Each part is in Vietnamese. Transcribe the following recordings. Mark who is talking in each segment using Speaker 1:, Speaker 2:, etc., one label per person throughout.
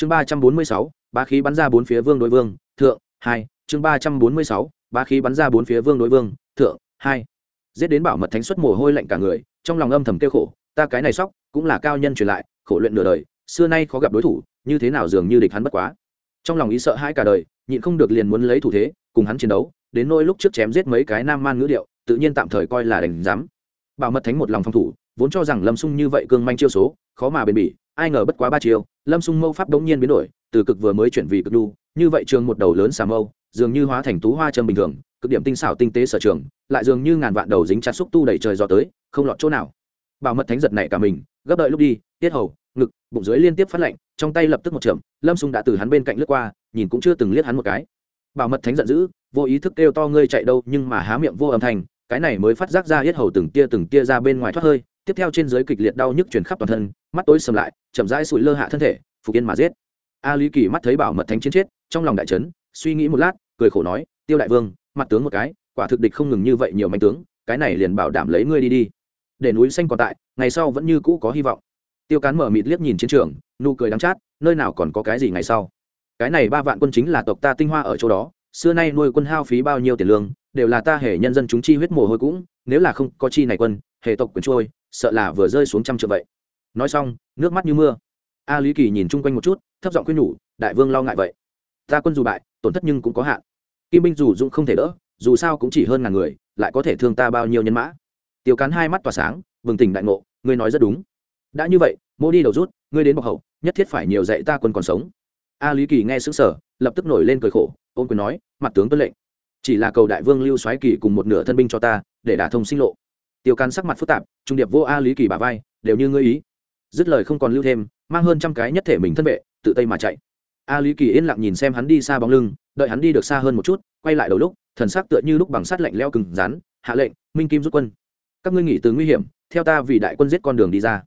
Speaker 1: chương ba trăm bốn mươi sáu, ba khí bắn ra bốn phía vương đối vương, thượng, hai, chương ba trăm bốn mươi sáu, ba khí bắn ra bốn phía vương đối vương, thượng, hai. Giết đến bảo mật thánh xuất mồ hôi lạnh cả người, trong lòng âm thầm kêu khổ, ta cái này sóc, cũng là cao nhân truyền lại, khổ luyện nửa đời, xưa nay khó gặp đối thủ, như thế nào dường như địch hắn bất quá. Trong lòng ý sợ hãi cả đời, nhịn không được liền muốn lấy thủ thế, cùng hắn chiến đấu, đến nỗi lúc trước chém giết mấy cái nam man ngữ điệu, tự nhiên tạm thời coi là đành dám bảo mật thánh một lòng phòng thủ, vốn cho rằng lâm sung như vậy cương manh chiêu số, khó mà bền bỉ, ai ngờ bất quá ba chiêu lâm sung mâu pháp đống nhiên biến đổi, từ cực vừa mới chuyển vì cực đu, như vậy trường một đầu lớn xà mâu, dường như hóa thành tú hoa trâm bình thường, cực điểm tinh xảo tinh tế sở trường, lại dường như ngàn vạn đầu dính chặt xúc tu đẩy trời gió tới, không lọt chỗ nào. Bảo mật thánh giật này cả mình, gấp đợi lúc đi, tiết hầu, ngực, bụng dưới liên tiếp phát lạnh, trong tay lập tức một trượm lâm sung đã từ hắn bên cạnh lướt qua, nhìn cũng chưa từng liếc hắn một cái. Bảo mật thánh giận dữ, vô ý thức kêu to, ngươi chạy đâu? Nhưng mà há miệng vô âm thanh, cái này mới phát giác ra hết hầu từng tia từng tia ra bên ngoài thoát hơi tiếp theo trên giới kịch liệt đau nhức truyền khắp toàn thân, mắt tối sầm lại, chậm rãi sụi lơ hạ thân thể, phục yên mà giết. A lý kỳ mắt thấy bảo mật thánh chiến chết, trong lòng đại trấn suy nghĩ một lát, cười khổ nói, tiêu đại vương, mặt tướng một cái, quả thực địch không ngừng như vậy nhiều mạnh tướng, cái này liền bảo đảm lấy ngươi đi đi. Để núi xanh còn tại, ngày sau vẫn như cũ có hy vọng. Tiêu cán mở mịt liếc nhìn chiến trường, nụ cười đắng chát, nơi nào còn có cái gì ngày sau? Cái này ba vạn quân chính là tộc ta tinh hoa ở chỗ đó, xưa nay nuôi quân hao phí bao nhiêu tiền lương, đều là ta hệ nhân dân chúng chi huyết mồ hôi cũng, nếu là không có chi này quân hệ tộc quyền trôi sợ là vừa rơi xuống trăm trượng vậy. Nói xong, nước mắt như mưa. A lý kỳ nhìn chung quanh một chút, thấp giọng khuyên nhủ, đại vương lo ngại vậy. Ta quân dù bại, tổn thất nhưng cũng có hạn. Kim binh dù dũng không thể đỡ, dù sao cũng chỉ hơn ngàn người, lại có thể thương ta bao nhiêu nhân mã? Tiêu cán hai mắt tỏa sáng, bừng tỉnh đại ngộ, ngươi nói rất đúng. Đã như vậy, mô đi đầu rút, ngươi đến bọc hậu, nhất thiết phải nhiều dạy ta quân còn sống. A lý kỳ nghe xứng sở lập tức nổi lên cười khổ, ôn quyền nói, mặt tướng tuân lệnh. Chỉ là cầu đại vương lưu soái kỳ cùng một nửa thân binh cho ta, để đả thông sinh lộ tiêu can sắc mặt phức tạp, trung điệp vô a lý kỳ bà vai, đều như ngươi ý. Dứt lời không còn lưu thêm, mang hơn trăm cái nhất thể mình thân vệ, tự tây mà chạy. A lý kỳ yên lặng nhìn xem hắn đi xa bóng lưng, đợi hắn đi được xa hơn một chút, quay lại đầu lúc, thần sắc tựa như lúc bằng sắt lạnh leo cừng rán hạ lệnh, minh kim rút quân. Các ngươi nghỉ từ nguy hiểm, theo ta vì đại quân giết con đường đi ra.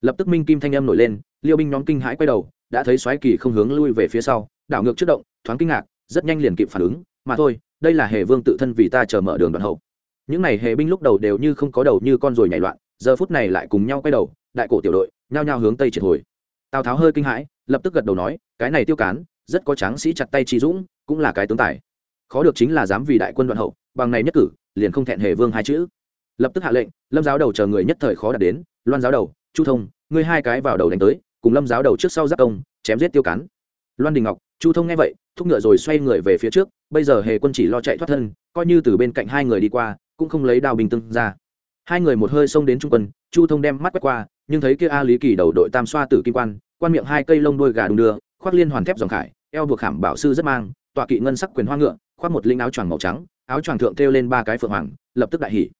Speaker 1: Lập tức minh kim thanh âm nổi lên, liêu binh nhóm kinh hãi quay đầu, đã thấy xoáy kỳ không hướng lui về phía sau, đảo ngược trước động, thoáng kinh ngạc, rất nhanh liền kịp phản ứng, mà thôi, đây là hề vương tự thân vì ta chờ mở đường đoạn hậu những n à y hề binh lúc đầu đều như không có đầu như con ruồi nhảy loạn, giờ phút này lại cùng nhau quay đầu, đại cổ tiểu đội, nhao nhao hướng tây triệt hồi. Tào tháo hơi kinh hãi, lập tức gật đầu nói, cái này tiêu cán, rất có tráng sĩ chặt tay trí dũng, cũng là cái tướng tài. Khó được chính là dám vì đại quân đoạn hậu, bằng này nhất cử, liền không thẹn hề vương hai chữ. Lập tức hạ lệnh, lâm giáo đầu chờ người nhất thời khó đạt đến, loan giáo đầu, chu thông, ngươi hai cái vào đầu đánh tới, cùng lâm giáo đầu trước sau giáp công, chém giết tiêu cán. Loan đình ngọc, chu thông nghe vậy, thúc ngựa rồi xoay người về phía trước, bây giờ hề quân chỉ lo chạy thoát thân, coi như từ bên cạnh hai người đi qua cũng không lấy đao bình tưng ra. Hai người một hơi xông đến trung quân, chu thông đem mắt quét qua, nhưng thấy kia a lý kỳ đầu đội tam xoa tử kim quan quan miệng hai cây lông đôi gà đùng đưa, khoác liên hoàn thép dòng khải, eo buộc khảm bảo sư rất mang, tọa kỵ ngân sắc quyền hoa ngựa, khoác một linh áo choàng màu trắng, áo choàng thượng thêu lên ba cái phượng hoàng, lập tức đại hỉ.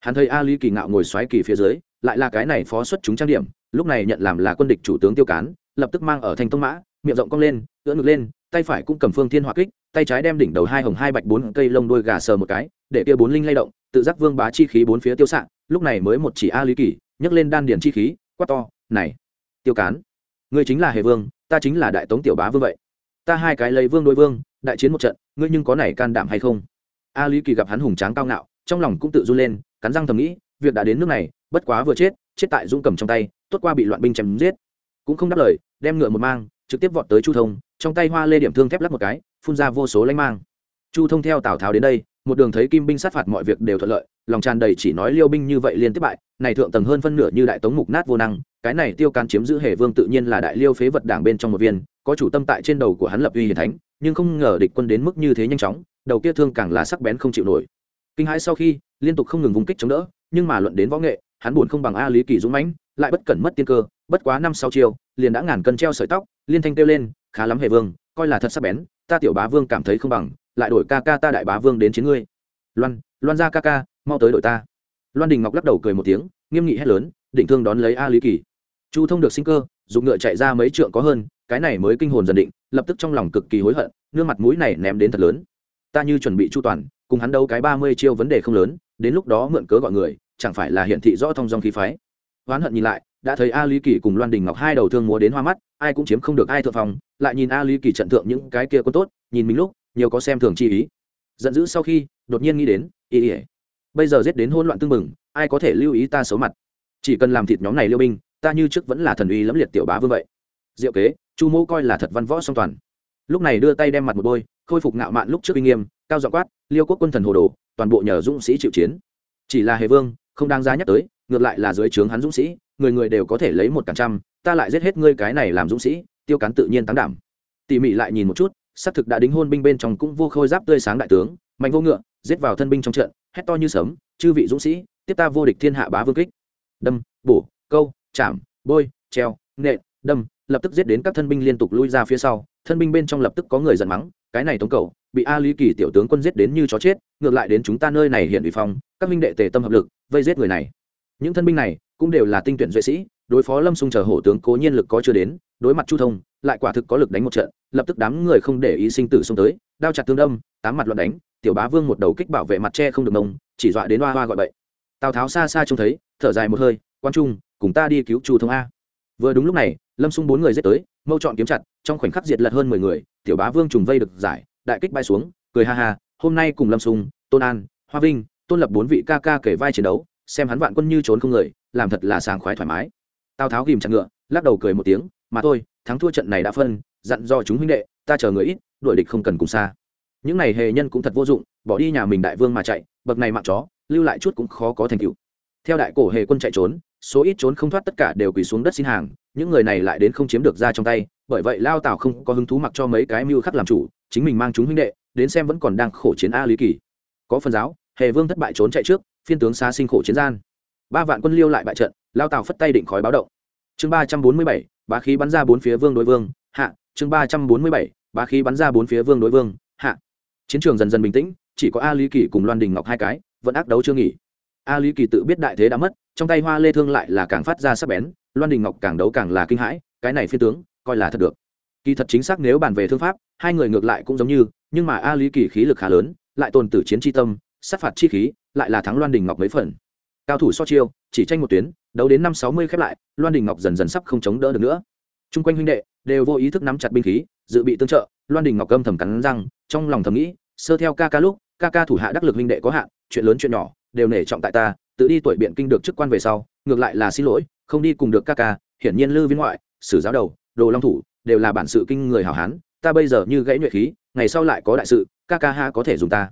Speaker 1: Hắn thấy a lý kỳ ngạo ngồi xoáy kỳ phía dưới, lại là cái này phó xuất chúng trang điểm, lúc này nhận làm là quân địch chủ tướng tiêu cán, lập tức mang ở thành tông mã, miệng rộng cong lên, ưỡn ngực lên, tay phải cũng cầm phương thiên hỏa kích, tay trái đem đỉnh đầu hai hồng hai bạch bốn cây lông đôi gà sờ một cái, để kia bốn linh lay động tự giác vương bá chi khí bốn phía tiêu xạ, lúc này mới một chỉ a lý kỳ, nhấc lên đan điền chi khí, quát to, này, tiêu cán, ngươi chính là hề vương, ta chính là đại tống tiểu bá vương vậy. Ta hai cái lấy vương đối vương, đại chiến một trận, ngươi nhưng có này can đảm hay không? A lý kỳ gặp hắn hùng tráng cao ngạo, trong lòng cũng tự run lên, cắn răng thầm nghĩ, việc đã đến nước này, bất quá vừa chết chết tại dũng cầm trong tay, tốt qua bị loạn binh chém giết. Cũng không đáp lời, đem ngựa một mang, trực tiếp vọt tới chu thông, trong tay hoa lê điểm thương thép lắp một cái, phun ra vô số lanh mang chu thông theo tào tháo đến đây, một đường thấy kim binh sát phạt mọi việc đều thuận lợi, lòng tràn đầy chỉ nói liêu binh như vậy liên tiếp bại, này thượng tầng hơn phân nửa như đại tống mục nát vô năng, cái này tiêu can chiếm giữ hề vương tự nhiên là đại liêu phế vật đảng bên trong một viên, có chủ tâm tại trên đầu của hắn lập uy hiền thánh, nhưng không ngờ địch quân đến mức như thế nhanh chóng, đầu kia thương càng là sắc bén không chịu nổi. Kinh hãi sau khi, liên tục không ngừng vùng kích chống đỡ, nhưng mà luận đến võ nghệ, hắn buồn không bằng a lý kỳ dũng mãnh, lại bất cẩn mất tiên cơ, bất quá năm sáu chiều liền đã ngàn cân treo sợi tóc, liên thanh kêu lên, khá lắm hề vương, coi là thật sắc bén, ta tiểu bá vương cảm thấy không bằng lại đổi ca ca ta đại bá vương đến chiến ngươi. Loan loan ra ca ca, mau tới đội ta. Loan đình ngọc lắc đầu cười một tiếng, nghiêm nghị hét lớn, định thương đón lấy a lý kỳ. Chu thông được sinh cơ dùng ngựa chạy ra mấy trượng có hơn, cái này mới kinh hồn dần định, lập tức trong lòng cực kỳ hối hận, nương mặt mũi này ném đến thật lớn. Ta như chuẩn bị chu toàn, cùng hắn đâu cái ba mươi chiêu vấn đề không lớn, đến lúc đó mượn cớ gọi người, chẳng phải là hiển thị rõ thông dong khí phái. Oán hận nhìn lại, đã thấy a lý kỳ cùng loan đình ngọc hai đầu thương múa đến hoa mắt, ai cũng chiếm không được ai thượng phòng lại nhìn a lý kỳ trận thượng những cái kia có tốt, nhìn mình lúc nhiều có xem thường chi ý. Giận dữ sau khi, đột nhiên nghĩ đến, ý ỉa bây giờ giết đến hỗn loạn tương mừng ai có thể lưu ý ta xấu mặt? Chỉ cần làm thịt nhóm này liêu binh, ta như trước vẫn là thần uy lẫm liệt tiểu bá vương vậy. Diệu kế, chu mô coi là thật văn võ song toàn. Lúc này đưa tay đem mặt một bôi, khôi phục ngạo mạn lúc trước uy nghiêm, cao dọ quát, liêu quốc quân thần hồ đồ, toàn bộ nhờ dũng sĩ chịu chiến. Chỉ là hề vương, không đáng giá nhắc tới, ngược lại là dưới trướng hắn dũng sĩ, người người đều có thể lấy một cản trăm, ta lại giết hết ngươi cái này làm dũng sĩ, tiêu cán tự nhiên tán đảm. Tỉ mỉ lại nhìn một chút xác thực đã đính hôn binh bên trong cũng vô khôi giáp tươi sáng đại tướng, mạnh vô ngựa, giết vào thân binh trong trận, hét to như sấm. chư vị dũng sĩ, tiếp ta vô địch thiên hạ bá vương kích đâm, bổ, câu, chạm, bôi, treo, nện, đâm, lập tức giết đến các thân binh liên tục lui ra phía sau, thân binh bên trong lập tức có người giận mắng, cái này tống cầu bị a lý kỳ tiểu tướng quân giết đến như chó chết, ngược lại đến chúng ta nơi này hiện ủy phong, các minh đệ tề tâm hợp lực, vây giết người này những thân binh này cũng đều là tinh tuyển duệ sĩ, đối phó lâm xung chờ hổ tướng cố nhiên lực có chưa đến, đối mặt chu thông, lại quả thực có lực đánh một trận, lập tức đám người không để ý sinh tử xông tới, đao chặt tương đâm, tám mặt loạn đánh, tiểu bá vương một đầu kích bảo vệ mặt tre không được nông chỉ dọa đến hoa hoa gọi bậy. Tào tháo xa xa trông thấy, thở dài một hơi, quan trung, cùng ta đi cứu chu thông a. Vừa đúng lúc này, lâm xung bốn người giết tới, mâu chọn kiếm chặt, trong khoảnh khắc diệt lật hơn mười người, tiểu bá vương trùng vây được giải, đại kích bay xuống, cười ha ha, hôm nay cùng lâm xung, tôn an, hoa vinh, tôn lập bốn vị ca ca kể vai chiến đấu, xem hắn vạn quân như trốn không người làm thật là sảng khoái thoải mái. Tào tháo ghìm chặt ngựa, lắc đầu cười một tiếng, mà thôi, thắng thua trận này đã phân, dặn do chúng huynh đệ, ta chờ người ít, đuổi địch không cần cùng xa. Những này hề nhân cũng thật vô dụng, bỏ đi nhà mình đại vương mà chạy, bậc này mạng chó, lưu lại chút cũng khó có thành tựu. Theo đại cổ hề quân chạy trốn, số ít trốn không thoát tất cả đều quỳ xuống đất xin hàng, những người này lại đến không chiếm được ra trong tay, bởi vậy lao tào không có hứng thú mặc cho mấy cái mưu khắc làm chủ, chính mình mang chúng huynh đệ, đến xem vẫn còn đang khổ chiến a lý kỳ. Có phần giáo, hề vương thất bại trốn chạy trước, phiên tướng xa sinh khổ chiến gian ba vạn quân liêu lại bại trận, lao tào phất tay định khói báo động. Chương ba trăm bốn mươi bảy, bá khí bắn ra bốn phía vương đối vương, hạ. Chương ba trăm bốn mươi bảy, bá khí bắn ra bốn phía vương đối vương, hạ. Chiến trường dần dần bình tĩnh, chỉ có a lý kỳ cùng loan đình ngọc hai cái, vẫn ác đấu chưa nghỉ. A lý kỳ tự biết đại thế đã mất, trong tay hoa lê thương lại là càng phát ra sắc bén, loan đình ngọc càng đấu càng là kinh hãi, cái này phiên tướng, coi là thật được. Kỳ thật chính xác nếu bàn về thương pháp, hai người ngược lại cũng giống như, nhưng mà a lý kỳ khí lực khá lớn, lại tồn tử chiến tri tâm, sát phạt chi khí, lại là thắng loan đình ngọc mấy phần cao thủ so chiêu, chỉ tranh một tuyến, đấu đến năm sáu mươi khép lại, loan đình ngọc dần dần sắp không chống đỡ được nữa. T r u n g quanh huynh đệ đều vô ý thức nắm chặt binh khí, dự bị tương trợ, loan đình ngọc âm thầm cắn răng, trong lòng thầm nghĩ, sơ theo ca ca lúc, ca ca thủ hạ đắc lực huynh đệ có hạn, chuyện lớn chuyện nhỏ, đều nể trọng tại ta, tự đi tuổi biện kinh được chức quan về sau, ngược lại là xin lỗi, không đi cùng được ca ca, hiển nhiên lư viên ngoại, sử giáo đầu, đồ long thủ, đều là bản sự kinh người hảo hán, ta bây giờ như gãy nhuệ khí, ngày sau lại có đại sự, ca ca ha có thể dùng ta.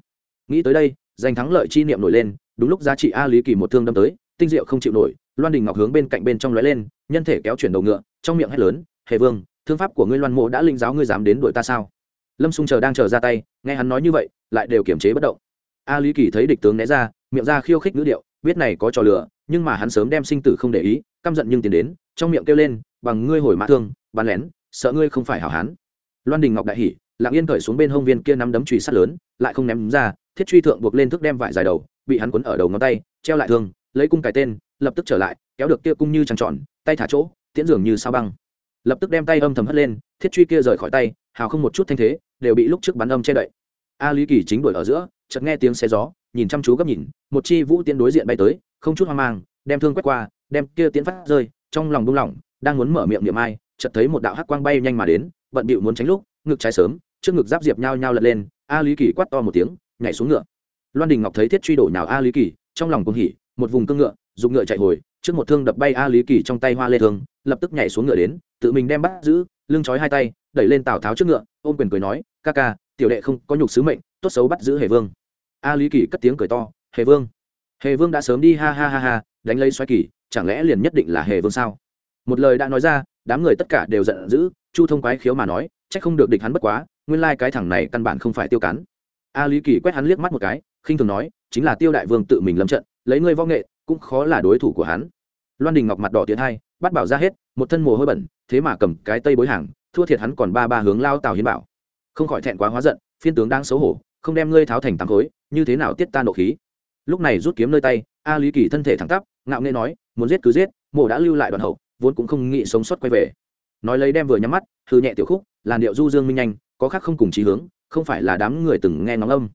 Speaker 1: Nghĩ tới đây, giành thắng lợi chi niệm nổi lên đúng lúc giá trị a lý kỳ một thương đâm tới, tinh diệu không chịu nổi, loan đình ngọc hướng bên cạnh bên trong lóe lên, nhân thể kéo chuyển đầu ngựa, trong miệng hét lớn, hề vương, thương pháp của ngươi loan mộ đã linh giáo ngươi dám đến đuổi ta sao? Lâm xung chờ đang chờ ra tay, nghe hắn nói như vậy, lại đều kiềm chế bất động. A lý kỳ thấy địch tướng né ra, miệng ra khiêu khích ngữ điệu, biết này có trò lửa nhưng mà hắn sớm đem sinh tử không để ý, căm giận nhưng tiến đến, trong miệng kêu lên, bằng ngươi hồi mã thương, bắn lén, sợ ngươi không phải hảo hán. Loan đình ngọc đại hỉ, lặng yên cởi xuống bên hông viên kia nắm đấm trùy sắt lớn, lại không ném ra, thiết truy thượng buộc lên thức đem vải dài đầu bị hắn quấn ở đầu ngón tay, treo lại thương, lấy cung cái tên, lập tức trở lại, kéo được kia cung như trăng tròn, tay thả chỗ, tiễn dường như sao băng. Lập tức đem tay âm thầm hất lên, thiết truy kia rời khỏi tay, hào không một chút thanh thế, đều bị lúc trước bắn âm che đậy. A lý kỳ chính đuổi ở giữa, chợt nghe tiếng xe gió, nhìn chăm chú gấp nhìn, một chi vũ tiên đối diện bay tới, không chút hoang mang, đem thương quét qua, đem kia tiến phát rơi, trong lòng buông lỏng đang muốn mở miệng niệm ai, chợt thấy một đạo hắc quang bay nhanh mà đến, bận bịu muốn tránh lúc, ngực trái sớm, trước ngực giáp diệp nhao nhao lật lên, a lý kỳ quát to một tiếng, nhảy xuống ngựa loan đình ngọc thấy thiết truy đổ nhào a lý kỳ, trong lòng cũng hỉ, một vùng cương ngựa, dùng ngựa chạy hồi, trước một thương đập bay a lý kỳ trong tay hoa lê thương, lập tức nhảy xuống ngựa đến, tự mình đem bắt giữ, lưng trói hai tay, đẩy lên tào tháo trước ngựa, ôm quyền cười nói, ca ca, tiểu đệ không có nhục sứ mệnh, tốt xấu bắt giữ hề vương. A lý kỳ cất tiếng cười to, hề vương hề vương đã sớm đi, ha ha ha ha, đánh lấy xoay kỳ, chẳng lẽ liền nhất định là hề vương sao? Một lời đã nói ra, đám người tất cả đều giận dữ, chu thông quái khiếu mà nói c h ắ c không được địch hắn bất quá, nguyên lai cái thằng này căn bản không phải tiêu cắn a lý kỳ quét hắn liếc mắt một cái khinh thường nói, chính là tiêu đại vương tự mình lâm trận, lấy ngươi võ nghệ, cũng khó là đối thủ của hắn. Loan đình ngọc mặt đỏ tiến hai bắt bảo ra hết, một thân mồ hôi bẩn, thế mà cầm cái tây bối hàng, thua thiệt hắn còn ba ba hướng lao tào hiến bảo. Không khỏi thẹn quá hóa giận, phiên tướng đang xấu hổ, không đem ngươi tháo thành tám khối, như thế nào tiết ta nộ khí? Lúc này rút kiếm nơi tay, a lý kỳ thân thể thẳng tắp, ngạo nghê nói, muốn giết cứ giết mộ đã lưu lại đoạn hậu, vốn cũng không nghĩ sống sót quay về. Nói lấy đem vừa nhắm mắt thư nhẹ tiểu khúc, làn điệu du dương minh nhanh, có khác không cùng trí hướng, không phải là đám người từng nghe ngóng âm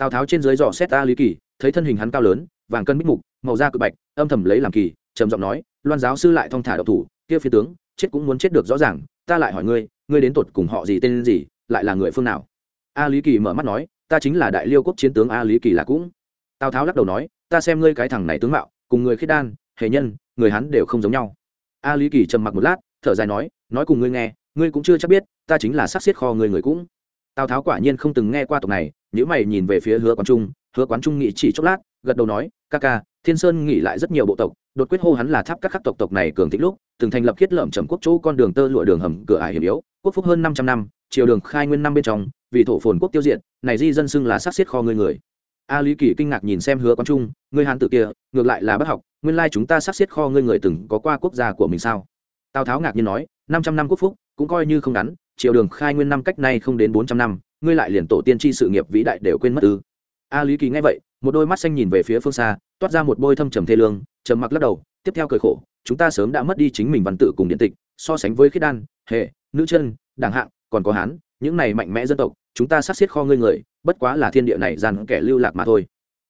Speaker 1: tào tháo trên dưới dò xét ta lý kỳ, thấy thân hình hắn cao lớn, vàng cân bích mục, màu da cực bạch, âm thầm lấy làm kỳ, trầm giọng nói, loan giáo sư lại thong thả độc thủ, kia phi tướng, chết cũng muốn chết được rõ ràng, ta lại hỏi ngươi ngươi đến tột cùng họ gì tên gì, lại là người phương nào? A lý kỳ mở mắt nói, ta chính là đại liêu quốc chiến tướng a lý kỳ là cũng. Tào tháo lắc đầu nói, ta xem ngươi cái thằng này tướng mạo, cùng người khiết đan hệ nhân, người hắn đều không giống nhau. A lý kỳ trầm mặc một lát, thở dài nói nói cùng ngươi nghe, ngươi cũng chưa chắc biết, ta chính là sắc xiết kho người người cũng tào tháo quả nhiên không từng nghe qua tộc này nếu mày nhìn về phía hứa quán trung, hứa quán trung nghĩ chỉ chốc lát, gật đầu nói, ca ca, thiên sơn nghĩ lại rất nhiều bộ tộc, đột quyết hô hắn là tháp các khắc tộc tộc này cường thịnh lúc, từng thành lập khiết lợm trầm quốc chỗ con đường tơ lụa đường hầm cửa ải hiểm yếu, quốc phúc hơn năm trăm năm, triều đường khai nguyên năm bên trong, vì thổ phồn quốc tiêu diệt, này di dân xưng là sát xiết kho người người. A lý kỳ kinh ngạc nhìn xem hứa quán trung người hàn tử kia, ngược lại là bất học, nguyên lai chúng ta sát xiết kho người người từng có qua quốc gia của mình sao? Tào tháo ngạc nhiên nói, năm trăm năm quốc phúc, cũng coi như không ngắn triều đường khai nguyên năm cách nay không đến bốn trăm năm, ngươi lại liền tổ tiên tri sự nghiệp vĩ đại đều quên mất ư? A lý kỳ nghe vậy, một đôi mắt xanh nhìn về phía phương xa, toát ra một bôi thâm trầm thê lương, trầm mặc lắc đầu, tiếp theo cười khổ, chúng ta sớm đã mất đi chính mình văn tự cùng điện tịch, so sánh với khiết đan hệ nữ chân, đảng hạng, còn có hán, những này mạnh mẽ dân tộc, chúng ta sát xiết kho ngươi người, bất quá là thiên địa này dàn kẻ lưu lạc mà thôi.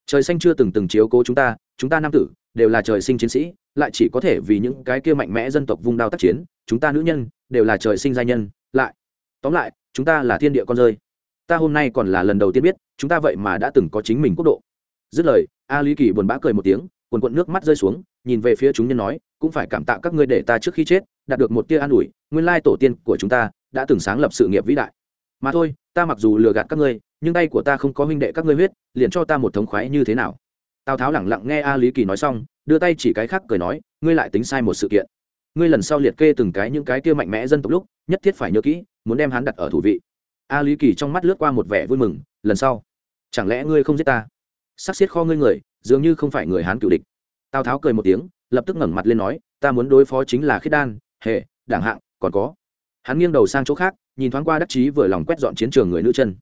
Speaker 1: Trời xanh chưa từng từng chiếu cố chúng ta chúng ta nam tử, đều là trời sinh chiến sĩ, lại chỉ có thể vì những cái kia mạnh mẽ dân tộc vung đao tác chiến, chúng ta nữ nhân, đều là trời sinh gia nhân, lại tóm lại, chúng ta là thiên địa con rơi. Ta hôm nay còn là lần đầu tiên biết, chúng ta vậy mà đã từng có chính mình quốc độ. Dứt lời, a lý kỳ buồn bã cười một tiếng, quần quận nước mắt rơi xuống, nhìn về phía chúng nhân nói, cũng phải cảm tạ các ngươi để ta trước khi chết, đạt được một tia an ủi, nguyên lai tổ tiên của chúng ta đã từng sáng lập sự nghiệp vĩ đại. Mà thôi, ta mặc dù lừa gạt các ngươi, nhưng tay của ta không có huynh đệ các ngươi huyết, liền cho ta một thống khoái như thế nào? Tào tháo lẳng lặng nghe a lý kỳ nói xong, đưa tay chỉ cái khác cười nói, ngươi lại tính sai một sự kiện. Ngươi lần sau liệt kê từng cái những cái kia mạnh mẽ dân tộc lúc, nhất thiết phải nhớ kỹ muốn đem hắn đặt ở thủ vị. A lý kỳ trong mắt lướt qua một vẻ vui mừng, lần sau, chẳng lẽ ngươi không giết ta? Sắc xiết kho ngươi người, dường như không phải người hán cựu địch. Tào tháo cười một tiếng, lập tức ngẩng mặt lên nói, ta muốn đối phó chính là khiết đan hệ đảng hạng, còn có. Hắn nghiêng đầu sang chỗ khác, nhìn thoáng qua đắc chí vừa lòng quét dọn chiến trường người nữ chân.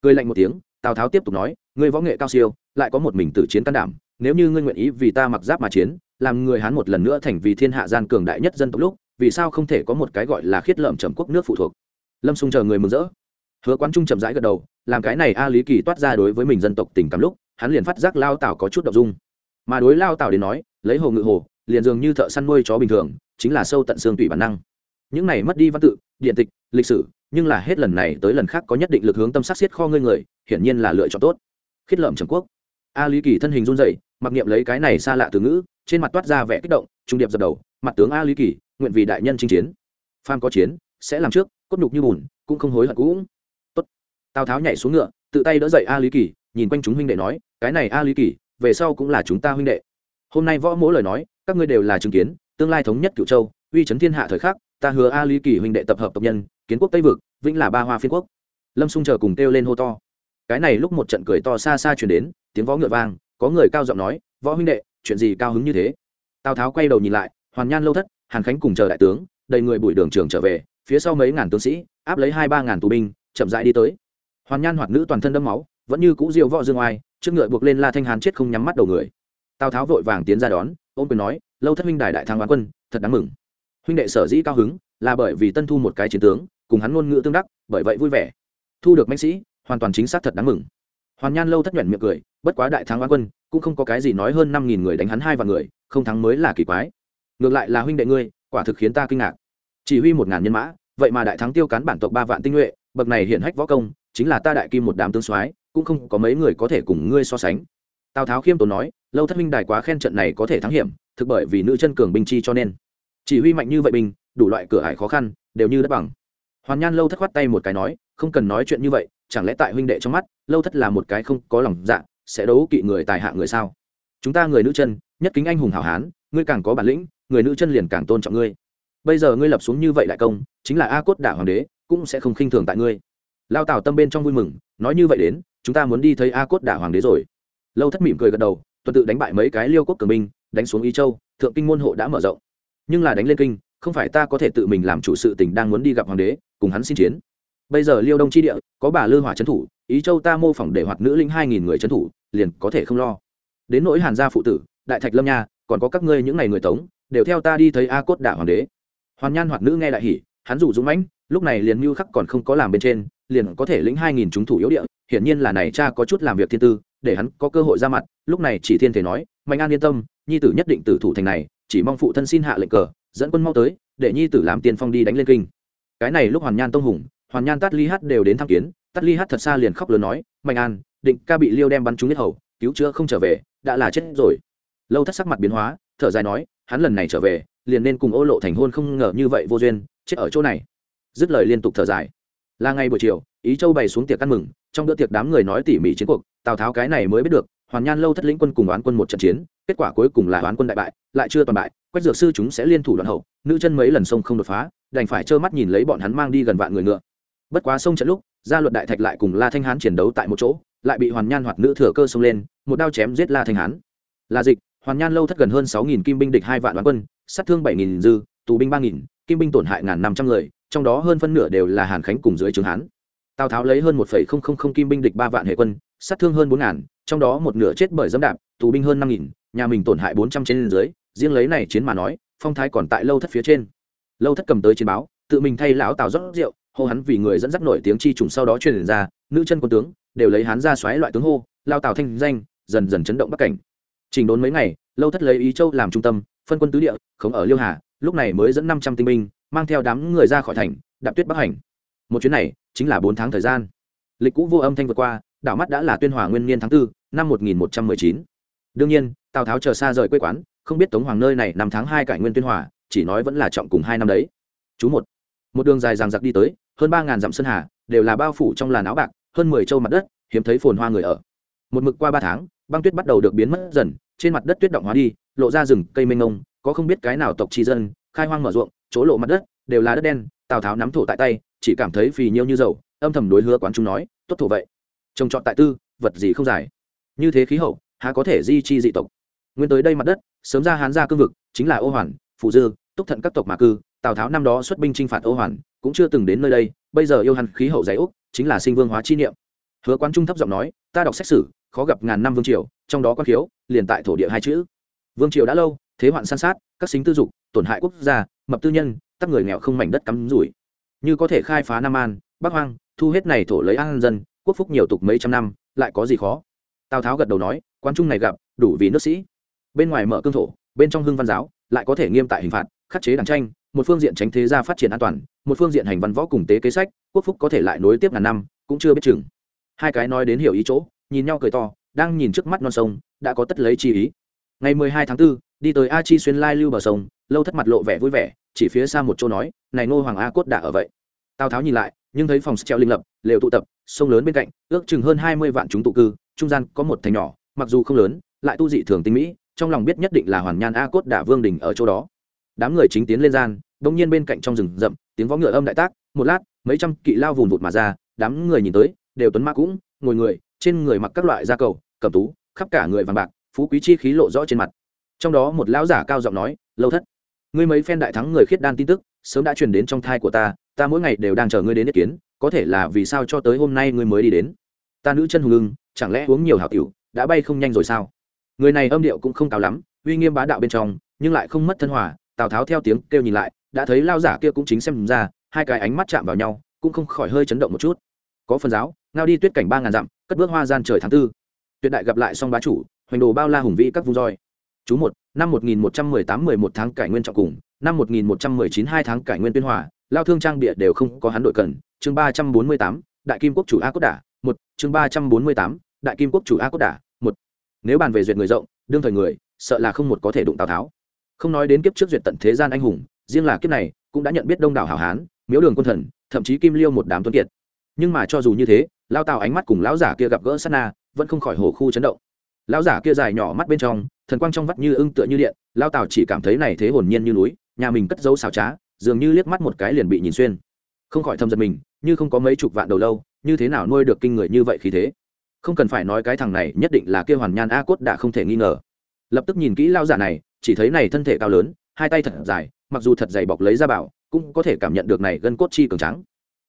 Speaker 1: Cười lạnh một tiếng, tào tháo tiếp tục nói, ngươi võ nghệ cao siêu, lại có một mình tử chiến can đảm, nếu như ngươi nguyện ý vì ta mặc giáp mà chiến, làm người hán một lần nữa thành vì thiên hạ gian cường đại nhất dân tộc lúc, vì sao không thể có một cái gọi là khiết lợm trầm quốc nước phụ thuộc? Lâm xung chờ người mừng rỡ. Hứa quán trung chậm rãi gật đầu, làm cái này a lý kỳ toát ra đối với mình dân tộc tình cảm lúc, hắn liền phát giác lao tảo có chút đ ộ n g dung. Mà đối lao tảo đến nói, lấy hồ ngự hồ, liền dường như thợ săn nuôi chó bình thường, chính là sâu tận xương tủy bản năng. Những này mất đi văn tự, điện tịch, lịch sử, nhưng là hết lần này tới lần khác có nhất định lực hướng tâm sát xiết kho ngươi người, hiển nhiên là lựa chọn tốt. Khiết lợm trầm quốc. A lý kỳ thân hình run dậy mặc niệm lấy cái này xa lạ từ ngữ, trên mặt toát ra vẻ kích động, trung điệp dập đầu, mặt tướng a lý kỳ, nguyện vì đại nhân chinh chiến. Phan có chiến, sẽ làm trước cốt nhục như bùn, cũng không hối hận cũng. Tốt. Tào tháo nhảy xuống ngựa, tự tay đỡ dậy a lý kỳ, nhìn quanh chúng huynh đệ nói, cái này a lý kỳ, về sau cũng là chúng ta huynh đệ. Hôm nay võ mỗi lời nói, các ngươi đều là chứng kiến, tương lai thống nhất cựu châu, uy chấn thiên hạ thời khắc, ta hứa a lý kỳ huynh đệ tập hợp tộc nhân, kiến quốc tây vực, vĩnh là ba hoa phiên quốc. Lâm xung chờ cùng kêu lên hô to. Cái này lúc một trận cười to xa xa chuyển đến, tiếng võ ngựa vang, có người cao giọng nói, võ huynh đệ, chuyện gì cao hứng như thế? Tào tháo quay đầu nhìn lại, hoàn nhan lâu thất, hàn khánh cùng chờ đại tướng, đầy người bụi đường trường trở về phía sau mấy ngàn tướng sĩ, áp lấy hai ba ngàn tù binh, chậm rãi đi tới. Hoàn nhan hoạt nữ toàn thân đẫm máu, vẫn như cũ diêu võ dương oai, trước ngựa buộc lên la thanh hàn chết không nhắm mắt đầu người. Tào tháo vội vàng tiến ra đón, ôm quyền nói, lâu thất huynh đài đại thắng oán quân, thật đáng mừng. Huynh đệ sở dĩ cao hứng, là bởi vì tân thu một cái chiến tướng, cùng hắn ngôn ngữ tương đắc, bởi vậy vui vẻ. Thu được mạnh sĩ, hoàn toàn chính xác thật đáng mừng. Hoàn nhan lâu thất nhuận miệng cười, bất quá đại thắng oán quân, cũng không có cái gì nói hơn năm nghìn người đánh hắn hai vạn người, không thắng mới là kỳ quái. Ngược lại là huynh đệ ngươi, quả thực khiến ta kinh ngạc chỉ huy một ngàn nhân mã, vậy mà đại thắng tiêu cán bản tộc ba vạn tinh nhuệ, bậc này hiển hách võ công, chính là ta đại kim một đám tương soái, cũng không có mấy người có thể cùng ngươi so sánh. Tào tháo khiêm tốn nói, lâu thất minh đài quá khen trận này có thể thắng hiểm, thực bởi vì nữ chân cường binh chi cho nên. Chỉ huy mạnh như vậy binh, đủ loại cửa hải khó khăn, đều như đất bằng. Hoàn nhan lâu thất khoát tay một cái nói, không cần nói chuyện như vậy, chẳng lẽ tại huynh đệ trong mắt, lâu thất là một cái không có lòng dạ sẽ đấu kỵ người tài hạ người sao? Chúng ta người nữ chân, nhất kính anh hùng hảo hán, ngươi càng có bản lĩnh, người nữ chân liền càng tôn trọng ngươi bây giờ ngươi lập xuống như vậy đại công, chính là a cốt đả hoàng đế, cũng sẽ không khinh thường tại ngươi. Lao tào tâm bên trong vui mừng, nói như vậy đến, chúng ta muốn đi thấy a cốt đả hoàng đế rồi. Lâu thất mỉm cười gật đầu, tuần tự đánh bại mấy cái liêu quốc cường binh, đánh xuống ý châu, thượng kinh môn hộ đã mở rộng. Nhưng là đánh lên kinh, không phải ta có thể tự mình làm chủ sự tình đang muốn đi gặp hoàng đế, cùng hắn xin chiến. Bây giờ liêu đông tri địa, có bà lư hỏa trấn thủ, ý châu ta mô phỏng để hoạt nữ linh hai nghìn người trấn thủ, liền có thể không lo. Đến nỗi hàn gia phụ tử, đại thạch lâm nha, còn có các ngươi những ngày người tống, đều theo ta đi thấy a cốt đả hoàng đế hoàn nhan hoạt nữ nghe đại hỉ, hắn rủ dũng mãnh, lúc này liền mưu khắc còn không có làm bên trên, liền có thể lĩnh hai nghìn chúng thủ yếu địa, hiển nhiên là này cha có chút làm việc thiên tư, để hắn có cơ hội ra mặt, lúc này chỉ thiên thể nói, mạnh an yên tâm, nhi tử nhất định tử thủ thành này, chỉ mong phụ thân xin hạ lệnh cờ, dẫn quân mau tới, để nhi tử làm tiên phong đi đánh lên kinh. Cái này lúc hoàn nhan tông hùng, hoàn nhan tát ly hát đều đến thăm kiến, tát ly hát thật xa liền khóc lớn nói, mạnh an, định ca bị liêu đem bắn trúng nhất hầu, cứu chữa không trở về, đã là chết rồi. Lâu thất sắc mặt biến hóa, thở dài nói, hắn lần này trở về liền nên cùng ô lộ thành hôn không ngờ như vậy vô duyên, chết ở chỗ này. Dứt lời liên tục thở dài. Là ngày buổi chiều, ý châu bày xuống tiệc ăn mừng, trong bữa tiệc đám người nói tỉ mỉ chiến cuộc, tào tháo cái này mới biết được, hoàn nhan lâu thất lĩnh quân cùng đoán quân một trận chiến, kết quả cuối cùng là đoán quân đại bại, lại chưa toàn bại, quách dược sư chúng sẽ liên thủ đoạn hậu, nữ chân mấy lần sông không đột phá, đành phải trơ mắt nhìn lấy bọn hắn mang đi gần vạn người ngựa. Bất quá sông trận lúc, gia luật đại thạch lại cùng la thanh hán chiến đấu tại một chỗ, lại bị hoàn nhan hoặc nữ thừa cơ xông lên, một đao chém giết la thanh hán. Là dịch hoàn nhan lâu thất gần hơn sáu nghìn kim binh địch hai vạn đoán quân, sát thương bảy nghìn dư, tù binh ba nghìn, kim binh tổn hại ngàn năm trăm người, trong đó hơn phân nửa đều là hàn khánh cùng dưới trướng hán. Tào tháo lấy hơn một kim binh địch ba vạn hệ quân, sát thương hơn bốn ngàn, trong đó một nửa chết bởi dẫm đạp, tù binh hơn năm nghìn, nhà mình tổn hại bốn trăm trên dưới. Riêng lấy này chiến mà nói, phong thái còn tại lâu thất phía trên. Lâu thất cầm tới chiến báo, tự mình thay lão tào rót rượu, hô hắn vì người dẫn dắt nổi tiếng chi trùng sau đó truyền ra, nữ chân quân tướng, đều lấy hắn ra xoáy loại tướng hô, lao tào thanh danh, dần dần chấn động bắc cảnh trình đốn mấy ngày lâu thất lấy ý châu làm trung tâm phân quân tứ địa không ở liêu hà lúc này mới dẫn năm trăm tinh binh mang theo đám người ra khỏi thành đạp tuyết bắc hành. Một chuyến này chính là bốn tháng thời gian. Lịch cũ vô âm thanh vượt qua đảo mắt đã là tuyên hòa nguyên niên tháng tư, năm 1119. đương nhiên tào tháo chờ xa rời quê quán không biết tống hoàng nơi này năm tháng hai cải nguyên tuyên hòa chỉ nói vẫn là trọng cùng hai năm đấy. Chú một. Một đường dài ràng giặc đi tới hơn ba ngàn dặm sơn hà đều là bao phủ trong làn áo bạc hơn mười châu mặt đất hiếm thấy phồn hoa người ở. Một mực qua ba tháng băng tuyết bắt đầu được biến mất dần trên mặt đất tuyết động hóa đi, lộ ra rừng cây mênh mông, có không biết cái nào tộc tri dân, khai hoang mở ruộng, chỗ lộ mặt đất, đều là đất đen, tào tháo nắm thổ tại tay, chỉ cảm thấy phì nhiêu như dầu, âm thầm đối hứa quán chúng nói, tốt thổ vậy. Trồng trọt tại tư, vật gì không giải như thế khí hậu, há có thể di chi dị tộc. Nguyên tới đây mặt đất, sớm ra hán ra cương vực, chính là ô hoàn phụ dư, túc thận các tộc mà cư, tào tháo năm đó xuất binh chinh phạt ô hoàn, cũng chưa từng đến nơi đây, bây giờ yêu hắn khí hậu dày úc, chính là sinh vương hóa chi niệm. Hứa quán trung thấp giọng nói, ta đọc xét xử khó gặp ngàn năm vương triều, trong đó quan khiếu liền tại thổ địa hai chữ. Vương triều đã lâu, thế hoạn san sát, các xính tư dục, tổn hại quốc gia, mập tư nhân, tắc người nghèo không mảnh đất cắm rủi. Như có thể khai phá nam an, bắc hoang, thu hết này thổ lấy an dân, quốc phúc nhiều tục mấy trăm năm, lại có gì khó? Tào tháo gật đầu nói quan trung này gặp, đủ vì nước sĩ. Bên ngoài mở cương thổ, bên trong hưng văn giáo, lại có thể nghiêm tại hình phạt, khắc chế đảng tranh, một phương diện tránh thế gia phát triển an toàn, một phương diện hành văn võ cùng tế kế sách, quốc phúc có thể lại nối tiếp ngàn năm, cũng chưa biết chừng. Hai cái nói đến hiểu ý chỗ, nhìn nhau cười to đang nhìn trước mắt non sông đã có tất lấy chi ý. Ngày mười hai tháng 4, đi tới a chi xuyên lai lưu bờ sông lâu thất mặt lộ vẻ vui vẻ chỉ phía xa một chỗ nói này nô hoàng a cốt đã ở vậy. Tào tháo nhìn lại nhưng thấy phòng treo linh lập lều tụ tập sông lớn bên cạnh ước chừng hơn hai mươi vạn chúng tụ cư trung gian có một thành nhỏ mặc dù không lớn lại tu dị thường tinh mỹ trong lòng biết nhất định là hoàn nhan a cốt đả vương đình ở chỗ đó. Đám người chính tiến lên gian đông nhiên bên cạnh trong rừng rậm tiếng võ ngựa âm đại tác một lát mấy trăm kỵ lao vùng vụt mà ra đám người nhìn tới đều tuấn ma cũng ngồi người trên người mặc các loại da cầu cầm tú, khắp cả người vàng bạc, phú quý chi khí lộ rõ trên mặt. Trong đó một lão giả cao giọng nói, lâu thất, ngươi mấy phen đại thắng người khiết đan tin tức, sớm đã truyền đến trong thai của ta ta mỗi ngày đều đang chờ ngươi đến ý kiến, có thể là vì sao cho tới hôm nay ngươi mới đi đến? Ta nữ chân hùng ưng, chẳng lẽ uống nhiều hảo tiểu, đã bay không nhanh rồi sao? Người này âm điệu cũng không cao lắm, uy nghiêm bá đạo bên trong, nhưng lại không mất thân hòa, tào tháo theo tiếng kêu nhìn lại, đã thấy lao giả kia cũng chính xem ra, hai cái ánh mắt chạm vào nhau, cũng không khỏi hơi chấn động một chút. Có phần giáo, ngao đi tuyết cảnh ba ngàn dặm, cất bước hoa gian trời tháng tư tuyệt đại gặp lại song bá chủ, hoành đồ bao la hùng vĩ các vung roi. Chú một, năm một nghìn một trăm mười tám, mười một tháng cải nguyên trọng cùng, năm một nghìn một trăm mười chín, hai tháng cải nguyên tuyên hòa, lao thương trang bịa đều không có hắn đội cần. Chương ba trăm bốn mươi tám, đại kim quốc chủ a cốt đả. Một, chương ba trăm bốn mươi tám, đại kim quốc chủ a cốt đả. Một, nếu bàn về duyệt người rộng, đương thời người, sợ là không một có thể đụng tào tháo. Không nói đến kiếp trước duyệt tận thế gian anh hùng, riêng là kiếp này cũng đã nhận biết đông đảo hảo hán, miếu đường quân thần, thậm chí kim liêu một đám tuấn kiệt. Nhưng mà cho dù như thế, lao tào ánh mắt cùng lão giả kia gặp gỡ sát na vẫn không khỏi hồ khu chấn động. Lão giả kia dài nhỏ mắt bên trong, thần quang trong vắt như ưng tựa như điện lao tào chỉ cảm thấy này thế hồn nhiên như núi, nhà mình cất dấu xào trá, dường như liếc mắt một cái liền bị nhìn xuyên. Không khỏi thâm giật mình, như không có mấy chục vạn đầu lâu, như thế nào nuôi được kinh người như vậy khí thế? Không cần phải nói cái thằng này, nhất định là kia hoàn nhan a cốt đã không thể nghi ngờ. Lập tức nhìn kỹ lao giả này, chỉ thấy này thân thể cao lớn, hai tay thật dài, mặc dù thật dày bọc lấy ra bảo cũng có thể cảm nhận được này gân cốt chi cường trắng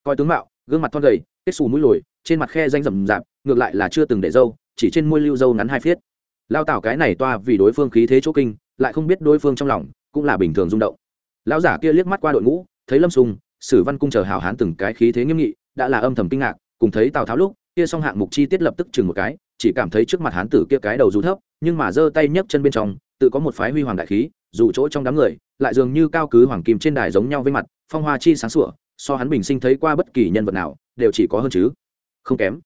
Speaker 1: coi tướng mạo, gương mặt thon gầy, kết xù mũi lồi trên mặt khe danh rậm rạp, ngược lại là chưa từng để dâu, chỉ trên môi lưu dâu ngắn hai phiết. Lao tảo cái này toa vì đối phương khí thế chỗ kinh, lại không biết đối phương trong lòng cũng là bình thường rung động. Lão giả kia liếc mắt qua đội ngũ, thấy lâm sùng, sử văn cung chờ hào hán từng cái khí thế nghiêm nghị, đã là âm thầm kinh ngạc, cùng thấy tào tháo lúc, kia xong hạng mục chi tiết lập tức chừng một cái, chỉ cảm thấy trước mặt hán tử kia cái đầu dù thấp, nhưng mà giơ tay nhấc chân bên trong, tự có một phái huy hoàng đại khí, dù chỗ trong đám người, lại dường như cao cứ hoàng kim trên đài giống nhau với mặt, phong hoa chi sáng sủa, so hắn bình sinh thấy qua bất kỳ nhân vật nào, đều chỉ có hơn chứ không kém.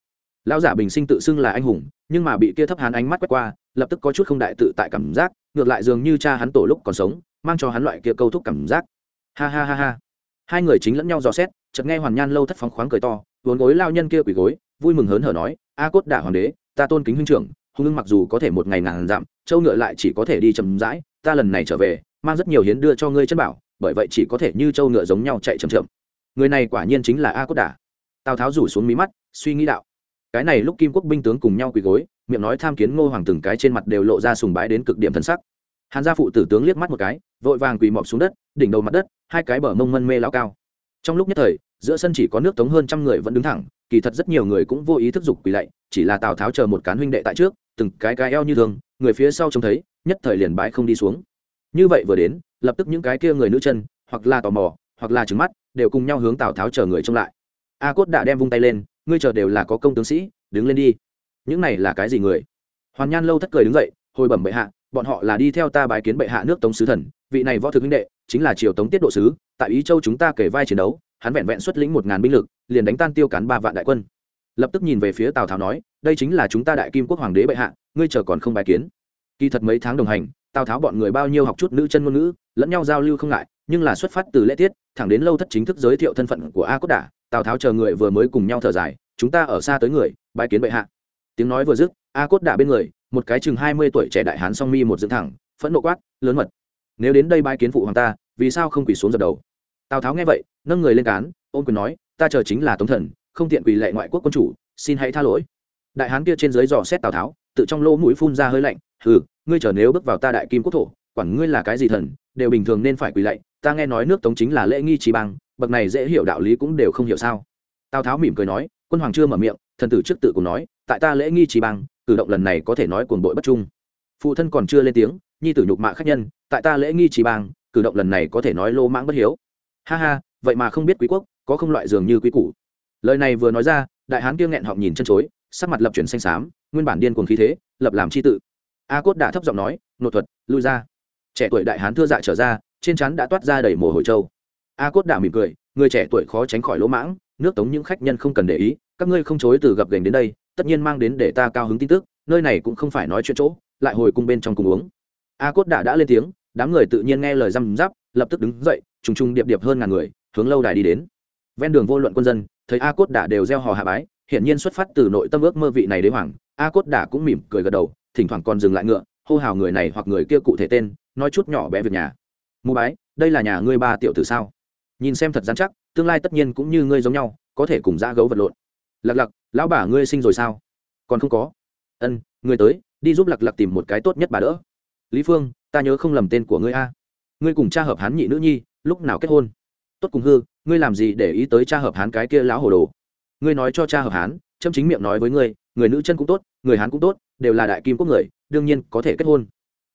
Speaker 1: Lão giả bình sinh tự xưng là anh hùng, nhưng mà bị kia thấp hắn ánh mắt quét qua, lập tức có chút không đại tự tại cảm giác, ngược lại dường như cha hắn tổ lúc còn sống, mang cho hắn loại kia câu thúc cảm giác. Ha ha ha ha. Hai người chính lẫn nhau dò xét, chợt nghe hoàn nhan lâu thất phóng khoáng cười to vốn gối lao nhân kia quỳ gối, vui mừng hớn hở nói, a cốt đả hoàng đế, ta tôn kính huynh trưởng hùng ưng mặc dù có thể một ngày ngàn dặm, châu ngựa lại chỉ có thể đi chậm rãi, ta lần này trở về, mang rất nhiều hiến đưa cho ngươi chân bảo, bởi vậy chỉ có thể như châu ngựa giống nhau chạy chậm chậm. Người này quả nhiên chính là a cốt đả tào tháo rủ xuống mí mắt, suy nghĩ đạo. Cái này lúc kim quốc binh tướng cùng nhau quỳ gối, miệng nói tham kiến ngô hoàng từng cái trên mặt đều lộ ra sùng bái đến cực điểm thân sắc. Hàn gia phụ tử tướng liếc mắt một cái, vội vàng quỳ mọp xuống đất, đỉnh đầu mặt đất, hai cái bờ mông mân mê lao cao. Trong lúc nhất thời, giữa sân chỉ có nước tống hơn trăm người vẫn đứng thẳng, kỳ thật rất nhiều người cũng vô ý thức dục quỳ lạy, chỉ là tào tháo chờ một cán huynh đệ tại trước, từng cái cái eo như thường, người phía sau trông thấy, nhất thời liền bãi không đi xuống. Như vậy vừa đến, lập tức những cái kia người nữ chân, hoặc là tò mò, hoặc là trứng mắt, đều cùng nhau hướng tào tháo chờ người trông lại a cốt đã đem vung tay lên, ngươi chờ đều là có công tướng sĩ, đứng lên đi. Những này là cái gì người? Hoàn nhan lâu thất cười đứng dậy, hồi bẩm bệ hạ, bọn họ là đi theo ta bái kiến bệ hạ nước tống sứ thần, vị này võ thực huynh đệ, chính là triều tống tiết độ sứ, tại ý châu chúng ta kể vai chiến đấu, hắn vẹn vẹn xuất lĩnh một ngàn binh lực, liền đánh tan tiêu cán ba vạn đại quân. Lập tức nhìn về phía tào tháo nói, đây chính là chúng ta đại kim quốc hoàng đế bệ hạ, ngươi chờ còn không bài kiến. Kỳ thật mấy tháng đồng hành, tào tháo bọn người bao nhiêu học chút nữ chân ngôn ngữ, lẫn nhau giao lưu không ngại, nhưng là xuất phát từ lễ tiết, thẳng đến lâu thất chính thức giới thiệu thân phận của a cốt đả tào tháo chờ người vừa mới cùng nhau thở dài chúng ta ở xa tới người bãi kiến bệ hạ tiếng nói vừa dứt a cốt đạ bên người một cái chừng hai mươi tuổi trẻ đại hán song mi một dựng thẳng phẫn nộ quát lớn mật nếu đến đây bái kiến phụ hoàng ta vì sao không quỳ xuống dập đầu tào tháo nghe vậy nâng người lên cán ôm quyền nói ta chờ chính là tống thần không tiện quỳ lệ ngoại quốc quân chủ xin hãy tha lỗi đại hán kia trên dưới dò xét tào tháo tự trong lỗ mũi phun ra hơi lạnh hừ ngươi chờ nếu bước vào ta đại kim quốc thổ quản ngươi là cái gì thần đều bình thường nên phải quỳ lạy ta nghe nói nước tống chính là lễ nghi trí bằng bậc này dễ hiểu đạo lý cũng đều không hiểu sao? Tào tháo mỉm cười nói, quân hoàng chưa mở miệng, thần tử trước tự cùng nói, tại ta lễ nghi trì bằng cử động lần này có thể nói cuồng bội bất trung. Phụ thân còn chưa lên tiếng, nhi tử nhục mạ khách nhân, tại ta lễ nghi trì bằng cử động lần này có thể nói lô mãng bất hiếu. Ha ha, vậy mà không biết quý quốc, có không loại dường như quý củ. Lời này vừa nói ra, đại hán kia nghẹn họng nhìn chân chối, sắc mặt lập chuyển xanh xám, nguyên bản điên cuồng khí thế, lập làm chi tự. A cốt đã thấp giọng nói nội thuật, lui ra. Trẻ tuổi đại hán thưa dạ trở ra, trên trán đã toát ra đầy mồ hồi trâu a cốt đã mỉm cười, người trẻ tuổi khó tránh khỏi lỗ mãng, nước tống những khách nhân không cần để ý, các ngươi không chối từ gặp gành đến đây, tất nhiên mang đến để ta cao hứng tin tức, nơi này cũng không phải nói chuyện chỗ, lại hồi cung bên trong cùng uống. A cốt đã đã lên tiếng, đám người tự nhiên nghe lời răm giáp lập tức đứng dậy, trùng trùng điệp điệp hơn ngàn người, hướng lâu đài đi đến. Ven đường vô luận quân dân, thấy a cốt đã đều gieo hò hạ bái, hiển nhiên xuất phát từ nội tâm ước mơ vị này đế hoàng, a cốt đã cũng mỉm cười gật đầu, thỉnh thoảng còn dừng lại ngựa, hô hào người này hoặc người kia cụ thể tên, nói chút nhỏ bé việc nhà. Mù bái, đây là nhà ngươi ba tiểu tử sao? Nhìn xem thật dán chắc, tương lai tất nhiên cũng như ngươi giống nhau, có thể cùng dã gấu vật lộn. Lặc lặc lão bà ngươi sinh rồi sao? Còn không có. Ân, ngươi tới, đi giúp lặc lặc tìm một cái tốt nhất bà đỡ. Lý phương, ta nhớ không lầm tên của ngươi a. Ngươi cùng cha hợp hán nhị nữ nhi, lúc nào kết hôn? Tốt cùng hư, ngươi làm gì để ý tới cha hợp hán cái kia lão hồ đồ? Ngươi nói cho cha hợp hán, châm chính miệng nói với ngươi, người nữ chân cũng tốt, người hán cũng tốt, đều là đại kim quốc người, đương nhiên có thể kết hôn.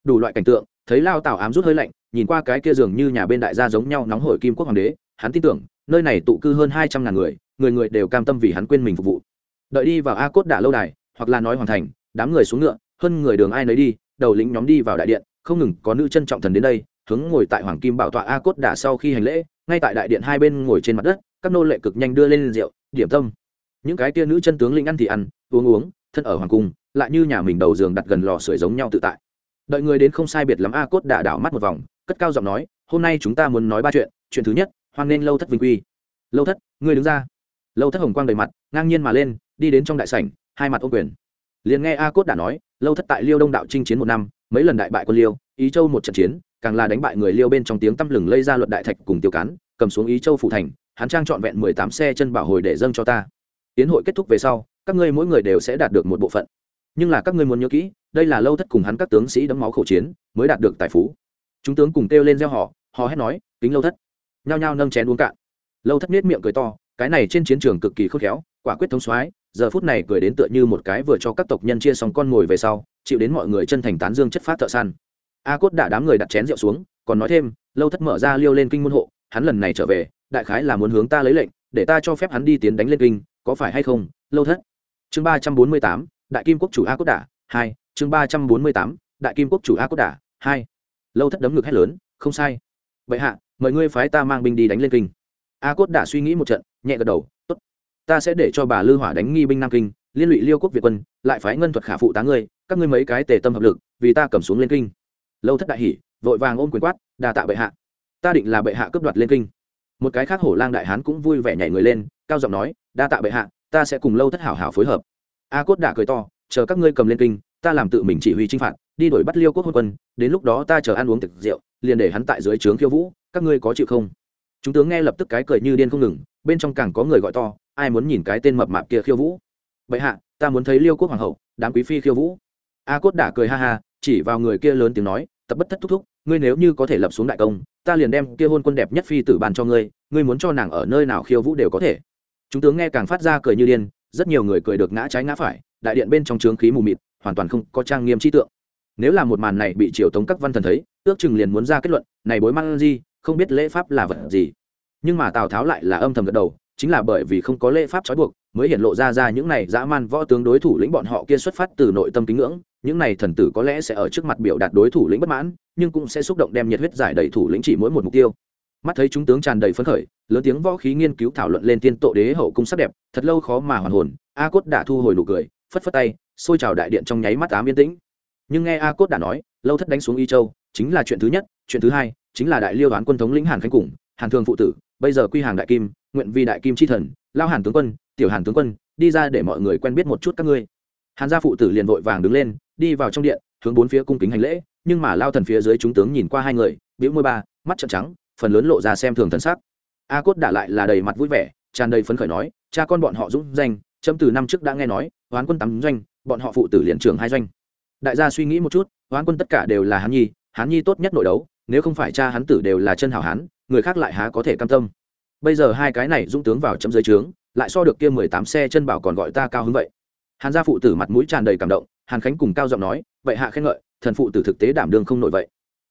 Speaker 1: Đủ loại cảnh tượng, thấy lao tào ám rút hơi lạnh nhìn qua cái kia dường như nhà bên đại gia giống nhau nóng hổi kim quốc hoàng đế, hắn tin tưởng, nơi này tụ cư hơn hai trăm ngàn người người người đều cam tâm vì hắn quên mình phục vụ. Đợi đi vào a cốt đả lâu đài, hoặc là nói hoàn thành, đám người xuống ngựa, hơn người đường ai nấy đi, đầu lĩnh nhóm đi vào đại điện, không ngừng có nữ chân trọng thần đến đây, hướng ngồi tại hoàng kim bảo tọa a cốt đả sau khi hành lễ, ngay tại đại điện hai bên ngồi trên mặt đất, các nô lệ cực nhanh đưa lên rượu, điểm tâm. Những cái tia nữ chân tướng lĩnh ăn thì ăn, uống uống, thân ở hoàng cung, lại như nhà mình đầu giường đặt gần lò sưởi giống nhau tự tại. Đợi người đến không sai biệt lắm a cốt đả đảo mắt một vòng cất cao giọng nói, hôm nay chúng ta muốn nói ba chuyện chuyện thứ nhất, hoan nên lâu thất vinh quy. Lâu thất, ngươi đứng ra. Lâu thất hồng quang đầy mặt, ngang nhiên mà lên, đi đến trong đại sảnh, hai mặt ô quyền. Liền nghe a cốt đã nói, lâu thất tại liêu đông đạo chinh chiến một năm, mấy lần đại bại quân liêu, ý châu một trận chiến, càng là đánh bại người liêu bên trong tiếng tăm lừng lây ra luật đại thạch cùng tiêu cán, cầm xuống ý châu phủ thành, hắn trang trọn vẹn mười tám xe chân bảo hồi để dâng cho ta. Tiến hội kết thúc về sau, các ngươi mỗi người đều sẽ đạt được một bộ phận. Nhưng là các ngươi muốn nhớ kỹ, đây là lâu thất cùng hắn các tướng sĩ đấm máu khẩu chiến, mới đạt được tài phú chúng tướng cùng kêu lên gieo họ họ hét nói, kính lâu thất. Nhao nhao nâng chén uống cạn. Lâu thất nết miệng cười to, cái này trên chiến trường cực kỳ khôn khéo, quả quyết thống soái, giờ phút này cười đến tựa như một cái vừa cho các tộc nhân chia xong con mồi về sau, chịu đến mọi người chân thành tán dương chất phát thợ săn. A cốt đã đám người đặt chén rượu xuống, còn nói thêm, lâu thất mở ra liêu lên kinh môn hộ, hắn lần này trở về, đại khái là muốn hướng ta lấy lệnh, để ta cho phép hắn đi tiến đánh lên kinh, có phải hay không, lâu thất? Chương ba trăm bốn mươi tám, đại kim quốc chủ a cốt đả, hai, chương ba trăm bốn mươi tám, đại kim quốc chủ a cốt đả, hai lâu thất đấm ngực hét lớn, không sai. Vậy hạ, mời ngươi phái ta mang binh đi đánh lên kinh. A cốt đã suy nghĩ một trận, nhẹ gật đầu, tốt. Ta sẽ để cho bà lư hỏa đánh nghi binh nam kinh, liên lụy liêu quốc việt quân, lại phái ngân thuật khả phụ tá ngươi, các ngươi mấy cái tề tâm hợp lực, vì ta cầm xuống lên kinh. Lâu thất đại hỉ, vội vàng ôm quyền quát đà tạ bệ hạ. Ta định là bệ hạ cướp đoạt lên kinh. Một cái khác hổ lang đại hán cũng vui vẻ nhảy người lên, cao giọng nói, đa tạ bệ hạ, ta sẽ cùng lâu thất hảo hảo phối hợp. A cốt đã cười to, chờ các ngươi cầm lên kinh ta làm tự mình chỉ huy chinh phạt, đi đổi bắt liêu quốc hôn quân, đến lúc đó ta chờ ăn uống thực rượu, liền để hắn tại dưới trướng khiêu vũ, các ngươi có chịu không? Chúng tướng nghe lập tức cái cười như điên không ngừng, bên trong càng có người gọi to, ai muốn nhìn cái tên mập mạp kia khiêu vũ? Bệ hạ, ta muốn thấy liêu quốc hoàng hậu, đám quý phi khiêu vũ. A cốt đã cười ha ha, chỉ vào người kia lớn tiếng nói, tập bất thất thúc thúc, ngươi nếu như có thể lập xuống đại công, ta liền đem kia hôn quân đẹp nhất phi tử bàn cho ngươi ngươi muốn cho nàng ở nơi nào khiêu vũ đều có thể. Chúng tướng nghe càng phát ra cười như điên, rất nhiều người cười được ngã trái ngã phải, đại điện bên trong trướng khí mù mịt hoàn toàn không có trang nghiêm trí tượng. Nếu là một màn này bị triều tống các văn thần thấy, ước chừng liền muốn ra kết luận, này bối mang gì, không biết lễ pháp là vật gì. Nhưng mà tào tháo lại là âm thầm gật đầu, chính là bởi vì không có lễ pháp trói buộc, mới hiện lộ ra ra những này dã man võ tướng đối thủ lĩnh bọn họ kia xuất phát từ nội tâm kính ngưỡng. Những này thần tử có lẽ sẽ ở trước mặt biểu đạt đối thủ lĩnh bất mãn, nhưng cũng sẽ xúc động đem nhiệt huyết giải đầy thủ lĩnh chỉ mỗi một mục tiêu. Mắt thấy chúng tướng tràn đầy phấn khởi, lớn tiếng võ khí nghiên cứu thảo luận lên tiên tổ đế hậu cung sắc đẹp, thật lâu khó mà hoàn hồn, a cốt đã thu hồi nụ cười, phất phất tay xôi trào đại điện trong nháy mắt ám yên tĩnh. Nhưng nghe a cốt đã nói, lâu thất đánh xuống y châu, chính là chuyện thứ nhất, chuyện thứ hai, chính là đại liêu đoán quân thống lĩnh hàn khánh cùng, hàn thường phụ tử, bây giờ quy hàng đại kim, nguyện vì đại kim chi thần, lao hàn tướng quân, tiểu hàn tướng quân, đi ra để mọi người quen biết một chút các ngươi. Hàn gia phụ tử liền vội vàng đứng lên, đi vào trong điện, hướng bốn phía cung kính hành lễ, nhưng mà lao thần phía dưới chúng tướng nhìn qua hai người, bĩu môi ba, mắt trợn trắng, phần lớn lộ ra xem thường thần sắc. A cốt đã lại là đầy mặt vui vẻ, tràn đầy phấn khởi nói, cha con bọn họ dũng danh, chấm từ năm trước đã nghe nói hoán quân tắm doanh bọn họ phụ tử liền trưởng hai doanh. Đại gia suy nghĩ một chút, hoán quân tất cả đều là hán nhi hán nhi tốt nhất nội đấu, nếu không phải cha hắn tử đều là chân hảo hán, người khác lại há có thể cam tâm. Bây giờ hai cái này dũng tướng vào chấm dưới trướng, lại so được kia mười tám xe chân bảo còn gọi ta cao hứng vậy. Hàn gia phụ tử mặt mũi tràn đầy cảm động, hàn khánh cùng cao giọng nói, vậy hạ khen ngợi, thần phụ tử thực tế đảm đương không nổi vậy.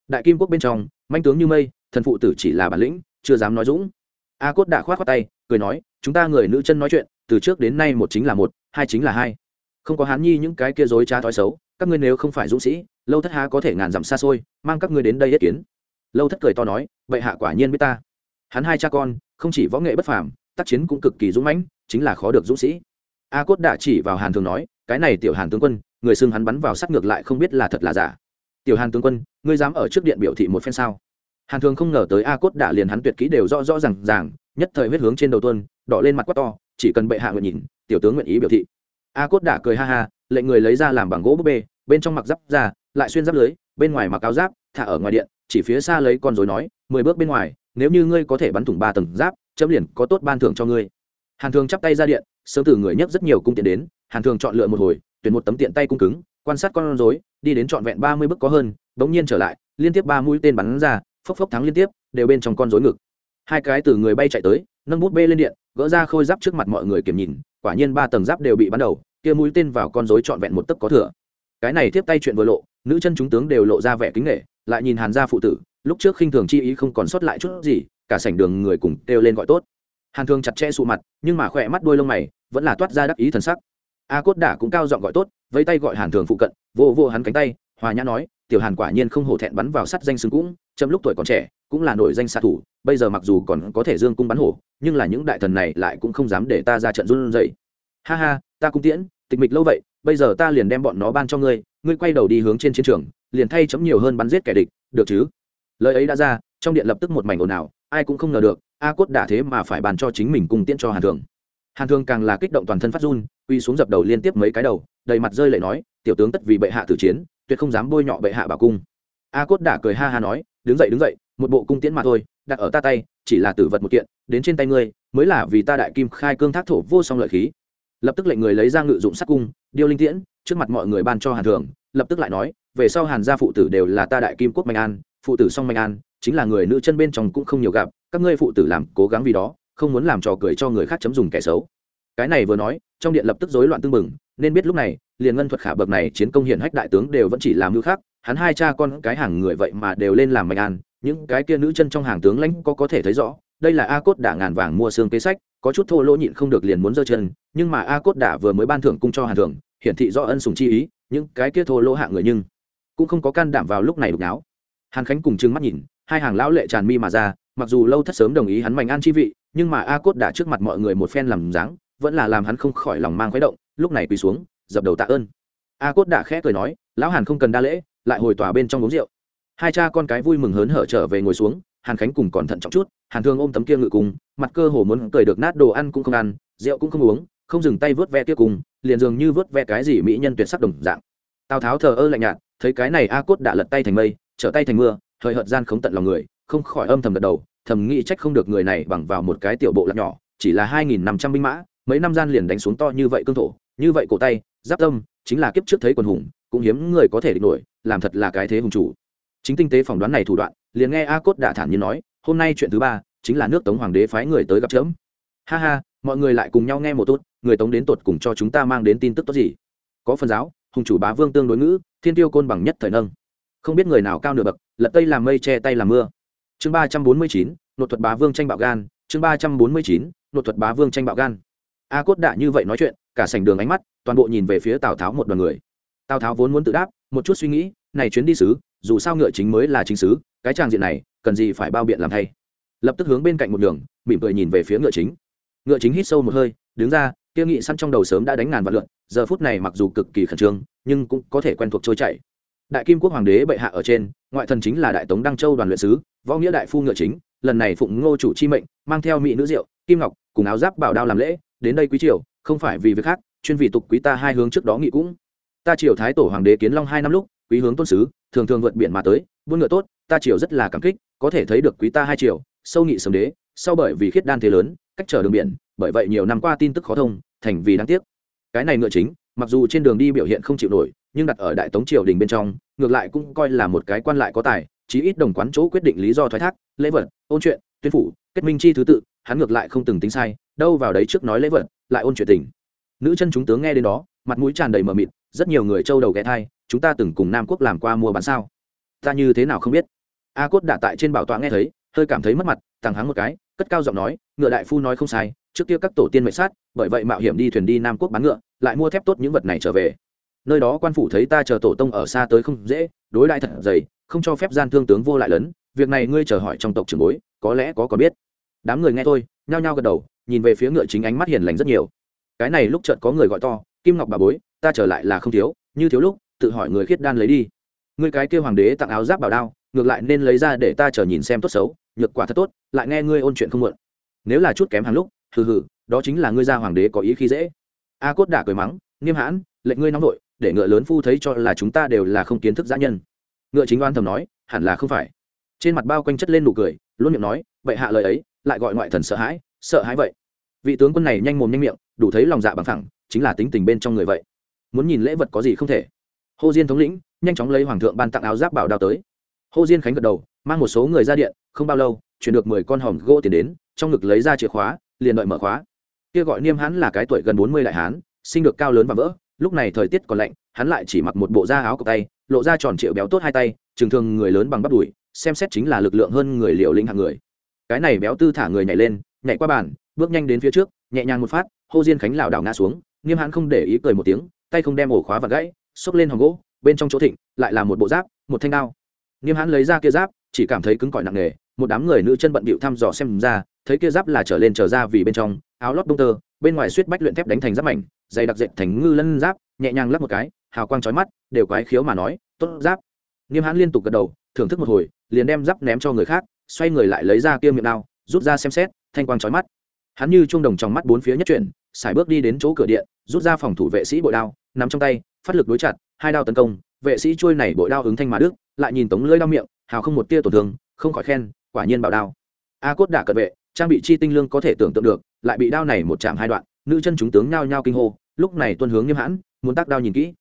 Speaker 1: Đại kim quốc bên trong, manh tướng như mây, thần phụ tử chỉ là bản lĩnh, chưa dám nói dũng. A cốt đã khoát khoát tay, cười nói, chúng ta người nữ chân nói chuyện, từ trước đến nay một chính là một, hai chính là hai không có hán nhi những cái kia dối trá thói xấu, các ngươi nếu không phải dũng sĩ, lâu thất há có thể ngàn dặm xa xôi, mang các ngươi đến đây yết kiến. Lâu thất cười to nói vậy hạ quả nhiên biết ta. Hắn hai cha con, không chỉ võ nghệ bất phàm, tác chiến cũng cực kỳ dũng mãnh, chính là khó được dũng sĩ. A cốt đã chỉ vào hàn thường nói, cái này tiểu hàn tướng quân, người xưng hắn bắn vào sát ngược lại không biết là thật là giả. Tiểu hàn tướng quân, ngươi dám ở trước điện biểu thị một phen sao? Hàn thường không ngờ tới a cốt đã liền hắn tuyệt kỹ đều rõ rõ rằng ràng, nhất thời huyết hướng trên đầu tuân đỏ lên mặt quát to, chỉ cần bệ hạ nguyện nhìn, tiểu tướng nguyện ý biểu thị a cốt đã cười ha ha lệnh người lấy ra làm bằng gỗ búp bê, bên trong mặc giáp ra, lại xuyên giáp lưới, bên ngoài mặc áo giáp, thả ở ngoài điện, chỉ phía xa lấy con dối nói, mười bước bên ngoài, nếu như ngươi có thể bắn thủng ba tầng giáp, chấm liền có tốt ban thưởng cho ngươi. Hàn thường chắp tay ra điện, sớm từ người nhấc rất nhiều cung tiện đến, hàn thường chọn lựa một hồi, tuyển một tấm tiện tay cung cứng, quan sát con rối, đi đến trọn vẹn ba mươi bước có hơn, bỗng nhiên trở lại, liên tiếp ba mũi tên bắn ra, phốc phốc thắng liên tiếp, đều bên trong con rối ngực. Hai cái từ người bay chạy tới nâng bút bê lên điện, gỡ ra khôi giáp trước mặt mọi người kiểm nhìn, quả nhiên ba tầng giáp đều bị bắn đầu, kia mũi tên vào con rối trọn vẹn một tấc có thừa. Cái này tiếp tay chuyện vừa lộ, nữ chân chúng tướng đều lộ ra vẻ kính nghệ lại nhìn hàn gia phụ tử, lúc trước khinh thường chi ý không còn sót lại chút gì, cả sảnh đường người cùng kêu lên gọi tốt. Hàn thường chặt che sụ mặt, nhưng mà khỏe mắt đuôi lông mày, vẫn là toát ra đắc ý thần sắc. A cốt đả cũng cao giọng gọi tốt, vẫy tay gọi hàn thường phụ cận vô vô hắn cánh tay, hòa nhã nói, tiểu hàn quả nhiên không hổ thẹn bắn vào sắt danh xứng cũng chấm lúc tuổi còn trẻ cũng là nổi danh xạ thủ, bây giờ mặc dù còn có thể dương cung bắn hổ, nhưng là những đại thần này lại cũng không dám để ta ra trận run dậy ha ha, ta cũng tiễn, tịch mịch lâu vậy, bây giờ ta liền đem bọn nó ban cho ngươi ngươi quay đầu đi hướng trên chiến trường, liền thay chấm nhiều hơn bắn giết kẻ địch, được chứ? Lời ấy đã ra, trong điện lập tức một mảnh ồn ào, ai cũng không ngờ được, a cốt đả thế mà phải bàn cho chính mình cùng tiễn cho hàn thường. Hàn thường càng là kích động toàn thân phát run, uy xuống dập đầu liên tiếp mấy cái đầu, đầy mặt rơi lệ nói, tiểu tướng tất vì bệ hạ tử chiến, tuyệt không dám bôi nhọ bệ hạ bảo cung. A cốt đả cười ha ha nói, đứng dậy đứng dậy một bộ cung tiễn mà thôi, đặt ở ta tay, chỉ là tử vật một kiện, đến trên tay ngươi, mới là vì ta đại kim khai cương thác thổ vô song lợi khí. Lập tức lệnh người lấy ra ngự dụng sắc cung, điêu linh tiễn, trước mặt mọi người ban cho hàn thường lập tức lại nói, về sau hàn gia phụ tử đều là ta đại kim quốc mạnh an, phụ tử song mạnh an, chính là người nữ chân bên trong cũng không nhiều gặp, các ngươi phụ tử làm cố gắng vì đó, không muốn làm trò cười cho người khác chấm dùng kẻ xấu. Cái này vừa nói, trong điện lập tức rối loạn tương mừng nên biết lúc này, liền ngân thuật khả bậc này chiến công hiển hách đại tướng đều vẫn chỉ làm như khác hắn hai cha con cái hàng người vậy mà đều lên làm mạnh an, những cái kia nữ chân trong hàng tướng lãnh có có thể thấy rõ, đây là a cốt đả ngàn vàng mua xương kế sách, có chút thô lỗ nhịn không được liền muốn giơ chân, nhưng mà a cốt đả vừa mới ban thưởng cung cho hàn thường hiển thị rõ ân sùng chi ý, những cái kia thô lỗ hạ người nhưng cũng không có can đảm vào lúc này đục náo. Hàn khánh cùng trừng mắt nhìn, hai hàng lão lệ tràn mi mà ra, mặc dù lâu thất sớm đồng ý hắn mạnh an chi vị, nhưng mà a cốt đã trước mặt mọi người một phen làm dáng, vẫn là làm hắn không khỏi lòng mang khuấy động, lúc này quỳ xuống, dập đầu tạ ơn. A cốt đã khẽ cười nói, lão hàn không cần đa lễ lại hồi tòa bên trong uống rượu. Hai cha con cái vui mừng hớn hở trở về ngồi xuống, hàn khánh cùng còn thận trọng chút, hàn thương ôm tấm kia ngự cùng mặt cơ hồ muốn cười được nát đồ ăn cũng không ăn, rượu cũng không uống, không dừng tay vớt ve kia cùng liền dường như vớt ve cái gì mỹ nhân tuyệt sắc đồng dạng. Tào tháo thờ ơ lạnh nhạt, thấy cái này a cốt đã lật tay thành mây, trở tay thành mưa thời hợt gian không tận lòng người, không khỏi âm thầm gật đầu, thầm nghĩ trách không được người này bằng vào một cái tiểu bộ lạc nhỏ, chỉ là hai nghìn năm trăm binh mã, mấy năm gian liền đánh xuống to như vậy cương thổ, như vậy cổ tay, giáp tâm, chính là kiếp trước thấy quần hùng, cũng hiếm người có thể địch nổi làm thật là cái thế hùng chủ. Chính tinh tế phỏng đoán này thủ đoạn, liền nghe a cốt đã thản nhiên nói, hôm nay chuyện thứ ba, chính là nước tống hoàng đế phái người tới gặp chớm. Ha ha, mọi người lại cùng nhau nghe một tốt người tống đến tột cùng cho chúng ta mang đến tin tức tốt gì? Có phần giáo, hùng chủ bá vương tương đối ngữ, thiên tiêu côn bằng nhất thời nâng. Không biết người nào cao nửa bậc, lật tây làm mây, che tay làm mưa. Chương ba trăm bốn mươi chín nội thuật bá vương tranh bạo gan. Chương ba trăm bốn mươi chín nội thuật bá vương tranh bạo gan. A cốt đã như vậy nói chuyện, cả sảnh đường ánh mắt, toàn bộ nhìn về phía tào tháo một đoàn người. Tào tháo vốn muốn tự đáp một chút suy nghĩ, này chuyến đi sứ dù sao ngựa chính mới là chính sứ cái trang diện này, cần gì phải bao biện làm thay. Lập tức hướng bên cạnh một đường, mỉm cười nhìn về phía ngựa chính. Ngựa chính hít sâu một hơi, đứng ra, kia nghị săn trong đầu sớm đã đánh ngàn vạn lượn, giờ phút này mặc dù cực kỳ khẩn trương, nhưng cũng có thể quen thuộc trôi chảy. Đại kim quốc hoàng đế bệ hạ ở trên, ngoại thần chính là đại tống đăng châu đoàn luyện sứ võ nghĩa đại phu ngựa chính, lần này phụng ngô chủ chi mệnh, mang theo mỹ nữ rượu, kim ngọc, cùng áo giáp bảo đao làm lễ, đến đây quý triều, không phải vì việc khác, chuyên vì tục quý ta hai hướng trước đó nghị cũng ta triều thái tổ hoàng đế kiến long hai năm lúc, quý hướng tôn sứ, thường thường vượt biển mà tới buôn ngựa tốt, ta triều rất là cảm kích, có thể thấy được quý ta hai triều, sâu nghị sầm đế, sau bởi vì khiết đan thế lớn, cách trở đường biển, bởi vậy nhiều năm qua tin tức khó thông, thành vì đáng tiếc. Cái này ngựa chính, mặc dù trên đường đi biểu hiện không chịu nổi, nhưng đặt ở đại tống triều đình bên trong, ngược lại cũng coi là một cái quan lại có tài, chí ít đồng quán chỗ quyết định lý do thoái thác, lễ vật, ôn chuyện, tuyên phủ, kết minh chi thứ tự, hắn ngược lại không từng tính sai, đâu vào đấy trước nói lễ vật, lại ôn chuyện tình. Nữ chân chúng tướng nghe đến đó, mặt mũi tràn đầy mờ mịt rất nhiều người trâu đầu ghé thai, chúng ta từng cùng nam quốc làm qua mua bán sao? Ta như thế nào không biết? A cốt đã tại trên bảo tọa nghe thấy, hơi cảm thấy mất mặt thằng hắn một cái, cất cao giọng nói, ngựa đại phu nói không sai, trước kia các tổ tiên mệnh sát, bởi vậy mạo hiểm đi thuyền đi nam quốc bán ngựa, lại mua thép tốt những vật này trở về. Nơi đó quan phủ thấy ta chờ tổ tông ở xa tới không dễ, đối lại thật dày, không cho phép gian thương tướng vô lại lớn, việc này ngươi chờ hỏi trong tộc trường bối, có lẽ có có biết. Đám người nghe thôi, nhao nhao gật đầu, nhìn về phía ngựa chính ánh mắt hiền lành rất nhiều. Cái này lúc chợt có người gọi to, kim ngọc bà bối ta trở lại là không thiếu như thiếu lúc tự hỏi người khiết đan lấy đi. Ngươi cái kêu hoàng đế tặng áo giáp bảo đao ngược lại nên lấy ra để ta chờ nhìn xem tốt xấu nhược quả thật tốt lại nghe ngươi ôn chuyện không muộn. Nếu là chút kém hàng lúc hừ hừ đó chính là ngươi ra hoàng đế có ý khi dễ. A cốt đả cười mắng nghiêm hãn lệnh ngươi nóng vội, để ngựa lớn phu thấy cho là chúng ta đều là không kiến thức giã nhân. Ngựa chính oan thầm nói hẳn là không phải. Trên mặt bao quanh chất lên nụ cười luôn miệng nói vậy hạ lời ấy lại gọi ngoại thần sợ hãi sợ hãi vậy. Vị tướng quân này nhanh mồm nhanh miệng đủ thấy lòng dạ bằng thẳng chính là tính tình bên trong người vậy muốn nhìn lễ vật có gì không thể. Hồ diên thống lĩnh, nhanh chóng lấy hoàng thượng ban tặng áo giáp bảo đao tới. Hồ diên khánh gật đầu, mang một số người ra điện, không bao lâu, chuyển được mười con hòm gỗ tiền đến, trong ngực lấy ra chìa khóa, liền đợi mở khóa. Kia gọi niêm hãn là cái tuổi gần bốn mươi đại hán, sinh được cao lớn và vỡ, lúc này thời tiết còn lạnh, hắn lại chỉ mặc một bộ da áo cộc tay, lộ ra tròn triệu béo tốt hai tay, trường thường người lớn bằng bắp đùi, xem xét chính là lực lượng hơn người liều lĩnh hạng người. Cái này béo tư thả người nhảy lên, nhảy qua bàn, bước nhanh đến phía trước, nhẹ nhàng một phát, hô diên khánh lảo đảo ngã xuống nghiêm hãn không để ý cười một tiếng tay không đem ổ khóa và gãy, xốc lên hòn gỗ, bên trong chỗ thịnh, lại là một bộ giáp, một thanh đao. Nghiêm hãn lấy ra kia giáp, chỉ cảm thấy cứng cỏi nặng nề, một đám người nữ chân bận bịu thăm dò xem ra, thấy kia giáp là trở lên trở ra vì bên trong, áo lót bông tơ, bên ngoài suýt bách luyện thép đánh thành giáp mảnh, dày đặc dệt thành ngư lân giáp, nhẹ nhàng lắp một cái, hào quang chói mắt, đều quái khiếu mà nói, tốt giáp. Nghiêm hãn liên tục gật đầu, thưởng thức một hồi, liền đem giáp ném cho người khác, xoay người lại lấy ra kia miệng đao, rút ra xem xét, thanh quang chói mắt. Hắn như chuông đồng trong mắt bốn phía nhất chuyển sải bước đi đến chỗ cửa điện, rút ra phòng thủ vệ sĩ bội đao, nắm trong tay, phát lực đối chặt, hai đao tấn công, vệ sĩ trôi này bội đao ứng thanh mà đức, lại nhìn tống lưỡi đao miệng, hào không một tia tổn thương, không khỏi khen, quả nhiên bảo đao. A cốt đả cận vệ, trang bị chi tinh lương có thể tưởng tượng được, lại bị đao này một chạm hai đoạn, nữ chân chúng tướng nhao nhao kinh hô, lúc này tuân hướng nghiêm hãn, muốn tác đao nhìn kỹ.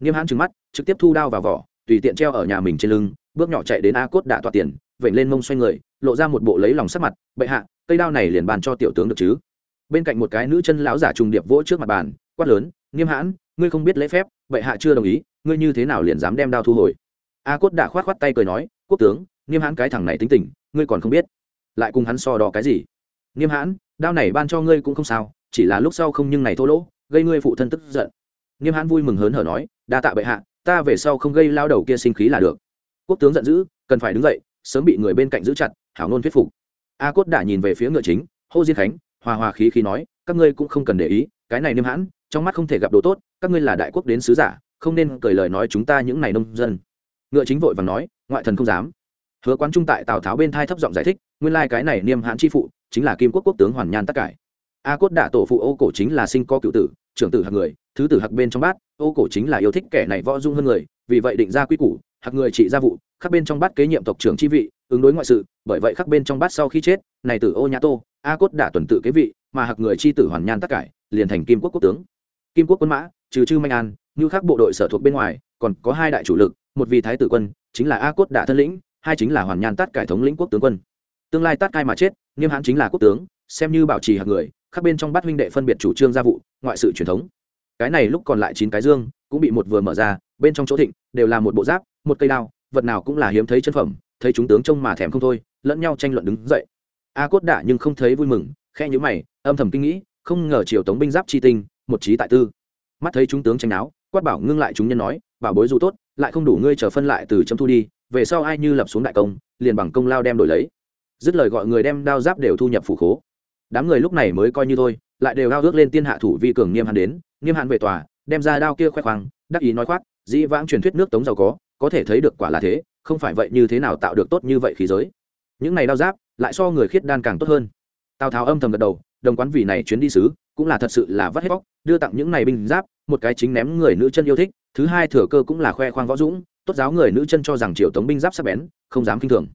Speaker 1: Nghiêm hãn trừng mắt, trực tiếp thu đao vào vỏ, tùy tiện treo ở nhà mình trên lưng, bước nhỏ chạy đến a cốt đả tọa tiền, vểnh lên mông xoay người, lộ ra một bộ lấy lòng sắc mặt, bệ hạ, cây đao này liền bàn cho tiểu tướng được chứ? Bên cạnh một cái nữ chân lão giả trùng điệp vỗ trước mặt bàn, quát lớn, nghiêm hãn, ngươi không biết lễ phép, bệ hạ chưa đồng ý, ngươi như thế nào liền dám đem đao thu hồi? A cốt đã khoát khoát tay cười nói, quốc tướng, nghiêm hãn cái thằng này tính tình, ngươi còn không biết. Lại cùng hắn so đo cái gì? Nghiêm hãn, đao này ban cho ngươi cũng không sao, chỉ là lúc sau không nhưng này thô lỗ, gây ngươi phụ thân tức giận. Nghiêm hãn vui mừng hớn hở nói, đa tạ bệ hạ, ta về sau không gây lao đầu kia sinh khí là được. Quốc tướng giận dữ, cần phải đứng dậy, sớm bị người bên cạnh giữ chặt, hảo ngôn thuyết phục. A cốt đã nhìn về phía ngựa chính, hô diên khánh hòa hòa khí khí nói, các ngươi cũng không cần để ý, cái này niêm hãn, trong mắt không thể gặp đồ tốt, các ngươi là đại quốc đến sứ giả, không nên cởi lời nói chúng ta những này nông dân. Ngựa chính vội vàng nói, ngoại thần không dám. Hứa quán trung tại tào tháo bên thai thấp giọng giải thích, nguyên lai cái này niêm hãn chi phụ, chính là kim quốc quốc tướng hoàn nhan tất cải. A cốt đạ tổ phụ ô cổ chính là sinh co cựu tử, trưởng tử hạc người, thứ tử hạc bên trong bát, ô cổ chính là yêu thích kẻ này võ dung hơn người, vì vậy định ra quy củ, hạc người trị gia vụ, khắc bên trong bát kế nhiệm tộc trưởng chi vị, ứng đối ngoại sự, bởi vậy khắc bên trong bát sau khi chết, này tử ô nhã tô a cốt đã tuần tự kế vị, mà hạc người chi tử hoàn nhan tất cải, liền thành kim quốc quốc tướng. Kim quốc quân mã, trừ chư manh an, như khác bộ đội sở thuộc bên ngoài, còn có hai đại chủ lực, một vị thái tử quân, chính là a cốt đã thân lĩnh, hai chính là hoàn nhan tát cải thống lĩnh quốc tướng quân. Tương lai tát cai mà chết, nghiêm hãn chính là quốc tướng, xem như bảo trì hạc người, khắc bên trong bắt huynh đệ phân biệt chủ trương gia vụ, ngoại sự truyền thống. Cái này lúc còn lại chín cái dương, cũng bị một vừa mở ra, bên trong chỗ thịnh, đều là một bộ giáp, một cây đao, vật nào cũng là hiếm thấy chân phẩm, thấy chúng tướng trông mà thèm không thôi, lẫn nhau tranh luận đứng dậy a cốt đạ nhưng không thấy vui mừng khe nhữ mày, âm thầm kinh nghĩ, không ngờ triều tống binh giáp chi tinh, một trí tại tư. Mắt thấy chúng tướng tranh áo quát bảo ngưng lại chúng nhân nói, bảo bối dù tốt, lại không đủ ngươi chờ phân lại từ châm thu đi, về sau ai như lập xuống đại công, liền bằng công lao đem đổi lấy. Dứt lời gọi người đem đao giáp đều thu nhập phủ khố. Đám người lúc này mới coi như thôi, lại đều đao ước lên tiên hạ thủ vi cường nghiêm hàn đến, nghiêm hàn về tòa, đem ra đao kia khoe khoang, đắc ý nói khoác, dĩ vãng truyền thuyết nước tống giàu có có thể thấy được quả là thế, không phải vậy như thế nào tạo được tốt như vậy khí giới. Những này đao giáp lại so người khiết đan càng tốt hơn. Tào tháo âm thầm gật đầu, đồng quán vì này chuyến đi sứ cũng là thật sự là vắt hết bóc đưa tặng những này binh giáp, một cái chính ném người nữ chân yêu thích, thứ hai thừa cơ cũng là khoe khoang võ dũng, tốt giáo người nữ chân cho rằng triều tống binh giáp sắp bén, không dám kinh thường.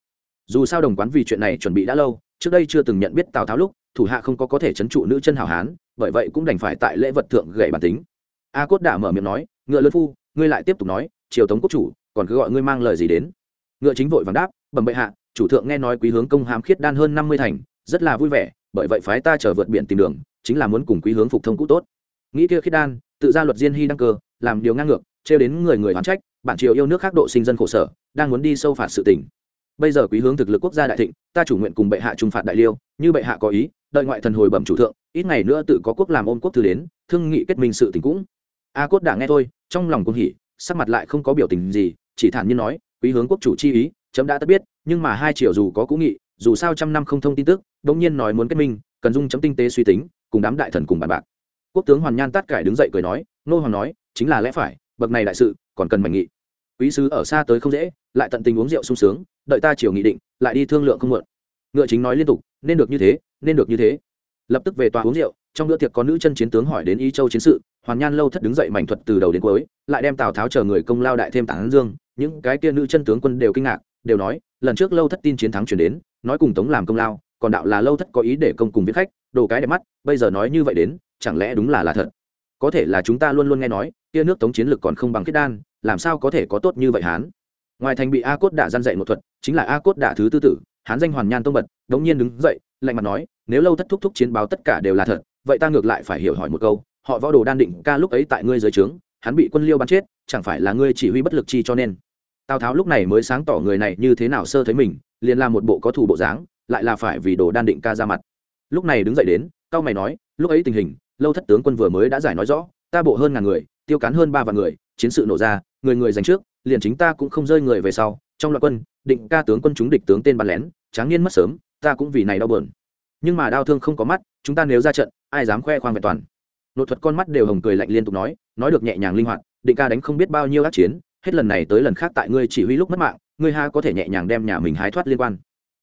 Speaker 1: Dù sao đồng quán vì chuyện này chuẩn bị đã lâu, trước đây chưa từng nhận biết tào tháo lúc, thủ hạ không có có thể chấn trụ nữ chân hảo hán, bởi vậy cũng đành phải tại lễ vật thượng gậy bản tính. A cốt đã mở miệng nói, ngựa lớn phu, ngươi lại tiếp tục nói, triều tống quốc chủ, còn cứ gọi ngươi mang lời gì đến? Ngựa chính vội vàng đáp, bẩm bệ hạ chủ thượng nghe nói quý hướng công hám khiết đan hơn năm mươi thành, rất là vui vẻ, bởi vậy phái ta trở vượt biển tìm đường, chính là muốn cùng quý hướng phục thông cũ tốt. Nghĩ kia khiết đan, tự ra luật diên hy đăng cơ, làm điều ngang ngược, trêu đến người người oán trách, bản triều yêu nước khác độ sinh dân khổ sở, đang muốn đi sâu phạt sự tỉnh bây giờ quý hướng thực lực quốc gia đại thịnh, ta chủ nguyện cùng bệ hạ trung phạt đại liêu, như bệ hạ có ý, đợi ngoại thần hồi bẩm chủ thượng, ít ngày nữa tự có quốc làm ôm quốc thư đến, thương nghị kết minh sự tình cũng. A cốt đã nghe thôi, trong lòng cũng hỉ, sắc mặt lại không có biểu tình gì, chỉ thản nhiên nói, quý hướng quốc chủ chi ý, chấm đã tất biết nhưng mà hai triệu dù có cũ nghị, dù sao trăm năm không thông tin tức đống nhiên nói muốn kết minh, cần dung chấm tinh tế suy tính, cùng đám đại thần cùng bàn bạc. Quốc tướng hoàn nhan tát cải đứng dậy cười nói, nô hoàng nói, chính là lẽ phải, bậc này đại sự, còn cần mảnh nghị. Quý sứ ở xa tới không dễ, lại tận tình uống rượu sung sướng, đợi ta chiều nghị định, lại đi thương lượng không muộn. Ngựa chính nói liên tục, nên được như thế, nên được như thế. Lập tức về tòa uống rượu, trong bữa tiệc có nữ chân chiến tướng hỏi đến y châu chiến sự, hoàn nhan lâu thất đứng dậy mảnh thuật từ đầu đến cuối, lại đem tào tháo chờ người công lao đại thêm tảng dương, những cái kia nữ chân tướng quân đều kinh ngạc, đều nói lần trước lâu thất tin chiến thắng chuyển đến, nói cùng tống làm công lao, còn đạo là lâu thất có ý để công cùng viết khách, đồ cái đẹp mắt, bây giờ nói như vậy đến, chẳng lẽ đúng là là thật? Có thể là chúng ta luôn luôn nghe nói, kia nước tống chiến lực còn không bằng kết đan, làm sao có thể có tốt như vậy hán? Ngoài thành bị a cốt đả gian dạy một thuật, chính là a cốt đả thứ tư tử, hán danh hoàn nhan tông bật, đống nhiên đứng dậy, lạnh mặt nói, nếu lâu thất thúc thúc chiến báo tất cả đều là thật, vậy ta ngược lại phải hiểu hỏi một câu, họ võ đồ đan định ca lúc ấy tại ngươi dưới trướng, hắn bị quân liêu bắn chết, chẳng phải là ngươi chỉ huy bất lực chi cho nên? Tào tháo lúc này mới sáng tỏ người này như thế nào sơ thấy mình, liền làm một bộ có thủ bộ dáng, lại là phải vì đồ đan định ca ra mặt. Lúc này đứng dậy đến, cao mày nói, lúc ấy tình hình, lâu thất tướng quân vừa mới đã giải nói rõ, ta bộ hơn ngàn người, tiêu cán hơn ba vạn người, chiến sự nổ ra, người người giành trước, liền chính ta cũng không rơi người về sau, trong loạt quân, định ca tướng quân chúng địch tướng tên bắn lén, tráng niên mất sớm, ta cũng vì này đau bờn nhưng mà đau thương không có mắt, chúng ta nếu ra trận, ai dám khoe khoang vẹn toàn? Nội thuật con mắt đều hồng cười lạnh liên tục nói nói được nhẹ nhàng linh hoạt, định ca đánh không biết bao nhiêu ác chiến hết lần này tới lần khác tại ngươi chỉ huy lúc mất mạng, ngươi ha có thể nhẹ nhàng đem nhà mình hái thoát liên quan.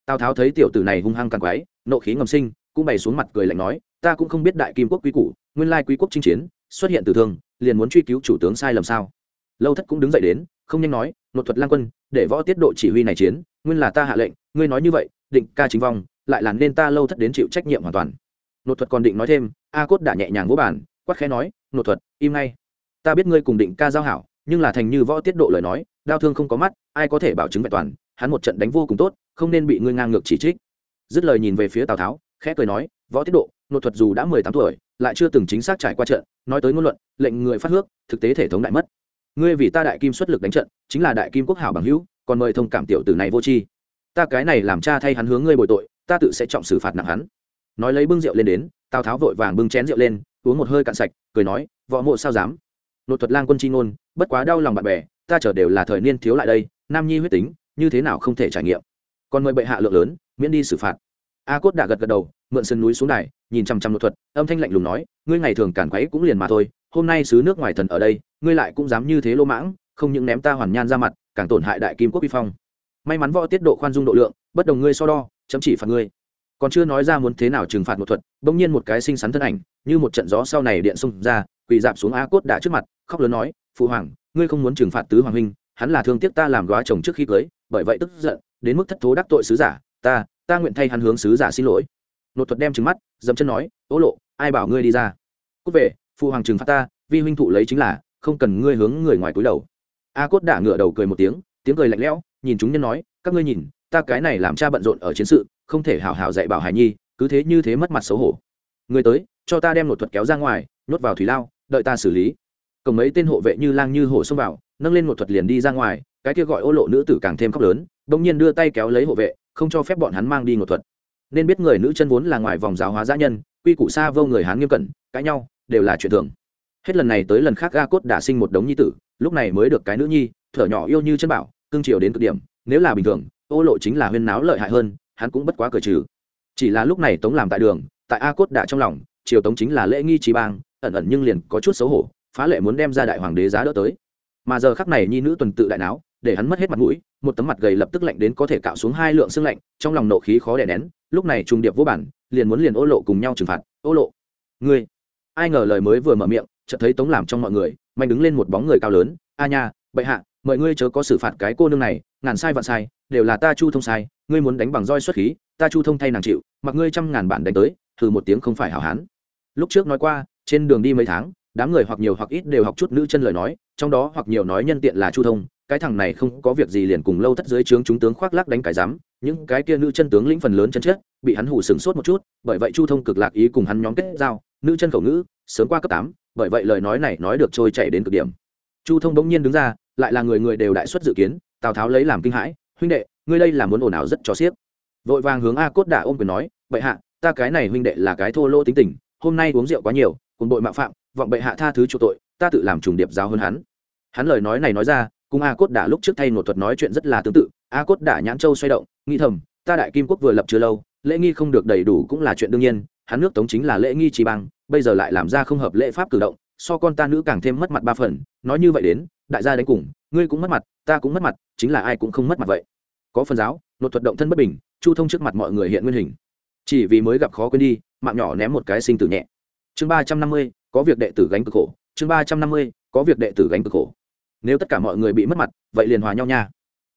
Speaker 1: Tào tháo thấy tiểu tử này hung hăng càng quái, nộ khí ngầm sinh, cũng bày xuống mặt cười lạnh nói, ta cũng không biết đại kim quốc quý củ, nguyên lai quý quốc chinh chiến, xuất hiện từ thương, liền muốn truy cứu chủ tướng sai lầm sao? Lâu thất cũng đứng dậy đến, không nhanh nói nội thuật lang quân, để võ tiết độ chỉ huy này chiến, nguyên là ta hạ lệnh, ngươi nói như vậy, định ca chính vong, lại là nên ta lâu thất đến chịu trách nhiệm hoàn toàn. Nội thuật còn định nói thêm, a cốt đã nhẹ nhàng vỗ bản quát khẽ nói nội thuật, im ngay. Ta biết ngươi cùng định ca giao hảo nhưng là thành như võ tiết độ lời nói đau thương không có mắt, ai có thể bảo chứng vẹn toàn, hắn một trận đánh vô cùng tốt, không nên bị ngươi ngang ngược chỉ trích. Dứt lời nhìn về phía tào tháo, khẽ cười nói, võ tiết độ nội thuật dù đã mười tám tuổi, lại chưa từng chính xác trải qua trận, nói tới ngôn luận, lệnh người phát hước, thực tế thể thống đại mất. Ngươi vì ta đại kim xuất lực đánh trận, chính là đại kim quốc hảo bằng hữu, còn mời thông cảm tiểu tử này vô tri. Ta cái này làm cha thay hắn hướng ngươi bồi tội, ta tự sẽ trọng xử phạt nặng hắn. Nói lấy bưng rượu lên đến, tào tháo vội vàng bưng chén rượu lên, uống một hơi cạn sạch, cười nói, võ mộ sao dám? Nội thuật lang quân chi ngôn, bất quá đau lòng bạn bè, ta chờ đều là thời niên thiếu lại đây, nam nhi huyết tính, như thế nào không thể trải nghiệm. Còn mời bệ hạ lượng lớn, miễn đi xử phạt. A cốt đã gật gật đầu, mượn sân núi xuống đài, nhìn chăm chăm nội thuật, âm thanh lạnh lùng nói, ngươi ngày thường cản quấy cũng liền mà thôi, hôm nay xứ nước ngoài thần ở đây, ngươi lại cũng dám như thế lô mãng, không những ném ta hoàn nhan ra mặt, càng tổn hại đại kim quốc vi phong. May mắn võ tiết độ khoan dung độ lượng, bất đồng ngươi so đo, chấm chỉ phạt ngươi. Còn chưa nói ra muốn thế nào trừng phạt một thuật bỗng nhiên một cái xinh xắn thân ảnh, như một trận gió sau này điện xông ra, quỳ dạp xuống a cốt đã trước mặt, khóc lớn nói, phụ hoàng, ngươi không muốn trừng phạt tứ hoàng huynh, hắn là thương tiếc ta làm góa chồng trước khi cưới, bởi vậy tức giận, đến mức thất thố đắc tội sứ giả, ta ta nguyện thay hắn hướng sứ giả xin lỗi. Nột thuật đem trừng mắt dẫm chân nói ố lộ, ai bảo ngươi đi ra? Cút về, phụ hoàng trừng phạt ta, vi huynh thụ lấy chính là, không cần ngươi hướng người ngoài cúi đầu. A cốt đã ngửa đầu cười một tiếng tiếng cười lạnh lẽo, nhìn chúng nhân nói, các ngươi nhìn, ta cái này làm cha bận rộn ở chiến sự, không thể hảo hảo dạy bảo hải nhi cứ thế như thế mất mặt xấu hổ. Người tới, cho ta đem nội thuật kéo ra ngoài, nhốt vào thủy lao, đợi ta xử lý. Cổng mấy tên hộ vệ như lang như hổ xông vào, nâng lên một thuật liền đi ra ngoài, cái kia gọi ô lộ nữ tử càng thêm khóc lớn, bỗng nhiên đưa tay kéo lấy hộ vệ, không cho phép bọn hắn mang đi nội thuật. Nên biết người nữ chân vốn là ngoài vòng giáo hóa giã nhân, quy củ xa vô người hán nghiêm cẩn, cãi nhau, đều là chuyện thường. Hết lần này tới lần khác ga cốt đã sinh một đống nhi tử, lúc này mới được cái nữ nhi, thở nhỏ yêu như chân bảo, cương triều đến cực điểm, nếu là bình thường, ô lộ chính là huyên náo lợi hại hơn, hắn cũng bất quá cờ trừ chỉ là lúc này tống làm tại đường, tại a cốt đã trong lòng, triều tống chính là lễ nghi trí bang, ẩn ẩn nhưng liền có chút xấu hổ, phá lệ muốn đem ra đại hoàng đế giá đỡ tới. Mà giờ khắc này nhi nữ tuần tự đại não để hắn mất hết mặt mũi, một tấm mặt gầy lập tức lạnh đến có thể cạo xuống hai lượng xương lạnh, trong lòng nộ khí khó đè nén, lúc này trùng điệp vô bản, liền muốn liền ô lộ cùng nhau trừng phạt. Ô lộ, ngươi, ai ngờ lời mới vừa mở miệng, chợt thấy tống làm trong mọi người, mạnh đứng lên một bóng người cao lớn, a nha, bệ hạ, mời ngươi chớ có xử phạt cái cô nương này, ngàn sai vạn sai, đều là ta chu thông sai ngươi muốn đánh bằng roi xuất khí, ta chu thông thay nàng chịu, mặc ngươi trăm ngàn bản đánh tới, thử một tiếng không phải hảo hán. Lúc trước nói qua, trên đường đi mấy tháng, đám người hoặc nhiều hoặc ít đều học chút nữ chân lời nói, trong đó hoặc nhiều nói nhân tiện là chu thông, cái thằng này không có việc gì liền cùng lâu thất dưới trướng chúng tướng khoác lác đánh cái dám những cái kia nữ chân tướng lĩnh phần lớn chân chết, bị hắn hủ sừng sốt một chút, bởi vậy chu thông cực lạc ý cùng hắn nhóm kết giao, nữ chân khẩu ngữ, sớm qua cấp tám, bởi vậy lời nói này nói được trôi chảy đến cực điểm. Chu thông bỗng nhiên đứng ra, lại là người người đều đại xuất dự kiến, tào tháo lấy làm kinh hãi, huynh đệ ngươi đây là muốn ồn ào rất cho xiếc. Vội vàng hướng a cốt đả ôm quyền nói, bệ hạ, ta cái này huynh đệ là cái thô lỗ tính tình, hôm nay uống rượu quá nhiều, cùng đội mạo phạm, vọng bệ hạ tha thứ chỗ tội, ta tự làm trùng điệp giáo hơn hắn. Hắn lời nói này nói ra, cùng a cốt đả lúc trước thay một thuật nói chuyện rất là tương tự, a cốt đả nhãn châu xoay động nghi thầm, ta đại kim quốc vừa lập chưa lâu, lễ nghi không được đầy đủ cũng là chuyện đương nhiên, hắn nước tống chính là lễ nghi trì bằng bây giờ lại làm ra không hợp lễ pháp cử động, so con ta nữ càng thêm mất mặt ba phần, nói như vậy đến, đại gia đánh cùng, ngươi cũng mất mặt, ta cũng mất mặt, chính là ai cũng không mất mặt vậy có phần giáo nội thuật động thân bất bình, chu thông trước mặt mọi người hiện nguyên hình. Chỉ vì mới gặp khó quên đi, mạng nhỏ ném một cái sinh tử nhẹ. Chương ba trăm năm mươi, có việc đệ tử gánh cực khổ. Chương ba trăm năm mươi, có việc đệ tử gánh cực khổ. Nếu tất cả mọi người bị mất mặt, vậy liền hòa nhau nha.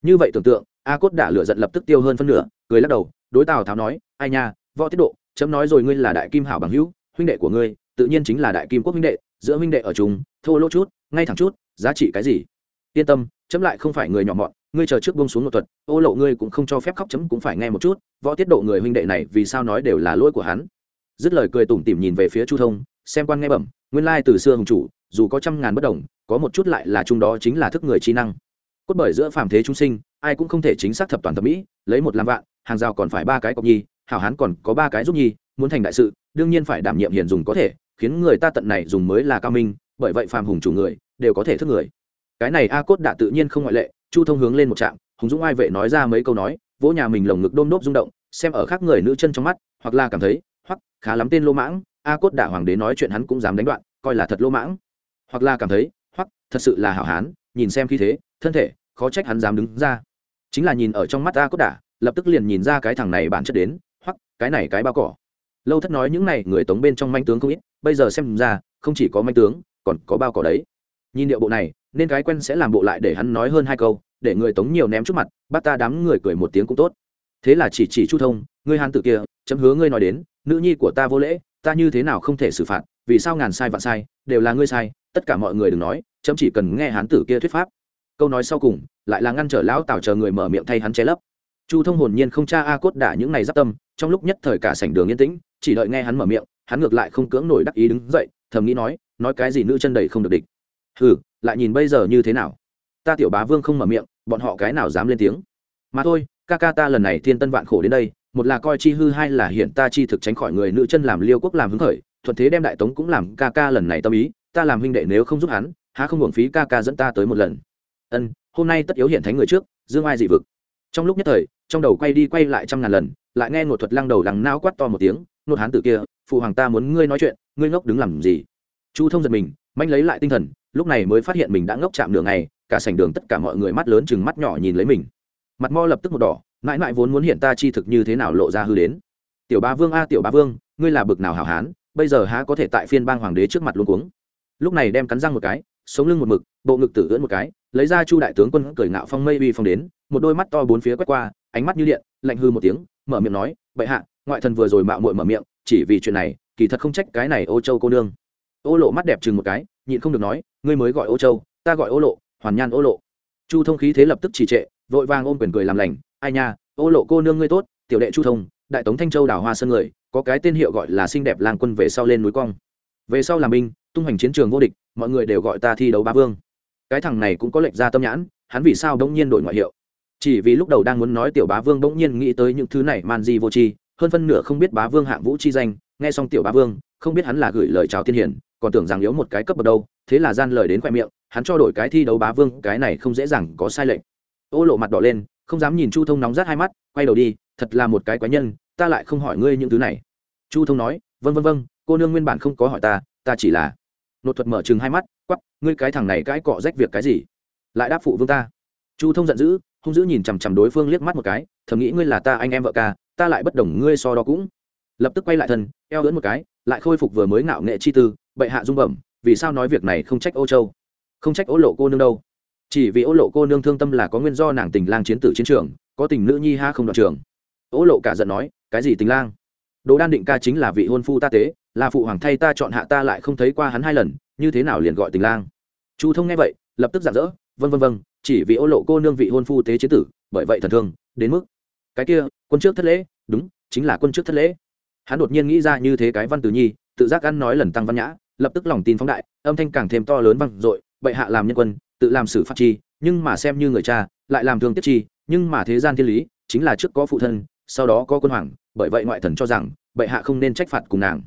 Speaker 1: Như vậy tưởng tượng a cốt đã lửa giận lập tức tiêu hơn phân nửa, cười lắc đầu, đối tào tháo nói, ai nha, võ tiết độ, chấm nói rồi ngươi là đại kim hảo bằng hữu, huynh đệ của ngươi, tự nhiên chính là đại kim quốc huynh đệ, giữa huynh đệ ở chúng thô lỗ chút, ngay thẳng chút, giá trị cái gì? Yên tâm, chấm lại không phải người nhỏ mọn ngươi chờ trước bông xuống một thuật, ô lộ ngươi cũng không cho phép khóc chấm cũng phải nghe một chút võ tiết độ người huynh đệ này vì sao nói đều là lỗi của hắn. Dứt lời cười tủm tỉm nhìn về phía chu thông xem quan nghe bẩm nguyên lai từ xưa hùng chủ dù có trăm ngàn bất đồng có một chút lại là chung đó chính là thức người trí năng. Cốt bởi giữa phàm thế chúng sinh ai cũng không thể chính xác thập toàn thẩm mỹ lấy một làm vạn hàng rào còn phải ba cái cọc nhi hảo hán còn có ba cái giúp nhi muốn thành đại sự đương nhiên phải đảm nhiệm hiền dùng có thể khiến người ta tận này dùng mới là cao minh bởi vậy phàm hùng chủ người đều có thể thức người. Cái này a cốt đã tự nhiên không ngoại lệ chu thông hướng lên một trạm, hùng dũng ai vệ nói ra mấy câu nói, vỗ nhà mình lồng ngực đôm đốp rung động, xem ở khác người nữ chân trong mắt, hoặc là cảm thấy hoặc khá lắm tên lô mãng, a cốt đả hoàng đế nói chuyện hắn cũng dám đánh đoạn, coi là thật lô mãng. Hoặc là cảm thấy hoặc thật sự là hảo hán, nhìn xem khi thế, thân thể, khó trách hắn dám đứng ra. Chính là nhìn ở trong mắt a cốt đả lập tức liền nhìn ra cái thằng này bản chất đến hoặc cái này cái bao cỏ. Lâu thất nói những này, người tống bên trong manh tướng không ít, bây giờ xem ra, không chỉ có manh tướng, còn có bao cỏ đấy. Nhìn điệu bộ này nên cái quen sẽ làm bộ lại để hắn nói hơn hai câu, để người tống nhiều ném chút mặt, bắt ta đám người cười một tiếng cũng tốt. Thế là chỉ chỉ chu thông, ngươi hàn tử kia, chấm hứa ngươi nói đến, nữ nhi của ta vô lễ, ta như thế nào không thể xử phạt, vì sao ngàn sai vạn sai, đều là ngươi sai, tất cả mọi người đừng nói, chấm chỉ cần nghe hán tử kia thuyết pháp. Câu nói sau cùng, lại là ngăn trở lão tào chờ người mở miệng thay hắn che lấp. Chu thông hồn nhiên không cha a cốt đả những này giáp tâm, trong lúc nhất thời cả sảnh đường yên tĩnh, chỉ đợi nghe hắn mở miệng, hắn ngược lại không cưỡng nổi đắc ý đứng dậy, thầm nghĩ nói nói cái gì nữ chân đầy không được địch? Hừ lại nhìn bây giờ như thế nào? Ta tiểu bá vương không mở miệng, bọn họ cái nào dám lên tiếng? Mà thôi, ca ca ta lần này thiên tân vạn khổ đến đây, một là coi chi hư, hai là hiện ta chi thực tránh khỏi người nữ chân làm liêu quốc làm hứng khởi, thuận thế đem đại tống cũng làm ca ca lần này tâm ý, ta làm huynh đệ nếu không giúp hắn, há không hưởng phí ca ca dẫn ta tới một lần. Ân, hôm nay tất yếu hiện thánh người trước, dương ai dị vực. Trong lúc nhất thời, trong đầu quay đi quay lại trăm ngàn lần, lại nghe ngột thuật lăng đầu lằng nao quát to một tiếng nột hán tử kia, phụ hoàng ta muốn ngươi nói chuyện, ngươi ngốc đứng làm gì? Chu thông giật mình, manh lấy lại tinh thần lúc này mới phát hiện mình đã ngốc chạm đường này cả sảnh đường tất cả mọi người mắt lớn chừng mắt nhỏ nhìn lấy mình. Mặt mo lập tức một đỏ, mãi mãi vốn muốn hiện ta chi thực như thế nào lộ ra hư đến. Tiểu ba vương a, tiểu ba vương, ngươi là bực nào hảo hán, bây giờ há có thể tại phiên bang hoàng đế trước mặt luôn cuống. Lúc này đem cắn răng một cái, sống lưng một mực, bộ ngực tử ưỡn một cái, lấy ra chu đại tướng quân cười ngạo phong mây uy phong đến, một đôi mắt to bốn phía quét qua, ánh mắt như điện, lạnh hư một tiếng, mở miệng nói, bệ hạ, ngoại thần vừa rồi mạo muội mở miệng, chỉ vì chuyện này, kỳ thật không trách cái này ô châu cô nương ô lộ mắt đẹp chừng một cái, nhịn không được nói, ngươi mới gọi ô châu, ta gọi ô lộ, hoàn nhan ô lộ. Chu thông khí thế lập tức trì trệ, vội vàng ôm quyền cười làm lành, ai nha, ô lộ cô nương ngươi tốt, tiểu đệ chu thông, đại tống thanh châu đảo hoa sơn người, có cái tên hiệu gọi là xinh đẹp làng quân về sau lên núi cong. Về sau làm binh, tung hoành chiến trường vô địch, mọi người đều gọi ta thi đấu ba vương. Cái thằng này cũng có lệnh ra tâm nhãn, hắn vì sao đông nhiên đổi ngoại hiệu? Chỉ vì lúc đầu đang muốn nói tiểu bá vương bỗng nhiên nghĩ tới những thứ này man di vô tri, hơn phân nửa không biết bá vương hạng vũ chi danh, nghe xong tiểu bá vương, không biết hắn là gửi lời chào tiên hiển còn tưởng rằng yếu một cái cấp bậc đâu, thế là gian lời đến khoe miệng, hắn cho đổi cái thi đấu bá vương, cái này không dễ dàng có sai lệch. Ô lộ mặt đỏ lên, không dám nhìn chu thông nóng rát hai mắt, quay đầu đi, thật là một cái quái nhân, ta lại không hỏi ngươi những thứ này. Chu thông nói vân vân vân cô nương nguyên bản không có hỏi ta ta chỉ là nột thuật mở chừng hai mắt, quắp, ngươi cái thằng này cãi cọ rách việc cái gì? Lại đáp phụ vương ta. Chu thông giận dữ, hung dữ nhìn chằm chằm đối phương liếc mắt một cái, thầm nghĩ ngươi là ta anh em vợ ca, ta lại bất đồng ngươi so đó cũng. Lập tức quay lại thân, eo lưỡn một cái, lại khôi phục vừa mới ngạo nghệ chi tư bệ hạ dung bẩm, vì sao nói việc này không trách ô châu? Không trách ô lộ cô nương đâu. Chỉ vì ô lộ cô nương thương tâm là có nguyên do nàng tình lang chiến tử chiến trường, có tình nữ nhi ha không đoạt trường. Ô lộ cả giận nói, cái gì tình lang? Đồ đan định ca chính là vị hôn phu ta tế, là phụ hoàng thay ta chọn hạ ta lại không thấy qua hắn hai lần, như thế nào liền gọi tình lang? Chu thông nghe vậy, lập tức giả dỡ vân vân vân chỉ vì ô lộ cô nương vị hôn phu tế chế tử, bởi vậy thần thương, đến mức. Cái kia, quân trước thất lễ, đúng, chính là quân trước thất lễ. Hắn đột nhiên nghĩ ra như thế cái văn tử nhi, tự giác ăn nói lần tăng văn nhã lập tức lòng tin phóng đại, âm thanh càng thêm to lớn vang dội, bệ hạ làm nhân quân, tự làm xử phạt chi, nhưng mà xem như người cha, lại làm thương tiết chi, nhưng mà thế gian thiên lý, chính là trước có phụ thân, sau đó có quân hoàng, bởi vậy ngoại thần cho rằng, bệ hạ không nên trách phạt cùng nàng.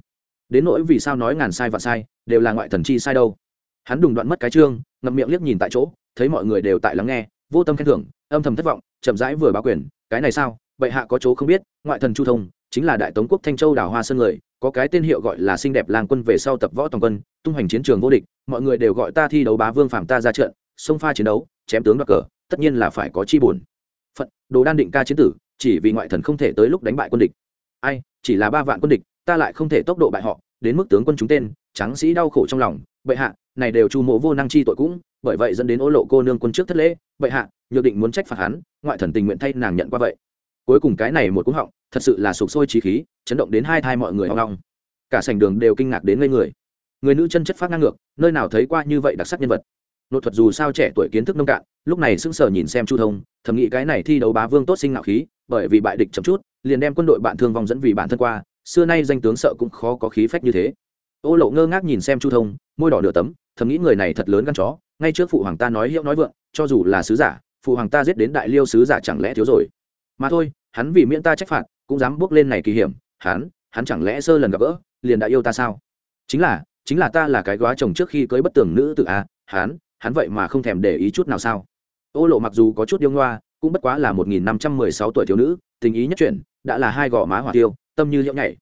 Speaker 1: Đến nỗi vì sao nói ngàn sai và sai, đều là ngoại thần chi sai đâu. Hắn đùng đoạn mất cái chương ngậm miệng liếc nhìn tại chỗ, thấy mọi người đều tại lắng nghe, vô tâm khen thưởng, âm thầm thất vọng, chậm rãi vừa báo quyền, cái này sao, bệ hạ có chỗ không biết, ngoại thần chu thông, chính là đại tống quốc thanh châu đảo hoa sơn người có cái tên hiệu gọi là xinh đẹp lang quân về sau tập võ toàn quân, tung hoành chiến trường vô địch, mọi người đều gọi ta thi đấu bá vương phạm ta ra trận xông pha chiến đấu, chém tướng đoạt cờ, tất nhiên là phải có chi buồn. Phận, đồ đan định ca chiến tử, chỉ vì ngoại thần không thể tới lúc đánh bại quân địch. Ai, chỉ là ba vạn quân địch, ta lại không thể tốc độ bại họ, đến mức tướng quân chúng tên, tráng sĩ đau khổ trong lòng. Bệ hạ, này đều chu mộ vô năng chi tội cũng, bởi vậy dẫn đến ô lộ cô nương quân trước thất lễ. Bệ hạ, nhược định muốn trách phạt hắn, ngoại thần tình nguyện thay nàng nhận qua vậy. Cuối cùng cái này một cú họng thật sự là sụp sôi trí khí, chấn động đến hai thai mọi người hoang long. Cả sảnh đường đều kinh ngạc đến ngây người. Người nữ chân chất phát ngang ngược, nơi nào thấy qua như vậy đặc sắc nhân vật. Nội thuật dù sao trẻ tuổi kiến thức nông cạn, lúc này sững sờ nhìn xem chu thông, thầm nghĩ cái này thi đấu bá vương tốt sinh ngạo khí, bởi vì bại địch chậm chút, liền đem quân đội bạn thương vong dẫn vì bản thân qua, xưa nay danh tướng sợ cũng khó có khí phách như thế. Ô lộ ngơ ngác nhìn xem chu thông, môi đỏ nửa tấm, thầm nghĩ người này thật lớn gan chó, ngay trước phụ hoàng ta nói hiệu nói vượng, cho dù là sứ giả, phụ hoàng ta giết đến đại liêu sứ giả chẳng lẽ thiếu rồi mà thôi, hắn vì miễn ta trách phạt, cũng dám bước lên này kỳ hiểm. Hắn hắn chẳng lẽ sơ lần gặp gỡ, liền đã yêu ta sao? Chính là chính là ta là cái góa chồng trước khi cưới bất tường nữ tự a à? hắn hắn vậy mà không thèm để ý chút nào sao? Ô lộ mặc dù có chút điêu ngoa, cũng bất quá là một nghìn năm trăm mười sáu tuổi thiếu nữ, tình ý nhất chuyển, đã là hai gò má hỏa tiêu, tâm như liễu nhảy.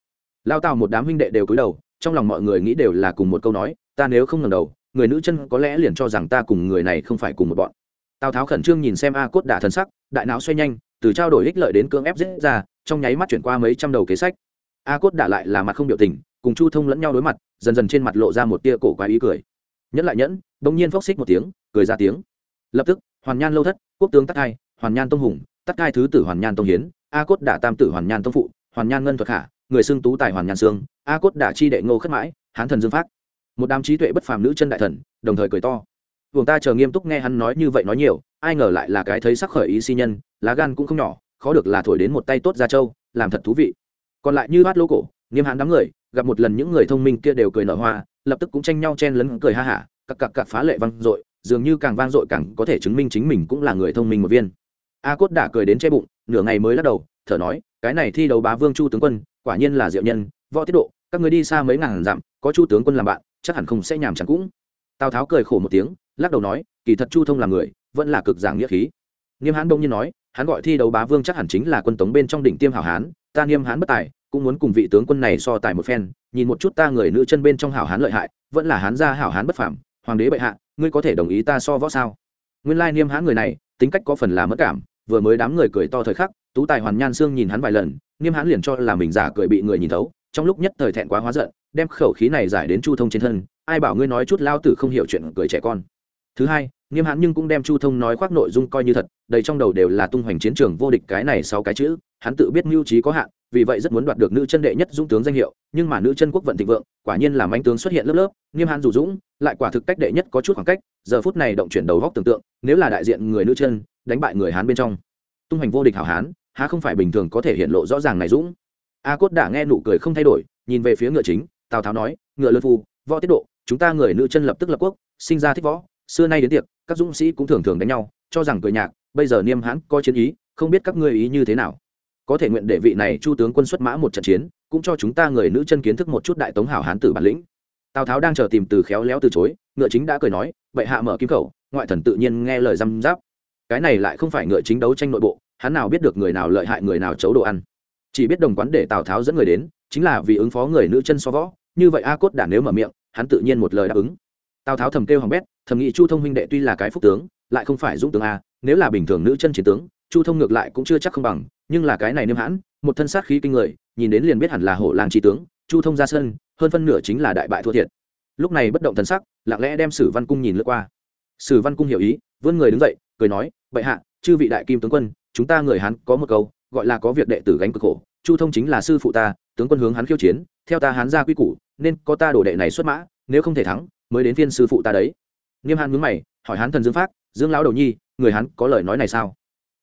Speaker 1: Lao tào một đám huynh đệ đều cúi đầu, trong lòng mọi người nghĩ đều là cùng một câu nói, ta nếu không ngẩng đầu, người nữ chân có lẽ liền cho rằng ta cùng người này không phải cùng một bọn tào tháo khẩn trương nhìn xem a cốt đả thần sắc, đại não xoay nhanh, từ trao đổi ích lợi đến cưỡng ép dễ ra, trong nháy mắt chuyển qua mấy trăm đầu kế sách. A cốt đả lại là mặt không biểu tình, cùng chu thông lẫn nhau đối mặt, dần dần trên mặt lộ ra một tia cổ quái ý cười. Nhẫn lại nhẫn bỗng nhiên phốc xích một tiếng, cười ra tiếng. Lập tức, hoàn nhan lâu thất, quốc tướng tắc hai hoàn nhan tông hùng tắc hai thứ tử hoàn nhan tông hiến, a cốt đả tam tử hoàn nhan tông phụ, hoàn nhan ngân thuật khả, người xưng tú tài hoàn nhan sương, a cốt đả chi đệ ngô khất mãi, hán thần dương phát một đám trí tuệ bất phàm nữ chân đại thần, đồng thời cười to vùng ta chờ nghiêm túc nghe hắn nói như vậy nói nhiều, ai ngờ lại là cái thấy sắc khởi ý si nhân, lá gan cũng không nhỏ, khó được là thổi đến một tay tốt ra châu làm thật thú vị. Còn lại như bát lô cổ, nghiêm hãn đám người, gặp một lần những người thông minh kia đều cười nở hoa, lập tức cũng tranh nhau chen lấn cười ha hả, cặc cặc cặc phá lệ vang dội, dường như càng vang dội càng có thể chứng minh chính mình cũng là người thông minh một viên. A cốt đã cười đến che bụng, nửa ngày mới lắc đầu, thở nói, cái này thi đấu bá vương chu tướng quân, quả nhiên là diệu nhân, võ tiết độ, các người đi xa mấy ngàn dặm, có chu tướng quân làm bạn, chắc hẳn không sẽ nhàm chán cũng. Tào tháo cười khổ một tiếng lắc đầu nói, kỳ thật chu thông là người, vẫn là cực giảng nghĩa khí. Nghiêm hán đông nhiên nói, hắn gọi thi đấu bá vương chắc hẳn chính là quân tống bên trong đỉnh tiêm hảo hán, ta nghiêm hán bất tài, cũng muốn cùng vị tướng quân này so tài một phen, nhìn một chút ta người nữ chân bên trong hảo hán lợi hại, vẫn là hán gia hảo hán bất phảm hoàng đế bệ hạ, ngươi có thể đồng ý ta so võ sao? Nguyên lai niêm hán người này, tính cách có phần là mất cảm, vừa mới đám người cười to thời khắc, tú tài hoàn nhan xương nhìn hắn vài lần niêm hãn liền cho là mình giả cười bị người nhìn thấu, trong lúc nhất thời thẹn quá hóa giận, đem khẩu khí này giải đến chu thông trên thân, ai bảo ngươi nói chút lao tử không hiểu chuyện cười trẻ con thứ hai, nghiêm hãn nhưng cũng đem chu thông nói khoác nội dung coi như thật, đầy trong đầu đều là tung hoành chiến trường vô địch cái này sáu cái chữ, hắn tự biết mưu trí có hạn, vì vậy rất muốn đoạt được nữ chân đệ nhất dũng tướng danh hiệu, nhưng mà nữ chân quốc vận thịnh vượng, quả nhiên là manh tướng xuất hiện lớp lớp, nghiêm hãn dù dũng, lại quả thực cách đệ nhất có chút khoảng cách, giờ phút này động chuyển đầu góc tưởng tượng, nếu là đại diện người nữ chân, đánh bại người hán bên trong. Tung hoành vô địch hảo hán, há không phải bình thường có thể hiện lộ rõ ràng này dũng. A cốt đã nghe nụ cười không thay đổi, nhìn về phía ngựa chính, tào tháo nói, ngựa lân phu, võ tiết độ, chúng ta người nữ chân lập tức lập quốc, sinh ra thích võ xưa nay đến tiệc, các dũng sĩ cũng thường thường đánh nhau, cho rằng cười nhạc, bây giờ niêm hãn, có chiến ý, không biết các ngươi ý như thế nào. Có thể nguyện đệ vị này chu tướng quân xuất mã một trận chiến, cũng cho chúng ta người nữ chân kiến thức một chút đại tống hảo hán tử bản lĩnh. Tào tháo đang chờ tìm từ khéo léo từ chối, ngựa chính đã cười nói vậy hạ mở kim khẩu, ngoại thần tự nhiên nghe lời răm giáp cái này lại không phải ngựa chính đấu tranh nội bộ, hắn nào biết được người nào lợi hại, người nào chấu đồ ăn. Chỉ biết đồng quán để tào tháo dẫn người đến, chính là vì ứng phó người nữ chân so võ, như vậy a cốt đã nếu mở miệng, hắn tự nhiên một lời đáp ứng. Tào tháo thầm kêu hỏng bét thầm nghĩ chu thông huynh đệ tuy là cái phúc tướng, lại không phải dũng tướng a, nếu là bình thường nữ chân chiến tướng, chu thông ngược lại cũng chưa chắc không bằng, nhưng là cái này niêm hãn, một thân sát khí kinh người, nhìn đến liền biết hẳn là hổ làng trí tướng, chu thông ra sân, hơn phân nửa chính là đại bại thua thiệt. Lúc này bất động thần sắc, lặng lẽ đem sử văn cung nhìn lướt qua. Sử văn cung hiểu ý, vươn người đứng dậy, cười nói, bệ hạ, chư vị đại kim tướng quân, chúng ta người hán có một câu, gọi là có việc đệ tử gánh cực khổ, chu thông chính là sư phụ ta, tướng quân hướng hắn khiêu chiến, theo ta hán ra quy củ, nên có ta đổ đệ này xuất mã, nếu không thể thắng, mới đến phiên sư phụ ta đấy nghiêm hán mướn mày, hỏi hán thần dương phát dương lão đầu nhi, người hán có lời nói này sao?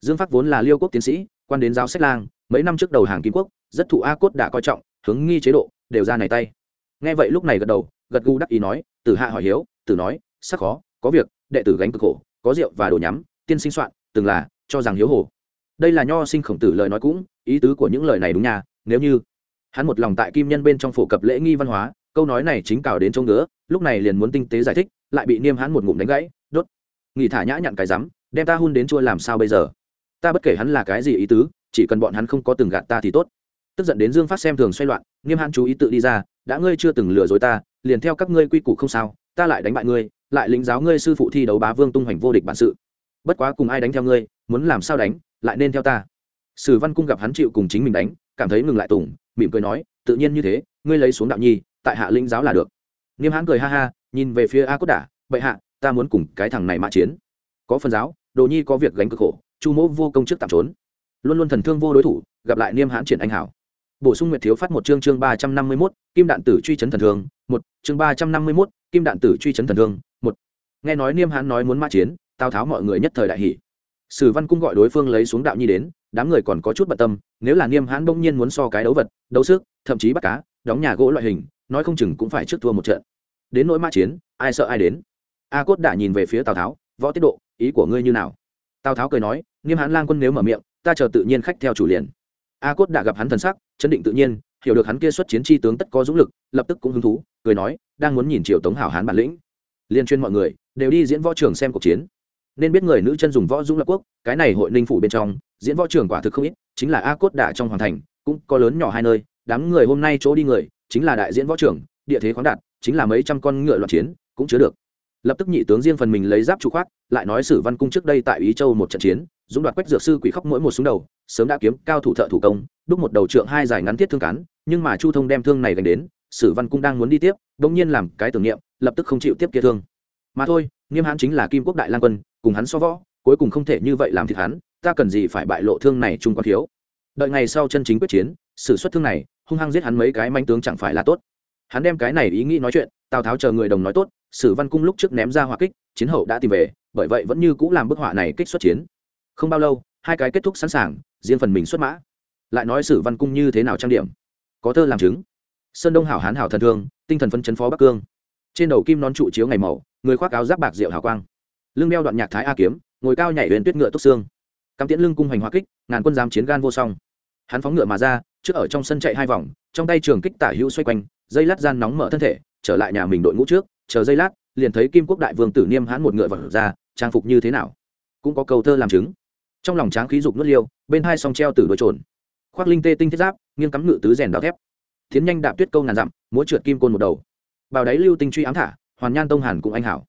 Speaker 1: Dương phát vốn là liêu quốc tiến sĩ, quan đến giáo sách lang, mấy năm trước đầu hàng kim quốc, rất thụ a cốt đã coi trọng, hướng nghi chế độ, đều ra này tay. Nghe vậy lúc này gật đầu, gật gù đắc ý nói, tử hạ hỏi hiếu, tử nói, sắc khó, có việc, đệ tử gánh cực khổ, có rượu và đồ nhắm, tiên sinh soạn, từng là, cho rằng hiếu hồ. Đây là nho sinh khổng tử lời nói cũng, ý tứ của những lời này đúng nha, nếu như hắn một lòng tại kim nhân bên trong phổ cập lễ nghi văn hóa, câu nói này chính cào đến chỗ ngứa, lúc này liền muốn tinh tế giải thích lại bị niêm hãn một ngụm đánh gãy, đốt. Nghỉ thả nhã nhặn cái rắm, đem ta hun đến chua làm sao bây giờ? Ta bất kể hắn là cái gì ý tứ, chỉ cần bọn hắn không có từng gạt ta thì tốt. Tức giận đến dương phát xem thường xoay loạn, niêm hãn chú ý tự đi ra, đã ngươi chưa từng lừa dối ta, liền theo các ngươi quy củ không sao, ta lại đánh bại ngươi, lại lính giáo ngươi sư phụ thi đấu bá vương tung hoành vô địch bản sự. Bất quá cùng ai đánh theo ngươi, muốn làm sao đánh, lại nên theo ta. Sử văn cung gặp hắn chịu cùng chính mình đánh, cảm thấy ngừng lại tùng, mỉm cười nói, tự nhiên như thế, ngươi lấy xuống đạo nhi, tại hạ linh giáo là được. Niêm hãn cười ha ha nhìn về phía a cốt đả, bệ hạ, ta muốn cùng cái thằng này mã chiến. Có phần giáo, đồ nhi có việc gánh cực khổ, chu mỗ vô công trước tạm trốn. Luôn luôn thần thương vô đối thủ, gặp lại niêm hãn triển anh hảo. Bổ sung nguyệt thiếu phát một chương chương ba trăm năm mươi mốt, kim đạn tử truy chấn thần thương, một, chương ba trăm năm mươi mốt, kim đạn tử truy chấn thần thương, một. Nghe nói niêm hãn nói muốn mã chiến, tào tháo mọi người nhất thời đại hỷ sử văn cung gọi đối phương lấy xuống đạo nhi đến, đám người còn có chút bận tâm, nếu là niêm hãn bỗng nhiên muốn so cái đấu vật, đấu sức, thậm chí bắt cá, đóng nhà gỗ loại hình, nói không chừng cũng phải trước thua một trận đến nỗi mã chiến, ai sợ ai đến. A cốt đã nhìn về phía tào tháo, võ tiết độ, ý của ngươi như nào? Tào tháo cười nói, nghiêm hãn lang quân nếu mở miệng, ta chờ tự nhiên khách theo chủ liền. A cốt đã gặp hắn thần sắc, chấn định tự nhiên, hiểu được hắn kia xuất chiến tri tướng tất có dũng lực, lập tức cũng hứng thú, cười nói, đang muốn nhìn triều tống hảo hán bản lĩnh. Liên chuyên mọi người đều đi diễn võ trường xem cuộc chiến. Nên biết người nữ chân dùng võ dũng lập quốc, cái này hội ninh phủ bên trong, diễn võ trường quả thực không ít, chính là a cốt đả trong hoàng thành, cũng có lớn nhỏ hai nơi, đám người hôm nay chỗ đi người, chính là đại diễn võ trưởng địa thế khoáng đạt chính là mấy trăm con ngựa loạn chiến, cũng chứa được. Lập tức nhị tướng riêng phần mình lấy giáp trụ khoác, lại nói sử văn cung trước đây tại ý châu một trận chiến, dũng đoạt quách dược sư quỷ khóc mỗi một súng đầu, sớm đã kiếm cao thủ thợ thủ công, đúc một đầu trượng hai dài ngắn thiết thương cán, nhưng mà chu thông đem thương này gánh đến, sử văn cung đang muốn đi tiếp, bỗng nhiên làm cái tưởng niệm, lập tức không chịu tiếp kia thương. Mà thôi, nghiêm hãn chính là kim quốc đại lang quân, cùng hắn so võ, cuối cùng không thể như vậy làm thịt hắn, ta cần gì phải bại lộ thương này chung quan thiếu. Đợi ngày sau chân chính quyết chiến sử xuất thương này, hung hăng giết hắn mấy cái manh tướng chẳng phải là tốt hắn đem cái này ý nghĩ nói chuyện, tào tháo chờ người đồng nói tốt, sử văn cung lúc trước ném ra hỏa kích, chiến hậu đã tìm về, bởi vậy vẫn như c ũ làm bức họa này kích xuất chiến. Không bao lâu, hai cái kết thúc sẵn sàng, riêng phần mình xuất mã. Lại nói sử văn cung như thế nào trang điểm? Có thơ làm chứng. Sơn đông hảo hán hảo thần thương, tinh thần phân chấn phó bắc cương. Trên đầu kim nón trụ chiếu ngày màu, người khoác áo giáp bạc rượu hào quang. Lưng đeo đoạn nhạc thái a kiếm, ngồi cao nhảy huyền tuyết ngựa túc xương. Cắm tiễn lưng cung hoành hoa kích, ngàn quân giam chiến gan vô song. Hắn phóng ngựa mà ra trước ở trong sân chạy hai vòng, trong tay trường kích tả hữu xoay quanh dây lát gian nóng mở thân thể, trở lại nhà mình đội ngũ trước, chờ dây lát, liền thấy kim quốc đại vương tử niêm hãn một ngựa vật ra, trang phục như thế nào? Cũng có câu thơ làm chứng. Trong lòng tráng khí dục nuốt liêu, bên hai song treo tử đôi trồn. Khoác linh tê tinh thiết giáp, nghiêng cắm ngựa tứ rèn đào thép. Tiến nhanh đạp tuyết câu ngàn dặm, múa trượt kim côn một đầu. Bào đáy lưu tinh truy ám thả, hoàn nhan tông hàn cũng anh hảo.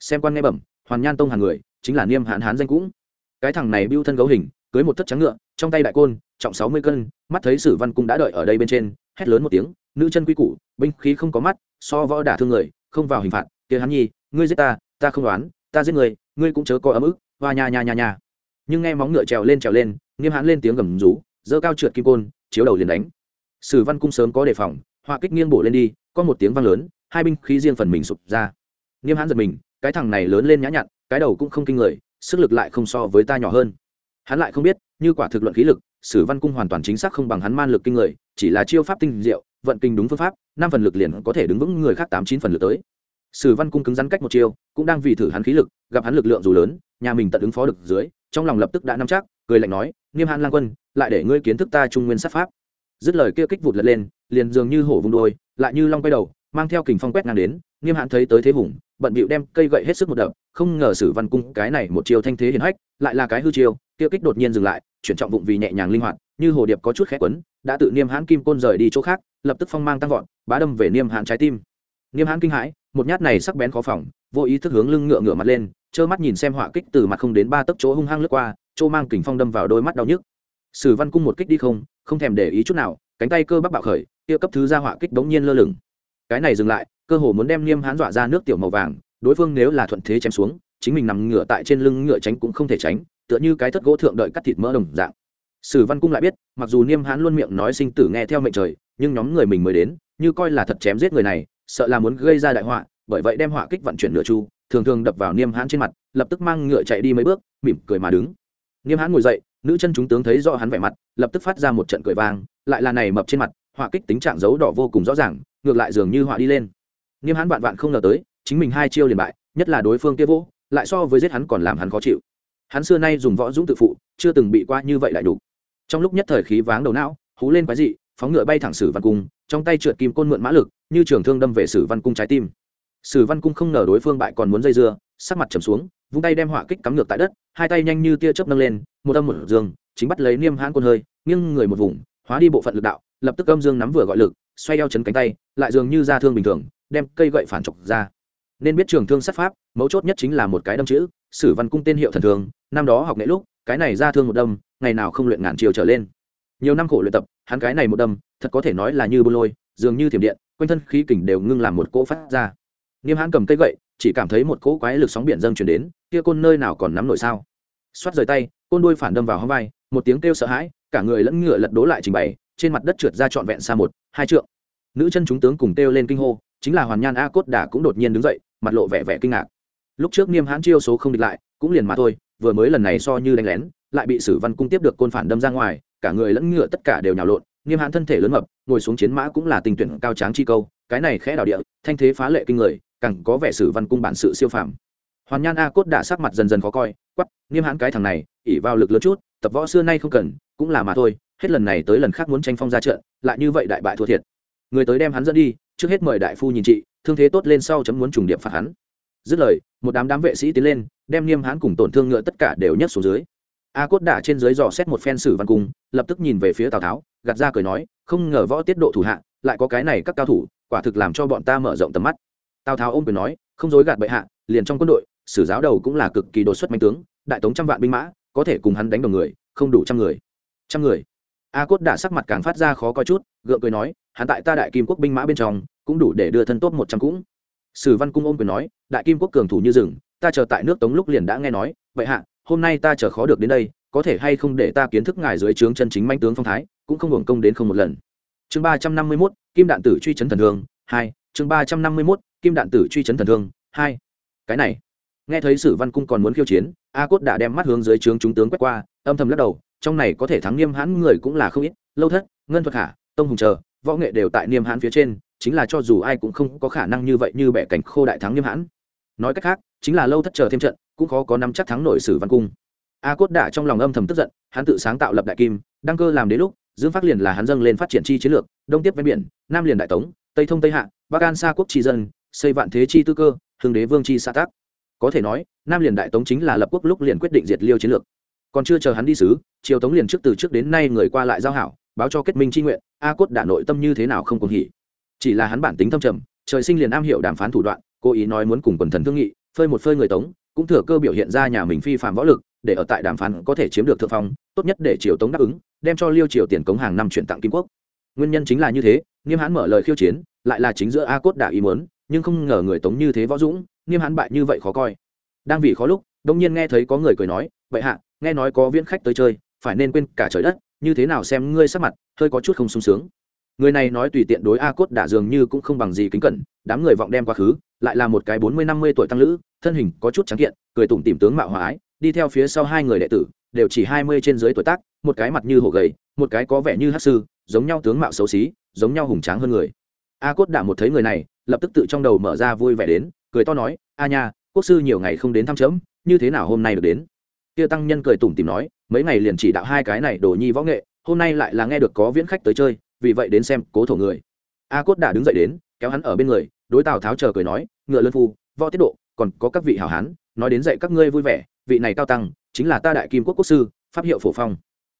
Speaker 1: Xem quan nghe bẩm, hoàn nhan tông hàn người, chính là niêm hãn hán danh cũng. Cái thằng này bưu thân gấu hình, cưới một thất trắng ngựa trong tay đại côn, trọng sáu mươi cân, mắt thấy sử văn cung đã đợi ở đây bên trên, hét lớn một tiếng, nữ chân quy củ, binh khí không có mắt, so võ đả thương người, không vào hình phạt, kia hắn nhi, ngươi giết ta ta không đoán, ta giết người, ngươi cũng chớ có ấm ức, hoa nha nha nha nha. Nhưng nghe móng ngựa trèo lên trèo lên, nghiêm hãn lên tiếng gầm rú dơ cao trượt kim côn, chiếu đầu liền đánh. Sử văn cung sớm có đề phòng, họa kích nghiêng bổ lên đi, có một tiếng vang lớn, hai binh khí riêng phần mình sụp ra. Nghiêm hãn giật mình, cái thằng này lớn lên nhã nhặn, cái đầu cũng không kinh người, sức lực lại không so với ta nhỏ hơn. Hắn lại không biết như quả thực luận khí lực, sử văn cung hoàn toàn chính xác không bằng hắn man lực kinh người, chỉ là chiêu pháp tinh diệu, vận kinh đúng phương pháp, năm phần lực liền có thể đứng vững người khác tám chín phần lực tới. Sử văn cung cứng rắn cách một chiêu, cũng đang vì thử hắn khí lực, gặp hắn lực lượng dù lớn, nhà mình tận ứng phó được dưới, trong lòng lập tức đã nắm chắc, cười lạnh nói nghiêm hãn lang quân, lại để ngươi kiến thức ta trung nguyên sát pháp. Dứt lời kia kích vụt lật lên, liền dường như hổ vung đôi, lại như long quay đầu, mang theo kình phong quét ngang đến nghiêm hãn thấy tới thế hùng bận bịu đem cây gậy hết sức một đập, không ngờ sử văn cung cái này một chiêu thanh thế hiển hách, lại là cái hư chiêu kia kích đột nhiên dừng lại, chuyển trọng vụng vì nhẹ nhàng linh hoạt, như hồ điệp có chút khẽ quấn, đã tự niêm hãn kim côn rời đi chỗ khác, lập tức phong mang tăng vọt, bá đâm về niêm hãn trái tim. Niêm hãn kinh hãi, một nhát này sắc bén khó phòng, vô ý thức hướng lưng ngựa ngửa mặt lên, trơ mắt nhìn xem họa kích từ mặt không đến ba tấc chỗ hung hăng lướt qua, chỗ mang kình phong đâm vào đôi mắt đau nhức. Sử văn cung một kích đi không không thèm để ý chút nào, cánh tay cơ bắp bạo khởi kia cấp thứ ra họa kích đống nhiên lơ lửng. Cái này dừng lại cơ hồ muốn đem niêm Hán dọa ra nước tiểu màu vàng, đối phương nếu là thuận thế chém xuống, chính mình nằm ngửa tại trên lưng ngựa tránh cũng không thể tránh, tựa như cái thất gỗ thượng đợi cắt thịt mỡ đồng dạng. Sử văn cung lại biết, mặc dù niêm Hán luôn miệng nói sinh tử nghe theo mệnh trời, nhưng nhóm người mình mới đến, như coi là thật chém giết người này, sợ là muốn gây ra đại họa, bởi vậy đem họa kích vận chuyển nửa chu, thường thường đập vào niêm Hán trên mặt, lập tức mang ngựa chạy đi mấy bước, mỉm cười mà đứng. Niêm Hán ngồi dậy, nữ chân chúng tướng thấy do hắn vẻ mặt, lập tức phát ra một trận cười vang, lại là này mập trên mặt, họa kích tính trạng dấu đỏ vô cùng rõ ràng, ngược lại dường như họa đi lên niêm hắn vạn vạn không ngờ tới, chính mình hai chiêu liền bại, nhất là đối phương kia vô, lại so với giết hắn còn làm hắn khó chịu. Hắn xưa nay dùng võ dũng tự phụ, chưa từng bị qua như vậy lại đủ trong lúc nhất thời khí váng đầu não, hú lên quái dị, phóng ngựa bay thẳng sử văn cung, trong tay trượt kim côn mượn mã lực, như trường thương đâm về sử văn cung trái tim. Sử văn cung không ngờ đối phương bại còn muốn dây dưa, sắc mặt trầm xuống, vung tay đem hỏa kích cắm ngược tại đất, hai tay nhanh như tia chớp nâng lên, một âm một dương, chính bắt lấy niêm hãn quân hơi, nghiêng người một vùng, hóa đi bộ phận lực đạo, lập tức âm dương nắm vừa gọi lực, xoay eo chấn cánh tay, lại dường như ra thương bình thường đem cây gậy phản chọc ra. Nên biết trường thương sát pháp, mấu chốt nhất chính là một cái đâm chữ, sử văn cung tên hiệu thần thường năm đó học nghệ lúc, cái này ra thương một đâm, ngày nào không luyện ngàn chiều trở lên. Nhiều năm khổ luyện tập, hắn cái này một đâm, thật có thể nói là như bô lôi, dường như thiểm điện, quanh thân khí kình đều ngưng làm một cỗ phát ra. Niêm hãn cầm cây gậy, chỉ cảm thấy một cỗ quái lực sóng biển dâng chuyển đến, kia côn nơi nào còn nắm nổi sao? Xoát rời tay, côn đuôi phản đâm vào hông vai, một tiếng kêu sợ hãi, cả người lẫn ngựa lật đố lại trình bày, trên mặt đất trượt ra trọn vẹn xa một, hai trượng. Nữ chân chúng tướng cùng kêu lên kinh hô chính là hoàn nhan a cốt đà cũng đột nhiên đứng dậy, mặt lộ vẻ vẻ kinh ngạc. Lúc trước niêm hãn chiêu số không địch lại, cũng liền mà thôi, vừa mới lần này so như đánh lén, lại bị sử văn cung tiếp được côn phản đâm ra ngoài, cả người lẫn ngựa tất cả đều nhào lộn, niêm hãn thân thể lớn mập, ngồi xuống chiến mã cũng là tình tuyển cao tráng chi câu, cái này khẽ đảo địa, thanh thế phá lệ kinh người, càng có vẻ sử văn cung bản sự siêu phàm. Hoàn nhan a cốt đã sắc mặt dần dần khó coi quắp niêm hãn cái thằng này ỉ vào lực lớn chút, tập võ xưa nay không cần, cũng là mà thôi, hết lần này tới lần khác muốn tranh phong ra trận, lại như vậy đại bại thua thiệt. Người tới đem hắn dẫn đi trước hết mời đại phu nhìn trị, thương thế tốt lên sau chấm muốn trùng điệp phạt hắn. Dứt lời, một đám đám vệ sĩ tiến lên, đem niêm hãn cùng tổn thương ngựa tất cả đều nhấc xuống dưới. A cốt đả trên dưới dò xét một phen sử văn cung, lập tức nhìn về phía tào tháo, gạt ra cười nói, không ngờ võ tiết độ thủ hạ, lại có cái này các cao thủ, quả thực làm cho bọn ta mở rộng tầm mắt. Tào tháo ôm quyền nói, không dối gạt bệ hạ, liền trong quân đội, sử giáo đầu cũng là cực kỳ đột xuất manh tướng, đại tống trăm vạn binh mã, có thể cùng hắn đánh đồng người, không đủ trăm người. Trăm người. A cốt đả sắc mặt càng phát ra khó coi chút, gượng cười nói hắn tại ta đại kim quốc binh mã bên trong, cũng đủ để đưa thân tốt một trăm cũng. Sử văn cung ôm quyền nói, đại kim quốc cường thủ như rừng, ta chờ tại nước tống lúc liền đã nghe nói, vậy hạ, hôm nay ta chờ khó được đến đây, có thể hay không để ta kiến thức ngài dưới trướng chân chính manh tướng phong thái, cũng không hưởng công đến không một lần. Chương ba trăm năm mươi mốt, kim đạn tử truy chấn thần thương, hai, chương ba trăm năm mươi mốt, kim đạn tử truy chấn thần thương, hai. Cái này, nghe thấy sử văn cung còn muốn khiêu chiến, a cốt đã đem mắt hướng dưới trướng chúng tướng quét qua, âm thầm lắc đầu, trong này có thể thắng nghiêm hãn người cũng là không ít, lâu thất, ngân thuật khả tông hùng chờ võ nghệ đều tại niêm hãn phía trên, chính là cho dù ai cũng không có khả năng như vậy như bẻ cảnh khô đại thắng niêm hãn. Nói cách khác, chính là lâu thất chờ thêm trận, cũng khó có nắm chắc thắng nổi sử văn cung. A cốt đả trong lòng âm thầm tức giận, hắn tự sáng tạo lập đại kim, đăng cơ làm đến lúc, dương phát liền là hắn dâng lên phát triển chi chiến lược, đông tiếp ven biển, nam liền đại tống, tây thông tây hạ, bắc an xa quốc tri dân, xây vạn thế chi tư cơ, hưng đế vương chi xã tác. Có thể nói, nam liền đại tống chính là lập quốc lúc liền quyết định diệt liêu chiến lược. Còn chưa chờ hắn đi sứ triều tống liền trước từ trước đến nay người qua lại giao hảo báo cho kết minh tri nguyện, a cốt đã nội tâm như thế nào không cùng hỉ. Chỉ là hắn bản tính thâm trầm, trời sinh liền am hiểu đàm phán thủ đoạn, cố ý nói muốn cùng quần thần thương nghị, phơi một phơi người tống, cũng thừa cơ biểu hiện ra nhà mình phi phạm võ lực, để ở tại đàm phán có thể chiếm được thượng phong, tốt nhất để triều tống đáp ứng, đem cho liêu triều tiền cống hàng năm chuyển tặng kim quốc. Nguyên nhân chính là như thế, nghiêm hãn mở lời khiêu chiến, lại là chính giữa a cốt đã ý muốn, nhưng không ngờ người tống như thế võ dũng, nghiêm hãn bại như vậy khó coi. Đang vì khó lúc, đông nhiên nghe thấy có người cười nói vậy hạ, nghe nói có viễn khách tới chơi, phải nên quên cả trời đất như thế nào xem ngươi sắc mặt, hơi có chút không sung sướng. Người này nói tùy tiện đối a cốt đả dường như cũng không bằng gì kính cẩn, đám người vọng đem quá khứ, lại là một cái bốn mươi năm mươi tuổi tăng lữ, thân hình có chút trắng kiện, cười tủm tìm tướng mạo hóa ái, đi theo phía sau hai người đệ tử, đều chỉ hai mươi trên dưới tuổi tác, một cái mặt như hổ gầy, một cái có vẻ như hát sư, giống nhau tướng mạo xấu xí, giống nhau hùng tráng hơn người. A cốt đả một thấy người này, lập tức tự trong đầu mở ra vui vẻ đến, cười to nói, a nha, quốc sư nhiều ngày không đến thăm chấm, như thế nào hôm nay được đến? Kia tăng nhân cười tủm tìm nói, mấy ngày liền chỉ đạo hai cái này đồ nhi võ nghệ, hôm nay lại là nghe được có viễn khách tới chơi, vì vậy đến xem, cố thổ người. A cốt đã đứng dậy đến, kéo hắn ở bên người, đối tào tháo chờ cười nói, ngựa lân phu, võ tiết độ, còn có các vị hảo hán, nói đến dạy các ngươi vui vẻ, vị này cao tăng, chính là ta đại kim quốc quốc sư, pháp hiệu phổ phong.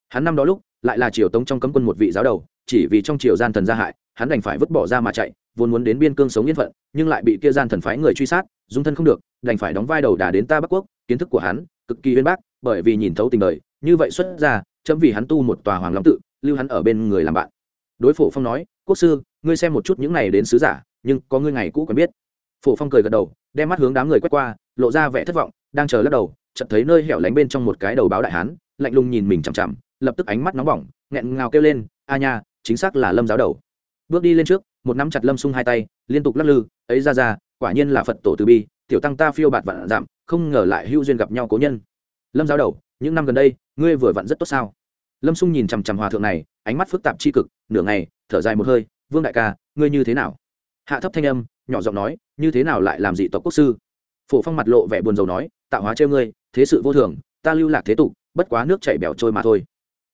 Speaker 1: Hắn năm đó lúc, lại là triều tống trong cấm quân một vị giáo đầu, chỉ vì trong triều gian thần gia hại, hắn đành phải vứt bỏ ra mà chạy, vốn muốn đến biên cương sống yên phận, nhưng lại bị kia gian thần phái người truy sát, dung thân không được, đành phải đóng vai đầu đà đến ta bắc quốc, kiến thức của hắn, cực kỳ uyên bác bởi vì nhìn thấu tình đời, như vậy xuất ra, chấm vì hắn tu một tòa hoàng long tự, lưu hắn ở bên người làm bạn. Đối phổ phong nói, quốc sư, ngươi xem một chút những này đến sứ giả, nhưng có ngươi ngày cũ quen biết. Phổ phong cười gật đầu, đem mắt hướng đám người quét qua, lộ ra vẻ thất vọng, đang chờ lắc đầu, chợt thấy nơi hẻo lánh bên trong một cái đầu báo đại hán, lạnh lùng nhìn mình chằm chằm, lập tức ánh mắt nóng bỏng, nghẹn ngào kêu lên, a nha, chính xác là lâm giáo đầu. Bước đi lên trước, một nắm chặt lâm sung hai tay, liên tục lắc lư, ấy ra ra, quả nhiên là phật tổ từ bi, tiểu tăng ta phiêu bạt vạn giảm, không ngờ lại hưu duyên gặp nhau cố nhân lâm giáo đầu, những năm gần đây, ngươi vừa vặn rất tốt sao? Lâm Xung nhìn chằm chằm hòa thượng này, ánh mắt phức tạp tri cực, nửa ngày, thở dài một hơi, vương đại ca, ngươi như thế nào? Hạ thấp thanh âm, nhỏ giọng nói, như thế nào lại làm dị tộc quốc sư? Phổ phong mặt lộ vẻ buồn rầu nói, tạo hóa treo ngươi, thế sự vô thường, ta lưu lạc thế tục, bất quá nước chảy bẻo trôi mà thôi.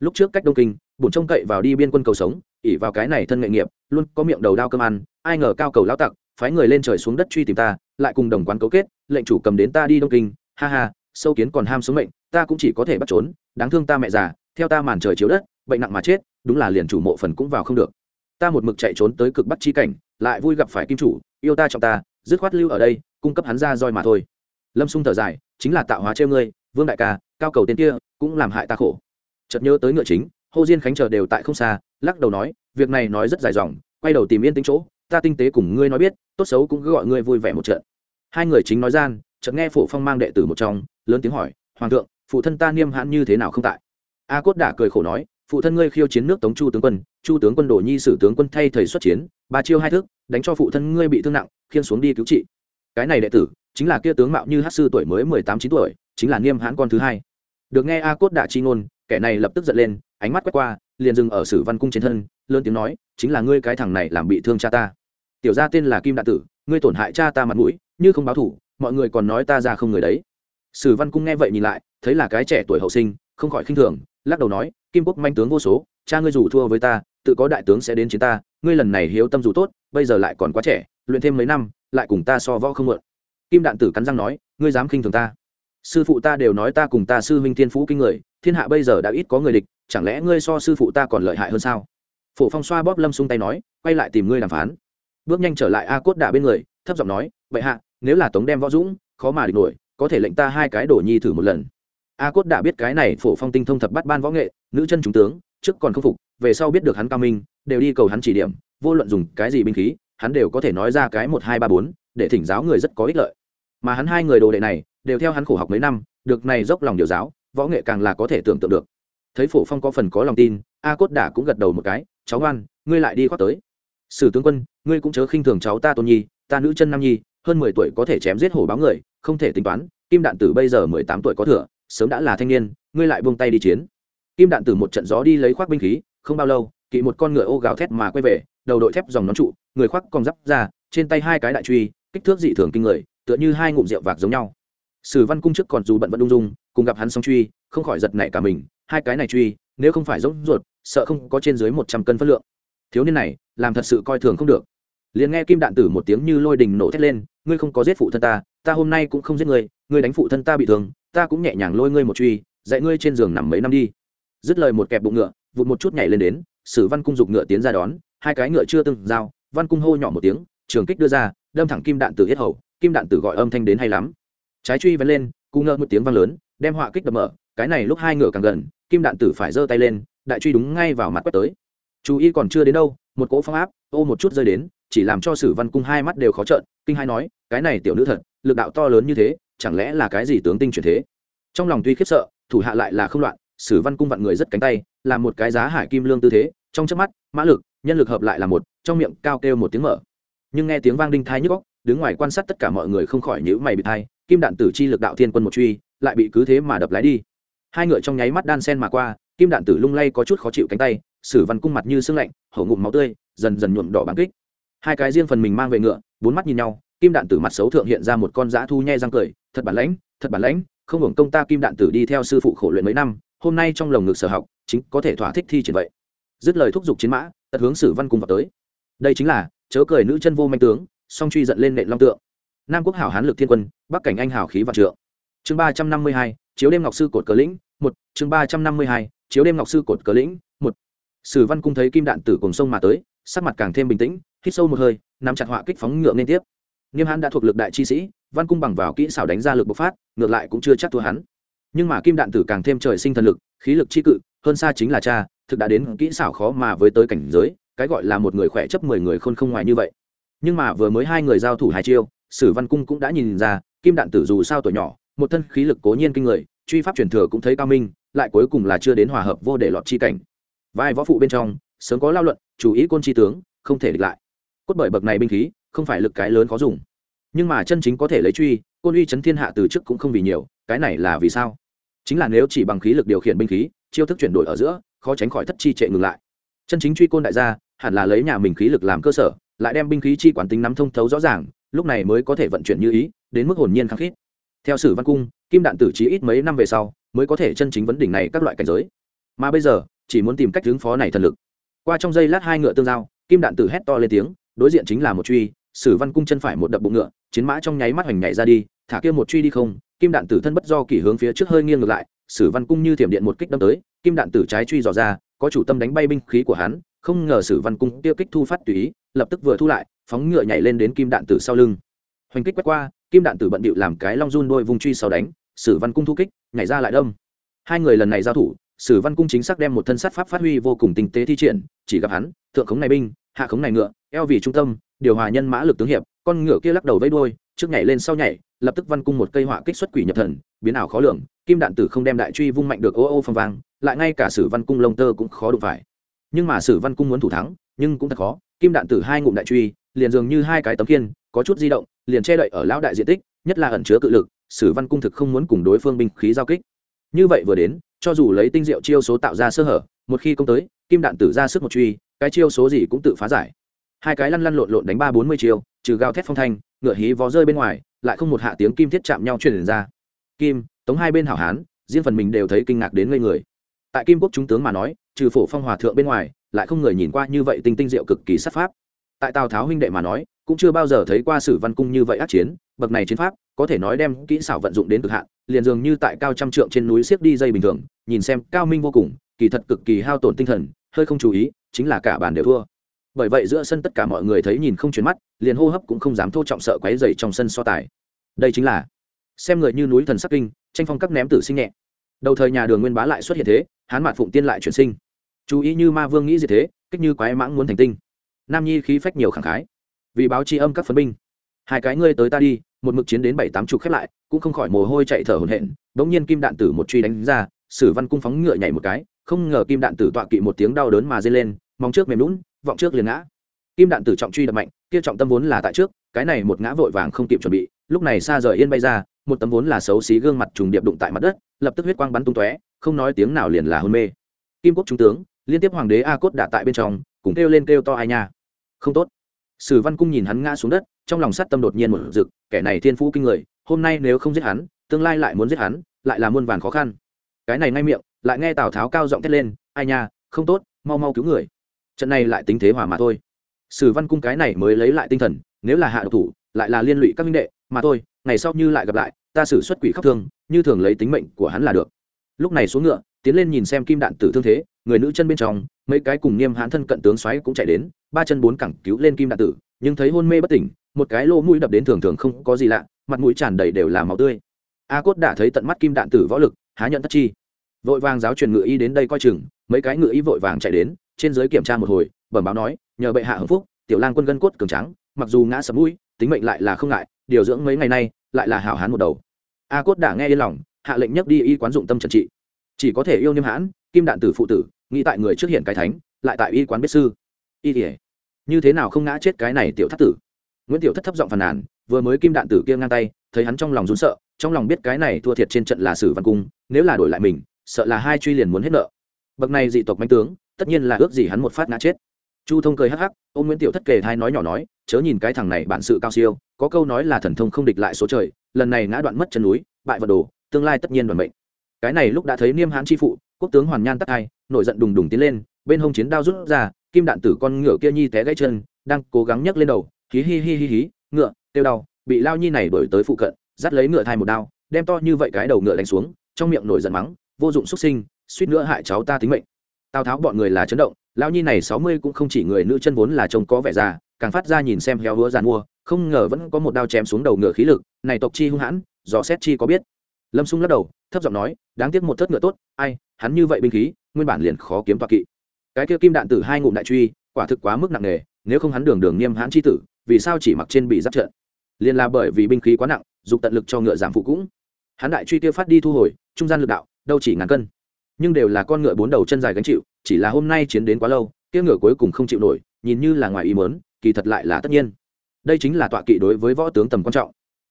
Speaker 1: Lúc trước cách đông kinh, bổn trông cậy vào đi biên quân cầu sống ỉ vào cái này thân nghệ nghiệp, luôn có miệng đầu đao cơm ăn, ai ngờ cao cầu lao tặc, phái người lên trời xuống đất truy tìm ta, lại cùng đồng quán cấu kết, lệnh chủ cầm đến ta đi đông kinh, ha ha sâu kiến còn ham sống mệnh, ta cũng chỉ có thể bắt trốn, đáng thương ta mẹ già, theo ta màn trời chiếu đất, bệnh nặng mà chết, đúng là liền chủ mộ phần cũng vào không được. Ta một mực chạy trốn tới cực bắc chi cảnh, lại vui gặp phải kim chủ, yêu ta trọng ta, dứt khoát lưu ở đây, cung cấp hắn ra roi mà thôi. Lâm xung thở dài, chính là tạo hóa treo ngươi, vương đại ca, cao cầu tên kia, cũng làm hại ta khổ. Chợt nhớ tới ngựa chính, hô diên khánh chờ đều tại không xa, lắc đầu nói, việc này nói rất dài dòng, quay đầu tìm yên tính chỗ, ta tinh tế cùng ngươi nói biết, tốt xấu cũng cứ gọi ngươi vui vẻ một trận. Hai người chính nói gian chợt nghe phổ phong mang đệ tử một trong, lớn tiếng hỏi, hoàng thượng, phụ thân ta niêm hãn như thế nào không tại? A cốt đả cười khổ nói, phụ thân ngươi khiêu chiến nước tống chu tướng quân, chu tướng quân đổ nhi sử tướng quân thay thầy xuất chiến, ba chiêu hai thước đánh cho phụ thân ngươi bị thương nặng khiên xuống đi cứu trị. Cái này đệ tử chính là kia tướng mạo như hát sư tuổi mới mười tám chín tuổi, chính là niêm hãn con thứ hai. Được nghe a cốt đả chi ngôn, kẻ này lập tức giận lên, ánh mắt quét qua, liền dừng ở sử văn cung trên thân, lớn tiếng nói, chính là ngươi cái thằng này làm bị thương cha ta. Tiểu gia tên là kim đạ tử, ngươi tổn hại cha ta mặt mũi, như không báo thủ mọi người còn nói ta ra không người đấy. Sử văn cung nghe vậy nhìn lại, thấy là cái trẻ tuổi hậu sinh, không khỏi khinh thường, lắc đầu nói, kim quốc manh tướng vô số, cha ngươi dù thua với ta, tự có đại tướng sẽ đến chiến ta, ngươi lần này hiếu tâm dù tốt, bây giờ lại còn quá trẻ, luyện thêm mấy năm, lại cùng ta so võ không mượn. Kim đạn tử cắn răng nói, ngươi dám khinh thường ta. Sư phụ ta đều nói ta cùng ta sư huynh thiên phú kinh người, thiên hạ bây giờ đã ít có người địch, chẳng lẽ ngươi so sư phụ ta còn lợi hại hơn sao? Phổ phong xoa bóp lâm xung tay nói, quay lại tìm ngươi đàm phán. Bước nhanh trở lại a cốt đả bên người, thấp giọng nói vậy hạ nếu là tống đem võ dũng, khó mà địch nổi, có thể lệnh ta hai cái đổ nhi thử một lần. A cốt đã biết cái này phổ phong tinh thông thập bắt ban võ nghệ, nữ chân trung tướng, trước còn không phục, về sau biết được hắn cao minh, đều đi cầu hắn chỉ điểm, vô luận dùng cái gì binh khí, hắn đều có thể nói ra cái một hai ba bốn, để thỉnh giáo người rất có ích lợi. Mà hắn hai người đồ đệ này, đều theo hắn khổ học mấy năm, được này dốc lòng điều giáo, võ nghệ càng là có thể tưởng tượng được. Thấy phổ phong có phần có lòng tin, a cốt đả cũng gật đầu một cái, cháu ngoan, ngươi lại đi khoác tới. Sử tướng quân, ngươi cũng chớ khinh thường cháu ta tôn nhi, ta nữ chân nam nhi hơn mười tuổi có thể chém giết hổ báo người, không thể tính toán, kim đạn tử bây giờ mười tám tuổi có thừa, sớm đã là thanh niên, ngươi lại buông tay đi chiến. Kim đạn tử một trận gió đi lấy khoác binh khí, không bao lâu, kỵ một con ngựa ô gào thét mà quay về, đầu đội thép dòng nón trụ, người khoác còn giáp ra, trên tay hai cái đại truy, kích thước dị thường kinh người, tựa như hai ngụm rượu vạc giống nhau. Sử văn cung trước còn dù bận vẫn ung dung, cùng gặp hắn song truy, không khỏi giật nảy cả mình, hai cái này truy, nếu không phải giống ruột, sợ không có trên dưới một trăm cân phân lượng. Thiếu niên này, làm thật sự coi thường không được liền nghe kim đạn tử một tiếng như lôi đình nổ thét lên, ngươi không có giết phụ thân ta ta hôm nay cũng không giết ngươi ngươi đánh phụ thân ta bị thương, ta cũng nhẹ nhàng lôi ngươi một truy, dạy ngươi trên giường nằm mấy năm đi. Dứt lời một kẹp bụng ngựa, vụt một chút nhảy lên đến, sử văn cung giục ngựa tiến ra đón, hai cái ngựa chưa từng giao, văn cung hô nhỏ một tiếng, trường kích đưa ra, đâm thẳng kim đạn tử hết hầu, kim đạn tử gọi âm thanh đến hay lắm. Trái truy vén lên cung ngơ một tiếng vang lớn, đem họa kích đập mở, cái này lúc hai ngựa càng gần, kim đạn tử phải giơ tay lên, đại truy đúng ngay vào mặt quét tới. Chú ý còn chưa đến đâu, một cỗ phong áp, ô một chút rơi đến chỉ làm cho sử văn cung hai mắt đều khó trợn, kinh hai nói, cái này tiểu nữ thật, lực đạo to lớn như thế, chẳng lẽ là cái gì tướng tinh chuyển thế? Trong lòng tuy khiếp sợ, thủ hạ lại là không loạn, sử văn cung vặn người rất cánh tay làm một cái giá hải kim lương tư thế, trong chớp mắt, mã lực, nhân lực hợp lại là một, trong miệng cao kêu một tiếng mở. Nhưng nghe tiếng vang đinh thai nhức góc đứng ngoài quan sát tất cả mọi người không khỏi nhữ mày bị thai kim đạn tử chi lực đạo thiên quân một truy, lại bị cứ thế mà đập lái đi. Hai ngựa trong nháy mắt đan sen mà qua, kim đạn tử lung lay có chút khó chịu cánh tay, sử văn cung mặt như sưng lạnh, hổ ngụm máu tươi, dần dần nhuộm đỏ bắn kích hai cái riêng phần mình mang về ngựa, bốn mắt nhìn nhau, kim đạn tử mặt xấu thượng hiện ra một con dã thu nhe răng cười, thật bản lãnh, thật bản lãnh, không hưởng công ta kim đạn tử đi theo sư phụ khổ luyện mấy năm, hôm nay trong lồng ngực sở học, chính có thể thỏa thích thi triển vậy. Dứt lời thúc giục chiến mã tật hướng sử văn cung vào tới. Đây chính là, chớ cười nữ chân vô manh tướng, song truy giận lên nệ long tượng. Nam quốc hảo hán lực thiên quân, bắc cảnh anh hảo khí vạn trượng. Chương ba trăm năm mươi hai, chiếu đêm ngọc sư cột cờ lĩnh, một, chương ba trăm năm mươi hai, chiếu đêm ngọc sư cột cờ lĩnh, một. Sử văn cung thấy kim đạn tử cùng sông mà tới sắc mặt càng thêm bình tĩnh, hít sâu một hơi, nắm chặt họa kích phóng ngựa liên tiếp. Nghiêm hãn đã thuộc lực đại chi sĩ, văn cung bằng vào kỹ xảo đánh ra lực bộc phát, ngược lại cũng chưa chắc thua hắn. Nhưng mà kim đạn tử càng thêm trời sinh thần lực, khí lực chi cự, hơn xa chính là cha, thực đã đến kỹ xảo khó mà với tới cảnh giới, cái gọi là một người khỏe chấp mười người khôn không ngoài như vậy. Nhưng mà vừa mới hai người giao thủ hai chiêu, sử văn cung cũng đã nhìn ra, kim đạn tử dù sao tuổi nhỏ, một thân khí lực cố nhiên kinh người, truy pháp truyền thừa cũng thấy cao minh, lại cuối cùng là chưa đến hòa hợp vô để lọt chi cảnh. Vai võ phụ bên trong sớm có lao luận, chủ ý côn chi tướng, không thể địch lại. Cốt bởi bậc này binh khí, không phải lực cái lớn khó dùng. Nhưng mà chân chính có thể lấy truy, côn uy chấn thiên hạ từ trước cũng không vì nhiều, cái này là vì sao? Chính là nếu chỉ bằng khí lực điều khiển binh khí, chiêu thức chuyển đổi ở giữa, khó tránh khỏi thất chi trệ ngừng lại. Chân chính truy côn đại gia, hẳn là lấy nhà mình khí lực làm cơ sở, lại đem binh khí chi quản tính nắm thông thấu rõ ràng, lúc này mới có thể vận chuyển như ý, đến mức hồn nhiên khăng khít. Theo sử văn cung, kim đạn tử trí ít mấy năm về sau, mới có thể chân chính vấn đỉnh này các loại cảnh giới. Mà bây giờ, chỉ muốn tìm cách ứng phó này thần lực qua trong giây lát hai ngựa tương giao, kim đạn tử hét to lên tiếng, đối diện chính là một truy, sử văn cung chân phải một đập bụng ngựa, chiến mã trong nháy mắt hoành nhảy ra đi, thả kia một truy đi không, kim đạn tử thân bất do kỷ hướng phía trước hơi nghiêng ngược lại, sử văn cung như thiểm điện một kích đâm tới, kim đạn tử trái truy dò ra, có chủ tâm đánh bay binh khí của hắn, không ngờ sử văn cung tiêu kích thu phát tùy ý, lập tức vừa thu lại, phóng ngựa nhảy lên đến kim đạn tử sau lưng hoành kích quét qua, kim đạn tử bận bịu làm cái long run đôi vùng truy sau đánh, sử văn cung thu kích, nhảy ra lại đâm. hai người lần này giao thủ sử văn cung chính xác đem một thân sát pháp phát huy vô cùng tinh tế thi triển, chỉ gặp hắn, thượng khống này binh, hạ khống này ngựa, eo vì trung tâm, điều hòa nhân mã lực tướng hiệp, con ngựa kia lắc đầu vẫy đuôi, trước nhảy lên sau nhảy, lập tức văn cung một cây họa kích xuất quỷ nhập thần, biến ảo khó lường, kim đạn tử không đem đại truy vung mạnh được ô ô phong vang, lại ngay cả sử văn cung lông tơ cũng khó đụng phải. Nhưng mà sử văn cung muốn thủ thắng, nhưng cũng thật khó, kim đạn tử hai ngụm đại truy, liền dường như hai cái tấm kiên có chút di động, liền che đậy ở lão đại diện tích, nhất là ẩn chứa cự lực, sử văn cung thực không muốn cùng đối phương binh khí giao kích. Như vậy vừa đến cho dù lấy tinh diệu chiêu số tạo ra sơ hở, một khi công tới, kim đạn tử ra sức một truy, cái chiêu số gì cũng tự phá giải. Hai cái lăn lăn lộn lộn đánh ba bốn mươi chiêu, trừ gào thét phong thanh, ngựa hí vó rơi bên ngoài, lại không một hạ tiếng kim thiết chạm nhau truyền ra. Kim, tống hai bên hảo hán, riêng phần mình đều thấy kinh ngạc đến ngây người. Tại kim quốc chúng tướng mà nói, trừ phổ phong hòa thượng bên ngoài, lại không người nhìn qua như vậy tinh tinh diệu cực kỳ sát pháp. Tại tào tháo huynh đệ mà nói, cũng chưa bao giờ thấy qua sử văn cung như vậy ác chiến bậc này chiến pháp, có thể nói đem kỹ xảo vận dụng đến cực hạn, liền dường như tại cao trăm trượng trên núi siếc đi dây bình thường, nhìn xem cao minh vô cùng, kỳ thật cực kỳ hao tổn tinh thần, hơi không chú ý, chính là cả bàn đều thua. Bởi vậy giữa sân tất cả mọi người thấy nhìn không chuyển mắt, liền hô hấp cũng không dám thô trọng sợ quáy dày trong sân so tài. Đây chính là, xem người như núi thần sắc kinh, tranh phong các ném tử sinh nhẹ. Đầu thời nhà đường nguyên bá lại xuất hiện thế, hán mạn phụng tiên lại chuyển sinh. Chú ý như ma vương nghĩ gì thế, kích như quái mãng muốn thành tinh. Nam nhi khí phách nhiều khẳng khái. Vì báo tri âm các phân binh hai cái ngươi tới ta đi, một mực chiến đến bảy tám chục khép lại, cũng không khỏi mồ hôi chạy thở hổn hển, bỗng nhiên kim đạn tử một truy đánh ra, sử văn cung phóng ngựa nhảy một cái, không ngờ kim đạn tử tọa kỵ một tiếng đau đớn mà dây lên mong trước mềm lún vọng trước liền ngã. Kim đạn tử trọng truy đập mạnh, kia trọng tâm vốn là tại trước, cái này một ngã vội vàng không kịp chuẩn bị, lúc này xa rời yên bay ra, một tấm vốn là xấu xí gương mặt trùng điệp đụng tại mặt đất, lập tức huyết quang bắn tung tóe, không nói tiếng nào liền là hôn mê. Kim quốc trung tướng, liên tiếp hoàng đế a cốt đả tại bên trong, cùng kêu lên kêu to ai nha. Không tốt. Sử văn cung nhìn hắn ngã xuống đất trong lòng sát tâm đột nhiên một rực, kẻ này thiên phú kinh người, hôm nay nếu không giết hắn, tương lai lại muốn giết hắn, lại là muôn vàn khó khăn. Cái này ngay miệng, lại nghe tào tháo cao giọng thét lên, ai nha, không tốt, mau mau cứu người. Trận này lại tính thế hòa mà thôi. Sử văn cung cái này mới lấy lại tinh thần, nếu là hạ độc thủ, lại là liên lụy các minh đệ, mà thôi, ngày sau như lại gặp lại, ta xử xuất quỷ khắc thương như thường lấy tính mệnh của hắn là được. Lúc này xuống ngựa, tiến lên nhìn xem kim đạn tử thương thế, người nữ chân bên trong, mấy cái cùng niêm hãn thân cận tướng xoáy cũng chạy đến, ba chân bốn cẳng cứu lên kim đạn tử, nhưng thấy hôn mê bất tỉnh một cái lỗ mũi đập đến thường thường không có gì lạ, mặt mũi tràn đầy đều là máu tươi. A cốt đã thấy tận mắt kim đạn tử võ lực, há nhận tất chi. Vội vàng giáo truyền ngự y đến đây coi chừng, mấy cái ngự y vội vàng chạy đến, trên giới kiểm tra một hồi, bẩm báo nói, nhờ bệ hạ hưng phúc, tiểu lang quân gân cốt cường trắng mặc dù ngã sập mũi, tính mệnh lại là không ngại, điều dưỡng mấy ngày nay, lại là hảo hán một đầu. A cốt đã nghe yên lòng, hạ lệnh nhấc đi y quán dụng tâm trần trị. Chỉ có thể yêu niêm hãn, kim đạn tử phụ tử, nghĩ tại người trước hiện cái thánh, lại tại y quán biết sư. Y thể như thế nào không ngã chết cái này tiểu thất tử? Nguyễn tiểu thất thấp giọng phàn nàn, vừa mới kim đạn tử kia ngang tay, thấy hắn trong lòng rún sợ, trong lòng biết cái này thua thiệt trên trận là sử văn cung, nếu là đổi lại mình, sợ là hai truy liền muốn hết nợ. Bậc này dị tộc manh tướng, tất nhiên là ước gì hắn một phát ngã chết. Chu thông cười hắc hắc ô nguyễn tiểu thất kề thai nói nhỏ nói, chớ nhìn cái thằng này bản sự cao siêu, có câu nói là thần thông không địch lại số trời, lần này ngã đoạn mất chân núi, bại vật đồ, tương lai tất nhiên đoàn mệnh. Cái này lúc đã thấy niêm hãn chi phụ, quốc tướng hoàn nhan tất hai, nổi giận đùng đùng tiến lên, bên hông chiến đao rút ra, kim đạn tử con ngựa kia nhi té gãy chân, đang cố gắng nhấc lên đầu hí hi hi hi hí, ngựa tiêu đau, bị lao nhi này đổi tới phụ cận, dắt lấy ngựa thai một đao, đem to như vậy cái đầu ngựa đánh xuống, trong miệng nổi giận mắng, vô dụng xuất sinh, suýt nữa hại cháu ta tính mệnh. Tào tháo bọn người là chấn động, lao nhi này sáu mươi cũng không chỉ người nữ chân vốn là trông có vẻ già, càng phát ra nhìn xem heo hứa giàn mua, không ngờ vẫn có một đao chém xuống đầu ngựa khí lực, này tộc chi hung hãn, dò xét chi có biết. Lâm xung lắc đầu, thấp giọng nói, đáng tiếc một thất ngựa tốt, ai, hắn như vậy binh khí, nguyên bản liền khó kiếm toa kỵ. Cái kia kim đạn tử hai ngụm đại truy, quả thực quá mức nặng nề, nếu không hắn đường đường niêm hãn chi tử vì sao chỉ mặc trên bị giáp trận? Liền là bởi vì binh khí quá nặng, dục tận lực cho ngựa giảm phụ cũng. Hắn đại truy tiêu phát đi thu hồi, trung gian lực đạo, đâu chỉ ngàn cân. Nhưng đều là con ngựa bốn đầu chân dài gánh chịu, chỉ là hôm nay chiến đến quá lâu, kia ngựa cuối cùng không chịu nổi, nhìn như là ngoài ý mớn kỳ thật lại là tất nhiên. Đây chính là tọa kỵ đối với võ tướng tầm quan trọng.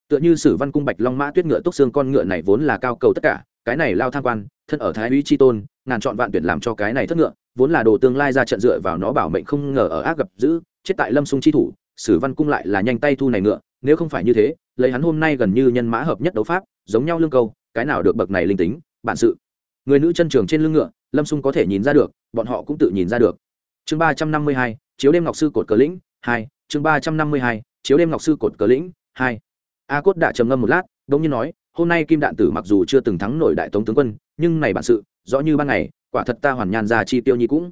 Speaker 1: Tựa như sử văn cung bạch long mã tuyết ngựa túc xương con ngựa này vốn là cao cầu tất cả, cái này lao tham quan, thân ở thái úy chi tôn, ngàn chọn vạn tuyển làm cho cái này thất ngựa, vốn là đồ tương lai ra trận dựa vào nó bảo mệnh không ngờ ở ác gặp giữ chết tại lâm sung chi thủ sử văn cung lại là nhanh tay thu này ngựa, nếu không phải như thế, lấy hắn hôm nay gần như nhân mã hợp nhất đấu pháp, giống nhau lương câu, cái nào được bậc này linh tính, bản sự. Người nữ chân trường trên lưng ngựa, lâm Xung có thể nhìn ra được, bọn họ cũng tự nhìn ra được. Chương ba trăm năm mươi hai, chiếu đêm ngọc sư cột cờ lĩnh hai, chương ba trăm năm mươi hai, chiếu đêm ngọc sư cột cờ lĩnh hai. A cốt đã trầm ngâm một lát đ ỗ n g nhiên nói, hôm nay kim đạn tử mặc dù chưa từng thắng nổi đại tống tướng quân, nhưng này bản sự, rõ như ban ngày, quả thật ta hoàn nhan ra chi tiêu nhi cũng.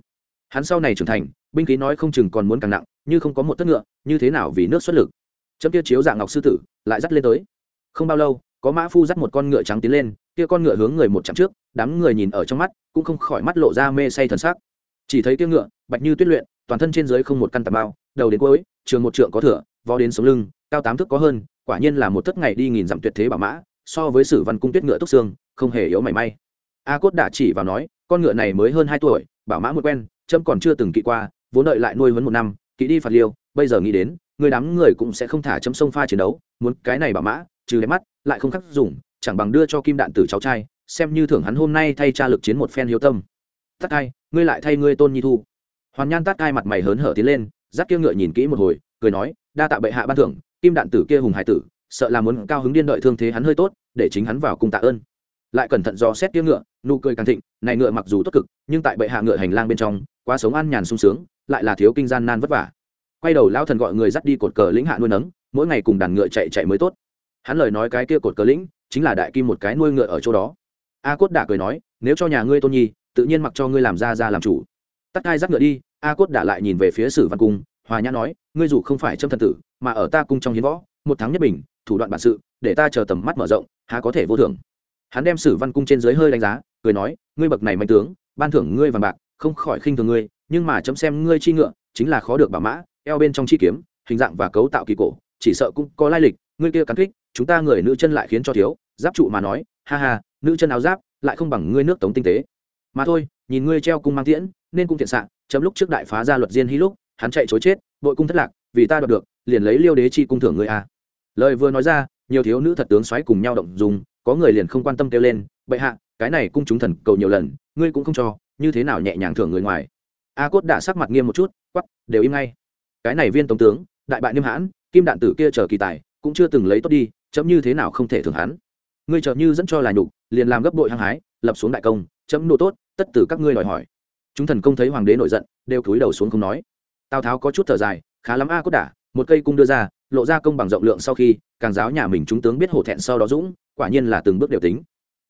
Speaker 1: Hắn sau này trưởng thành, binh khí nói không chừng còn muốn càng nặng như không có một tất ngựa, như thế nào vì nước xuất lực? Chấm kia chiếu dạng ngọc sư tử, lại dắt lên tới. Không bao lâu, có mã phu dắt một con ngựa trắng tiến lên, kia con ngựa hướng người một chặng trước, đám người nhìn ở trong mắt, cũng không khỏi mắt lộ ra mê say thần sắc. Chỉ thấy kia ngựa, bạch như tuyết luyện, toàn thân trên dưới không một căn tà bao đầu đến cuối, trường một trượng có thửa, vó đến sống lưng, cao tám thước có hơn, quả nhiên là một thất ngày đi nghìn dặm tuyệt thế bảo mã, so với sử văn cung tuyết ngựa túc xương, không hề yếu mảy may. A cốt đã chỉ vào nói, con ngựa này mới hơn hai tuổi, bảo mã một quen trâm còn chưa từng kỵ qua, vốn đợi lại nuôi huấn một năm kỵ đi phạt liêu, bây giờ nghĩ đến, người đám người cũng sẽ không thả chấm sông pha chiến đấu, muốn cái này bảo mã, trừ đẹp mắt, lại không khắc dùng, chẳng bằng đưa cho kim đạn tử cháu trai, xem như thưởng hắn hôm nay thay cha lực chiến một phen hiếu tâm. Tắt cai, ngươi lại thay ngươi tôn nhi thu. Hoàn nhan tắt cai mặt mày hớn hở tiến lên dắt kia ngựa nhìn kỹ một hồi, cười nói, đa tạ bệ hạ ban thưởng, kim đạn tử kia hùng hải tử, sợ là muốn cao hứng điên đợi thương thế hắn hơi tốt, để chính hắn vào cung tạ ơn. Lại cẩn thận do xét kia ngựa, nụ cười càng thịnh, này ngựa mặc dù tốt cực, nhưng tại bệ hạ ngựa hành lang bên trong, quá sống an nhàn sung sướng lại là thiếu kinh gian nan vất vả. Quay đầu lao thần gọi người dắt đi cột cờ lĩnh hạ nuôi nấng, mỗi ngày cùng đàn ngựa chạy chạy mới tốt. Hắn lời nói cái kia cột cờ lĩnh, chính là đại kim một cái nuôi ngựa ở chỗ đó. A cốt đã cười nói, nếu cho nhà ngươi tôn nhi, tự nhiên mặc cho ngươi làm ra ra làm chủ. Tắt hai dắt ngựa đi, a cốt đã lại nhìn về phía sử văn cung, hòa nhã nói, ngươi dù không phải trâm thần tử, mà ở ta cung trong hiến võ, một tháng nhất bình, thủ đoạn bản sự, để ta chờ tầm mắt mở rộng, há có thể vô thưởng. Hắn đem sử văn cung trên dưới hơi đánh giá, cười nói, ngươi bậc này mạnh tướng, ban thưởng ngươi vàng bạc, không khỏi khinh thường ngươi nhưng mà chấm xem ngươi chi ngựa chính là khó được bảo mã eo bên trong chi kiếm hình dạng và cấu tạo kỳ cổ chỉ sợ cũng có lai lịch ngươi kia cắn kích chúng ta người nữ chân lại khiến cho thiếu giáp trụ mà nói ha ha nữ chân áo giáp lại không bằng ngươi nước tống tinh tế. Mà thôi nhìn ngươi treo cung mang tiễn nên cung thiện sạng, chấm lúc trước đại phá ra luật diên hy lúc hắn chạy chối chết bội cung thất lạc vì ta đoạt được liền lấy liêu đế chi cung thưởng ngươi a. Lời vừa nói ra nhiều thiếu nữ thật tướng xoáy cùng nhau động dùng có người liền không quan tâm kêu lên bệ hạ cái này cung chúng thần cầu nhiều lần ngươi cũng không cho như thế nào nhẹ nhàng thưởng người ngoài? A cốt đã sắc mặt nghiêm một chút quắp đều im ngay. Cái này viên tổng tướng đại bại niêm hãn kim đạn tử kia chờ kỳ tài cũng chưa từng lấy tốt đi chấm như thế nào không thể thưởng hắn? Ngươi chờ như dẫn cho là nhục liền làm gấp bội hăng hái lập xuống đại công chấm nô tốt tất tử các ngươi đòi hỏi. Chúng thần công thấy hoàng đế nổi giận đều cúi đầu xuống không nói. Tào tháo có chút thở dài khá lắm a cốt đả một cây cung đưa ra lộ ra công bằng rộng lượng sau khi càng giáo nhà mình chúng tướng biết hổ thẹn sau đó dũng quả nhiên là từng bước đều tính.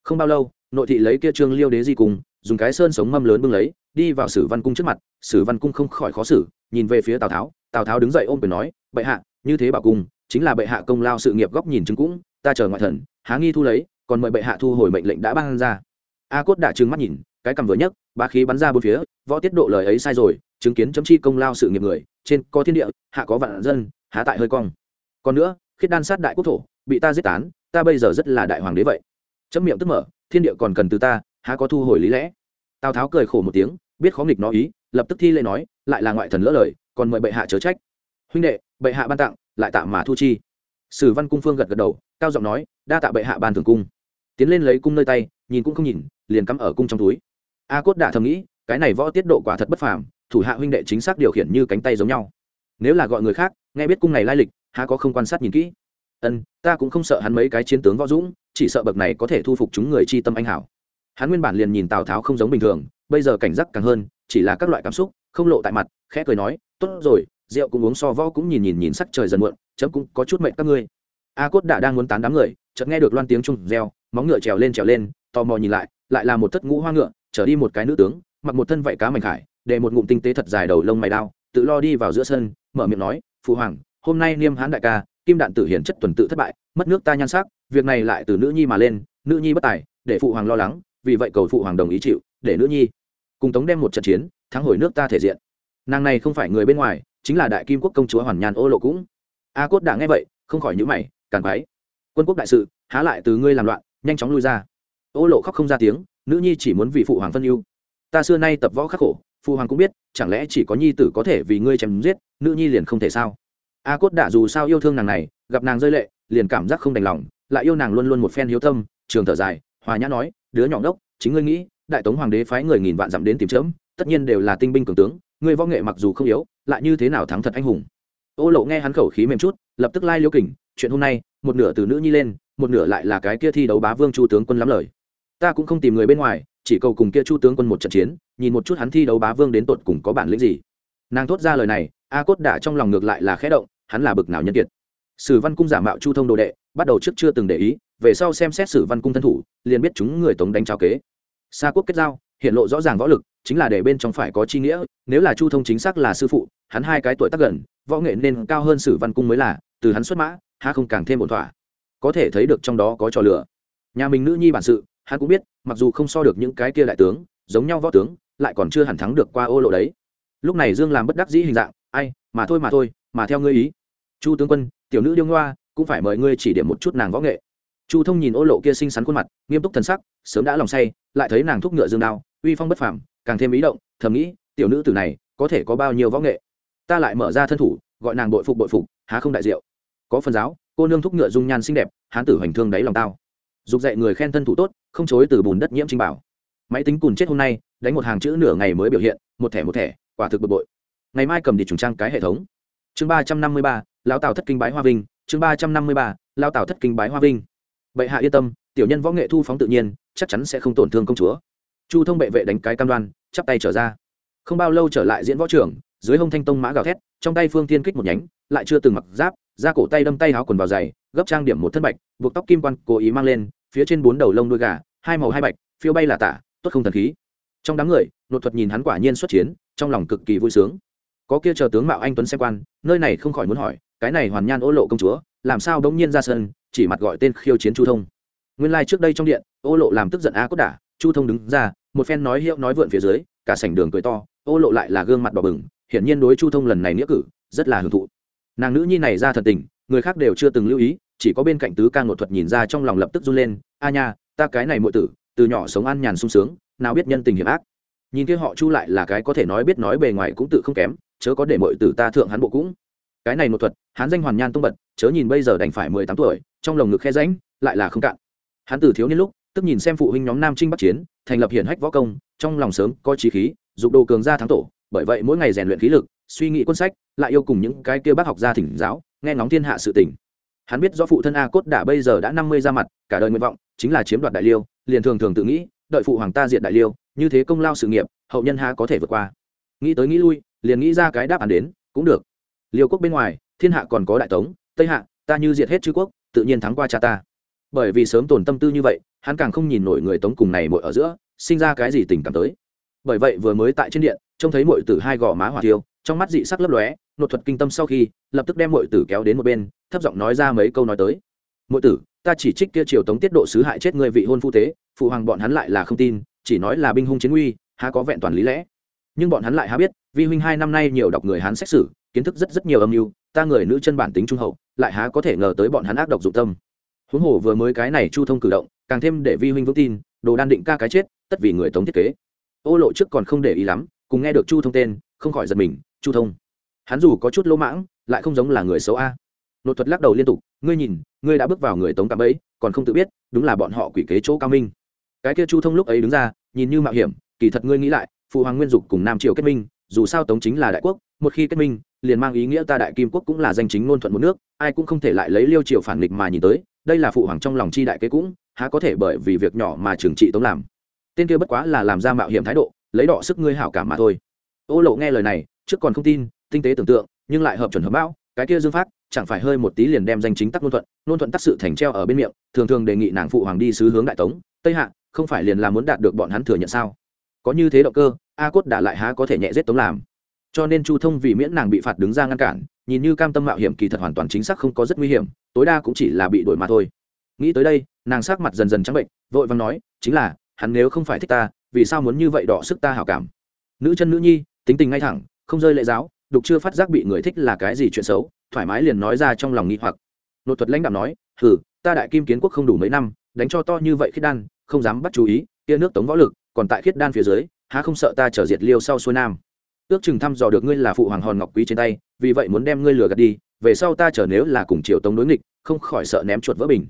Speaker 1: Không bao lâu nội thị lấy kia trương liêu đế di cùng, dùng cái sơn sống mâm lớn bưng lấy đi vào sử văn cung trước mặt, sử văn cung không khỏi khó xử, nhìn về phía tào tháo tào tháo đứng dậy ôm quyền nói, bệ hạ, như thế bảo cung, chính là bệ hạ công lao sự nghiệp góc nhìn chứng cũng, ta chờ ngoại thần, há nghi thu lấy, còn mời bệ hạ thu hồi mệnh lệnh đã ban ra. A cốt đã trừng mắt nhìn, cái cầm vừa nhấc ba khí bắn ra bốn phía, võ tiết độ lời ấy sai rồi, chứng kiến chấm chi công lao sự nghiệp người, trên có thiên địa, hạ có vạn dân, há tại hơi cong. Còn nữa, khiết đan sát đại quốc thổ, bị ta giết tán, ta bây giờ rất là đại hoàng đế vậy. Chấm miệng tức mở, thiên địa còn cần từ ta, há có thu hồi lý lẽ? Tào tháo cười khổ một tiếng, biết khó nghịch nó ý, lập tức thi lễ nói, lại là ngoại thần lỡ lời, còn mời bệ hạ chớ trách. Huynh đệ, bệ hạ ban tặng, lại tạm mà thu chi. Sử văn cung phương gật gật đầu, cao giọng nói, đa tạ bệ hạ ban thường cung. Tiến lên lấy cung nơi tay, nhìn cũng không nhìn, liền cắm ở cung trong túi. A cốt đã thầm nghĩ, cái này võ tiết độ quả thật bất phàm, thủ hạ huynh đệ chính xác điều khiển như cánh tay giống nhau. Nếu là gọi người khác, nghe biết cung này lai lịch, há có không quan sát nhìn kỹ. Ân, ta cũng không sợ hắn mấy cái chiến tướng võ dũng, chỉ sợ bậc này có thể thu phục chúng người chi tâm anh hảo hắn nguyên bản liền nhìn tào tháo không giống bình thường, bây giờ cảnh giác càng hơn, chỉ là các loại cảm xúc, không lộ tại mặt, khẽ cười nói, tốt rồi, rượu cũng uống so võ cũng nhìn nhìn nhìn sắc trời dần muộn, chấm cũng có chút mệnh các ngươi. A cốt đã đang muốn tán đám người, chợt nghe được loan tiếng trung reo, móng ngựa trèo lên trèo lên, tò mò nhìn lại lại là một thất ngũ hoa ngựa trở đi một cái nữ tướng, mặc một thân vạy cá mảnh khải, để một ngụm tinh tế thật dài đầu lông mày đao, tự lo đi vào giữa sân, mở miệng nói, phụ hoàng, hôm nay niêm hán đại ca, kim đạn tử hiển chất tuần tự thất bại, mất nước ta nhan sắc, việc này lại từ nữ nhi mà lên, nữ nhi bất tài, để phụ hoàng lo lắng vì vậy cầu phụ hoàng đồng ý chịu, để nữ nhi cùng tống đem một trận chiến, thắng hồi nước ta thể diện. Nàng này không phải người bên ngoài, chính là đại kim quốc công chúa hoàn nhàn ô lộ cũng. A cốt đã nghe vậy, không khỏi nhữ mày, càng quái. Quân quốc đại sự, há lại từ ngươi làm loạn, nhanh chóng lui ra. Ô lộ khóc không ra tiếng, nữ nhi chỉ muốn vì phụ hoàng phân yêu ta xưa nay tập võ khắc khổ, phụ hoàng cũng biết, chẳng lẽ chỉ có nhi tử có thể vì ngươi chém giết, nữ nhi liền không thể sao? A cốt đã dù sao yêu thương nàng này, gặp nàng rơi lệ, liền cảm giác không đành lòng, lại yêu nàng luôn luôn một phen hiếu tâm, trường thở dài hòa nhã nói, đứa nhỏ ngốc, chính ngươi nghĩ, đại tống hoàng đế phái người nghìn vạn dặm đến tìm chớm, tất nhiên đều là tinh binh cường tướng người võ nghệ mặc dù không yếu, lại như thế nào thắng thật anh hùng? Ô lộ nghe hắn khẩu khí mềm chút, lập tức lai liêu kình, chuyện hôm nay, một nửa từ nữ nhi lên, một nửa lại là cái kia thi đấu bá vương chu tướng quân lắm lời. Ta cũng không tìm người bên ngoài, chỉ cầu cùng kia chu tướng quân một trận chiến, nhìn một chút hắn thi đấu bá vương đến tột cùng có bản lĩnh gì. Nàng thốt ra lời này, a cốt đã trong lòng ngược lại là khẽ động, hắn là bực nào nhân kiệt. Sử văn cung giả mạo chu thông đồ đệ, bắt đầu trước chưa từng để ý về sau xem xét sử văn cung thân thủ, liền biết chúng người tống đánh trao kế. Xa quốc kết giao, hiện lộ rõ ràng võ lực, chính là để bên trong phải có chi nghĩa, nếu là chu thông chính xác là sư phụ, hắn hai cái tuổi tác gần, võ nghệ nên cao hơn sử văn cung mới là, từ hắn xuất mã ha không càng thêm ổn thỏa. Có thể thấy được trong đó có trò lửa nhà mình nữ nhi bản sự, hắn cũng biết, mặc dù không so được những cái kia đại tướng, giống nhau võ tướng, lại còn chưa hẳn thắng được qua ô lộ đấy. Lúc này dương làm bất đắc dĩ hình dạng, ai, mà thôi mà thôi, mà theo ngươi ý. Chu tướng quân, tiểu nữ điêu ngoa, cũng phải mời ngươi chỉ điểm một chút nàng võ nghệ chu thông nhìn ô lộ kia xinh xắn khuôn mặt, nghiêm túc thần sắc, sớm đã lòng say, lại thấy nàng thúc ngựa dương đao, uy phong bất phàm, càng thêm ý động, thầm nghĩ, tiểu nữ tử này, có thể có bao nhiêu võ nghệ? Ta lại mở ra thân thủ, gọi nàng bội phục bội phục, há không đại diệu? Có phần giáo, cô nương thúc ngựa dung nhan xinh đẹp, hán tử hoành thương đáy lòng tao. Dục dạy người khen thân thủ tốt, không chối từ bùn đất nhiễm trinh bảo. Máy tính cùn chết hôm nay, đánh một hàng chữ nửa ngày mới biểu hiện, một thẻ một thẻ, quả thực bực bội. Ngày mai cầm đi trùng trang cái hệ thống. Chương ba trăm năm mươi ba lao tào thất kinh bái hoa vinh, chương ba trăm năm mươi ba lao tào thất kinh bái hoa vinh bệ hạ yên tâm, tiểu nhân võ nghệ thu phóng tự nhiên, chắc chắn sẽ không tổn thương công chúa. Chu thông bệ vệ đánh cái cam đoan, chắp tay trở ra. Không bao lâu trở lại diễn võ trưởng dưới hông thanh tông mã gào thét, trong tay phương tiên kích một nhánh, lại chưa từng mặc giáp ra cổ tay đâm tay áo quần vào giày, gấp trang điểm một thân bạch, buộc tóc kim quan cố ý mang lên, phía trên bốn đầu lông đuôi gà, hai màu hai bạch, phiêu bay là tả, tốt không thần khí. Trong đám người nội thuật nhìn hắn quả nhiên xuất chiến, trong lòng cực kỳ vui sướng. Có kia chờ tướng mạo anh tuấn xem quan, nơi này không khỏi muốn hỏi, cái này hoàn nhan ô lộ công chúa làm sao bỗng nhiên ra sân, chỉ mặt gọi tên khiêu chiến chu thông. Nguyên lai trước đây trong điện, ô lộ làm tức giận a cốt đả, chu thông đứng ra, một phen nói hiệu nói vượn phía dưới, cả sảnh đường cười to, ô lộ lại là gương mặt đỏ bừng, hiển nhiên đối chu thông lần này nghĩa cử, rất là hưởng thụ. Nàng nữ nhi này ra thật tình, người khác đều chưa từng lưu ý, chỉ có bên cạnh tứ ca ngột thuật nhìn ra trong lòng lập tức run lên, a nha, ta cái này muội tử, từ nhỏ sống ăn nhàn sung sướng, nào biết nhân tình hiểm ác. Nhìn kia họ chu lại là cái có thể nói biết nói bề ngoài cũng tự không kém, chớ có để muội tử ta thượng hắn bộ cũng. Cái này một thuật, hắn danh hoàn nhan tung bật chớ nhìn bây giờ đành phải mười tám tuổi trong lồng ngực khe ránh, lại là không cạn. Hắn từ thiếu niên lúc tức nhìn xem phụ huynh nhóm nam trinh bắc chiến thành lập hiển hách võ công trong lòng sớm có trí khí dục đồ cường ra thắng tổ bởi vậy mỗi ngày rèn luyện khí lực suy nghĩ quân sách lại yêu cùng những cái kia bác học gia thỉnh giáo nghe ngóng thiên hạ sự tình. Hắn biết do phụ thân a cốt đã bây giờ đã năm mươi ra mặt cả đời nguyện vọng chính là chiếm đoạt đại liêu liền thường thường tự nghĩ đợi phụ hoàng ta diện đại liêu như thế công lao sự nghiệp hậu nhân ha có thể vượt qua. Nghĩ tới nghĩ lui liền nghĩ ra cái đáp án đến cũng được. Liêu quốc bên ngoài thiên hạ còn có đại tống tây hạ, ta như diệt hết chư quốc, tự nhiên thắng qua cha ta. Bởi vì sớm tồn tâm tư như vậy, hắn càng không nhìn nổi người tống cùng này mội ở giữa, sinh ra cái gì tình cảm tới. Bởi vậy vừa mới tại trên điện, trông thấy mội tử hai gò má hỏa tiêu trong mắt dị sắc lấp lóe nột thuật kinh tâm sau khi, lập tức đem mội tử kéo đến một bên, thấp giọng nói ra mấy câu nói tới. Mội tử, ta chỉ trích kia triều tống tiết độ sứ hại chết người vị hôn phu tế, phụ hoàng bọn hắn lại là không tin, chỉ nói là binh hung chiến uy, há có vẹn toàn lý lẽ. Nhưng bọn hắn lại há biết, vi huynh hai năm nay nhiều đọc người hán xét xử, kiến thức rất rất nhiều âm mưu ta người nữ chân bản tính trung hậu, lại há có thể ngờ tới bọn hắn ác độc dụng tâm. Huống hồ vừa mới cái này chu thông cử động, càng thêm để vi huynh vững tin, đồ đan định ca cái chết, tất vì người tống thiết kế. Ô lộ trước còn không để ý lắm, cùng nghe được chu thông tên, không khỏi giật mình, chu thông, hắn dù có chút lỗ mãng, lại không giống là người xấu a. Nội thuật lắc đầu liên tục, ngươi nhìn, ngươi đã bước vào người tống cạm ấy còn không tự biết, đúng là bọn họ quỷ kế chỗ cao minh. Cái kia chu thông lúc ấy đứng ra, nhìn như mạo hiểm, kỳ thật ngươi nghĩ lại, phụ hoàng nguyên dục cùng nam triều kết minh, dù sao tống chính là đại quốc một khi kết minh, liền mang ý nghĩa ta đại kim quốc cũng là danh chính ngôn thuận một nước, ai cũng không thể lại lấy liêu triều phản nghịch mà nhìn tới, đây là phụ hoàng trong lòng chi đại kế cũng, há có thể bởi vì việc nhỏ mà trừng trị tống làm. Tên kia bất quá là làm ra mạo hiểm thái độ, lấy đọ sức ngươi hảo cảm mà thôi. Ô lộ nghe lời này, trước còn không tin, tinh tế tưởng tượng, nhưng lại hợp chuẩn hợp bão cái kia dương phát chẳng phải hơi một tí liền đem danh chính tắc ngôn thuận ngôn thuận tắc sự thành treo ở bên miệng, thường thường đề nghị nàng phụ hoàng đi sứ hướng đại tống, tây hạ, không phải liền là muốn đạt được bọn hắn thừa nhận sao? Có như thế động cơ, a cốt đã lại há có thể nhẹ giết tống làm cho nên chu thông vì miễn nàng bị phạt đứng ra ngăn cản, nhìn như cam tâm mạo hiểm kỳ thật hoàn toàn chính xác không có rất nguy hiểm, tối đa cũng chỉ là bị đuổi mà thôi. Nghĩ tới đây, nàng sắc mặt dần dần trắng bệnh, vội vàng nói, chính là, hắn nếu không phải thích ta, vì sao muốn như vậy đỏ sức ta hảo cảm? Nữ chân nữ nhi, tính tình ngay thẳng, không rơi lệ giáo, đục chưa phát giác bị người thích là cái gì chuyện xấu, thoải mái liền nói ra trong lòng nghi hoặc. Nội thuật lãnh đạo nói, hừ, ta đại kim kiến quốc không đủ mấy năm, đánh cho to như vậy khiết đan, không dám bắt chú ý, kia nước tống võ lực, còn tại khiết đan phía dưới, há không sợ ta trở diệt liêu sau xuôi nam? Ước chừng thăm dò được ngươi là phụ hoàng hòn ngọc quý trên tay, vì vậy muốn đem ngươi lừa gạt đi, về sau ta trở nếu là cùng triều tống đối nghịch, không khỏi sợ ném chuột vỡ bình.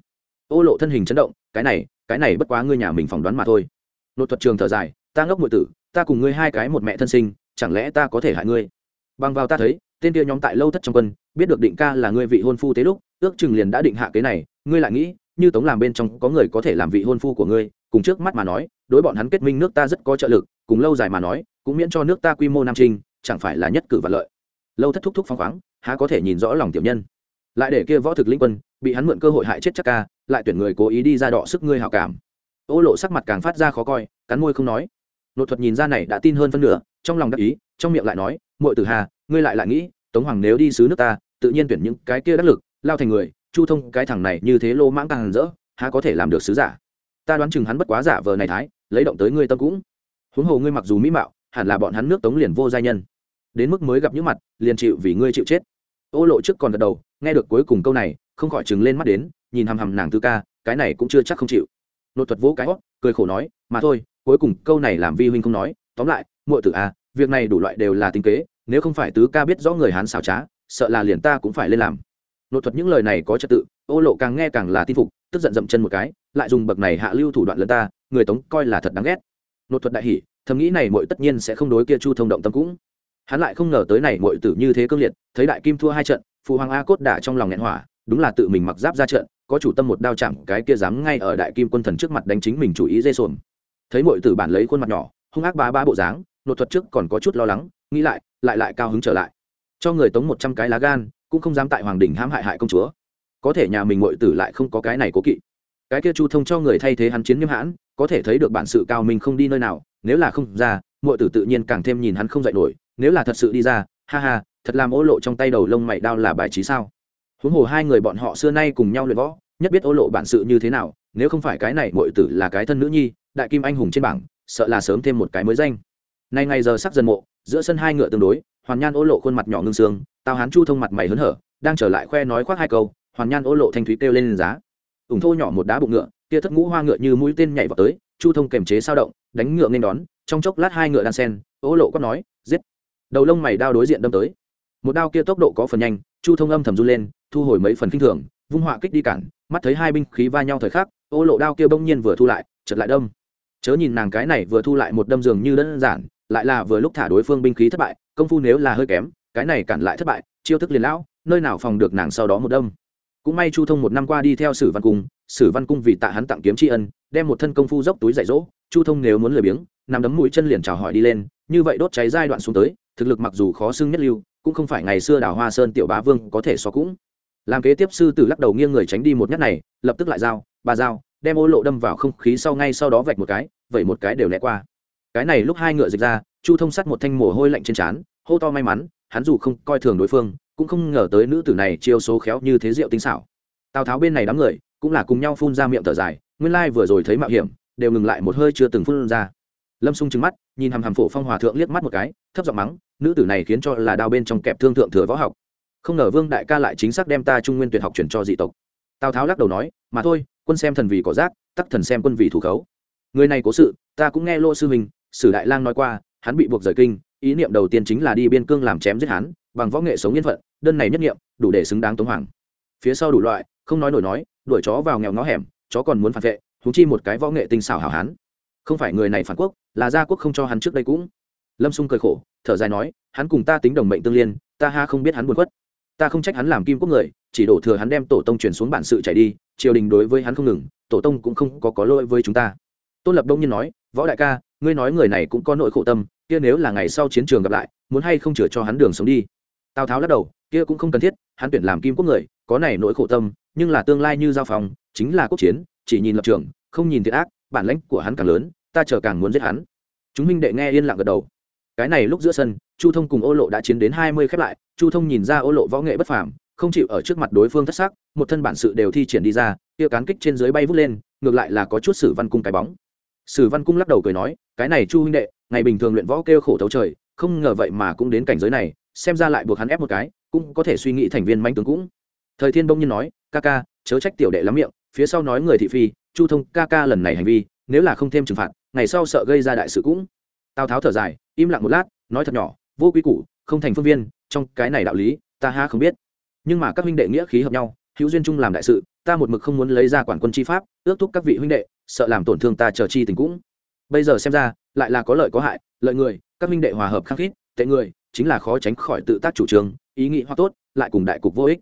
Speaker 1: Ô lộ thân hình chấn động, cái này cái này bất quá ngươi nhà mình phỏng đoán mà thôi. Nội thuật trường thở dài, ta ngốc ngụy tử, ta cùng ngươi hai cái một mẹ thân sinh, chẳng lẽ ta có thể hại ngươi? Bằng vào ta thấy, tên kia nhóm tại lâu thất trong quân, biết được định ca là ngươi vị hôn phu tế lúc, ước chừng liền đã định hạ cái này, ngươi lại nghĩ, như tống làm bên trong có người có thể làm vị hôn phu của ngươi, cùng trước mắt mà nói, đối bọn hắn kết minh nước ta rất có trợ lực, cùng lâu dài mà nói cũng miễn cho nước ta quy mô nam trinh, chẳng phải là nhất cử và lợi. Lâu thất thúc thúc phong khoáng, há có thể nhìn rõ lòng tiểu nhân. Lại để kia võ thực linh quân, bị hắn mượn cơ hội hại chết chắc ca, lại tuyển người cố ý đi ra đọ sức ngươi hảo cảm. Ô lộ sắc mặt càng phát ra khó coi, cắn môi không nói. Nội thuật nhìn ra này đã tin hơn phân nửa, trong lòng đắc ý, trong miệng lại nói, muội tử hà, ngươi lại lại nghĩ, tống hoàng nếu đi xứ nước ta, tự nhiên tuyển những cái kia đắc lực, lao thành người, chu thông, cái thằng này như thế lô mãng càng rỡ, há có thể làm được sứ giả? Ta đoán chừng hắn bất quá giả vờ này thái, lấy động tới ngươi tâm cũng. Huống hồ ngươi mặc dù mỹ mạo hẳn là bọn hắn nước tống liền vô gia nhân. Đến mức mới gặp những mặt, liền chịu vì ngươi chịu chết. Ô lộ trước còn gật đầu, nghe được cuối cùng câu này, không khỏi chừng lên mắt đến, nhìn hằm hằm nàng tư ca, cái này cũng chưa chắc không chịu. Nội thuật vỗ cái hót cười khổ nói, mà thôi, cuối cùng câu này làm vi huynh không nói, tóm lại, muội tử à việc này đủ loại đều là tinh kế, nếu không phải tứ ca biết rõ người hán xảo trá, sợ là liền ta cũng phải lên làm. Nội thuật những lời này có trật tự, ô lộ càng nghe càng là tin phục, tức giận dậm chân một cái, lại dùng bậc này hạ lưu thủ đoạn lẫn ta, người tống coi là thật đáng ghét. Nội thuật đại hỉ thầm nghĩ này muội tất nhiên sẽ không đối kia chu thông động tâm cũng. Hắn lại không ngờ tới này muội tử như thế cương liệt, thấy đại kim thua hai trận, phụ hoàng a cốt đả trong lòng nghẹn hỏa, đúng là tự mình mặc giáp ra trận, có chủ tâm một đao chạm, cái kia dám ngay ở đại kim quân thần trước mặt đánh chính mình chủ ý dê sồn thấy muội tử bản lấy khuôn mặt nhỏ, hung ác bá bá bộ dáng nội thuật trước còn có chút lo lắng, nghĩ lại lại lại cao hứng trở lại. Cho người tống một trăm cái lá gan, cũng không dám tại hoàng đình hãm hại hại công chúa. Có thể nhà mình muội tử lại không có cái này cố kỵ. Cái kia chu thông cho người thay thế hắn chiến nghiêm hãn, có thể thấy được bản sự cao mình không đi nơi nào nếu là không ra mọi tử tự nhiên càng thêm nhìn hắn không dạy nổi, nếu là thật sự đi ra, ha ha, thật làm ô lộ trong tay đầu lông mày đao là bài trí sao? Huống hồ hai người bọn họ xưa nay cùng nhau luyện võ, nhất biết ô lộ bản sự như thế nào, nếu không phải cái này mọi tử là cái thân nữ nhi, đại kim anh hùng trên bảng, sợ là sớm thêm một cái mới danh. Nay ngày giờ sắc dần mộ, giữa sân hai ngựa tương đối, hoàn nhan ô lộ khuôn mặt nhỏ ngưng xương tao hán chu thông mặt mày hớn hở, đang trở lại khoe nói khoác hai câu, hoàn nhan ô lộ thanh thúy kêu lên giá. Ủng thô nhỏ một đá bụng ngựa kia thất ngũ hoa ngựa như mũi tên nhảy vào tới chu thông kềm chế sao động, đánh ngựa nên đón, trong chốc lát hai ngựa đan sen ố lộ quát nói, giết. Đầu lông mày đao đối diện đâm tới. Một đao kia tốc độ có phần nhanh, chu thông âm thầm run lên, thu hồi mấy phần kinh thường, vung họa kích đi cản, mắt thấy hai binh khí va nhau thời khắc, ô lộ đao kia bỗng nhiên vừa thu lại chật lại đâm. Chớ nhìn nàng cái này vừa thu lại một đâm dường như đơn giản, lại là vừa lúc thả đối phương binh khí thất bại, công phu nếu là hơi kém, cái này cản lại thất bại, chiêu thức liền lão, nơi nào phòng được nàng sau đó một đâm cũng may chu thông một năm qua đi theo sử văn cung, sử văn cung vì tạ hắn tặng kiếm tri ân, đem một thân công phu dốc túi dạy dỗ, chu thông nếu muốn lười biếng, nằm đấm mũi chân liền chào hỏi đi lên, như vậy đốt cháy giai đoạn xuống tới, thực lực mặc dù khó xưng nhất lưu, cũng không phải ngày xưa đào hoa sơn tiểu bá vương có thể so cũng. Làm kế tiếp sư tử lắc đầu nghiêng người tránh đi một nhát này, lập tức lại dao ba dao đem ô lộ đâm vào không khí sau ngay sau đó vạch một cái vẩy một cái đều lẹ qua. Cái này lúc hai ngựa dịch ra, chu thông sắt một thanh mồ hôi lạnh trên trán, hô to may mắn, hắn dù không coi thường đối phương cũng không ngờ tới nữ tử này chiêu số khéo như thế diệu tinh xảo. Tào tháo bên này đám người cũng là cùng nhau phun ra miệng thở dài, nguyên lai vừa rồi thấy mạo hiểm, đều ngừng lại một hơi chưa từng phun ra. Lâm sung trừng mắt, nhìn hàm hàm phổ phong hòa thượng liếc mắt một cái, thấp giọng mắng, nữ tử này khiến cho là đao bên trong kẹp thương thượng thừa võ học. Không ngờ vương đại ca lại chính xác đem ta trung nguyên tuyệt học chuyển cho dị tộc. Tào tháo lắc đầu nói, mà thôi, quân xem thần vì có giác tắc thần xem quân vì thủ khấu. Người này cố sự, ta cũng nghe lô sư mình sử đại lang nói qua, hắn bị buộc rời kinh, ý niệm đầu tiên chính là đi biên cương làm chém giết hắn bằng võ nghệ sống yên phận, đơn này nhất nghiệm, đủ để xứng đáng tống hoàng. Phía sau đủ loại, không nói nổi nói, đuổi chó vào nghèo ngõ hẻm, chó còn muốn phản vệ húng chi một cái võ nghệ tinh xảo hảo hán. Không phải người này phản quốc, là gia quốc không cho hắn trước đây cũng. Lâm xung cười khổ, thở dài nói, hắn cùng ta tính đồng mệnh tương liên, ta ha không biết hắn buồn khuất. Ta không trách hắn làm kim quốc người, chỉ đổ thừa hắn đem tổ tông truyền xuống bản sự chạy đi, triều đình đối với hắn không ngừng, tổ tông cũng không có có lỗi với chúng ta. Tôn lập đông nhiên nói, võ đại ca, ngươi nói người này cũng có nỗi khổ tâm, kia nếu là ngày sau chiến trường gặp lại, muốn hay không chừa cho hắn đường sống đi? Tào tháo lắc đầu kia cũng không cần thiết hắn tuyển làm kim quốc người có này nỗi khổ tâm nhưng là tương lai như giao phòng chính là quốc chiến chỉ nhìn lập trường không nhìn thiệt ác bản lãnh của hắn càng lớn ta chờ càng muốn giết hắn chúng minh đệ nghe yên lặng gật đầu cái này lúc giữa sân chu thông cùng ô lộ đã chiến đến hai mươi khép lại chu thông nhìn ra ô lộ võ nghệ bất phàm không chịu ở trước mặt đối phương thất sắc, một thân bản sự đều thi triển đi ra kia cán kích trên dưới bay vút lên ngược lại là có chút sử văn cung cái bóng sử văn cung lắc đầu cười nói cái này chu huynh đệ ngày bình thường luyện võ kêu khổ thấu trời không ngờ vậy mà cũng đến cảnh giới này xem ra lại buộc hắn ép một cái, cũng có thể suy nghĩ thành viên manh tướng cũng. Thời thiên bông nhiên nói, ca ca, chớ trách tiểu đệ lắm miệng, phía sau nói người thị phi, chu thông, ca ca lần này hành vi, nếu là không thêm trừng phạt, ngày sau sợ gây ra đại sự cũng. Tào tháo thở dài, im lặng một lát, nói thật nhỏ, vô quy củ, không thành phương viên, trong cái này đạo lý, ta ha không biết. Nhưng mà các huynh đệ nghĩa khí hợp nhau, hữu duyên chung làm đại sự, ta một mực không muốn lấy ra quản quân chi pháp, ước thúc các vị huynh đệ, sợ làm tổn thương ta chờ chi tình cũng. Bây giờ xem ra, lại là có lợi có hại, lợi người, các huynh đệ hòa hợp khắc khít, tệ người chính là khó tránh khỏi tự tác chủ trương, ý nghĩ hoa tốt, lại cùng đại cục vô ích.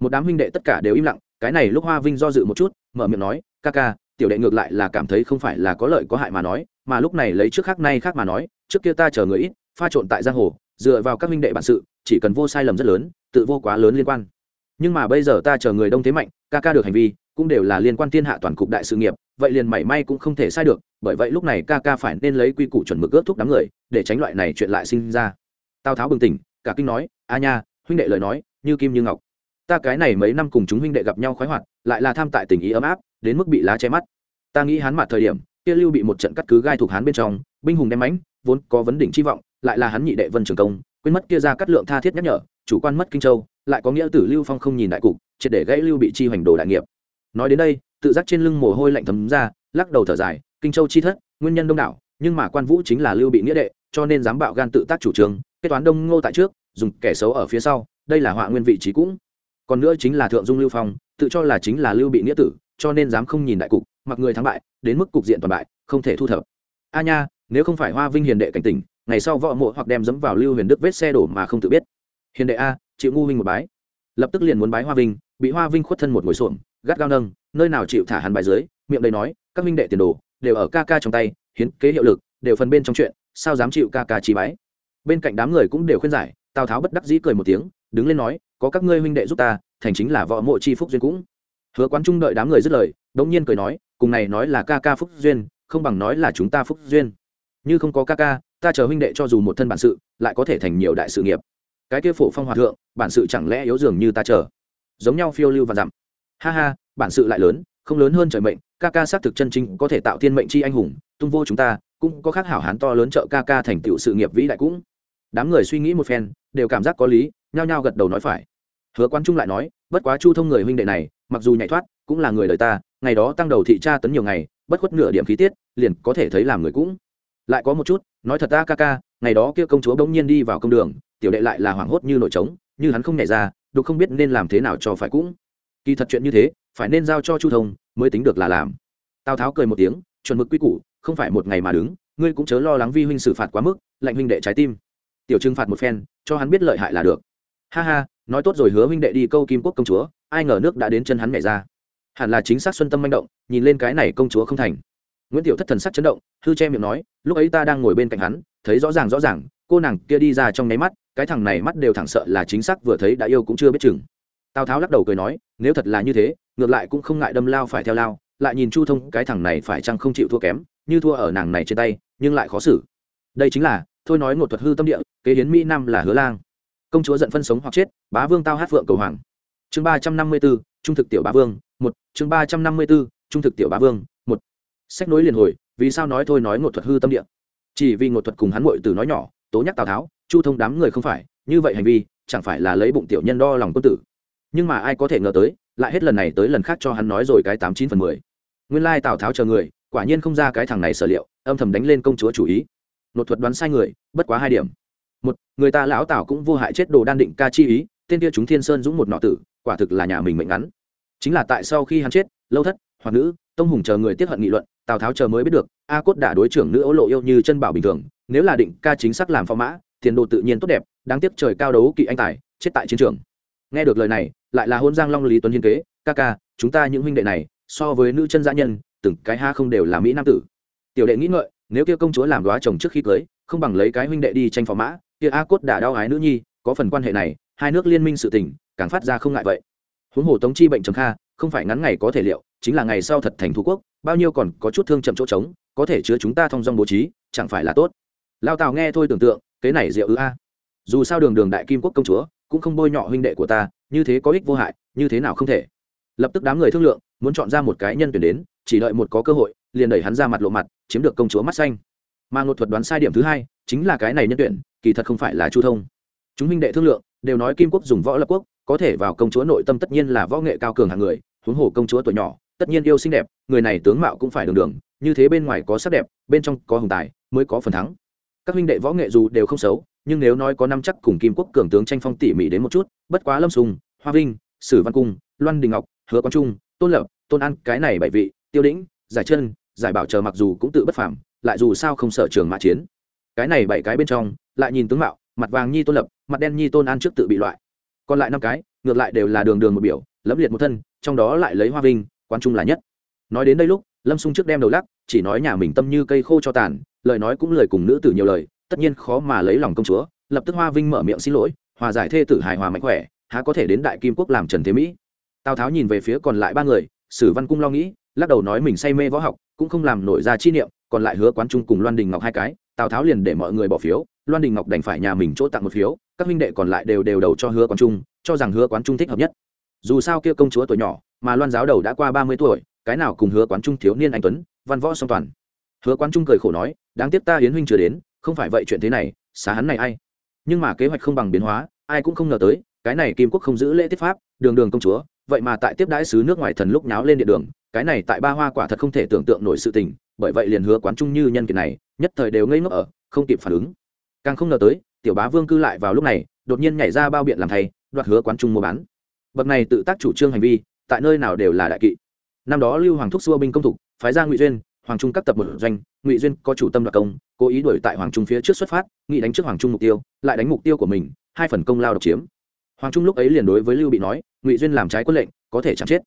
Speaker 1: Một đám huynh đệ tất cả đều im lặng, cái này lúc hoa vinh do dự một chút, mở miệng nói, ca ca, tiểu đệ ngược lại là cảm thấy không phải là có lợi có hại mà nói, mà lúc này lấy trước khác nay khác mà nói, trước kia ta chờ người ít, pha trộn tại giang hồ, dựa vào các huynh đệ bản sự, chỉ cần vô sai lầm rất lớn, tự vô quá lớn liên quan. Nhưng mà bây giờ ta chờ người đông thế mạnh, ca ca được hành vi, cũng đều là liên quan thiên hạ toàn cục đại sự nghiệp, vậy liền mảy may cũng không thể sai được, bởi vậy lúc này ca ca phải nên lấy quy củ chuẩn mực ước thúc đám người, để tránh loại này chuyện lại sinh ra tào tháo bừng tỉnh cả kinh nói a nha huynh đệ lời nói như kim như ngọc. Ta cái này mấy năm cùng chúng huynh đệ gặp nhau khoái hoạt lại là tham tại tình ý ấm áp đến mức bị lá che mắt. Ta nghĩ hắn mặt thời điểm kia lưu bị một trận cắt cứ gai thuộc hắn bên trong binh hùng đem mánh, vốn có vấn đỉnh chi vọng lại là hắn nhị đệ vân trường công quên mất kia ra cắt lượng tha thiết nhắc nhở chủ quan mất kinh châu lại có nghĩa tử lưu phong không nhìn đại cục triệt để gãy lưu bị chi hoành đồ đại nghiệp. Nói đến đây tự giác trên lưng mồ hôi lạnh thấm ra lắc đầu thở dài kinh châu chi thất nguyên nhân đông đảo nhưng mà quan vũ chính là lưu bị nghĩa đệ cho nên dám bạo gan tự tác chủ trương kế toán đông ngô tại trước, dùng kẻ xấu ở phía sau, đây là họa nguyên vị trí cũng. Còn nữa chính là thượng dung lưu phong, tự cho là chính là lưu bị nghĩa tử, cho nên dám không nhìn đại cục, mặc người thắng bại, đến mức cục diện toàn bại, không thể thu thập. A nha, nếu không phải hoa vinh hiền đệ cảnh tỉnh, ngày sau võ mộ hoặc đem dẫm vào lưu huyền đức vết xe đổ mà không tự biết. Hiền đệ a, chịu ngu huynh một bái. Lập tức liền muốn bái hoa vinh, bị hoa vinh khuất thân một ngồi xuồng gắt gao nâng, nơi nào chịu thả hắn bài dưới, miệng đầy nói, các minh đệ tiền đồ, đều ở ca ca trong tay, hiến kế hiệu lực, đều phần bên trong chuyện, sao dám chịu ca ca chi bái? Bên cạnh đám người cũng đều khuyên giải, tào tháo bất đắc dĩ cười một tiếng, đứng lên nói, có các ngươi huynh đệ giúp ta, thành chính là võ mộ chi phúc duyên cũng. Hứa quán trung đợi đám người dứt lời, đống nhiên cười nói, cùng này nói là ca ca phúc duyên, không bằng nói là chúng ta phúc duyên. Như không có ca ca, ta chờ huynh đệ cho dù một thân bản sự, lại có thể thành nhiều đại sự nghiệp. Cái kia phổ phong hòa thượng, bản sự chẳng lẽ yếu dường như ta chờ? Giống nhau phiêu lưu và dặm. Ha ha, bản sự lại lớn, không lớn hơn trời mệnh, ca ca xác thực chân chính có thể tạo thiên mệnh chi anh hùng, tung vô chúng ta, cũng có khác hảo hán to lớn trợ ca ca thành tựu sự nghiệp vĩ đại cũng đám người suy nghĩ một phen, đều cảm giác có lý, nhao nhao gật đầu nói phải. Hứa quan trung lại nói, bất quá chu thông người huynh đệ này, mặc dù nhảy thoát, cũng là người đời ta, ngày đó tăng đầu thị tra tấn nhiều ngày, bất khuất nửa điểm khí tiết, liền có thể thấy làm người cũng. Lại có một chút, nói thật ta ca ca, ngày đó kia công chúa bỗng nhiên đi vào công đường, tiểu đệ lại là hoảng hốt như nội trống, như hắn không nhảy ra, đục không biết nên làm thế nào cho phải cũng. Kỳ thật chuyện như thế, phải nên giao cho chu thông, mới tính được là làm. Tào tháo cười một tiếng, chuẩn mực quy củ, không phải một ngày mà đứng, ngươi cũng chớ lo lắng vi huynh xử phạt quá mức lạnh huynh đệ trái tim tiểu trừng phạt một phen, cho hắn biết lợi hại là được. Ha ha, nói tốt rồi hứa huynh đệ đi câu kim quốc công chúa, ai ngờ nước đã đến chân hắn nhảy ra. Hẳn là chính xác xuân tâm manh động, nhìn lên cái này công chúa không thành. Nguyễn tiểu thất thần sắc chấn động, hư che miệng nói, lúc ấy ta đang ngồi bên cạnh hắn, thấy rõ ràng rõ ràng, cô nàng kia đi ra trong nháy mắt, cái thằng này mắt đều thẳng sợ là chính xác vừa thấy đã yêu cũng chưa biết chừng. Tào tháo lắc đầu cười nói, nếu thật là như thế, ngược lại cũng không ngại đâm lao phải theo lao, lại nhìn chu thông, cái thằng này phải chăng không chịu thua kém, như thua ở nàng này trên tay, nhưng lại khó xử. Đây chính là thôi nói một thuật hư tâm địa, kế hiến mỹ nam là hứa lang. Công chúa giận phân sống hoặc chết, bá vương tao hát vượng cầu hoàng. Chương ba trăm năm mươi b ố trung thực tiểu bá vương, một. Chương ba trăm năm mươi b ố trung thực tiểu bá vương, một. Sách nối liền hồi, vì sao nói thôi nói ngột thuật hư tâm địa? Chỉ vì ngột thuật cùng hắn mội từ nói nhỏ, tố nhắc tào tháo, chu thông đám người không phải, như vậy hành vi, chẳng phải là lấy bụng tiểu nhân đo lòng quân tử. Nhưng mà ai có thể ngờ tới, lại hết lần này tới lần khác cho hắn nói rồi cái tám chín phần mười. Nguyên lai tào tháo chờ người, quả nhiên không ra cái thằng này sở liệu, âm thầm đánh lên công chúa chủ ý nột thuật đoán sai người, bất quá hai điểm. Một, người ta lão tào cũng vô hại chết đồ đan định ca chi ý, tên kia chúng thiên sơn dũng một nọ tử, quả thực là nhà mình mệnh ngắn. Chính là tại sau khi hắn chết, lâu thất, hoặc nữ, tông hùng chờ người tiếp hận nghị luận, tào tháo chờ mới biết được, a cốt đã đối trưởng nữ ấu lộ yêu như chân bảo bình thường, nếu là định ca chính xác làm phó mã, tiền đồ tự nhiên tốt đẹp, đáng tiếc trời cao đấu kỵ anh tài, chết tại chiến trường. Nghe được lời này, lại là hôn giang long lý tuấn hiên kế, ca ca, chúng ta những huynh đệ này, so với nữ chân gia nhân, từng cái ha không đều là mỹ nam tử. Tiểu đệ nghĩ ngợi nếu kia công chúa làm đoá chồng trước khi cưới, không bằng lấy cái huynh đệ đi tranh phò mã, kia a cốt đã đau ái nữ nhi, có phần quan hệ này, hai nước liên minh sự tình, càng phát ra không ngại vậy. Huống hồ tống chi bệnh trầm kha, không phải ngắn ngày có thể liệu, chính là ngày sau thật thành thu quốc, bao nhiêu còn có chút thương chậm chỗ trống, có thể chứa chúng ta thông dong bố trí, chẳng phải là tốt. Lao tào nghe thôi tưởng tượng kế này diệu ư a. Dù sao đường đường đại kim quốc công chúa, cũng không bôi nhọ huynh đệ của ta, như thế có ích vô hại, như thế nào không thể. Lập tức đám người thương lượng, muốn chọn ra một cái nhân tuyển đến, chỉ đợi một có cơ hội liền đẩy hắn ra mặt lộ mặt, chiếm được công chúa mắt xanh. Mà ngột thuật đoán sai điểm thứ hai, chính là cái này nhân tuyển, kỳ thật không phải là chu thông. Chúng huynh đệ thương lượng, đều nói kim quốc dùng võ lập quốc, có thể vào công chúa nội tâm tất nhiên là võ nghệ cao cường hàng người, huống hồ công chúa tuổi nhỏ, tất nhiên yêu xinh đẹp, người này tướng mạo cũng phải đường đường, như thế bên ngoài có sắc đẹp, bên trong có hồng tài, mới có phần thắng. Các huynh đệ võ nghệ dù đều không xấu, nhưng nếu nói có năm chắc cùng kim quốc cường tướng tranh phong tỉ mỉ đến một chút, bất quá lâm sùng, hoa vinh, sử văn cung, loan đình ngọc, hứa quang trung, tôn lập, tôn an, cái này bảy vị, tiêu đĩnh, giải chân giải bảo chờ mặc dù cũng tự bất phàm, lại dù sao không sợ trường mã chiến. Cái này bảy cái bên trong, lại nhìn tướng mạo, mặt vàng nhi tôn lập, mặt đen nhi tôn an trước tự bị loại. Còn lại năm cái, ngược lại đều là đường đường một biểu, lẫm liệt một thân, trong đó lại lấy hoa vinh quan trung là nhất. Nói đến đây lúc, lâm xung trước đem đầu lắc, chỉ nói nhà mình tâm như cây khô cho tàn, lời nói cũng lời cùng nữ tử nhiều lời, tất nhiên khó mà lấy lòng công chúa, lập tức hoa vinh mở miệng xin lỗi, hòa giải thê tử hài hòa mạnh khỏe, há có thể đến đại kim quốc làm trần thế mỹ. Tào tháo nhìn về phía còn lại ba người, sử văn cung lo nghĩ lắc đầu nói mình say mê võ học, cũng không làm nổi ra chi niệm, còn lại hứa quán trung cùng loan đình ngọc hai cái, tào tháo liền để mọi người bỏ phiếu, loan đình ngọc đành phải nhà mình chỗ tặng một phiếu, các huynh đệ còn lại đều đều đầu cho hứa quán trung, cho rằng hứa quán trung thích hợp nhất. Dù sao kia công chúa tuổi nhỏ, mà loan giáo đầu đã qua ba mươi tuổi, cái nào cùng hứa quán trung thiếu niên anh tuấn, văn võ song toàn. Hứa quán trung cười khổ nói, đáng tiếc ta hiến huynh chưa đến, không phải vậy chuyện thế này, xá hắn này ai? Nhưng mà kế hoạch không bằng biến hóa, ai cũng không ngờ tới, cái này kim quốc không giữ lễ tiết pháp, đường đường công chúa, vậy mà tại tiếp đãi sứ nước ngoài thần lúc nháo lên địa đường cái này tại ba hoa quả thật không thể tưởng tượng nổi sự tình, bởi vậy liền hứa quán trung như nhân kiệt này, nhất thời đều ngây ngốc ở, không kịp phản ứng. Càng không ngờ tới, tiểu bá vương cư lại vào lúc này, đột nhiên nhảy ra bao biện làm thay, đoạt hứa quán trung mua bán. Bậc này tự tác chủ trương hành vi, tại nơi nào đều là đại kỵ. Năm đó lưu hoàng thúc xua binh công thục phái ra ngụy duyên, hoàng trung các tập một doanh, ngụy duyên có chủ tâm đoạt công, cố ý đuổi tại hoàng trung phía trước xuất phát nghị đánh trước hoàng trung mục tiêu, lại đánh mục tiêu của mình, hai phần công lao độc chiếm. Hoàng trung lúc ấy liền đối với lưu bị nói, ngụy duyên làm trái quân lệnh, có thể chẳng chết.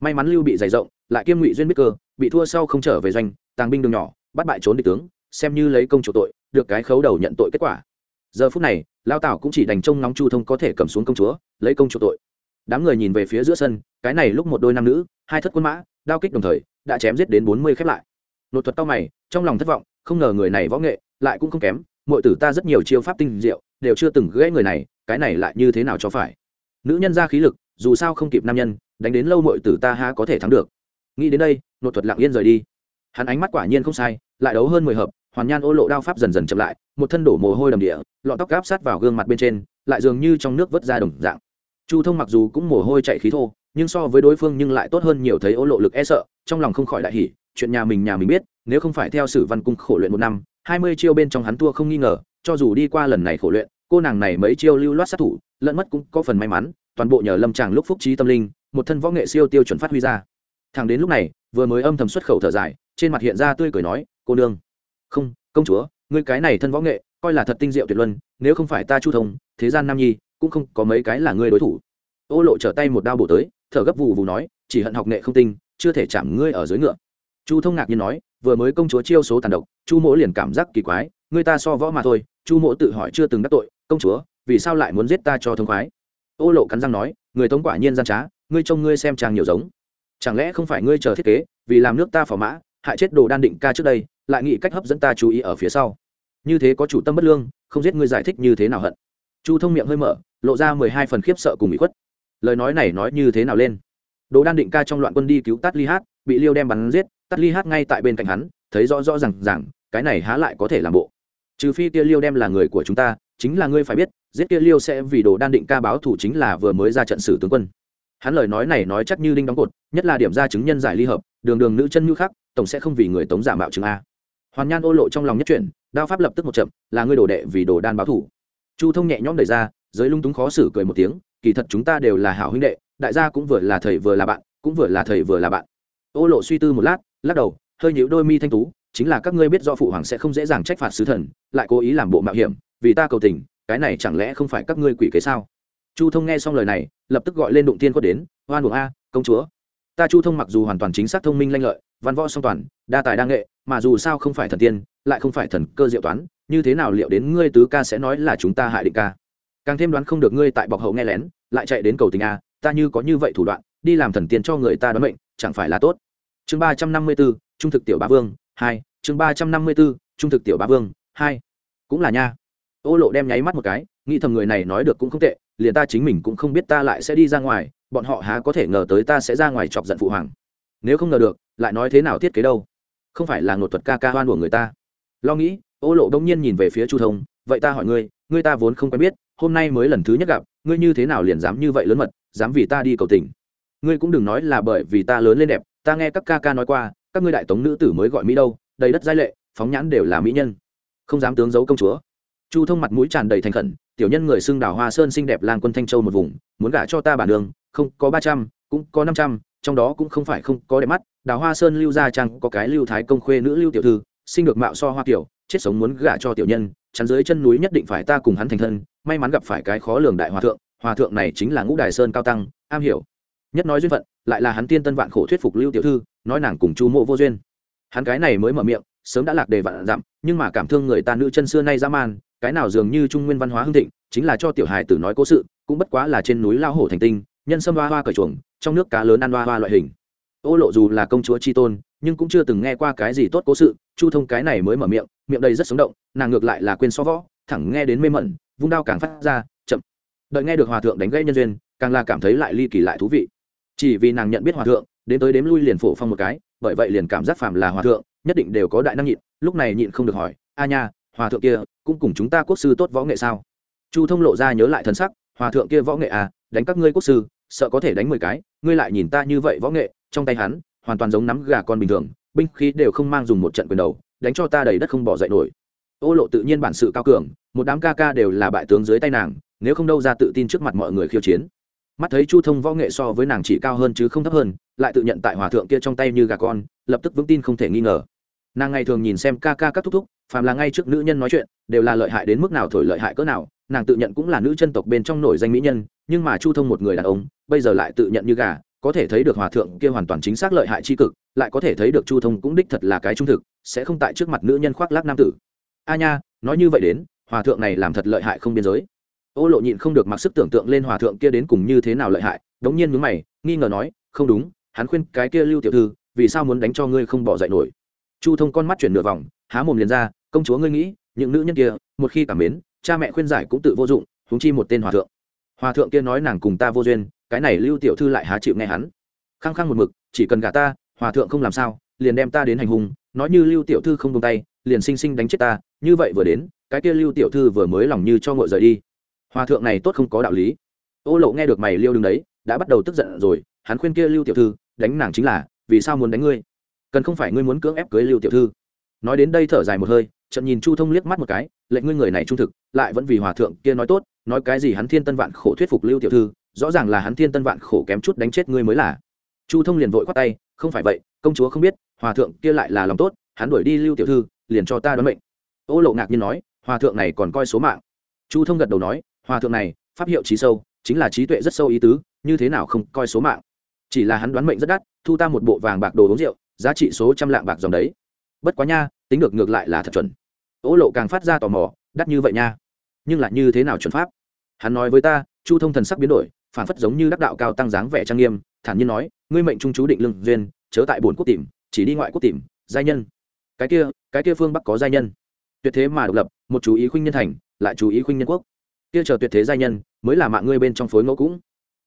Speaker 1: May mắn lưu bị dày rộng lại kiêm ngụy duyên biết cơ, bị thua sau không trở về doanh, tàng binh đường nhỏ, bắt bại trốn địch tướng, xem như lấy công chủ tội, được cái khấu đầu nhận tội kết quả. Giờ phút này, lao tảo cũng chỉ đành trông nóng chu thông có thể cầm xuống công chúa, lấy công chủ tội. Đám người nhìn về phía giữa sân, cái này lúc một đôi nam nữ, hai thất quân mã, đao kích đồng thời, đã chém giết đến bốn mươi khép lại. Nột thuật tao mày, trong lòng thất vọng, không ngờ người này võ nghệ, lại cũng không kém mọi tử ta rất nhiều chiêu pháp tinh diệu, đều chưa từng gãy người này, cái này lại như thế nào cho phải? Nữ nhân ra khí lực, dù sao không kịp nam nhân, đánh đến lâu mọi tử ta ha có thể thắng được nghĩ đến đây nội thuật lặng yên rời đi. Hắn ánh mắt quả nhiên không sai, lại đấu hơn mười hợp, hoàn nhan ô lộ đao pháp dần dần chậm lại, một thân đổ mồ hôi đầm địa lọn tóc gáp sát vào gương mặt bên trên, lại dường như trong nước vớt ra đồng dạng. Chu thông mặc dù cũng mồ hôi chạy khí thô, nhưng so với đối phương nhưng lại tốt hơn nhiều thấy ô lộ lực e sợ, trong lòng không khỏi đại hỉ, chuyện nhà mình nhà mình biết, nếu không phải theo sử văn cung khổ luyện một năm, hai mươi chiêu bên trong hắn thua không nghi ngờ, cho dù đi qua lần này khổ luyện, cô nàng này mấy chiêu lưu loát sát thủ, lẫn mất cũng có phần may mắn, toàn bộ nhờ lâm tràng lúc phúc trí tâm linh, một thân võ nghệ siêu tiêu chuẩn phát huy ra thằng đến lúc này, vừa mới âm thầm xuất khẩu thở dài, trên mặt hiện ra tươi cười nói, cô nương. Không, công chúa, ngươi cái này thân võ nghệ, coi là thật tinh diệu tuyệt luân, nếu không phải ta chu thông, thế gian nam nhi, cũng không có mấy cái là ngươi đối thủ. Ô lộ trở tay một đao bổ tới, thở gấp vù vù nói, chỉ hận học nghệ không tinh, chưa thể chạm ngươi ở dưới ngựa. Chu thông ngạc nhiên nói, vừa mới công chúa chiêu số tàn độc, chu mỗ liền cảm giác kỳ quái, ngươi ta so võ mà thôi, chu mỗ tự hỏi chưa từng đắc tội, công chúa, vì sao lại muốn giết ta cho thông khoái? Ô lộ cắn răng nói, người tống quả nhiên gian trá, ngươi trông ngươi xem trang nhiều giống chẳng lẽ không phải ngươi chờ thiết kế, vì làm nước ta phò mã, hại chết đồ đan định ca trước đây, lại nghĩ cách hấp dẫn ta chú ý ở phía sau. Như thế có chủ tâm bất lương, không giết ngươi giải thích như thế nào hận. Chu thông miệng hơi mở, lộ ra mười hai phần khiếp sợ cùng bị khuất. Lời nói này nói như thế nào lên? Đồ đan định ca trong loạn quân đi cứu tắt ly hát, bị liêu đem bắn giết tắt ly hát ngay tại bên cạnh hắn, thấy rõ rõ r à n g rằng cái này há lại có thể làm bộ. Trừ phi kia liêu đem là người của chúng ta, chính là ngươi phải biết, giết kia liêu sẽ vì đồ đan định ca báo thủ chính là vừa mới ra trận xử tướng quân hắn lời nói này nói chắc như đinh đóng cột, nhất là điểm ra chứng nhân giải ly hợp, đường đường nữ chân như khác tổng sẽ không vì người tống giả mạo chứng a. Hoàn nhan ô lộ trong lòng nhất chuyển đao pháp lập tức một chậm, là ngươi đồ đệ vì đồ đan báo thủ. Chu thông nhẹ nhõm đẩy ra, giới lung túng khó xử cười một tiếng, kỳ thật chúng ta đều là hảo huynh đệ, đại gia cũng vừa là thầy vừa là bạn, cũng vừa là thầy vừa là bạn. Ô lộ suy tư một lát, lắc đầu, hơi nhíu đôi mi thanh tú, chính là các ngươi biết do phụ hoàng sẽ không dễ dàng trách phạt sứ thần, lại cố ý làm bộ mạo hiểm, vì ta cầu tình, cái này chẳng lẽ không phải các ngươi quỷ kế sao? Chu thông nghe xong lời này, lập tức gọi lên đụng tiên có đến hoan buồng a, công chúa. Ta chu thông mặc dù hoàn toàn chính xác thông minh lanh lợi, văn võ song toàn, đa tài đa nghệ, mà dù sao không phải thần tiên, lại không phải thần cơ diệu toán, như thế nào liệu đến ngươi tứ ca sẽ nói là chúng ta hại định ca? Càng thêm đoán không được ngươi tại bọc hậu nghe lén, lại chạy đến cầu tình a, ta như có như vậy thủ đoạn, đi làm thần tiên cho người ta đoán mệnh, chẳng phải là tốt? Chương ba trăm năm mươi b ố trung thực tiểu bá vương, hai, chương ba trăm năm mươi b ố trung thực tiểu bá vương, hai. Cũng là nha. Ô lộ đem nháy mắt một cái nghĩ thầm người này nói được cũng không tệ, liền ta chính mình cũng không biết ta lại sẽ đi ra ngoài, bọn họ há có thể ngờ tới ta sẽ ra ngoài chọc giận phụ hoàng. Nếu không ngờ được, lại nói thế nào thiết kế đâu? Không phải là ngột thuật ca ca hoan của người ta. Lo nghĩ, ô lộ đông nhiên nhìn về phía chu thông, vậy ta hỏi ngươi ngươi ta vốn không quen biết, hôm nay mới lần thứ nhất gặp, ngươi như thế nào liền dám như vậy lớn mật, dám vì ta đi cầu tình? Ngươi cũng đừng nói là bởi vì ta lớn lên đẹp, ta nghe các ca ca nói qua, các ngươi đại tống nữ tử mới gọi mỹ đâu, đầy đất giai lệ, phóng nhãn đều là mỹ nhân. Không dám tướng giấu công chúa. Chu thông mặt mũi tràn đầy thành khẩn tiểu nhân người xưng đào hoa sơn xinh đẹp lang quân thanh châu một vùng muốn gả cho ta bản đường không có ba trăm cũng có năm trăm trong đó cũng không phải không có đẹp mắt đào hoa sơn lưu gia trang có cái lưu thái công khuê nữ lưu tiểu thư sinh được mạo so hoa tiểu, chết sống muốn gả cho tiểu nhân chắn dưới chân núi nhất định phải ta cùng hắn thành thân may mắn gặp phải cái khó lường đại hòa thượng hòa thượng này chính là ngũ đài sơn cao tăng am hiểu. Nhất nói duyên phận lại là hắn tiên tân vạn khổ thuyết phục lưu tiểu thư nói nàng cùng chu mộ vô duyên. Hắn cái này mới mở miệng sớm đã lạc đề vạn dặm nhưng mà cảm thương người ta nữ chân xưa nay dã man cái nào dường như trung nguyên văn hóa hưng thịnh, chính là cho tiểu hài tử nói cố sự, cũng bất quá là trên núi lao hổ thành tinh, nhân sâm hoa hoa cởi chuồng, trong nước cá lớn ăn hoa hoa loại hình. Ô lộ dù là công chúa tri tôn, nhưng cũng chưa từng nghe qua cái gì tốt cố sự, chu thông cái này mới mở miệng miệng đầy rất sống động, nàng ngược lại là quên so võ, thẳng nghe đến mê mẩn, vung đao càng phát ra, chậm. Đợi nghe được hòa thượng đánh gây nhân duyên, càng là cảm thấy lại ly kỳ lại thú vị. Chỉ vì nàng nhận biết hòa thượng, đến tới đếm lui liền phổ phong một cái, bởi vậy liền cảm giác phàm là hòa thượng, nhất định đều có đại năng nhịn, lúc này nhịn không được hỏi, a nha, hòa thượng kia cũng cùng chúng ta quốc sư tốt võ nghệ sao? Chu thông lộ ra nhớ lại thân sắc, hòa thượng kia võ nghệ à đánh các ngươi quốc sư, sợ có thể đánh mười cái, ngươi lại nhìn ta như vậy võ nghệ, trong tay hắn hoàn toàn giống nắm gà con bình thường, binh khí đều không mang dùng một trận quyền đầu, đánh cho ta đầy đất không bỏ dậy nổi. Ô lộ tự nhiên bản sự cao cường, một đám ca ca đều là bại tướng dưới tay nàng, nếu không đâu ra tự tin trước mặt mọi người khiêu chiến. Mắt thấy chu thông võ nghệ so với nàng chỉ cao hơn chứ không thấp hơn, lại tự nhận tại hòa thượng kia trong tay như gà con, lập tức vững tin không thể nghi ngờ nàng ngày thường nhìn xem ca ca các thúc thúc, phàm là ngay trước nữ nhân nói chuyện, đều là lợi hại đến mức nào thổi lợi hại cỡ nào, nàng tự nhận cũng là nữ chân tộc bên trong nổi danh mỹ nhân, nhưng mà chu thông một người đàn ông, bây giờ lại tự nhận như gà, có thể thấy được hòa thượng kia hoàn toàn chính xác lợi hại c cực, lại có thể thấy được chu thông cũng đích thật là cái trung thực, sẽ không tại trước mặt nữ nhân khoác lác nam tử. A nha, nói như vậy đến, hòa thượng này làm thật lợi hại không biên giới. Ô lộ nhịn không được mặc sức tưởng tượng lên hòa thượng kia đến cùng như thế nào lợi hại, đống nhiên mướn mày, nghi ngờ nói, không đúng, hắn khuyên cái kia lưu tiểu thư, vì sao muốn đánh cho ngươi không bỏ dậy nổi? Chu thông con mắt chuyển nửa vòng, há mồm liền ra, công chúa ngươi nghĩ, những nữ nhân kia, một khi cảm mến, cha mẹ khuyên giải cũng tự vô dụng húng chi một tên hòa thượng. Hòa thượng kia nói nàng cùng ta vô duyên, cái này lưu tiểu thư lại há chịu nghe hắn. Khăng khăng một mực, chỉ cần gả ta, hòa thượng không làm sao, liền đem ta đến hành hung, nói như lưu tiểu thư không tung tay, liền xinh xinh đánh chết ta, như vậy vừa đến, cái kia lưu tiểu thư vừa mới lòng như cho ngội rời đi. Hòa thượng này tốt không có đạo lý. Ô lộ nghe được mày liêu đứng đấy, đã bắt đầu tức giận rồi, hắn khuyên kia lưu tiểu thư, đánh nàng chính là, vì sao muốn đánh ngươi? Cần không phải ngươi muốn cưỡng ép cưới lưu tiểu thư. Nói đến đây thở dài một hơi trận nhìn chu thông liếc mắt một cái, lệnh ngươi người này trung thực, lại vẫn vì hòa thượng kia nói tốt, nói cái gì hắn thiên tân vạn khổ thuyết phục lưu tiểu thư, rõ ràng là hắn thiên tân vạn khổ kém chút đánh chết ngươi mới là. Chu thông liền vội khoát tay, không phải vậy, công chúa không biết, hòa thượng kia lại là lòng tốt, hắn đuổi đi lưu tiểu thư, liền cho ta đoán mệnh. Ô lộ ngạc nhiên nói, hòa thượng này còn coi số mạng. Chu thông gật đầu nói, hòa thượng này, pháp hiệu trí sâu, chính là trí tuệ rất sâu ý tứ, như thế nào không coi số mạng? Chỉ là hắn đoán mệnh rất đắt, thu ta một bộ vàng bạc đồ uống rượu giá trị số trăm lạng bạc dòng đấy. Bất quá nha, tính được ngược lại là thật chuẩn. Ố lộ càng phát ra tò mò, đắt như vậy nha. Nhưng lại như thế nào chuẩn pháp? Hắn nói với ta, chu thông thần sắc biến đổi phản phất giống như đắc đạo cao tăng dáng vẻ trang nghiêm, thản nhiên nói, ngươi mệnh trung chú định lương duyên, chớ tại bồn quốc tìm, chỉ đi ngoại quốc tìm, giai nhân. Cái kia cái kia phương bắc có giai nhân. Tuyệt thế mà độc lập, một chú ý khuynh nhân thành, lại chú ý khuynh nhân quốc. Kia chờ tuyệt thế giai nhân, mới là mạng ngươi bên trong phối ngẫu cũng.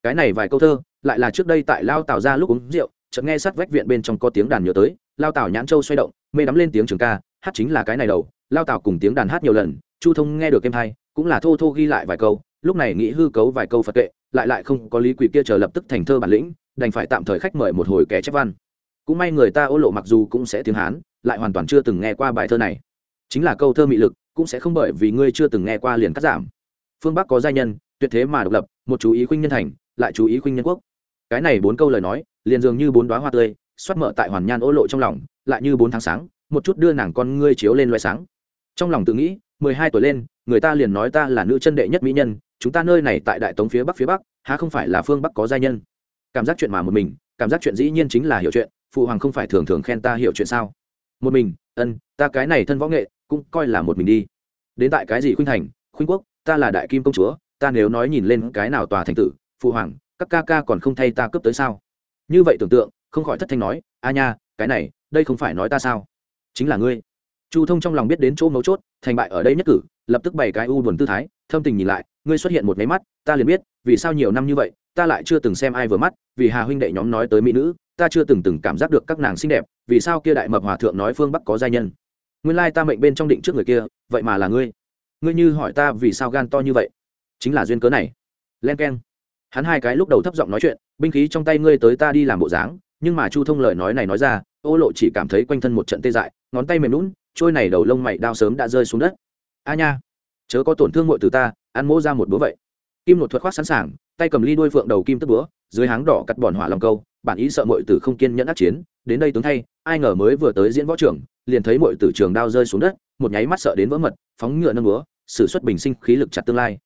Speaker 1: Cái này vài câu thơ, lại là trước đây tại lao tào ra lúc uống rượu chợt nghe sát vách viện bên trong có tiếng đàn nhớ tới, lao tảo nhãn châu xoay động, mê đắm lên tiếng trường ca, hát chính là cái này đầu. Lao tảo cùng tiếng đàn hát nhiều lần, chu thông nghe được êm hay, cũng là thô thô ghi lại vài câu, lúc này nghĩ hư cấu vài câu phật kệ lại lại không có lý quỷ kia chờ lập tức thành thơ bản lĩnh, đành phải tạm thời khách mời một hồi kẻ chép văn. Cũng may người ta ô lộ mặc dù cũng sẽ tiếng hán, lại hoàn toàn chưa từng nghe qua bài thơ này. Chính là câu thơ mị lực, cũng sẽ không bởi vì ngươi chưa từng nghe qua liền cắt giảm. Phương bắc có giai nhân, tuyệt thế mà độc lập, một chú ý khuynh nhân thành, lại chú ý khuynh nhân quốc. Cái này bốn câu lời nói liền dường như bốn đoá hoa tươi, xoát mở tại hoàn nhan ô lộ trong lòng, lại như bốn tháng sáng, một chút đưa nàng con ngươi chiếu lên loại sáng. Trong lòng tự nghĩ, mười hai tuổi lên, người ta liền nói ta là nữ chân đệ nhất mỹ nhân, chúng ta nơi này tại đại tống phía bắc phía bắc, há không phải là phương bắc có giai nhân? Cảm giác chuyện mà một mình, cảm giác chuyện dĩ nhiên chính là hiểu chuyện, phụ hoàng không phải thường thường khen ta hiểu chuyện sao? Một mình, ân, ta cái này thân võ nghệ, cũng coi là một mình đi. Đến tại cái gì khuynh thành, khuynh quốc, ta là đại kim công chúa, ta nếu nói nhìn lên cái nào tòa thành tử, phụ hoàng, các ca ca còn không thay ta cướp tới sao? Như vậy tưởng tượng, không khỏi thất thanh nói, a nha, cái này, đây không phải nói ta sao? Chính là ngươi. Chu thông trong lòng biết đến chỗ mấu chốt, thành bại ở đây nhất cử, lập tức bày cái u buồn tư thái, thâm tình nhìn lại, ngươi xuất hiện một máy mắt, ta liền biết, vì sao nhiều năm như vậy, ta lại chưa từng xem ai vừa mắt, vì hà huynh đệ nhóm nói tới mỹ nữ, ta chưa từng từng cảm giác được các nàng xinh đẹp, vì sao kia đại mập hòa thượng nói phương bắc có giai nhân. Nguyên lai ta mệnh bên trong định trước người kia, vậy mà là ngươi. Ngươi như hỏi ta vì sao gan to như vậy? Chính là duyên cớ này. Len k e n hắn hai cái lúc đầu thấp giọng nói chuyện, binh khí trong tay ngươi tới ta đi làm bộ dáng, nhưng mà chu thông lời nói này nói ra, ô lộ chỉ cảm thấy quanh thân một trận tê dại, ngón tay mềm lún trôi này đầu lông mày đao sớm đã rơi xuống đất. A nha, chớ có tổn thương mội từ ta, ăn mỗ ra một búa vậy. Kim một thuật khoác sẵn sàng, tay cầm ly đuôi phượng đầu kim tức búa, dưới háng đỏ cắt bòn hỏa lòng câu bản ý sợ mội tử không kiên nhẫn ác chiến, đến đây tướng thay, ai ngờ mới vừa tới diễn võ trưởng liền thấy mội tử trường đao rơi xuống đất, một nháy mắt sợ đến vỡ mật, phóng ngựa nâng búa, sử xuất bình sinh khí lực chặt tương lai.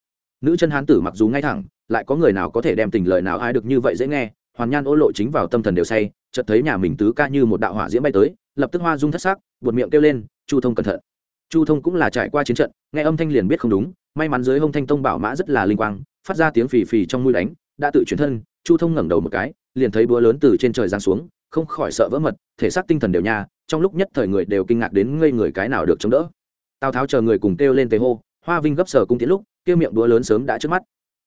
Speaker 1: Nữ chân hán tử mặc dù ngay thẳng lại có người nào có thể đem tình lời nào ai được như vậy dễ nghe, hoàn nhan ô lộ chính vào tâm thần đều say, chợt thấy nhà mình tứ ca như một đạo hỏa diễm bay tới, lập tức hoa dung thất xác buột miệng kêu lên, chu thông cẩn thận. Chu thông cũng là trải qua chiến trận, nghe âm thanh liền biết không đúng, may mắn dưới hông thanh tông bảo mã rất là linh quang, phát ra tiếng phì phì trong mũi đánh, đã tự chuyển thân, chu thông ngẩng đầu một cái, liền thấy búa lớn từ trên trời giáng xuống, không khỏi sợ vỡ mật, thể xác tinh thần đều nha, trong lúc nhất thời người đều kinh ngạc đến ngây người cái nào được chống đỡ. Tào tháo chờ người cùng kêu lên tề hô, hoa vinh gấp sở cung tiến lúc, kêu miệng búa lớn sớm đã trước mắt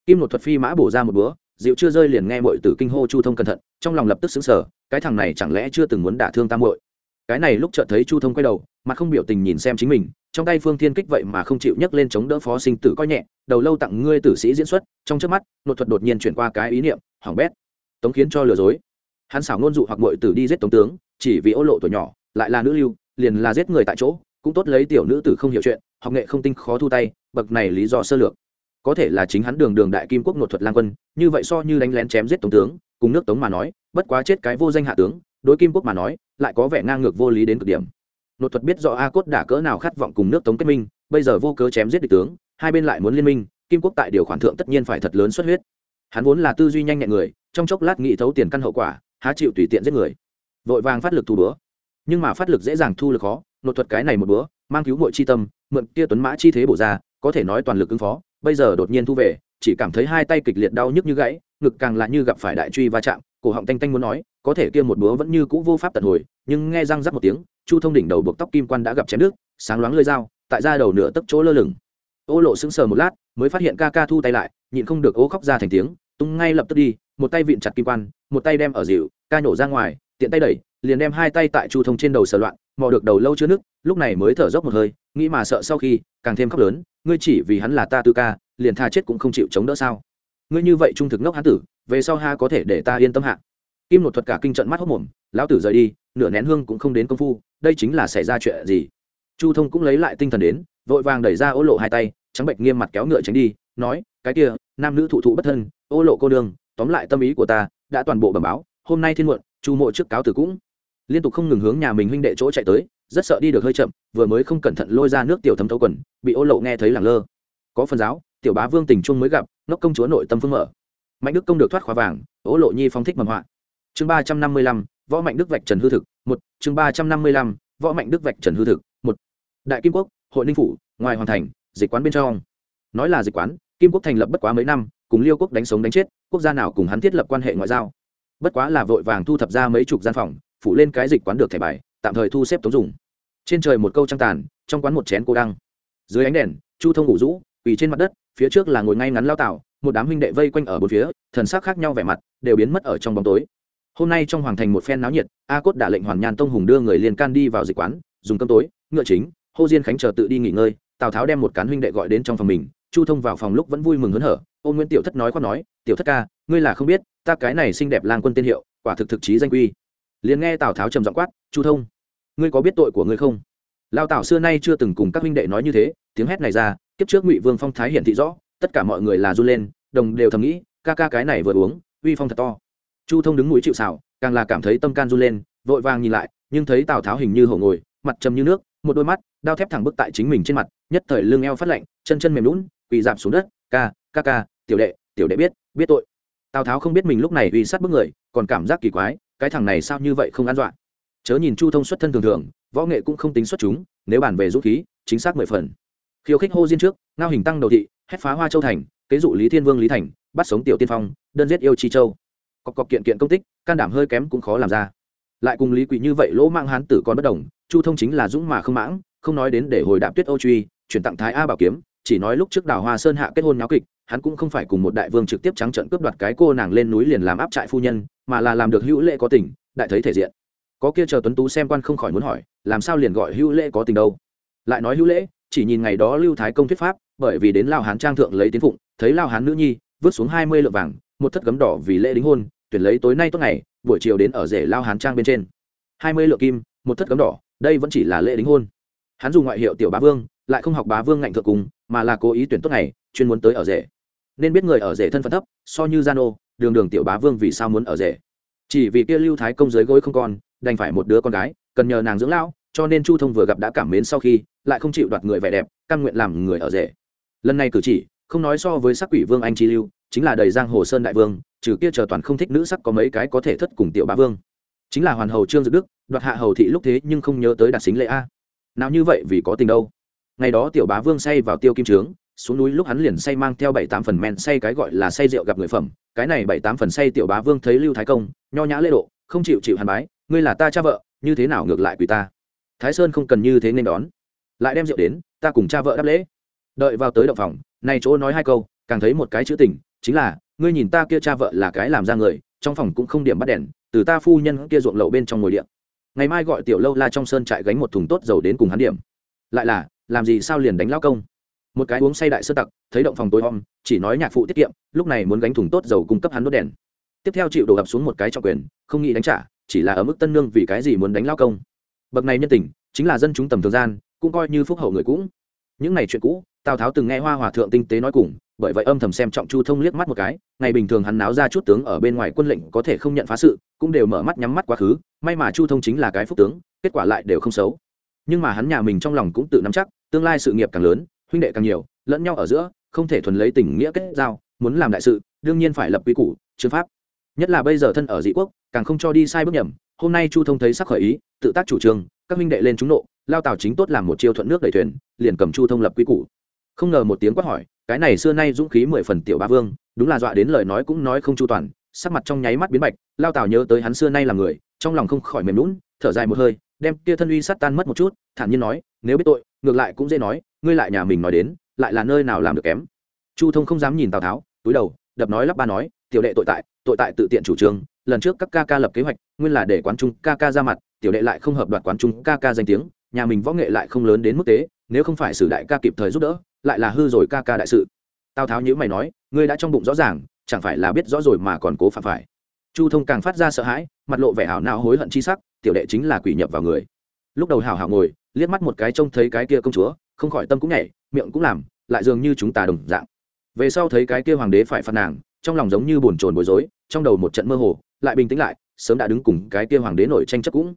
Speaker 1: kim một thuật phi mã bổ ra một búa, dịu chưa rơi liền nghe mội tử kinh hô chu thông cẩn thận, trong lòng lập tức xứng sở cái thằng này chẳng lẽ chưa từng muốn đả thương tam mội cái này lúc chợt thấy chu thông quay đầu, mặt không biểu tình nhìn xem chính mình, trong tay phương thiên kích vậy mà không chịu nhấc lên chống đỡ phó sinh tử coi nhẹ, đầu lâu tặng ngươi tử sĩ diễn xuất, trong trước mắt nội thuật đột nhiên chuyển qua cái ý niệm, hỏng bét. Tống khiến cho lừa dối. Hắn xảo ngôn dụ hoặc mội tử đi giết tống tướng, chỉ vì ô lộ tuổi nhỏ, lại là nữ lưu, liền là giết người tại chỗ, cũng tốt lấy tiểu nữ tử không hiểu chuyện, học nghệ không tinh khó thu tay, bậc này lý do sơ lược có thể là chính hắn đường đường đại kim quốc nội thuật lang quân, như vậy so như đánh lén chém giết tống tướng, cùng nước tống mà nói, bất quá chết cái vô danh hạ tướng, đối kim quốc mà nói, lại có vẻ ngang ngược vô lý đến cực điểm. Nội thuật biết rõ a cốt đã cỡ nào khát vọng cùng nước tống kết minh, bây giờ vô cớ chém giết địch tướng, hai bên lại muốn liên minh, kim quốc tại điều khoản thượng tất nhiên phải thật lớn xuất huyết. Hắn vốn là tư duy nhanh nhẹn người, trong chốc lát nghị thấu tiền căn hậu quả, há chịu tùy tiện giết người. Vội vàng phát lực thu bữa. Nhưng mà phát lực dễ dàng thu lực khó, nội thuật cái này một bữa, mang cứu mọi chi tâm, mượn kia tuấn mã chi thế bổ ra, có thể nói toàn lực ứng phó bây giờ đột nhiên thu về, chỉ cảm thấy hai tay kịch liệt đau nhức như gãy, ngực càng lạ như gặp phải đại truy va chạm, cổ họng tanh tanh muốn nói, có thể kia một búa vẫn như cũ vô pháp tận hồi, nhưng nghe răng rắc một tiếng, chu thông đỉnh đầu buộc tóc kim quan đã gặp chém nước, sáng loáng lơi dao, tại ra đầu nửa tấc chỗ lơ lửng. Ô lộ sững sờ một lát, mới phát hiện ca ca thu tay lại, nhịn không được ố khóc ra thành tiếng, tung ngay lập tức đi, một tay vịn chặt kim quan, một tay đem ở dịu, ca nhổ ra ngoài, tiện tay đẩy, liền đem hai tay tại chu thông trên đầu sờ loạn, mò được đầu lâu chưa nước, lúc này mới thở dốc một hơi, nghĩ mà sợ sau khi càng thêm khóc lớn, ngươi chỉ vì hắn là ta tư ca, liền tha chết cũng không chịu chống đỡ sao? Ngươi như vậy trung thực ngốc hán tử, về sau ha có thể để ta yên tâm hạ. Kim nột thuật cả kinh trận mắt hốc mồm, lão tử rời đi, nửa nén hương cũng không đến công phu, đây chính là xảy ra chuyện gì? Chu thông cũng lấy lại tinh thần đến, vội vàng đẩy ra ô lộ hai tay, trắng bệnh nghiêm mặt kéo ngựa tránh đi, nói, cái kia, nam nữ thụ thụ bất thân, ô lộ cô đường tóm lại tâm ý của ta đã toàn bộ bẩm báo, hôm nay thiên muộn, chu mộ trước cáo tử cũng. Liên tục không ngừng hướng nhà mình huynh đệ chỗ chạy tới rất sợ đi được hơi chậm, vừa mới không cẩn thận lôi ra nước tiểu thấm thấu quần, bị ô lộ nghe thấy làng lơ. Có phần giáo, tiểu bá vương tình trung mới gặp, ngốc công chúa nội tâm phương mở. Mạnh đức công được thoát khóa vàng, ô lộ nhi phong thích mầm họa. Chương ba trăm năm mươi lăm, võ mạnh đức vạch trần hư thực, một. Chương ba trăm năm mươi lăm, võ mạnh đức vạch trần hư thực, một. Đại kim quốc, hội ninh phủ, ngoài hoàn thành, dịch quán bên trong. Nói là dịch quán, kim quốc thành lập bất quá mấy năm, cùng liêu quốc đánh sống đánh chết, quốc gia nào cùng hắn thiết lập quan hệ ngoại giao. Bất quá là vội vàng thu thập ra mấy chục gian phòng, phủ lên cái dịch quán được thẻ bài tạm thời thu xếp tống dùng. Trên trời một câu trăng tàn, trong quán một chén cô đăng. Dưới ánh đèn, chu thông ngủ rũ, quỳ trên mặt đất, phía trước là ngồi ngay ngắn lao tạo một đám huynh đệ vây quanh ở bốn phía, thần sắc khác nhau vẻ mặt, đều biến mất ở trong bóng tối. Hôm nay trong hoàng thành một phen náo nhiệt, a cốt đã lệnh hoàn nhan tông hùng đưa người liên can đi vào dịch quán, dùng cơm tối, ngựa chính, hô diên khánh chờ tự đi nghỉ ngơi, tào tháo đem một cán huynh đệ gọi đến trong phòng mình, chu thông vào phòng lúc vẫn vui mừng hớn hở ôn nguyễn tiểu thất nói khoác nói, tiểu thất ca, ngươi là không biết, ta cái này xinh đẹp lang quân tên hiệu, quả thực thực chí danh quy liền nghe tào tháo trầm giọng quát chu thông ngươi có biết tội của ngươi không lao tào xưa nay chưa từng cùng các huynh đệ nói như thế tiếng hét này ra kiếp trước ngụy vương phong thái hiển thị rõ tất cả mọi người là run lên đồng đều thầm nghĩ ca ca cái này vừa uống uy phong thật to chu thông đứng mũi chịu xảo càng là cảm thấy tâm can run lên vội vàng nhìn lại nhưng thấy tào tháo hình như hổ ngồi mặt trầm như nước một đôi mắt đao thép thẳng bức tại chính mình trên mặt nhất thời lưng eo phát lạnh chân chân mềm lún quỳ giảm xuống đất ca ca ca tiểu đệ tiểu đệ biết biết tội tào tháo không biết mình lúc này uy sát bức người còn cảm giác kỳ quái cái thằng này sao như vậy không an dọa? Chớ nhìn chu thông xuất thân thường thường, võ nghệ cũng không tính xuất chúng, nếu bàn về dũng khí, chính xác mười phần. Khiêu khích hô diên trước, ngao hình tăng đầu thị, hét phá hoa châu thành, kế dụ lý thiên vương lý thành, bắt sống tiểu tiên phong, đơn giết yêu chi châu. Cọc cọc kiện kiện công tích, can đảm hơi kém cũng khó làm ra. Lại cùng lý quỷ như vậy lỗ mang hán tử còn bất đồng, chu thông chính là dũng mà không mãng, không nói đến để hồi đạp tuyết ô truy, chuyển tặng thái a bảo kiếm, chỉ nói lúc trước đào hoa sơn hạ kết hôn nháo kịch, hắn cũng không phải cùng một đại vương trực tiếp trắng trận cướp đoạt cái cô nàng lên núi liền làm áp trại phu nhân mà là làm được hữu lễ có tình, đại thấy thể diện. Có kia chờ tuấn tú xem quan không khỏi muốn hỏi, làm sao liền gọi hữu lễ có tình đâu? Lại nói hữu lễ, chỉ nhìn ngày đó lưu thái công thuyết pháp, bởi vì đến lao hán trang thượng lấy tiến phụng, thấy lao hán nữ nhi, vứt xuống hai mươi lượng vàng, một thất gấm đỏ vì lễ đính hôn, tuyển lấy tối nay tốt ngày, buổi chiều đến ở rể lao hán trang bên trên. Hai mươi lượng kim, một thất gấm đỏ, đây vẫn chỉ là lễ đính hôn. Hắn dùng ngoại hiệu tiểu bá vương, lại không học bá vương ngạnh thượng cùng, mà là cố ý tuyển tốt ngày, chuyên muốn tới ở rể. Nên biết người ở rể thân phận thấp, so như gian nô đường đường tiểu bá vương vì sao muốn ở rể? Chỉ vì kia lưu thái công dưới gối không còn đành phải một đứa con gái, cần nhờ nàng dưỡng lão, cho nên chu thông vừa gặp đã cảm mến sau khi, lại không chịu đoạt người vẻ đẹp căn nguyện làm người ở rể. Lần này cử chỉ, không nói so với sắc quỷ vương anh chi lưu, chính là đầy giang hồ sơn đại vương, trừ kia chờ toàn không thích nữ sắc có mấy cái có thể thất cùng tiểu bá vương. Chính là hoàn hầu trương dự đức, đoạt hạ hầu thị lúc thế nhưng không nhớ tới đạt xính lễ a. Nào như vậy vì có tình đâu. Ngày đó tiểu bá vương say vào tiêu kim trướng xuống núi lúc hắn liền say mang theo bảy tám phần men say cái gọi là say rượu gặp người phẩm. Cái này bảy tám phần say tiểu bá vương thấy lưu thái công, nho nhã lễ độ, không chịu chịu hàn bái, ngươi là ta cha vợ, như thế nào ngược lại quỷ ta? Thái sơn không cần như thế nên đón. Lại đem rượu đến, ta cùng cha vợ đáp lễ. Đợi vào tới động phòng này chỗ nói hai câu, càng thấy một cái chữ tình, chính là, ngươi nhìn ta kia cha vợ là cái làm ra người, trong phòng cũng không điểm bắt đèn, từ ta phu nhân kia ruộng lậu bên trong ngồi điện. Ngày mai gọi tiểu lâu la trong sơn trại gánh một thùng tốt dầu đến cùng hắn điểm. Lại là, làm gì sao liền đánh lao công? Một cái uống say đại sơ tặc, thấy động phòng tối om, chỉ nói nhạc phụ tiết kiệm, lúc này muốn gánh thùng tốt dầu cung cấp hắn đốt đèn. Tiếp theo chịu đổ ập xuống một cái trọng quyền, không nghĩ đánh trả, chỉ là ở mức tân nương vì cái gì muốn đánh lao công. Bậc này nhân tình, chính là dân chúng tầm thường gian, cũng coi như phúc hậu người cũng. Những này chuyện cũ, tào tháo từng nghe hoa hòa thượng tinh tế nói cùng, bởi vậy âm thầm xem trọng chu thông liếc mắt một cái, ngày bình thường hắn náo ra chút tướng ở bên ngoài quân lệnh có thể không nhận phá sự, cũng đều mở mắt nhắm mắt quá khứ, may mà chu thông chính là cái phúc tướng, kết quả lại đều không xấu. Nhưng mà hắn nhà mình trong lòng cũng tự nắm chắc, tương lai sự nghiệp càng lớn huynh đệ càng nhiều, lẫn nhau ở giữa, không thể thuần lấy tình nghĩa kết giao, muốn làm đại sự, đương nhiên phải lập quy củ chương pháp. Nhất là bây giờ thân ở dị quốc, càng không cho đi sai bước nhầm. Hôm nay chu thông thấy sắc khởi ý, tự tác chủ trương, các huynh đệ lên trúng nộ, lao tào chính tốt làm một chiêu thuận nước đầy thuyền, liền cầm chu thông lập quy củ. Không ngờ một tiếng quát hỏi, cái này xưa nay dũng khí mười phần tiểu ba vương, đúng là dọa đến lời nói cũng nói không chu toàn, sắc mặt trong nháy mắt biến bạch, lao tào nhớ tới hắn xưa nay là người, trong lòng không khỏi mềm lún thở dài một hơi đem kia thân uy sát tan mất một chút, thản nhiên nói, nếu biết tội, ngược lại cũng dễ nói, ngươi lại nhà mình nói đến, lại là nơi nào làm được kém? Chu thông không dám nhìn tào tháo, túi đầu, đập nói lắp ba nói, tiểu đệ tội tại tội tại tự tiện chủ trương, lần trước các ca ca lập kế hoạch, nguyên là để quán trung ca ca ra mặt, tiểu đệ lại không hợp đoạt quán trung ca ca danh tiếng, nhà mình võ nghệ lại không lớn đến mức tế nếu không phải sử đại ca kịp thời giúp đỡ, lại là hư rồi ca ca đại sự. Tào tháo nhữ mày nói, ngươi đã trong bụng rõ ràng, chẳng phải là biết rõ rồi mà còn cố phạm phải chu thông càng phát ra sợ hãi, mặt lộ vẻ hảo não hối hận chi sắc, tiểu đệ chính là quỷ nhập vào người. Lúc đầu hảo hảo ngồi, liếc mắt một cái trông thấy cái kia công chúa, không khỏi tâm cũng nhảy, miệng cũng làm, lại dường như chúng ta đồng dạng. Về sau thấy cái kia hoàng đế phải phạt nàng, trong lòng giống như bồn chồn bối rối, trong đầu một trận mơ hồ, lại bình tĩnh lại, sớm đã đứng cùng cái kia hoàng đế nổi tranh chấp cũng.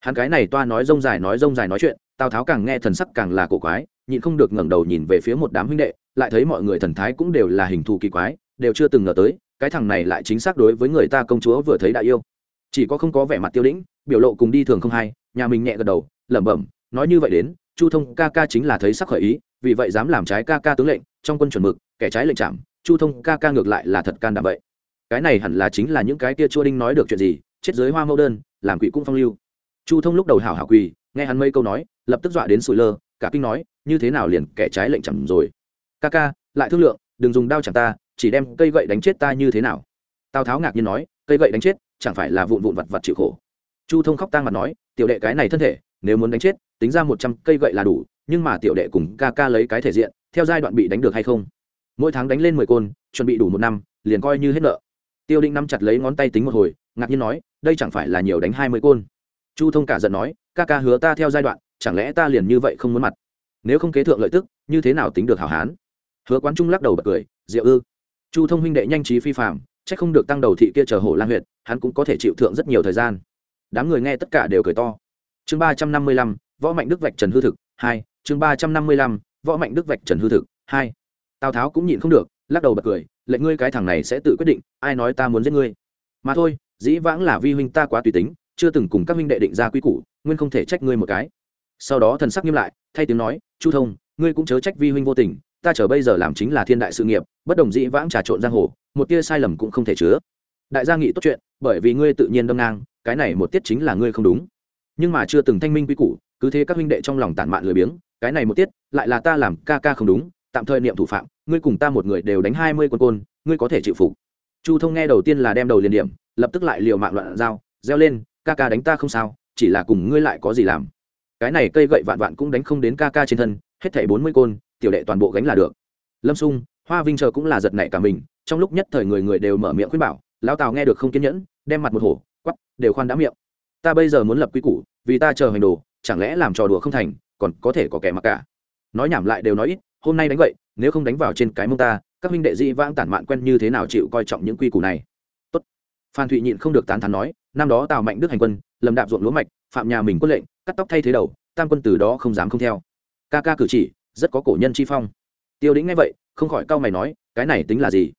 Speaker 1: Hắn cái này toa nói rông dài nói rông dài nói chuyện, tào tháo càng nghe thần sắc càng là cổ quái, nhịn không được ngẩng đầu nhìn về phía một đám huynh đệ, lại thấy mọi người thần thái cũng đều là hình thù kỳ quái, đều chưa từng ngờ tới cái thằng này lại chính xác đối với người ta công chúa vừa thấy đã yêu. Chỉ có không có vẻ mặt tiêu đĩnh, biểu lộ cùng đi thường không hay, nhà mình nhẹ gật đầu, lẩm bẩm, nói như vậy đến, chu thông ca ca chính là thấy sắc khởi ý, vì vậy dám làm trái ca ca tướng lệnh, trong quân chuẩn mực, kẻ trái lệnh chạm, chu thông ca ca ngược lại là thật can đảm vậy. Cái này hẳn là chính là những cái kia chua đinh nói được chuyện gì, chết giới hoa mẫu đơn, làm quỷ cũng phong lưu. Chu thông lúc đầu hảo hảo quỳ, nghe hắn mấy câu nói, lập tức dọa đến sủi lơ, cả kinh nói, như thế nào liền kẻ trái lệnh chẳng rồi. Ca ca, lại thương lượng, đừng dùng đao chẳng ta chỉ đem cây gậy đánh chết ta như thế nào? Tào tháo ngạc nhiên nói, cây gậy đánh chết, chẳng phải là vụn vụn vặt vặt chịu khổ. Chu thông khóc tang mặt nói, tiểu đệ cái này thân thể, nếu muốn đánh chết, tính ra một trăm cây gậy là đủ, nhưng mà tiểu đệ cùng ca ca lấy cái thể diện, theo giai đoạn bị đánh được hay không? Mỗi tháng đánh lên mười côn, chuẩn bị đủ một năm, liền coi như hết nợ. Tiêu định nắm chặt lấy ngón tay tính một hồi, ngạc nhiên nói, đây chẳng phải là nhiều đánh hai mươi côn. Chu thông cả giận nói, ca ca hứa ta theo giai đoạn, chẳng lẽ ta liền như vậy không muốn mặt? Nếu không kế thượng lợi tức, như thế nào tính được hảo hán? Hứa quán trung lắc đầu bật cười, diệu ư? Chu thông huynh đệ nhanh trí phi phạm c h ắ c không được tăng đầu thị kia chờ hổ lan huyện hắn cũng có thể chịu thượng rất nhiều thời gian. Đám người nghe tất cả đều cười to. Chương ba trăm năm mươi lăm, võ mạnh đức vạch trần hư thực, hai, chương ba trăm năm mươi lăm, võ mạnh đức vạch trần hư thực, hai. Tào tháo cũng nhịn không được, lắc đầu bật cười, lệnh ngươi cái thằng này sẽ tự quyết định, ai nói ta muốn giết ngươi? Mà thôi, dĩ vãng là vi huynh ta quá tùy tính, chưa từng cùng các huynh đệ định ra quy củ, nguyên không thể trách ngươi một cái. Sau đó thần sắc nghiêm lại, thay tiếng nói, chu thông, ngươi cũng chớ trách vi huynh vô tình ta chờ bây giờ làm chính là thiên đại sự nghiệp, bất đồng dĩ vãng trà trộn giang hồ, một tia sai lầm cũng không thể chứa. Đại gia nghị tốt chuyện, bởi vì ngươi tự nhiên đâm ngang, cái này một tiết chính là ngươi không đúng. Nhưng mà chưa từng thanh minh quy củ, cứ thế các huynh đệ trong lòng tản mạn lười biếng, cái này một tiết, lại là ta làm ca ca không đúng, tạm thời niệm thủ phạm, ngươi cùng ta một người đều đánh hai mươi quân côn, ngươi có thể chịu phục. Chu thông nghe đầu tiên là đem đầu liền điểm, lập tức lại liều mạng loạn dao reo lên, ca ca đánh ta không sao, chỉ là cùng ngươi lại có gì làm. Cái này cây gậy vạn vạn cũng đánh không đến ca ca trên thân, hết thảy bốn mươi côn tiểu đệ toàn bộ gánh là được. Lâm sung, hoa vinh chờ cũng là giật nảy cả mình, trong lúc nhất thời người người đều mở miệng khuyên bảo, lão tào nghe được không kiên nhẫn, đem mặt một hổ quắp đều khoan đã miệng. Ta bây giờ muốn lập quy củ, vì ta chờ hành đồ, chẳng lẽ làm trò đùa không thành, còn có thể có kẻ mặc cả. Nói nhảm lại đều nói ít, hôm nay đánh vậy, nếu không đánh vào trên cái mông ta, các huynh đệ dĩ vãng tản mạn quen như thế nào chịu coi trọng những quy củ này? Tốt. Phan thụy nhịn không được tán thán nói, năm đó tào mạnh đức hành quân, lầm đạp ruộng lúa mạch, phạm nhà mình quân lệnh, cắt tóc thay thế đầu, tam quân từ đó không dám không theo. Ca ca cử chỉ rất có cổ nhân chi phong. Tiêu đĩnh nghe vậy, không khỏi cau mày nói, cái này tính là gì?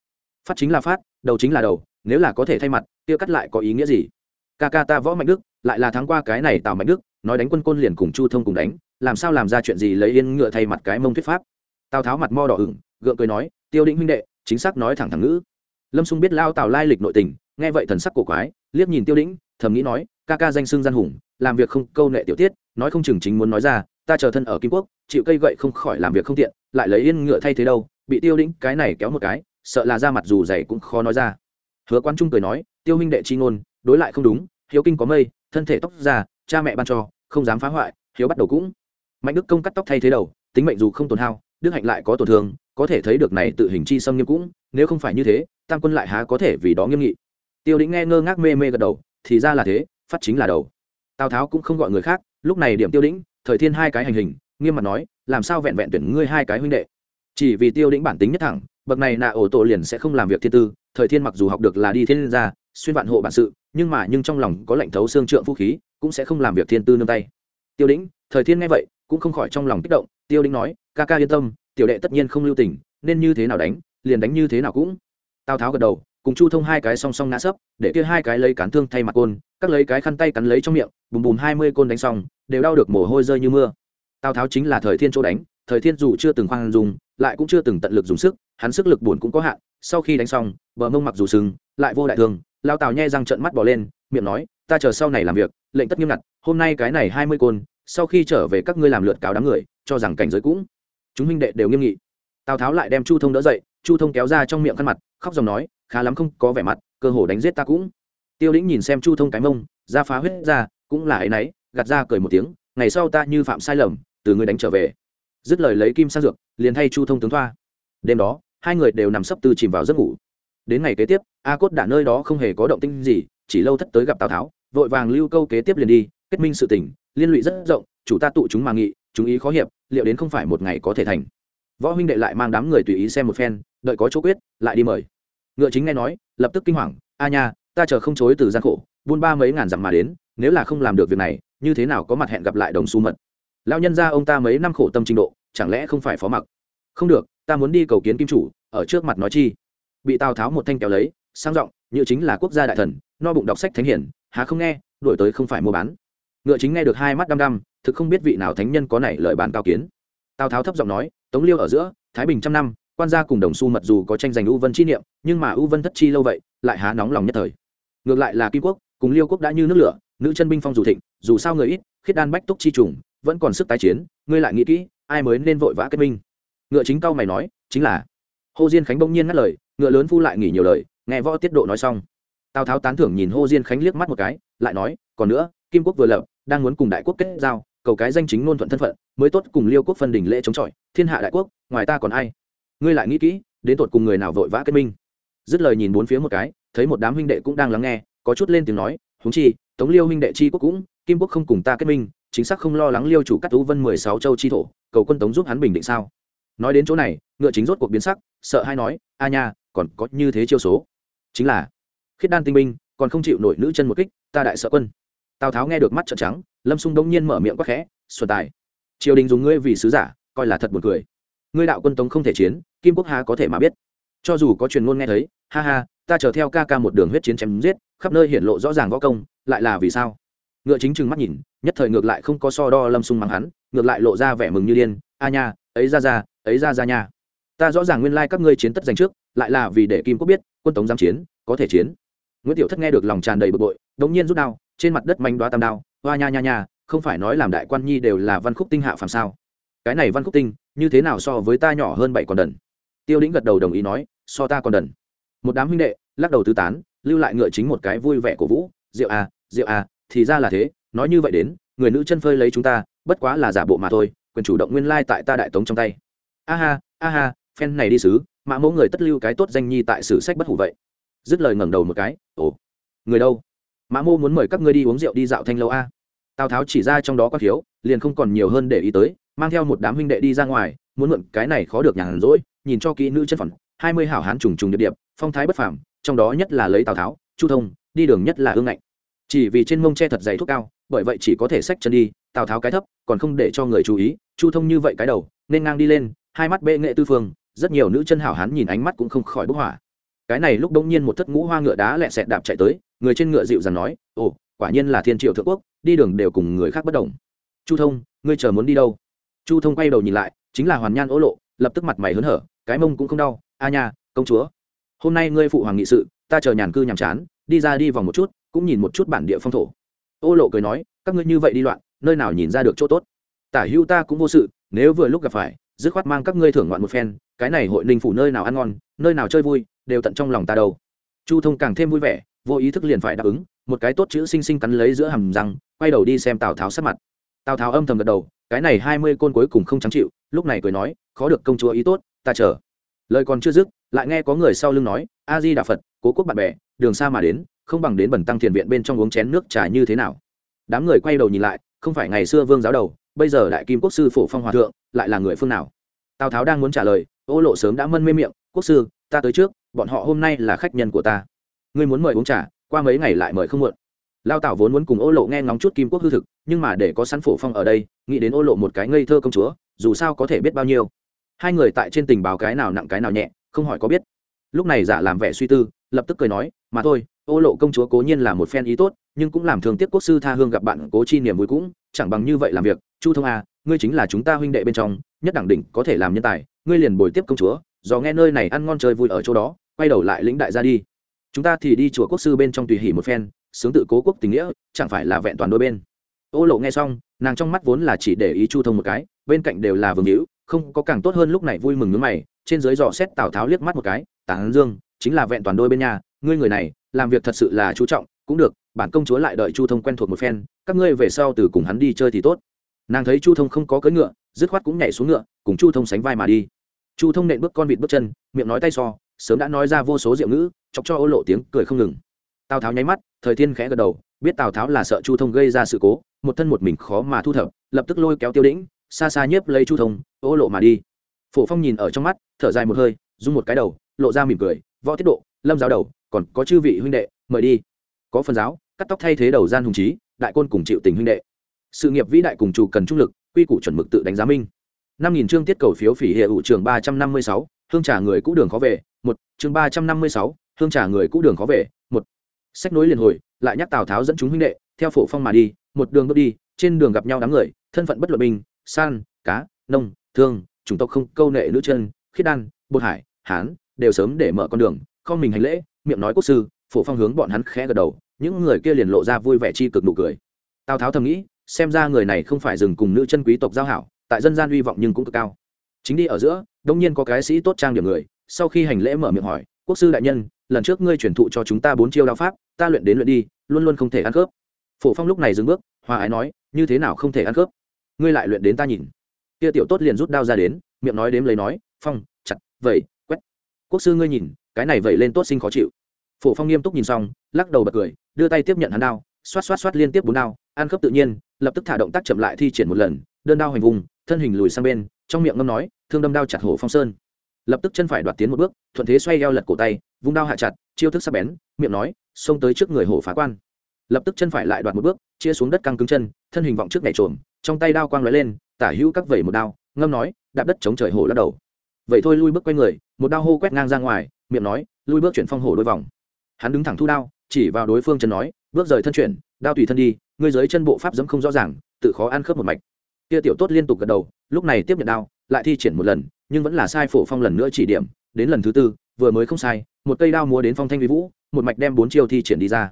Speaker 1: Phát chính là phát, đầu chính là đầu, nếu là có thể thay mặt, kia cắt lại có ý nghĩa gì? Ca ca ta võ mạnh đức, lại là thắng qua cái này tào mạnh đức, nói đánh quân côn liền cùng chu thông cùng đánh, làm sao làm ra chuyện gì lấy yên ngựa thay mặt cái mông thuyết pháp? Tào tháo mặt mo đỏ ửng, gượng cười nói, tiêu đĩnh huynh đệ, chính xác nói thẳng thẳng ngữ. Lâm xung biết lao tào lai lịch nội tình, nghe vậy thần sắc cổ quái, liếc nhìn tiêu đĩnh, thầm nghĩ nói, ca ca danh xưng gian hùng, làm việc không câu nệ tiểu tiết, nói không chừng chính muốn nói ra ta chờ thân ở kim quốc, chịu cây gậy không khỏi làm việc không tiện, lại lấy yên ngựa thay thế đâu, bị tiêu đĩnh cái này kéo một cái, sợ là ra mặt dù dày cũng khó nói ra. Hứa quan trung cười nói, tiêu huynh đệ chi ngôn, đối lại không đúng, hiếu kinh có mây, thân thể tóc già cha mẹ ban cho, không dám phá hoại, hiếu bắt đầu cũng. Mạnh đức công cắt tóc thay thế đầu, tính mệnh dù không tổn hao, đức hạnh lại có tổn thương, có thể thấy được này tự hình chi xâm nghiêm cũng, nếu không phải như thế, tam quân lại há có thể vì đó nghiêm nghị. Tiêu đĩnh nghe ngơ ngác mê mê gật đầu, thì ra là thế, phát chính là đầu. Tào tháo cũng không gọi người khác, lúc này điểm tiêu đĩnh thời thiên hai cái hành hình, nghiêm mặt nói, làm sao vẹn vẹn tuyển ngươi hai cái huynh đệ? Chỉ vì tiêu đĩnh bản tính nhất thẳng, bậc này nạ ổ tổ liền sẽ không làm việc thiên tư, thời thiên mặc dù học được là đi thiên gia, xuyên vạn hộ bản sự, nhưng mà nhưng trong lòng có lệnh thấu xương trượng vũ khí, cũng sẽ không làm việc thiên tư nương tay. Tiêu đĩnh thời thiên nghe vậy, cũng không khỏi trong lòng kích động, tiêu đĩnh nói, ca ca yên tâm, tiểu đệ tất nhiên không lưu tình, nên như thế nào đánh, liền đánh như thế nào cũng. Tào tháo gật đầu cùng chu thông hai cái song song ngã sấp, để kia hai cái lấy cán thương thay mặt côn, các lấy cái khăn tay cắn lấy trong miệng, bùm bùm hai mươi côn đánh xong, đều đau được mồ hôi rơi như mưa. Tào tháo chính là thời thiên chỗ đánh, thời thiên dù chưa từng khoan dùng lại cũng chưa từng tận lực dùng sức, hắn sức lực buồn cũng có hạn, sau khi đánh xong, bờ mông mặc dù sừng, lại vô đại thương, lao tào nhai răng trận mắt bỏ lên, miệng nói, ta chờ sau này làm việc, lệnh tất nghiêm ngặt, hôm nay cái này hai mươi côn, sau khi trở về các ngươi làm lượt cáo đám người, cho rằng cảnh giới cũng. Chúng minh đệ đều nghiêm nghị. Tào tháo lại đem chu thông đỡ dậy chu thông kéo ra trong miệng khăn mặt, khóc dòng nói, khá lắm không, có vẻ mặt, cơ hồ đánh giết ta cũng. Tiêu lĩnh nhìn xem chu thông cái mông ra phá huyết ra, cũng là ấy nấy gạt ra cười một tiếng, ngày sau ta như phạm sai lầm, từ người đánh trở về. Dứt lời lấy kim sang dược, liền thay chu thông tướng thoa. Đêm đó, hai người đều nằm sấp tư chìm vào giấc ngủ. Đến ngày kế tiếp, a cốt đã nơi đó không hề có động tinh gì, chỉ lâu thất tới gặp tào tháo, vội vàng lưu câu kế tiếp liền đi, kết minh sự tình, liên lụy rất rộng, chủ ta tụ chúng mà nghị, chúng ý khó hiệp, liệu đến không phải một ngày có thể thành. Võ huynh đệ lại mang đám người tùy ý xem một phen đợi có chỗ quyết, lại đi mời. Ngựa chính nghe nói, lập tức kinh hoàng, a nha, ta chờ không chối từ gian khổ, buôn ba mấy ngàn dặm mà đến, nếu là không làm được việc này, như thế nào có mặt hẹn gặp lại đồng xu mật? Lao nhân ra ông ta mấy năm khổ tâm trình độ, chẳng lẽ không phải phó mặc? Không được, ta muốn đi cầu kiến kim chủ, ở trước mặt nói chi. Bị tào tháo một thanh kéo lấy, sang giọng như chính là quốc gia đại thần, no bụng đọc sách thánh hiển, há không nghe đổi tới không phải mua bán. Ngựa chính nghe được hai mắt đăm đăm, thực không biết vị nào thánh nhân có này lời bàn cao kiến. Tào tháo thấp giọng nói, tống liêu ở giữa, thái bình trăm năm quan gia cùng đồng xu mật dù có tranh giành u vân chi niệm, nhưng mà u vân thất chi lâu vậy, lại há nóng lòng nhất thời. Ngược lại là kim quốc, cùng liêu quốc đã như nước lửa, nữ chân binh phong dù thịnh, dù sao người ít, khiết đan bách túc chi trùng, vẫn còn sức tái chiến, ngươi lại nghĩ kỹ, ai mới nên vội vã kết minh? Ngựa chính cao mày nói, chính là. Hồ diên khánh bỗng nhiên ngắt lời, ngựa lớn phu lại nghỉ nhiều lời, nghe võ tiết độ nói xong. Tào tháo tán thưởng nhìn Hồ diên khánh liếc mắt một cái, lại nói, còn nữa, kim quốc vừa lập, đang muốn cùng đại quốc kết giao, cầu cái danh chính ngôn thuận thân phận, mới tốt cùng liêu quốc phân đình lễ chống chọi, thiên hạ đại quốc, ngoài ta còn ai? Ngươi lại nghĩ kỹ, đến tột cùng người nào vội vã kết minh? Dứt lời nhìn bốn phía một cái, thấy một đám huynh đệ cũng đang lắng nghe, có chút lên tiếng nói húng chi, tống liêu huynh đệ chi quốc cũng, kim quốc không cùng ta kết minh, chính xác không lo lắng liêu chủ cắt tú vân mười sáu châu chi thổ, cầu quân tống giúp hắn bình định sao? Nói đến chỗ này, ngựa chính rốt cuộc biến sắc, sợ hay nói, a nha, còn có như thế chiêu số. Chính là, khiết đan tinh binh, còn không chịu nổi nữ chân một kích, ta đại sợ quân. Tào tháo nghe được mắt trợn trắng, lâm xung đông nhiên mở miệng quắc khẽ, xuân tài, triều đình dùng ngươi vì sứ giả, coi là thật buồn cười ngươi đạo quân tống không thể chiến, kim quốc há có thể mà biết. Cho dù có truyền ngôn nghe thấy, ha ha, ta chờ theo ca ca một đường huyết chiến chém giết, khắp nơi hiện lộ rõ ràng võ công, lại là vì sao? Ngựa chính chừng mắt nhìn, nhất thời ngược lại không có so đo lâm sung mắng hắn, ngược lại lộ ra vẻ mừng như điên, a nha, ấy ra ra, ấy ra ra nha. Ta rõ ràng nguyên lai các ngươi chiến tất giành trước, lại là vì để kim quốc biết, quân tống dám chiến, có thể chiến. Nguyễn tiểu thất nghe được lòng tràn đầy bực bội, đống nhiên rút đao, trên mặt đất manh đoá tam đao hoa nha nha nha, không phải nói làm đại quan nhi đều là văn khúc tinh hạ phàm sao? Cái này văn khúc tinh như thế nào so với ta nhỏ hơn bảy con đần? Tiêu lĩnh gật đầu đồng ý nói, so ta còn đần. Một đám huynh đệ, lắc đầu tứ tán, lưu lại ngựa chính một cái vui vẻ của vũ rượu à rượu à thì ra là thế, nói như vậy đến, người nữ chân phơi lấy chúng ta, bất quá là giả bộ mà thôi, quyền chủ động nguyên lai tại ta đại tống trong tay. A ha a ha, phen này đi sứ, mã mẫu người tất lưu cái tốt danh nhi tại sử sách bất hủ vậy. Dứt lời ngẩng đầu một cái, ồ, người đâu? Mã mô muốn mời các ngươi đi uống rượu đi dạo thanh lâu a. Tào tháo chỉ ra trong đó có thiếu, liền không còn nhiều hơn để ý tới mang theo một đám huynh đệ đi ra ngoài, muốn mượn cái này khó được nhàn rỗi, nhìn cho kỹ nữ chân phận hai mươi hảo hán trùng trùng điệp điệp, phong thái bất phàm, trong đó nhất là lấy tào tháo, chu thông, đi đường nhất là ương ngạnh. Chỉ vì trên mông che thật dày thuốc cao, bởi vậy chỉ có thể xách chân đi, tào tháo cái thấp, còn không để cho người chú ý, chu thông như vậy cái đầu, nên ngang đi lên, hai mắt bệ nghệ tư phương, rất nhiều nữ chân hảo hán nhìn ánh mắt cũng không khỏi bức hỏa. Cái này lúc đông nhiên một thất ngũ hoa ngựa đá lẹ sẹt đạp chạy tới, người trên ngựa dịu dàng nói, ồ, quả nhiên là thiên triệu thượng quốc, đi đường đều cùng người khác bất đồng. Chu thông, ngươi chờ muốn đi đâu? Chu thông quay đầu nhìn lại, chính là hoàn nhan ố lộ, lập tức mặt mày hớn hở, cái mông cũng không đau. A nha, công chúa, hôm nay ngươi phụ hoàng nghị sự, ta chờ nhàn cư nhàm chán, đi ra đi vòng một chút, cũng nhìn một chút bản địa phong thổ. Ô lộ cười nói, các ngươi như vậy đi loạn, nơi nào nhìn ra được chỗ tốt? Tả hữu ta cũng vô sự, nếu vừa lúc gặp phải, dứt khoát mang các ngươi thưởng ngoạn một phen, cái này hội ninh phủ nơi nào ăn ngon, nơi nào chơi vui, đều tận trong lòng ta đâu. Chu thông càng thêm vui vẻ, vô ý thức liền phải đáp ứng, một cái tốt chữ xinh xinh cắn lấy giữa hầm răng, quay đầu đi xem tào tháo sát mặt. Tào tháo âm thầm gật đầu cái này hai mươi côn cuối cùng không trắng chịu, lúc này cười nói, khó được công chúa ý tốt, ta chờ. Lời còn chưa dứt, lại nghe có người sau lưng nói, a di đà phật, cố quốc bạn bè, đường xa mà đến, không bằng đến bẩn tăng thiền viện bên trong uống chén nước trà như thế nào. Đám người quay đầu nhìn lại, không phải ngày xưa vương giáo đầu, bây giờ đại kim quốc sư phổ phong hòa thượng, lại là người phương nào? Tào tháo đang muốn trả lời, ô lộ sớm đã mân mê miệng, quốc sư, ta tới trước, bọn họ hôm nay là khách nhân của ta. Ngươi muốn mời uống trà, qua mấy ngày lại mời không muộn lao tảo vốn muốn cùng ô lộ nghe ngóng chút kim quốc hư thực nhưng mà để có sẵn phổ phong ở đây nghĩ đến ô lộ một cái ngây thơ công chúa dù sao có thể biết bao nhiêu. Hai người tại trên tình báo cái nào nặng cái nào nhẹ không hỏi có biết. Lúc này giả làm vẻ suy tư lập tức cười nói mà thôi ô lộ công chúa cố nhiên là một phen ý tốt nhưng cũng làm thường tiếc quốc sư tha hương gặp bạn cố chi niềm vui cũng chẳng bằng như vậy làm việc. Chu thông à, ngươi chính là chúng ta huynh đệ bên trong nhất đẳng định có thể làm nhân tài ngươi liền bồi tiếp công chúa do nghe nơi này ăn ngon chơi vui ở chỗ đó quay đầu lại lĩnh đại ra đi. Chúng ta thì đi chùa quốc sư bên trong tùy hỉ một phen sướng tự cố quốc tình nghĩa, chẳng phải là vẹn toàn đôi bên. Ô lộ nghe xong, nàng trong mắt vốn là chỉ để ý chu thông một cái, bên cạnh đều là vương hữu, không có càng tốt hơn lúc này vui mừng nước mày, trên dưới dò xét tào tháo liếc mắt một cái tảng dương, chính là vẹn toàn đôi bên nhà ngươi người này, làm việc thật sự là chú trọng, cũng được, bản công chúa lại đợi chu thông quen thuộc một phen, các ngươi về sau từ cùng hắn đi chơi thì tốt. Nàng thấy chu thông không có cưỡi ngựa, dứt khoát cũng nhảy xuống ngựa, cùng chu thông sánh vai mà đi. Chu thông nện bước con vịt bước chân, miệng nói tay so, sớm đã nói ra vô số diệu ngữ, chọc cho ô lộ tiếng cười không ngừng tào tháo nháy mắt, thời thiên khẽ gật đầu, biết tào tháo là sợ chu thông gây ra sự cố, một thân một mình khó mà thu thập, lập tức lôi kéo tiêu đĩnh, xa xa nhiếp lấy chu thông, ô lộ mà đi. Phổ phong nhìn ở trong mắt, thở dài một hơi, rung một cái đầu, lộ ra mỉm cười, võ tiết độ, lâm giáo đầu, còn có chư vị huynh đệ, mời đi. Có phần giáo, cắt tóc thay thế đầu gian hùng trí đại côn cùng chịu tình huynh đệ. Sự nghiệp vĩ đại cùng chủ cần trung lực, quy củ chuẩn mực tự đánh giá minh. Năm nghìn chương tiết cầu phiếu phỉ hệ ủ trường ba trăm năm mươi sáu, hương trả người cũ đường khó về, một, chương ba trăm năm mươi sáu, hương trả người cũ đường khó về sách nối liền hồi, lại nhắc tào tháo dẫn chúng huynh đệ, theo phổ phong mà đi, một đường bước đi, trên đường gặp nhau đám người, thân phận bất luận binh san, cá, nông, thương, chủng tộc không, câu nệ nữ chân, khiết đan, bột hải, hán, đều sớm để mở con đường, không mình hành lễ, miệng nói quốc sư, phổ phong hướng bọn hắn khẽ gật đầu, những người kia liền lộ ra vui vẻ chi cực nụ cười. Tào tháo thầm nghĩ, xem ra người này không phải dừng cùng nữ chân quý tộc giao hảo, tại dân gian uy vọng nhưng cũng cực cao. Chính đi ở giữa, đông nhiên có cái sĩ tốt trang điểm người, sau khi hành lễ mở miệng hỏi, quốc sư đại nhân lần trước ngươi chuyển thụ cho chúng ta bốn chiêu đao pháp, ta luyện đến luyện đi, luôn luôn không thể ăn khớp. Phổ phong lúc này dừng bước, hòa ái nói, như thế nào không thể ăn khớp? Ngươi lại luyện đến ta nhìn. Kia tiểu tốt liền rút đao ra đến, miệng nói đếm lấy nói, phong, chặt, vẩy, quét. Quốc sư ngươi nhìn, cái này vẩy lên tốt sinh khó chịu. Phổ phong nghiêm túc nhìn xong, lắc đầu bật cười, đưa tay tiếp nhận hắn đao, xoát xoát xoát liên tiếp bốn đao, ăn khớp tự nhiên, lập tức thả động tác chậm lại thi triển một lần, đơn đao hành vùng, thân hình lùi sang bên, trong miệng ngâm nói, thương đâm đao chặt hổ phong sơn lập tức chân phải đoạt tiến một bước, thuận thế xoay eo lật cổ tay, vung đao hạ chặt, chiêu thức sắc bén, miệng nói, xông tới trước người hổ phá quan. Lập tức chân phải lại đoạt một bước, chia xuống đất căng cứng chân, thân hình vọng trước nhảy trộm trong tay đao quang lóe lên, tả hữu các vẩy một đao, ngâm nói, đạp đất chống trời hổ lắc đầu. Vậy thôi lui bước quay người, một đao hô quét ngang ra ngoài, miệng nói, lui bước chuyển phong hổ đôi vòng. Hắn đứng thẳng thu đao, chỉ vào đối phương chân nói, bước rời thân chuyển, đao tùy thân đi, ngươi dưới chân bộ pháp dẫm không rõ ràng, tự khó ăn khớp một mạch. Kia tiểu tốt liên tục gật đầu, lúc này tiếp nhận đao, lại thi triển một lần nhưng vẫn là sai phổ phong lần nữa chỉ điểm, đến lần thứ tư, vừa mới không sai, một cây đao múa đến phong thanh vi vũ, một mạch đem bốn chiêu thi triển đi ra.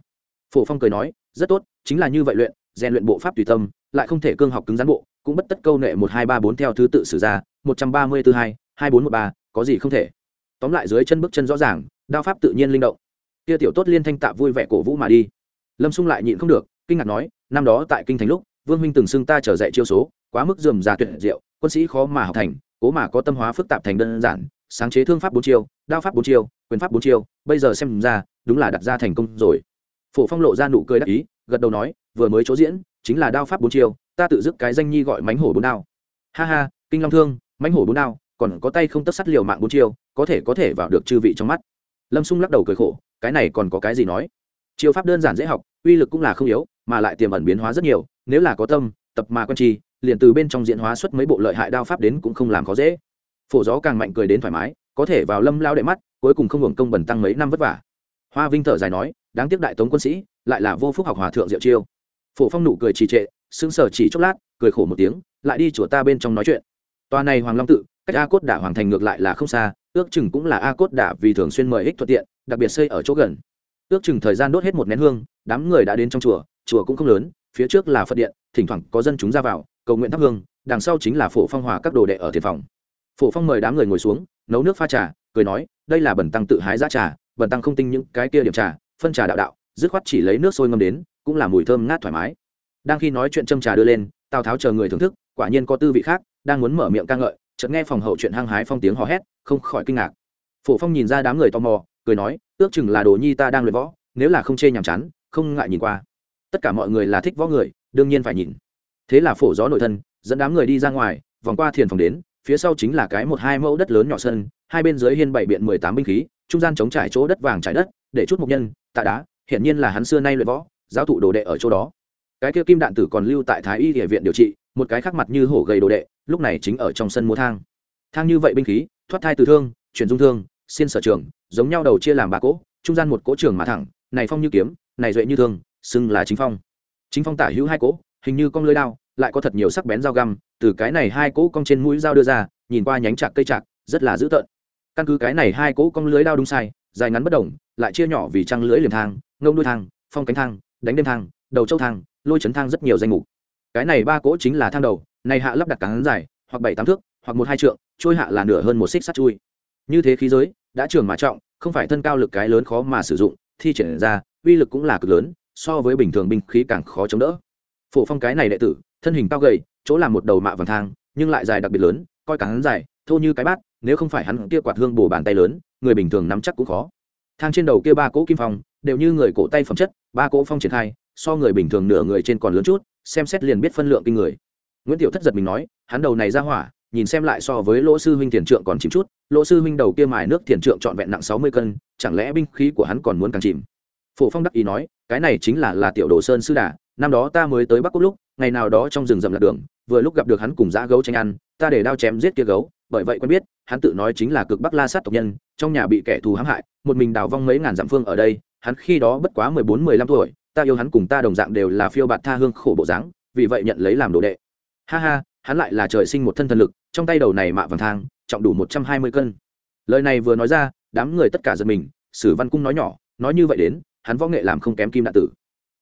Speaker 1: Phổ phong cười nói, rất tốt, chính là như vậy luyện, rèn luyện bộ pháp tùy tâm, lại không thể cương học cứng rắn bộ, cũng bất tất câu nệ một hai ba bốn theo thứ tự xử ra, một trăm ba mươi tư hai hai bốn một ba, có gì không thể. Tóm lại dưới chân bước chân rõ ràng, đao pháp tự nhiên linh động. Kia tiểu tốt liên thanh tạ vui vẻ cổ vũ mà đi. Lâm xung lại nhịn không được, kinh ngạc nói, năm đó tại kinh thành lúc, vương minh từng xưng ta trở dạy chiêu số, quá mức dườm già tuyệt diệu, quân sĩ khó mà học thành cố mà có tâm hóa phức tạp thành đơn giản, sáng chế thương pháp bốn chiêu, đao pháp bốn chiêu, quyền pháp bốn chiêu, bây giờ xem ra, đúng là đặt ra thành công rồi. Phổ phong lộ ra nụ cười đắc ý, gật đầu nói, vừa mới chỗ diễn, chính là đao pháp bốn chiêu, ta tự dứt cái danh nhi gọi mánh hổ bốn đao. Ha ha, kinh long thương mánh hổ bốn đao, còn có tay không tất sắt liều mạng bốn chiêu, có thể có thể vào được chư vị trong mắt. Lâm xung lắc đầu cười khổ, cái này còn có cái gì nói? Chiêu pháp đơn giản dễ học, uy lực cũng là không yếu, mà lại tiềm ẩn biến hóa rất nhiều, nếu là có tâm, tập mà quan chi liền từ bên trong diễn hóa xuất mấy bộ lợi hại đao pháp đến cũng không làm khó dễ. Phổ gió càng mạnh cười đến thoải mái, có thể vào lâm lao đệ mắt, cuối cùng không hưởng công bẩn tăng mấy năm vất vả. Hoa vinh thở dài nói, đáng tiếc đại tống quân sĩ, lại là vô phúc học hòa thượng diệu chiêu. Phổ phong nụ cười trì trệ, sững sờ chỉ chốc lát, cười khổ một tiếng, lại đi chùa ta bên trong nói chuyện. Tòa này hoàng long tự, cách a cốt đả hoàng thành ngược lại là không xa, ước chừng cũng là a cốt đả vì thường xuyên mời ích thuận tiện, đặc biệt xây ở chỗ gần. Ước chừng thời gian đốt hết một nén hương, đám người đã đến trong chùa chùa cũng không lớn, phía trước là phật điện thỉnh thoảng có dân chúng ra vào, cầu nguyện thắp hương, đằng sau chính là phổ phong hòa các đồ đệ ở thiền phòng. Phổ phong mời đám người ngồi xuống, nấu nước pha trà, cười nói, đây là bẩn tăng tự hái giá trà, bẩn tăng không tinh những cái kia điểm trà, phân trà đạo đạo, dứt khoát chỉ lấy nước sôi ngâm đến, cũng là mùi thơm ngát thoải mái. Đang khi nói chuyện châm trà đưa lên, tào tháo chờ người thưởng thức, quả nhiên có tư vị khác, đang muốn mở miệng ca ngợi, chợt nghe phòng hậu chuyện hăng hái phong tiếng hò hét, không khỏi kinh ngạc. Phổ phong nhìn ra đám người tò mò, cười nói, ước chừng là đồ nhi ta đang luyện võ, nếu là không chê nhàm chán, không ngại nhìn qua. Tất cả mọi người là thích võ người đương nhiên phải nhìn. Thế là phổ gió nội thân, dẫn đám người đi ra ngoài, vòng qua thiền phòng đến, phía sau chính là cái một hai mẫu đất lớn nhỏ sân, hai bên dưới hiên bảy biện mười tám binh khí, trung gian chống trải chỗ đất vàng trải đất, để chút mục nhân, tạ đá, hiển nhiên là hắn xưa nay luyện võ, giáo thụ đồ đệ ở chỗ đó. Cái kia kim đạn tử còn lưu tại thái y địa viện điều trị, một cái khác mặt như hổ gầy đồ đệ, lúc này chính ở trong sân mua thang. Thang như vậy binh khí, thoát thai từ thương, chuyển dung thương xin sở trường, giống nhau đầu chia làm ba cỗ, trung gian một cỗ trường mà thẳng, này phong như kiếm, này duệ như thương, xưng là chính phong chính phong tả hữu hai cỗ, hình như con lưới đao, lại có thật nhiều sắc bén dao găm, từ cái này hai cỗ cong trên mũi dao đưa ra, nhìn qua nhánh chạc cây chạc, rất là dữ tợn. Căn cứ cái này hai cỗ cong lưới đao đúng sai, dài ngắn bất đồng lại chia nhỏ vì trăng lưỡi liềm thang, ngông đuôi thang, phong cánh thang, đánh đêm thang, đầu châu thang, lôi chấn thang rất nhiều danh mục. Cái này ba cỗ chính là thang đầu, này hạ lắp đặt cán dài, hoặc bảy tám thước, hoặc một hai trượng, trôi hạ là nửa hơn một xích sắt chui. Như thế khí giới, đã trường mà trọng, không phải thân cao lực cái lớn khó mà sử dụng, thi triển ra, uy lực cũng là cực lớn so với bình thường binh khí càng khó chống đỡ. Phổ phong cái này đệ tử, thân hình cao gầy, chỗ làm một đầu mạ vàng thang, nhưng lại dài đặc biệt lớn, coi cả hắn dài, thô như cái bát, nếu không phải hắn kia quạt hương bổ bàn tay lớn, người bình thường nắm chắc cũng khó. Thang trên đầu kia ba cỗ kim phong, đều như người cổ tay phẩm chất, ba cỗ phong triển khai, so người bình thường nửa người trên còn lớn chút, xem xét liền biết phân lượng kinh người. Nguyễn tiểu thất giật mình nói, hắn đầu này ra hỏa, nhìn xem lại so với lỗ sư huynh tiền trượng còn chìm chút, lỗ sư huynh đầu kia mài nước tiền trượng trọn vẹn nặng sáu mươi cân, chẳng lẽ binh khí của hắn còn muốn càng chìm? Phổ phong đắc ý nói, cái này chính là là tiểu đồ sơn sư đà, năm đó ta mới tới bắc cốc lúc, ngày nào đó trong rừng rậm lạc đường, vừa lúc gặp được hắn cùng dã gấu tranh ăn, ta để đao chém giết kia gấu, bởi vậy quen biết, hắn tự nói chính là cực bắc la sát tộc nhân, trong nhà bị kẻ thù hãm hại, một mình đào vong mấy ngàn dặm phương ở đây, hắn khi đó bất quá mười bốn, mười lăm tuổi, ta yêu hắn cùng ta đồng dạng đều là phiêu bạt tha hương khổ bộ dáng, vì vậy nhận lấy làm đồ đệ. Ha ha, hắn lại là trời sinh một thân thần lực, trong tay đầu này mạ vàng thang, trọng đủ một trăm hai mươi cân. Lời này vừa nói ra, đám người tất cả giật mình, sử văn cung nói nhỏ, nói như vậy đến hắn võ nghệ làm không kém kim đạn tử.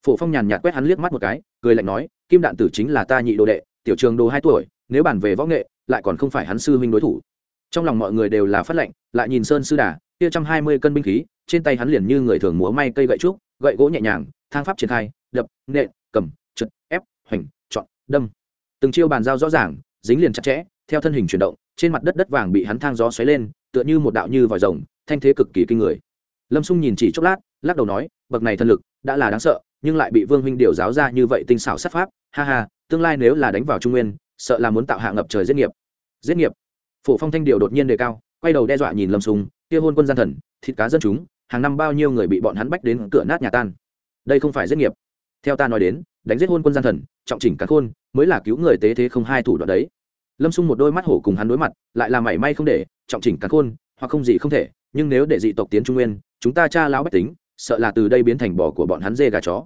Speaker 1: Phổ phong nhàn nhạt quét hắn liếc mắt một cái, cười lạnh nói, kim đạn tử chính là ta nhị đồ đệ, tiểu trường đồ hai tuổi, nếu bàn về võ nghệ, lại còn không phải hắn sư huynh đối thủ. Trong lòng mọi người đều là phát lệnh, lại nhìn sơn sư đà, kia trăm hai mươi cân binh khí, trên tay hắn liền như người thường múa may cây gậy trúc, gậy gỗ nhẹ nhàng, thang pháp triển khai, đập, nện, cầm, trượt, ép, hoành, chọn, đâm. Từng chiêu bàn giao rõ ràng, dính liền chặt chẽ, theo thân hình chuyển động, trên mặt đất đất vàng bị hắn thang gió xoáy lên, tựa như một đạo như vòi rồng, thanh thế cực kỳ kinh người. Lâm xung nhìn chỉ chốc lát lắc đầu nói, bậc này thân lực, đã là đáng sợ, nhưng lại bị vương huynh điều giáo ra như vậy tinh xảo sát pháp, ha ha, tương lai nếu là đánh vào trung nguyên, sợ là muốn tạo hạ ngập trời giết nghiệp. Giết nghiệp? Phổ phong thanh điều đột nhiên đề cao, quay đầu đe dọa nhìn lâm sùng, kia hôn quân gian thần, thịt cá dân chúng, hàng năm bao nhiêu người bị bọn hắn bách đến cửa nát nhà tan. Đây không phải giết nghiệp. Theo ta nói đến, đánh giết hôn quân gian thần, trọng chỉnh cả khôn, mới là cứu người tế thế không hai thủ đoạn đấy. Lâm xung một đôi mắt hổ cùng hắn đối mặt, lại là mảy may không để, trọng chỉnh cả khôn, hoặc không gì không thể, nhưng nếu để dị tộc tiến trung nguyên, chúng ta cha lão bách tính sợ là từ đây biến thành bò của bọn hắn dê gà chó.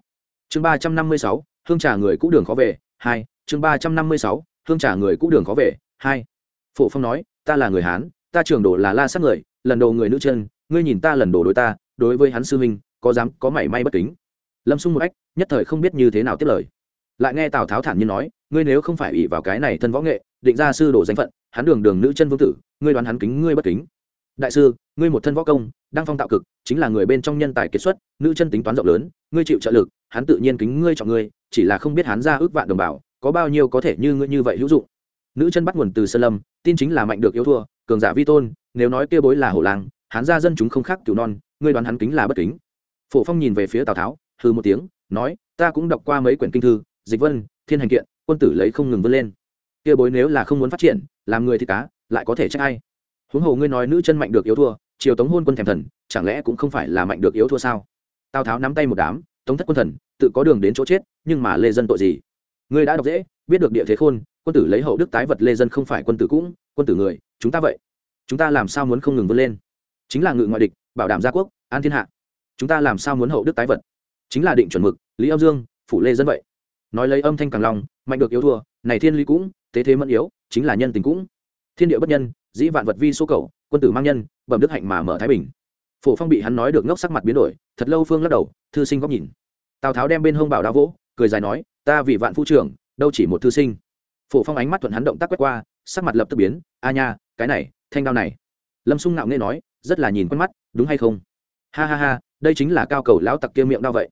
Speaker 1: Chương ba trăm năm mươi sáu, hương trà người cũ đường khó về, hai, chương ba trăm năm mươi sáu, hương trà người cũ đường khó về, hai. Phổ phong nói, ta là người hán, ta trường đồ là la sát người, lần đầu người nữ chân, ngươi nhìn ta lần đồ đối ta, đối với hắn sư huynh, có dám, có mảy may bất kính. Lâm xung một ách, nhất thời không biết như thế nào tiếp lời. Lại nghe tào tháo thản nhiên nói, ngươi nếu không phải ủy vào cái này thân võ nghệ, định ra sư đồ danh phận, hắn đường đường nữ chân vương tử, ngươi đoán hắn kính ngươi bất kính? Đại sư, ngươi một thân võ công, đang phong tạo cực, chính là người bên trong nhân tài kiệt xuất, nữ chân tính toán rộng lớn, ngươi chịu trợ lực, hắn tự nhiên kính ngươi chọn ngươi, chỉ là không biết hắn ra ước vạn đồng bào, có bao nhiêu có thể như ngươi như vậy hữu dụng. Nữ chân bắt nguồn từ sơn lâm, tin chính là mạnh được yếu thua, cường giả vi tôn, nếu nói kia bối là hổ lang, hắn ra dân chúng không khác cửu non, ngươi đoán hắn kính là bất kính. Phổ phong nhìn về phía tào tháo hư một tiếng, nói, ta cũng đọc qua mấy quyển kinh thư, dịch vân, thiên hành kiện, quân tử lấy không ngừng vươn lên. Kia bối nếu là không muốn phát triển, làm người thì cá, lại có thể trách ai? Huống hồ ngươi nói nữ chân mạnh được yếu thua, triều tống hôn quân thèm thần, chẳng lẽ cũng không phải là mạnh được yếu thua sao? Tào tháo nắm tay một đám, tống thất quân thần, tự có đường đến chỗ chết, nhưng mà lê dân tội gì? Ngươi đã đọc dễ, biết được địa thế khôn, quân tử lấy hậu đức tái vật lê dân không phải quân tử cũng, quân tử người, chúng ta vậy. Chúng ta làm sao muốn không ngừng vươn lên? Chính là ngự ngoại địch, bảo đảm gia quốc, an thiên hạ. Chúng ta làm sao muốn hậu đức tái vật? Chính là định chuẩn mực, lý âm dương, phủ lê dân vậy. Nói lấy âm thanh càng lòng mạnh được yếu thua, này thiên lý cũng, tế thế mẫn yếu, chính là nhân tình cũng thiên địa bất nhân, dĩ vạn vật vi số cầu, quân tử mang nhân, bẩm đức hạnh mà mở thái bình. Phổ phong bị hắn nói được ngốc sắc mặt biến đổi, thật lâu phương lắc đầu, thư sinh góc nhìn. Tào tháo đem bên hông bảo đao vỗ, cười dài nói, ta vì vạn phu trưởng, đâu chỉ một thư sinh. Phổ phong ánh mắt thuận hắn động tác quét qua, sắc mặt lập tức biến, a nha, cái này, thanh đao này. Lâm xung ngạo nghe nói, rất là nhìn quen mắt, đúng hay không? Ha ha ha, đây chính là cao cầu lão tặc kia miệng đao vậy.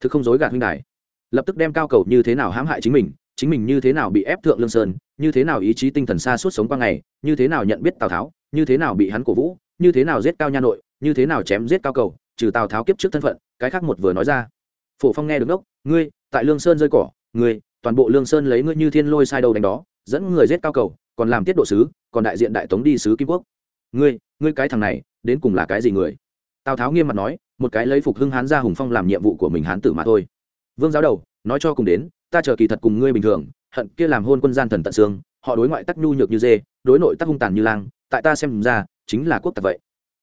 Speaker 1: Thực không dối gạt huynh đài. Lập tức đem cao cầu như thế nào hãm hại chính mình chính mình như thế nào bị ép thượng lương sơn như thế nào ý chí tinh thần xa suốt sống qua ngày như thế nào nhận biết tào tháo như thế nào bị hắn cổ vũ như thế nào giết cao nha nội như thế nào chém giết cao cầu trừ tào tháo kiếp trước thân phận cái khác một vừa nói ra. Phổ phong nghe được đốc, ngươi tại lương sơn rơi cỏ ngươi toàn bộ lương sơn lấy ngươi như thiên lôi sai đầu đánh đó dẫn người giết cao cầu còn làm tiết độ sứ còn đại diện đại tống đi sứ kim quốc. Ngươi ngươi cái thằng này đến cùng là cái gì người? Tào tháo nghiêm mặt nói một cái lấy phục hưng hán ra hùng phong làm nhiệm vụ của mình hán tử mà thôi. Vương giáo đầu nói cho cùng đến ta chờ kỳ thật cùng ngươi bình thường, hận kia làm hôn quân gian thần tận xương, họ đối ngoại tắc nhu nhược như dê, đối nội tắc hung tàn như lang, tại ta xem ra, chính là quốc tặc vậy.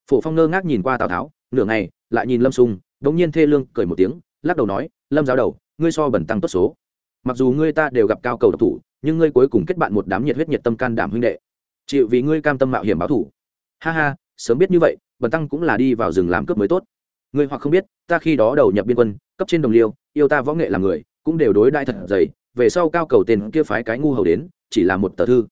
Speaker 1: Phổ phong ngơ ngác nhìn qua tào tháo, nửa ngày, lại nhìn lâm sung, đống nhiên thê lương cười một tiếng, lắc đầu nói, lâm giáo đầu, ngươi so bẩn tăng tốt số. Mặc dù ngươi ta đều gặp cao cầu độc thủ, nhưng ngươi cuối cùng kết bạn một đám nhiệt huyết nhiệt tâm can đảm huynh đệ. Chịu vì ngươi cam tâm mạo hiểm báo thủ. Ha ha, sớm biết như vậy bần tăng cũng là đi vào rừng làm cướp mới tốt. Ngươi hoặc không biết, ta khi đó đầu nhập biên quân, cấp trên đồng liêu, yêu ta võ nghệ làm người cũng đều đối đại thật dày, về sau cao cầu tên kia phái cái ngu hầu đến, chỉ là một tờ thư.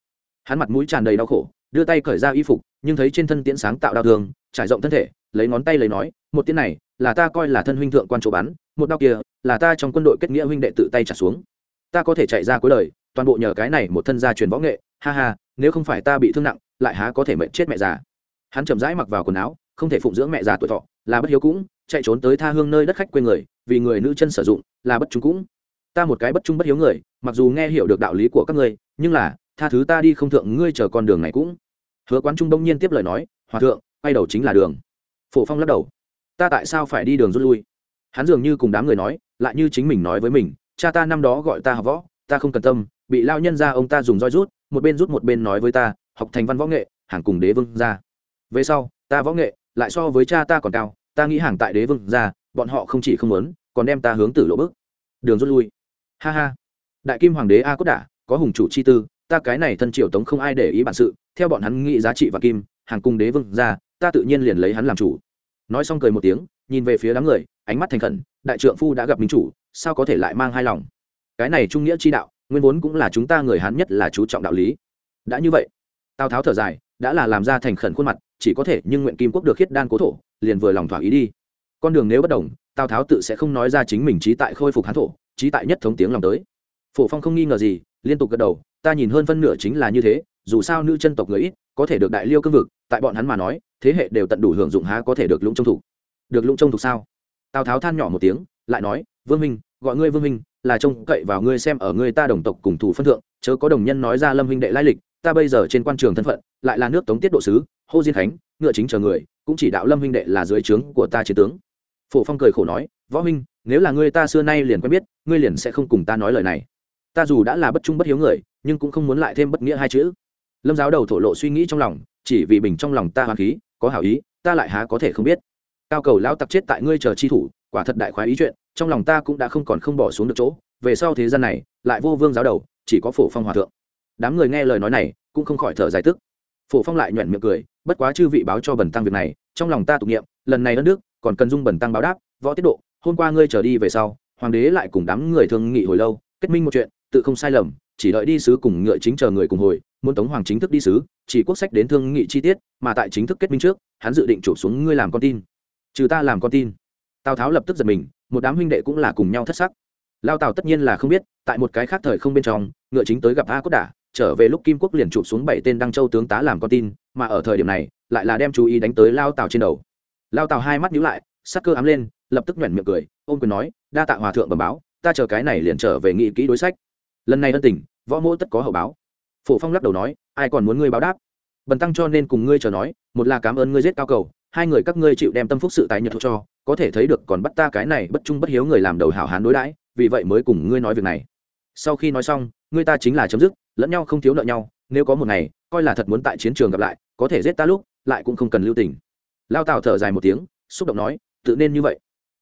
Speaker 1: Hắn mặt mũi tràn đầy đau khổ, đưa tay cởi ra y phục, nhưng thấy trên thân tiễn sáng tạo đau thương, trải rộng thân thể, lấy ngón tay lấy nói, một tiễn này, là ta coi là thân huynh thượng quan chỗ bắn, một đau kia, là ta trong quân đội kết nghĩa huynh đệ tự tay trả xuống. Ta có thể chạy ra cuối đời, toàn bộ nhờ cái này một thân gia truyền võ nghệ, ha ha, nếu không phải ta bị thương nặng, lại há có thể mệnh chết mẹ già. Hắn chậm rãi mặc vào quần áo, không thể phụng dưỡng mẹ già tuổi thọ, là bất hiếu cũng, chạy trốn tới tha hương nơi đất khách quê người, vì người nữ chân sử dụng, là bất trung cũng ta một cái bất trung bất hiếu người, mặc dù nghe hiểu được đạo lý của các ngươi, nhưng là, tha thứ ta đi không thượng, ngươi chờ con đường này cũng. Hứa quán trung đông nhiên tiếp lời nói, hòa thượng, quay đầu chính là đường. Phổ phong lắc đầu. Ta tại sao phải đi đường rút lui? Hắn dường như cùng đám người nói, lại như chính mình nói với mình, cha ta năm đó gọi ta học võ, ta không cần tâm, bị lao nhân ra ông ta dùng roi rút, một bên rút một bên nói với ta, học thành văn võ nghệ, hàng cùng đế vương ra. Về sau, ta võ nghệ, lại so với cha ta còn cao, ta nghĩ hàng tại đế vương ra, bọn họ không chỉ không muốn, còn đem ta hướng tử lộ bước. Đường rút lui ha ha. Đại kim hoàng đế a cốt đả, có hùng chủ chi tư, ta cái này thân triều tống không ai để ý bản sự, theo bọn hắn nghĩ giá trị và kim, hàng cung đế vương ra, ta tự nhiên liền lấy hắn làm chủ. Nói xong cười một tiếng, nhìn về phía đám người, ánh mắt thành khẩn, đại trượng phu đã gặp minh chủ, sao có thể lại mang hai lòng? Cái này trung nghĩa chi đạo, nguyên vốn cũng là chúng ta người hán nhất là chú trọng đạo lý. Đã như vậy, tào tháo thở dài, đã là làm ra thành khẩn khuôn mặt, chỉ có thể nhưng nguyện kim quốc được khiết đan cố thổ, liền vừa lòng thỏa ý đi. Con đường nếu bất đồng, tào tháo tự sẽ không nói ra chính mình trí tại khôi phục hán thổ trí tại nhất thống tiếng lòng tới. Phổ phong không nghi ngờ gì, liên tục gật đầu, ta nhìn hơn phân nửa chính là như thế, dù sao nữ chân tộc người ít, có thể được đại liêu cương vực, tại bọn hắn mà nói, thế hệ đều tận đủ hưởng dụng há có thể được lũng trông thủ. Được lũng trông thủ sao? Tào tháo than nhỏ một tiếng, lại nói, vương minh gọi ngươi vương minh là trông cậy vào ngươi xem ở ngươi ta đồng tộc cùng thủ phân thượng, chớ có đồng nhân nói ra lâm huynh đệ lai lịch, ta bây giờ trên quan trường thân phận, lại là nước tống tiết độ sứ, hô diên khánh, ngựa chính chờ người, cũng chỉ đạo lâm huynh đệ là dưới trướng của ta chiến tướng. Phổ phong cười khổ nói, võ huynh nếu là ngươi ta xưa nay liền quen biết, ngươi liền sẽ không cùng ta nói lời này. Ta dù đã là bất trung bất hiếu người, nhưng cũng không muốn lại thêm bất nghĩa hai chữ. Lâm giáo đầu thổ lộ suy nghĩ trong lòng, chỉ vì bình trong lòng ta hoàng khí, có hảo ý, ta lại há có thể không biết. Cao cầu lão tặc chết tại ngươi chờ chi thủ, quả thật đại khoái ý chuyện, trong lòng ta cũng đã không còn không bỏ xuống được chỗ. Về sau thế gian này, lại vô vương giáo đầu, chỉ có phổ phong hòa thượng. Đám người nghe lời nói này, cũng không khỏi thở dài tức. Phổ phong lại nhoẹn miệng cười, bất quá chư vị báo cho bẩn tăng việc này, trong lòng ta tục nghiệm lần này đất nước, còn cần dung bẩn tăng báo đáp, võ tiết độ hôm qua ngươi trở đi về sau, hoàng đế lại cùng đám người thương nghị hồi lâu, kết minh một chuyện, tự không sai lầm, chỉ đợi đi sứ cùng ngựa chính chờ người cùng hồi, muốn tống hoàng chính thức đi sứ, chỉ quốc sách đến thương nghị chi tiết, mà tại chính thức kết minh trước, hắn dự định chụp xuống ngươi làm con tin. Trừ ta làm con tin. Tào tháo lập tức giật mình, một đám huynh đệ cũng là cùng nhau thất sắc. Lao tào tất nhiên là không biết, tại một cái khác thời không bên trong, ngựa chính tới gặp a cốt đả, trở về lúc kim quốc liền chụp xuống bảy tên đăng châu tướng tá làm con tin, mà ở thời điểm này, lại là đem chú ý đánh tới lao tào trên đầu. Lao tào hai mắt nhíu lại, sắc cơ ám lên lập tức nhoẻn miệng cười, ôm quyền nói, đa tạ hòa thượng bẩm báo, ta chờ cái này liền trở về nghị kỹ đối sách. Lần này ân tình, võ mỗ tất có hậu báo. Phổ phong lắc đầu nói, ai còn muốn ngươi báo đáp? Bần tăng cho nên cùng ngươi chờ nói, một là cảm ơn ngươi giết cao cầu, hai người các ngươi chịu đem tâm phúc sự tài nhật cho, có thể thấy được còn bắt ta cái này bất trung bất hiếu người làm đầu hảo hán đối đãi, vì vậy mới cùng ngươi nói việc này. Sau khi nói xong, ngươi ta chính là chấm dứt, lẫn nhau không thiếu nợ nhau, nếu có một ngày, coi là thật muốn tại chiến trường gặp lại, có thể giết ta lúc, lại cũng không cần lưu tình. Lao tào thở dài một tiếng, xúc động nói, tự nên như vậy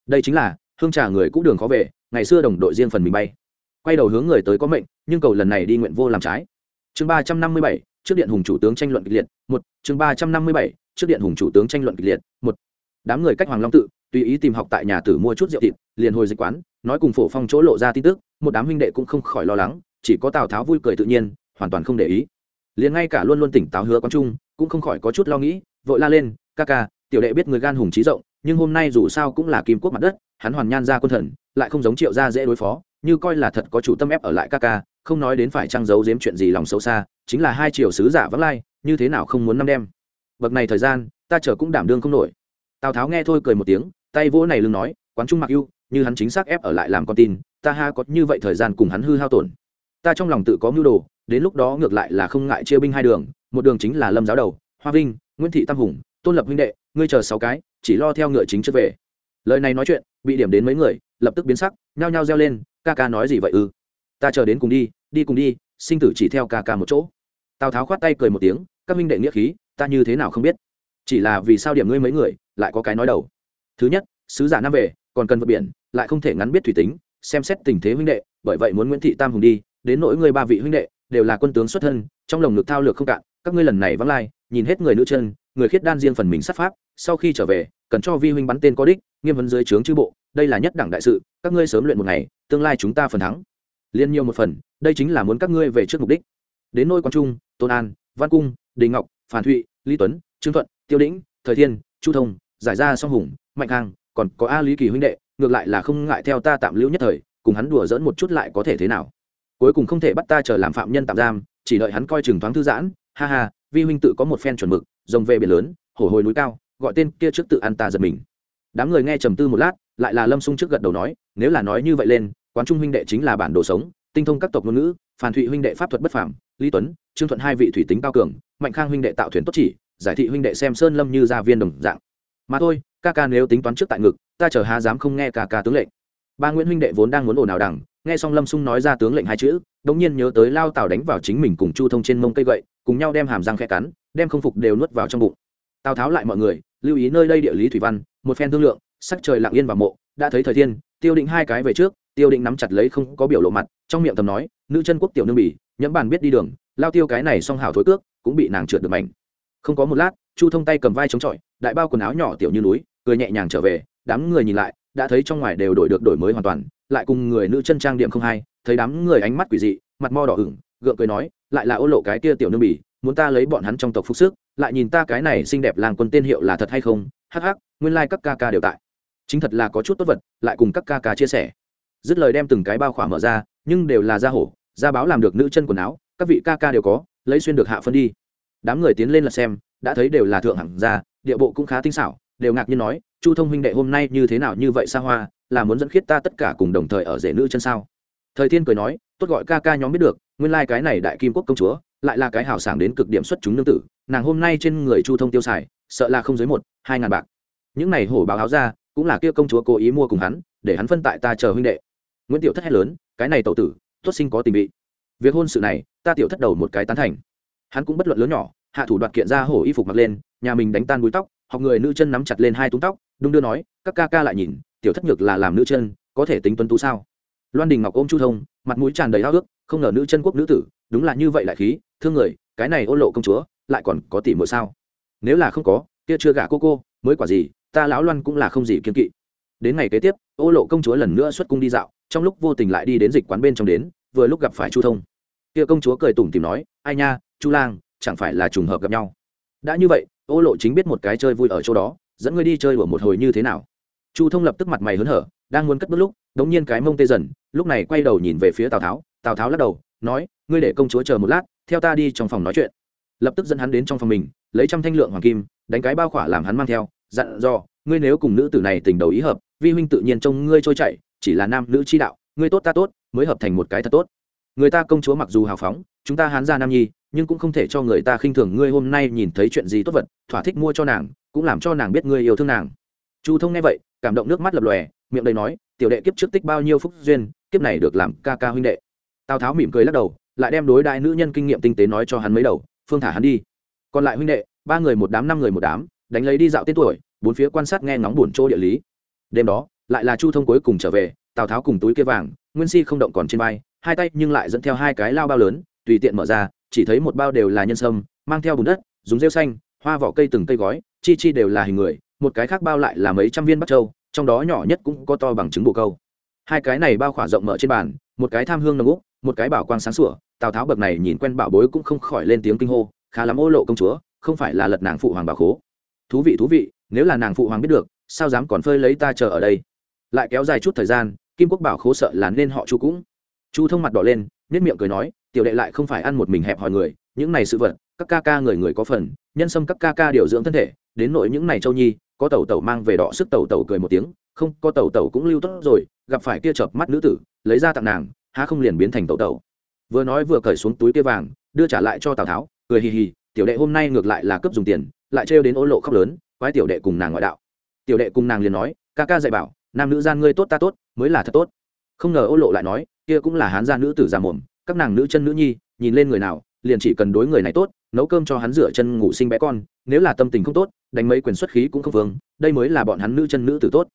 Speaker 1: đây chính là, hương trà người cũ đường khó về, ngày xưa đồng đội riêng phần mình bay. Quay đầu hướng người tới có mệnh, nhưng cầu lần này đi nguyện vô làm trái. Chương ba trăm năm mươi bảy, trước điện hùng chủ tướng tranh luận kịch liệt, một. Chương ba trăm năm mươi bảy, trước điện hùng chủ tướng tranh luận kịch liệt, một. Đám người cách hoàng long tự, tùy ý tìm học tại nhà tử mua chút rượu thịt, liền hồi dịch quán, nói cùng phổ phong chỗ lộ ra tin tức, một đám huynh đệ cũng không khỏi lo lắng, chỉ có tào tháo vui cười tự nhiên, hoàn toàn không để ý. Liền ngay cả luôn luôn tỉnh táo hứa quán trung, cũng không khỏi có chút lo nghĩ, vội la lên, ca ca, tiểu đệ biết người gan hùng trí rộng nhưng hôm nay dù sao cũng là kim quốc mặt đất, hắn hoàn nhan ra quân thần, lại không giống triệu gia dễ đối phó, như coi là thật có chủ tâm ép ở lại ca ca, không nói đến phải trang giấu giếm chuyện gì lòng xấu xa, chính là hai triều sứ giả vắng lai, như thế nào không muốn năm đêm? bậc này thời gian, ta chờ cũng đảm đương không nổi tào tháo nghe thôi cười một tiếng, tay vỗ này lưng nói, quán trung mặc ưu, như hắn chính xác ép ở lại làm con tin, ta ha có như vậy thời gian cùng hắn hư hao tổn ta trong lòng tự có mưu đồ, đến lúc đó ngược lại là không ngại chia binh hai đường, một đường chính là lâm giáo đầu, hoa vinh, nguyễn thị tam hùng, tôn lập huynh đệ, ngươi chờ sáu cái chỉ lo theo ngựa chính trước về. Lời này nói chuyện, bị điểm đến mấy người, lập tức biến sắc, nhao nhao reo lên, ca ca nói gì vậy ư? Ta chờ đến cùng đi đi cùng đi, sinh tử chỉ theo ca ca một chỗ. Tào tháo khoát tay cười một tiếng, các minh đệ nghĩa khí, ta như thế nào không biết? Chỉ là vì sao điểm ngươi mấy người, lại có cái nói đầu. Thứ nhất, sứ giả nam về, còn cần vượt biển, lại không thể ngắn biết thủy tính, xem xét tình thế huynh đệ, bởi vậy muốn nguyễn thị tam hùng đi, đến nỗi ngươi ba vị huynh đệ, đều là quân tướng xuất thân, trong lồng ngực thao lược không cạn, các ngươi lần này vắng lai, nhìn hết người nữ chân, người khiết đan riêng phần mình sát pháp sau khi trở về, cần cho vi huynh bắn tên có đích, nghiêm vấn dưới trướng chư bộ, đây là nhất đẳng đại sự, các ngươi sớm luyện một ngày, tương lai chúng ta phần thắng. Liên nhiều một phần, đây chính là muốn các ngươi về trước mục đích. Đến nôi quan trung, tôn an, văn cung, đình ngọc, phản thụy, lý tuấn, trương thuận, tiêu đĩnh, thời thiên, chu thông, giải ra song hùng, mạnh khang, còn có a lý kỳ huynh đệ, ngược lại là không ngại theo ta tạm lưu nhất thời, cùng hắn đùa dỡn một chút lại có thể thế nào. Cuối cùng không thể bắt ta chờ làm phạm nhân tạm giam, chỉ đợi hắn coi chừng thoáng thư giãn, ha ha, vi huynh tự có một phen chuẩn mực, rồng về biển lớn, hổ hồi núi cao gọi tên kia trước tự ăn ta giật mình. Đám người nghe trầm tư một lát, lại là lâm sung trước gật đầu nói, nếu là nói như vậy lên, quán trung huynh đệ chính là bản đồ sống, tinh thông các tộc ngôn ngữ phản thụy huynh đệ pháp thuật bất phàm, lý tuấn, trương thuận hai vị thủy tính cao cường, mạnh khang huynh đệ tạo thuyền tốt chỉ, giải thị huynh đệ xem sơn lâm như gia viên đồng dạng. Mà thôi, ca ca nếu tính toán trước tại ngực, ta chờ há dám không nghe ca ca tướng lệnh. Ba nguyễn huynh đệ vốn đang muốn ồn ào đằng, nghe xong lâm sung nói ra tướng lệnh hai chữ, đống nhiên nhớ tới lao tào đánh vào chính mình cùng chu thông trên mông cây gậy, cùng nhau đem hàm răng khẽ cắn, đem không phục đều nuốt vào trong bụng. Tào tháo lại mọi người lưu ý nơi đây địa lý thủy văn, một phen thương lượng, sắc trời lặng yên và mộ, đã thấy thời thiên, tiêu định hai cái về trước, tiêu định nắm chặt lấy không có biểu lộ mặt, trong miệng thầm nói, nữ chân quốc tiểu nương bỉ, nhẫm bàn biết đi đường, lao tiêu cái này song hào thối cước, cũng bị nàng trượt được mảnh. Không có một lát, chu thông tay cầm vai chống chọi, đại bao quần áo nhỏ tiểu như núi, cười nhẹ nhàng trở về, đám người nhìn lại, đã thấy trong ngoài đều đổi được đổi mới hoàn toàn, lại cùng người nữ chân trang điểm không hay, thấy đám người ánh mắt quỷ dị, mặt mo đỏ ửng, gượng cười nói, lại là ô lộ cái kia tiểu nương bỉ, muốn ta lấy bọn hắn trong tộc phúc sức lại nhìn ta cái này xinh đẹp làng quân tên hiệu là thật hay không? Hắc hắc, nguyên lai、like、các ca ca đều tại. Chính thật là có chút tốt vật, lại cùng các ca ca chia sẻ. Dứt lời đem từng cái bao khỏa mở ra, nhưng đều là da hổ, da báo làm được nữ chân quần áo, các vị ca ca đều có, lấy xuyên được hạ phân đi. Đám người tiến lên là xem, đã thấy đều là thượng hẳn da địa bộ cũng khá tinh xảo, đều ngạc nhiên nói, chu thông huynh đệ hôm nay như thế nào như vậy xa hoa, là muốn dẫn khiết ta tất cả cùng đồng thời ở rể nữ chân sao? Thời thiên cười nói, tốt gọi ca ca nhóm biết được, nguyên lai、like、cái này đại kim quốc công chúa lại là cái hào sảng đến cực điểm xuất chúng nương tử, nàng hôm nay trên người chu thông tiêu xài, sợ là không dưới một, hai ngàn bạc. Những này hổ báo áo ra, cũng là kia công chúa cố ý mua cùng hắn, để hắn phân tại ta chờ huynh đệ. Nguyễn tiểu thất hét lớn, cái này tậu tử tuất sinh có tình bị việc hôn sự này, ta tiểu thất đầu một cái tán thành. Hắn cũng bất luận lớn nhỏ, hạ thủ đoạt kiện ra hổ y phục mặc lên, nhà mình đánh tan búi tóc, học người nữ chân nắm chặt lên hai túng tóc, đung đưa nói, các ca ca lại nhìn, tiểu thất nhược là làm nữ chân, có thể tính tuấn tú sao? Loan đình ngọc ôm chu thông, mặt mũi tràn đầy háo ước, không ngờ nữ chân quốc nữ tử, đúng là như vậy lại khí thương người, cái này ô lộ công chúa, lại còn có tỷ muội sao? Nếu là không có, kia chưa gả cô cô, mới quả gì, ta lão loan cũng là không gì kiên kỵ. Đến ngày kế tiếp, ô lộ công chúa lần nữa xuất cung đi dạo, trong lúc vô tình lại đi đến dịch quán bên trong đến, vừa lúc gặp phải chu thông. Kia công chúa cười tủm tìm nói, ai nha, chu lang, chẳng phải là trùng hợp gặp nhau? Đã như vậy, ô lộ chính biết một cái chơi vui ở chỗ đó, dẫn ngươi đi chơi đùa một hồi như thế nào? Chu thông lập tức mặt mày hớn hở, đang muốn cất bước lúc đống nhiên cái mông tê dần, lúc này quay đầu nhìn về phía tào tháo tào tháo lắc đầu, nói, ngươi để công chúa chờ một lát theo ta đi trong phòng nói chuyện. Lập tức dẫn hắn đến trong phòng mình, lấy trăm thanh lượng hoàng kim, đánh cái bao khỏa làm hắn mang theo, dặn dò, ngươi nếu cùng nữ tử này tình đầu ý hợp, vi huynh tự nhiên trông ngươi trôi chảy, chỉ là nam nữ chi đạo, ngươi tốt ta tốt, mới hợp thành một cái thật tốt. Người ta công chúa mặc dù hào phóng, chúng ta hán ra nam nhi, nhưng cũng không thể cho người ta khinh thường ngươi hôm nay nhìn thấy chuyện gì tốt vật, thỏa thích mua cho nàng, cũng làm cho nàng biết ngươi yêu thương nàng. Chu thông nghe vậy, cảm động nước mắt lập lòe, miệng đầy nói, tiểu đệ kiếp trước tích bao nhiêu phúc duyên, kiếp này được làm ca ca huynh đệ. Tào tháo mỉm cười lắc đầu lại đem đối đại nữ nhân kinh nghiệm tinh tế nói cho hắn mấy đầu, phương thả hắn đi. Còn lại huynh đệ, ba người một đám, năm người một đám, đánh lấy đi dạo tên tuổi, bốn phía quan sát nghe ngóng buồn chỗ địa lý. Đêm đó, lại là chu thông cuối cùng trở về, tào tháo cùng túi kia vàng, nguyên si không động còn trên vai, hai tay nhưng lại dẫn theo hai cái lao bao lớn, tùy tiện mở ra, chỉ thấy một bao đều là nhân sâm, mang theo bùn đất, dùng rêu xanh, hoa vỏ cây từng cây gói, chi chi đều là hình người, một cái khác bao lại là mấy trăm viên bắt châu trong đó nhỏ nhất cũng có to bằng trứng bồ câu. Hai cái này bao khỏa rộng mở trên bàn một cái tham hương nồng úc, một cái bảo quang sáng sủa, tào tháo bậc này nhìn quen bảo bối cũng không khỏi lên tiếng kinh hô, khá lắm ô lộ công chúa, không phải là lật nàng phụ hoàng bảo khố. Thú vị thú vị, nếu là nàng phụ hoàng biết được, sao dám còn phơi lấy ta chờ ở đây? Lại kéo dài chút thời gian, kim quốc bảo khố sợ là nên họ chu cũng. Chu thông mặt đỏ lên nết miệng cười nói, tiểu đệ lại không phải ăn một mình hẹp hòi người, những này sự vật, các ca ca người người có phần, nhân sâm các ca ca điều dưỡng thân thể, đến nội những này châu nhi có tẩu tẩu mang về đỏ sức tẩu tẩu cười một tiếng, không, có tẩu tẩu cũng lưu tốt rồi, gặp phải kia chợp mắt nữ tử, lấy ra tặng nàng, há không liền biến thành tẩu tẩu. Vừa nói vừa cởi xuống túi kia vàng, đưa trả lại cho tào tháo, cười hì hì, tiểu đệ hôm nay ngược lại là cấp dùng tiền, lại trêu đến ô lộ khóc lớn, quái tiểu đệ cùng nàng ngoại đạo. Tiểu đệ cùng nàng liền nói, ca ca dạy bảo, nam nữ gian ngươi tốt ta tốt, mới là thật tốt. Không ngờ ô lộ lại nói, kia cũng là hán gia nữ tử già mồm, các nàng nữ chân nữ nhi, nhìn lên người nào, liền chỉ cần đối người này tốt, nấu cơm cho hắn rửa chân ngủ sinh bé con, nếu là tâm tình không tốt đánh mấy quyền xuất khí cũng không vương, đây mới là bọn hắn nữ chân nữ tử tốt.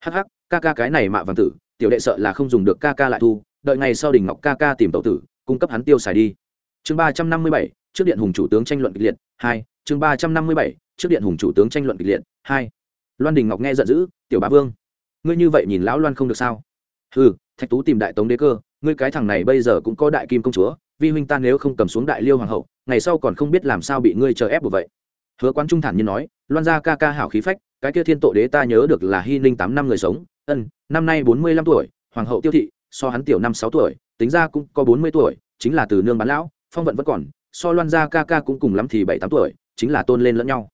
Speaker 1: Hắc hắc, ca ca cái này mạ vàng tử, tiểu đệ sợ là không dùng được ca ca lại thu, đợi ngày sau đình ngọc ca ca tìm tẩu tử, cung cấp hắn tiêu xài đi. Chương ba trăm năm mươi bảy, trước điện hùng chủ tướng tranh luận kịch liệt, hai, chương ba trăm năm mươi bảy, trước điện hùng chủ tướng tranh luận kịch liệt, hai. Loan đình ngọc nghe giận dữ, tiểu bá vương, ngươi như vậy nhìn lão loan không được sao? Ừ thạch tú tìm đại tống đế cơ, ngươi cái thằng này bây giờ cũng có đại kim công chúa, vi huynh ta nếu không cầm xuống đại liêu hoàng hậu, ngày sau còn không biết làm sao bị ngươi chờ ép buộc vậy hứa Quán trung thản nhiên nói loan gia ca ca hảo khí phách cái kia thiên tổ đế ta nhớ được là hy ninh tám năm người sống ân năm nay bốn mươi lăm tuổi hoàng hậu tiêu thị so hắn tiểu năm sáu tuổi tính ra cũng có bốn mươi tuổi chính là từ nương bán lão phong vận vẫn còn so loan gia ca ca cũng cùng lắm thì bảy tám tuổi chính là tôn lên lẫn nhau.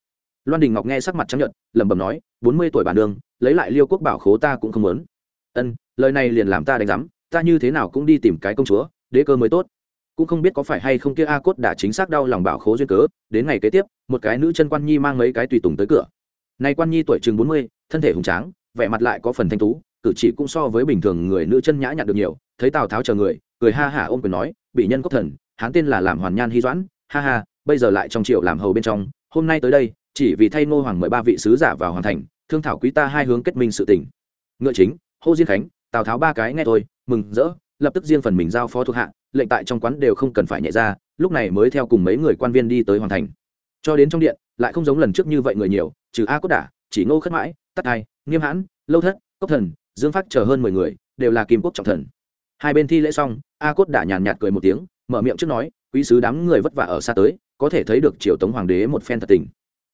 Speaker 1: Loan đình ngọc nghe sắc mặt trắng nhợt, lẩm bẩm nói bốn mươi tuổi bản đường lấy lại liêu quốc bảo khố ta cũng không muốn. Ân lời này liền làm ta đánh giám ta như thế nào cũng đi tìm cái công chúa đế cơ mới tốt cũng không biết có phải hay không kia a cốt đã chính xác đau lòng bảo khố duyên cớ, đến ngày kế tiếp, một cái nữ chân quan nhi mang mấy cái tùy tùng tới cửa. Nay quan nhi tuổi chừng bốn mươi, thân thể hùng tráng, vẻ mặt lại có phần thanh tú, cử chỉ cũng so với bình thường người nữ chân nhã nhặn được nhiều, thấy tào tháo chờ người, cười ha hả ôm quyền nói bị nhân cốc thần hán tên là làm hoàn nhan hy doãn, ha ha, bây giờ lại trong triệu làm hầu bên trong, hôm nay tới đây, chỉ vì thay ngô hoàng mời ba vị sứ giả vào hoàn thành, thương thảo quý ta hai hướng kết minh sự tình. Ngựa chính, hô diên khánh, tào tháo ba cái nghe thôi, mừng rỡ, lập tức riêng phần mình giao phó thuộc hạ lệnh tại trong quán đều không cần phải nhẹ ra, lúc này mới theo cùng mấy người quan viên đi tới hoàn thành. Cho đến trong điện, lại không giống lần trước như vậy người nhiều, trừ a cốt đả, chỉ ngô khất mãi tắc hai nghiêm hãn, lâu thất, cốc thần, dương phát chờ hơn mười người, đều là kim quốc trọng thần. Hai bên thi lễ xong, a cốt đả nhàn nhạt cười một tiếng, mở miệng trước nói, quý sứ đám người vất vả ở xa tới, có thể thấy được triều tống hoàng đế một phen thật tình.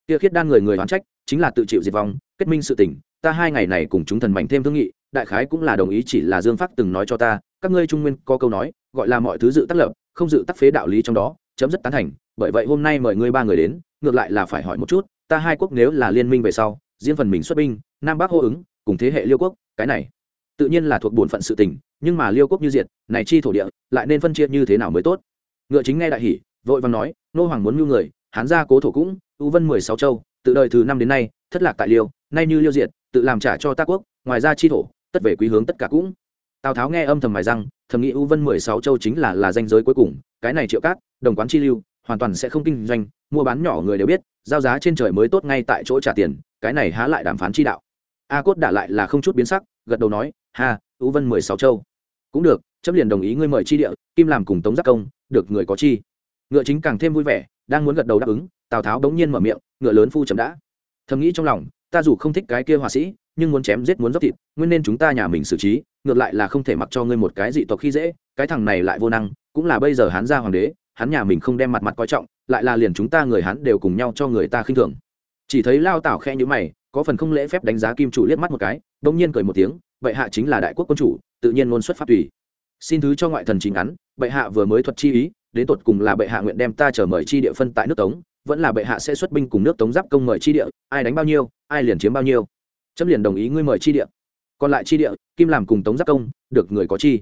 Speaker 1: Kia khiết đan người người oán trách, chính là tự chịu diệt vong, kết minh sự tình, ta hai ngày này cùng chúng thần mạnh thêm thương nghị, đại khái cũng là đồng ý chỉ là dương phát từng nói cho ta, các ngươi trung nguyên có câu nói gọi là mọi thứ dự tác lập, không dự tác phế đạo lý trong đó, chấm dứt tán thành, bởi vậy hôm nay mời ngươi ba người đến, ngược lại là phải hỏi một chút, ta hai quốc nếu là liên minh về sau, riêng phần mình xuất binh, nam bắc hô ứng, cùng thế hệ liêu quốc, cái này tự nhiên là thuộc bổn phận sự tình, nhưng mà liêu quốc như diệt, này chi thổ địa, lại nên phân chia như thế nào mới tốt? Ngựa chính nghe đại hỉ, vội vàng nói, nô hoàng muốn mưu người, hán gia cố thổ cũng ưu vân mười sáu châu, tự đời từ năm đến nay, thất lạc tại liêu, nay như liêu diệt, tự làm trả cho ta quốc, ngoài ra chi thổ, tất về quý hướng tất cả cũng. Tào tháo nghe âm thầm mài răng thầm nghĩ ưu vân mười sáu châu chính là là danh giới cuối cùng, cái này triệu cát, đồng quán chi lưu, hoàn toàn sẽ không kinh doanh, mua bán nhỏ người đều biết, giao giá trên trời mới tốt ngay tại chỗ trả tiền, cái này há lại đàm phán chi đạo. A cốt đả lại là không chút biến sắc, gật đầu nói, ha ưu vân mười sáu châu. Cũng được, chấp liền đồng ý ngươi mời chi địa, kim làm cùng tống giác công, được người có chi. Ngựa chính càng thêm vui vẻ, đang muốn gật đầu đáp ứng, tào tháo đống nhiên mở miệng, ngựa lớn phu chậm đã. Thầm nghĩ trong lòng, ta dù không thích cái kia họa sĩ nhưng muốn chém giết muốn dốc thịt, nguyên nên chúng ta nhà mình xử trí, ngược lại là không thể mặc cho ngươi một cái dị tộc khi dễ, cái thằng này lại vô năng, cũng là bây giờ hắn ra hoàng đế, hắn nhà mình không đem mặt mặt coi trọng, lại là liền chúng ta người hắn đều cùng nhau cho người ta khinh thường. Chỉ thấy lao tảo khe như mày, có phần không lễ phép đánh giá kim chủ liếc mắt một cái đông nhiên cười một tiếng vậy hạ chính là đại quốc quân chủ, tự nhiên ngôn xuất phát tùy. Xin thứ cho ngoại thần chính ngắn bệ hạ vừa mới thuật chi ý, đến tột cùng là bệ hạ nguyện đem ta trở mời chi địa phân tại nước tống, vẫn là bệ hạ sẽ xuất binh cùng nước tống giáp công mời chi địa, ai đánh bao nhiêu, ai liền chiếm bao nhiêu chấm liền đồng ý ngươi mời chi địa. Còn lại chi địa, kim làm cùng tống giác công, được người có chi.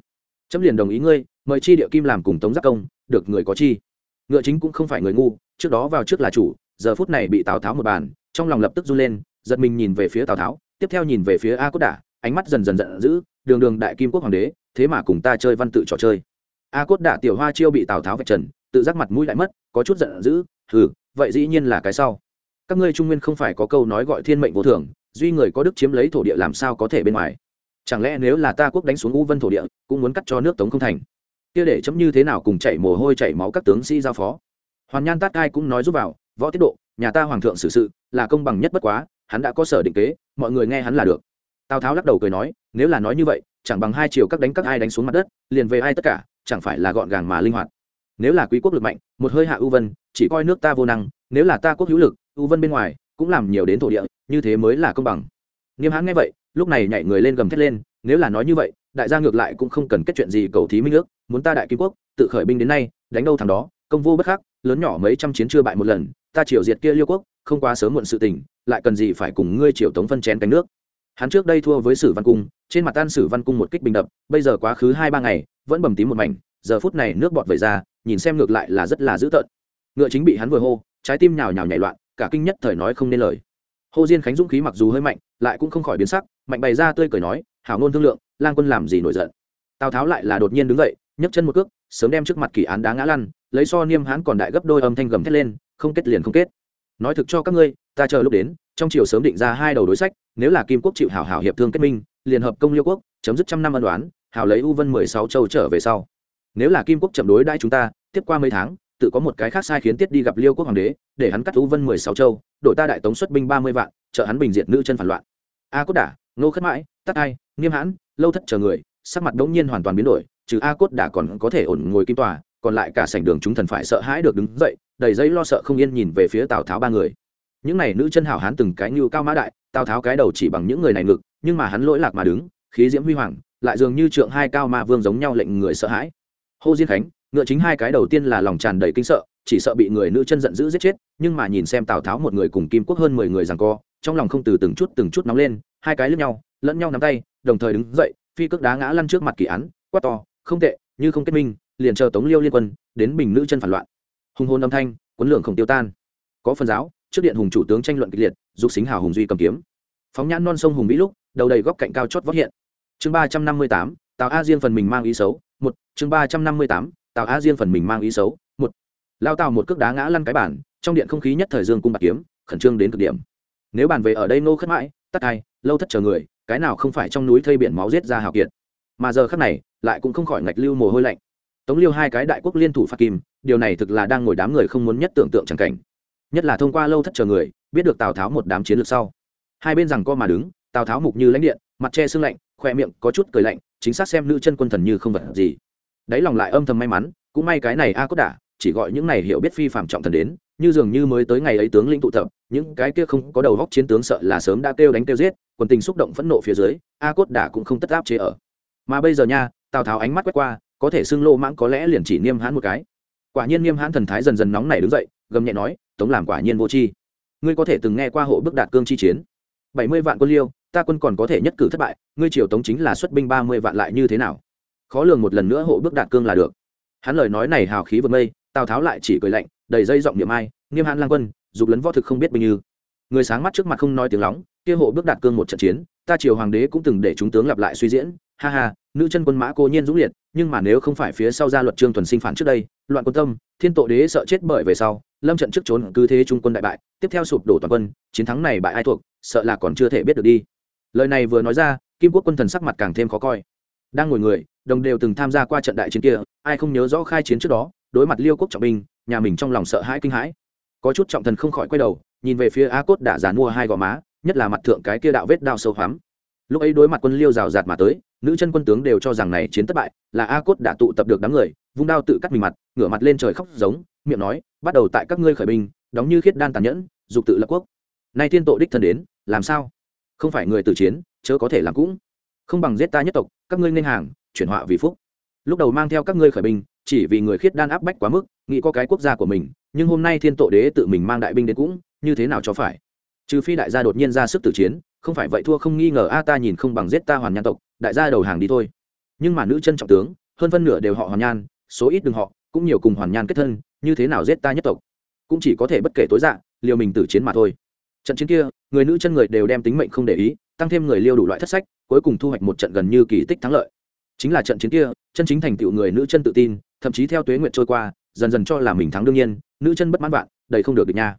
Speaker 1: Chấm liền đồng ý ngươi, mời chi địa kim làm cùng tống giác công, được người có chi. Ngựa chính cũng không phải người ngu, trước đó vào trước là chủ, giờ phút này bị tào tháo một bàn, trong lòng lập tức run lên, giật mình nhìn về phía tào tháo, tiếp theo nhìn về phía a cốt đả, ánh mắt dần dần giận dữ, đường đường đại kim quốc hoàng đế, thế mà cùng ta chơi văn tự trò chơi. A cốt đả tiểu hoa chiêu bị tào tháo vạch trần, tự giác mặt mũi lại mất, có chút giận dữ thử vậy dĩ nhiên là cái sau. Các ngươi trung nguyên không phải có câu nói gọi thiên mệnh vô thường duy người có đức chiếm lấy thổ địa làm sao có thể bên ngoài? Chẳng lẽ nếu là ta quốc đánh xuống u vân thổ địa, cũng muốn cắt cho nước tống không thành? Kia để chấm như thế nào cùng chảy mồ hôi, chảy máu các tướng sĩ giao phó? Hoàn nhan tát cai cũng nói giúp vào, võ tiết độ, nhà ta hoàng thượng xử sự, là công bằng nhất bất quá, hắn đã có sở định kế, mọi người nghe hắn là được. Tào tháo lắc đầu cười nói, nếu là nói như vậy, chẳng bằng hai chiều các đánh các ai đánh xuống mặt đất, liền về ai tất cả, chẳng phải là gọn gàng mà linh hoạt. Nếu là quý quốc lực mạnh, một hơi hạ ưu vân, chỉ coi nước ta vô năng, nếu là ta quốc hữu lực ưu vân bên ngoài cũng làm nhiều đến thổ địa, như thế mới là công bằng. Nghiêm hãn nghe vậy, lúc này nhảy người lên gầm thét lên, nếu là nói như vậy, đại gia ngược lại cũng không cần kết chuyện gì cầu thí minh ước, muốn ta đại kim quốc, tự khởi binh đến nay, đánh đâu thằng đó, công vô bất khắc, lớn nhỏ mấy trăm chiến chưa bại một lần, ta triều diệt kia liêu quốc, không quá sớm muộn sự tình, lại cần gì phải cùng ngươi triều tống phân chén cánh nước. Hắn trước đây thua với sử văn cung, trên mặt tan sử văn cung một kích bình đập, bây giờ quá khứ hai ba ngày, vẫn bầm tím một mảnh, giờ phút này nước bọt vẩy ra, nhìn xem ngược lại là rất là dữ tợn. Ngựa chính bị hắn vừa hô, trái tim nhào nhào nhảy loạn cả kinh nhất thời nói không nên lời. Hô diên khánh dũng khí mặc dù hơi mạnh, lại cũng không khỏi biến sắc, mạnh bày ra tươi cười nói, hảo nôn thương lượng, lang quân làm gì nổi giận? Tào tháo lại là đột nhiên đứng dậy, nhấc chân một cước, sớm đem trước mặt kỳ án đá ngã lăn, lấy so niêm hãn còn đại gấp đôi âm thanh gầm thét lên, không kết liền không kết. Nói thực cho các ngươi, ta chờ lúc đến, trong chiều sớm định ra hai đầu đối sách, nếu là kim quốc chịu hảo hảo hiệp thương kết minh, liền hợp công liêu quốc, chấm dứt trăm năm ân đoán hảo lấy u vân mười sáu châu trở về sau. Nếu là kim quốc chậm đối đãi chúng ta, tiếp qua mấy tháng tự có một cái khác sai khiến tiết đi gặp liêu quốc hoàng đế, để hắn cắt thú vân mười sáu châu đội ta đại tống xuất binh ba mươi vạn, trợ hắn bình diệt nữ chân phản loạn. A cốt đả nô khất mãi tắc ai, nghiêm hãn, lâu thất chờ người, sắc mặt đống nhiên hoàn toàn biến đổi, trừ a cốt đả còn có thể ổn ngồi kim tòa, còn lại cả sảnh đường chúng thần phải sợ hãi được đứng dậy, đầy giấy lo sợ không yên nhìn về phía tào tháo ba người. Những này nữ chân hảo hán từng cái như cao mã đại, tào tháo cái đầu chỉ bằng những người này ngực, nhưng mà hắn lỗi lạc mà đứng, khí diễm huy hoàng, lại dường như trượng hai cao ma vương giống nhau lệnh người sợ hãi. Hô diên khánh ngựa chính hai cái đầu tiên là lòng tràn đầy kinh sợ, chỉ sợ bị người nữ chân giận dữ giết chết, nhưng mà nhìn xem tào tháo một người cùng kim quốc hơn mười người rằng co, trong lòng không từ từng chút từng chút nóng lên, hai cái lướt nhau, lẫn nhau nắm tay, đồng thời đứng dậy, phi cước đá ngã lăn trước mặt kỳ án, quát to, không tệ, như không kết minh, liền chờ tống liêu liên quân, đến bình nữ chân phản loạn. Hùng hồn âm thanh quấn lượng không tiêu tan. Có phần giáo, trước điện hùng chủ tướng tranh luận kịch liệt, dục xính hào hùng duy cầm kiếm. Phóng nhãn non sông hùng vĩ lúc, đầu đầy góc cạnh cao chót vót hiện. Chương ba trăm năm mươi tám, tào a diên phần mình mang ý xấu. Một, chương ba trăm năm mươi tám tào a diên phần mình mang ý xấu, một, lao tào một cước đá ngã lăn cái bản trong điện không khí nhất thời dương cung bạc kiếm, khẩn trương đến cực điểm. Nếu bàn về ở đây nô khất mãi, tắt ai, lâu thất chờ người, cái nào không phải trong núi thây biển máu giết ra hào kiệt. Mà giờ khắc này, lại cũng không khỏi ngạch lưu mồ hôi lạnh. Tống liêu hai cái đại quốc liên thủ phạt kim, điều này thực là đang ngồi đám người không muốn nhất tưởng tượng chẳng cảnh. Nhất là thông qua lâu thất chờ người, biết được tào tháo một đám chiến lược sau. Hai bên rằng co mà đứng, tào tháo mục như lãnh điện, mặt che xương lạnh, khoe miệng có chút cười lạnh, chính xác xem nữ chân quân thần như không vật gì đấy lòng lại âm thầm may mắn, cũng may cái này a cốt đả chỉ gọi những này hiểu biết phi phạm trọng thần đến, như dường như mới tới ngày ấy tướng lĩnh tụ tập, những cái kia không có đầu góc chiến tướng sợ là sớm đã kêu đánh kêu giết, quần tình xúc động phẫn nộ phía dưới, a cốt đả cũng không tất áp chế ở. Mà bây giờ nha, tào tháo ánh mắt quét qua, có thể xưng lô mãng có lẽ liền chỉ niêm hãn một cái. Quả nhiên niêm hãn thần thái dần dần nóng này đứng dậy, gầm nhẹ nói, tống làm quả nhiên vô tri. Ngươi có thể từng nghe qua hộ bước đạt cương chi chiến? Bảy mươi vạn quân liêu, ta quân còn có thể nhất cử thất bại, ngươi triều tống chính là xuất binh ba mươi vạn lại như thế nào? Khó lường một lần nữa hộ bước đạt cương là được. Hắn lời nói này hào khí vượt mây tào tháo lại chỉ cười lạnh, đầy dây giọng niệm ai, nghiêm hãn lang quân, dục lấn võ thực không biết bao nhiêu. Người sáng mắt trước mặt không nói tiếng lóng, kia hộ bước đạt cương một trận chiến, ta triều hoàng đế cũng từng để chúng tướng lặp lại suy diễn. Ha ha, nữ chân quân mã cô nhiên dũng liệt, nhưng mà nếu không phải phía sau gia luật trương thuần sinh phản trước đây, loạn quân tâm, thiên tội đế sợ chết bởi về sau, lâm trận trước trốn cứ thế trung quân đại bại, tiếp theo sụp đổ toàn quân, chiến thắng này bại ai thuộc, sợ là còn chưa thể biết được đi. Lời này vừa nói ra, kim quốc quân thần sắc mặt càng thêm khó coi. Đang ngồi người đồng đều từng tham gia qua trận đại chiến kia, ai không nhớ rõ khai chiến trước đó, đối mặt liêu quốc trọng binh, nhà mình trong lòng sợ hãi kinh hãi. Có chút trọng thần không khỏi quay đầu, nhìn về phía a cốt đã dàn mua hai gò má, nhất là mặt thượng cái kia đạo vết đao sâu hoắm. Lúc ấy đối mặt quân liêu rào rạt mà tới, nữ chân quân tướng đều cho rằng này chiến thất bại, là a cốt đã tụ tập được đám người, vung đao tự cắt mình mặt, ngửa mặt lên trời khóc giống, miệng nói, bắt đầu tại các ngươi khởi binh, đóng như khiết đan tàn nhẫn, dục tự lập quốc. Nay tiên tội đích thân đến, làm sao? Không phải người tử chiến, chớ có thể làm cũng. Không bằng giết ta nhất tộc, các ngươi nên hàng chuyển họa vì phúc. Lúc đầu mang theo các ngươi khởi binh, chỉ vì người khiết đan áp bách quá mức, nghĩ có cái quốc gia của mình, nhưng hôm nay thiên tội đế tự mình mang đại binh đến cũng, như thế nào cho phải? Trừ phi đại gia đột nhiên ra sức tử chiến, không phải vậy thua không nghi ngờ, a, ta nhìn không bằng giết ta hoàn nhan tộc, đại gia đầu hàng đi thôi. Nhưng mà nữ chân trọng tướng, hơn phân nửa đều họ hoàn nhan, số ít đừng họ, cũng nhiều cùng hoàn nhan kết thân, như thế nào giết ta nhất tộc? Cũng chỉ có thể bất kể tối dạ liều mình tử chiến mà thôi. Trận chiến kia, người nữ chân người đều đem tính mệnh không để ý, tăng thêm người liêu đủ loại thất sách, cuối cùng thu hoạch một trận gần như kỳ tích thắng lợi chính là trận chiến kia, chân chính thành tựu người nữ chân tự tin, thậm chí theo tuế nguyện trôi qua, dần dần cho là mình thắng đương nhiên, nữ chân bất mãn vạn, đầy không được được nha.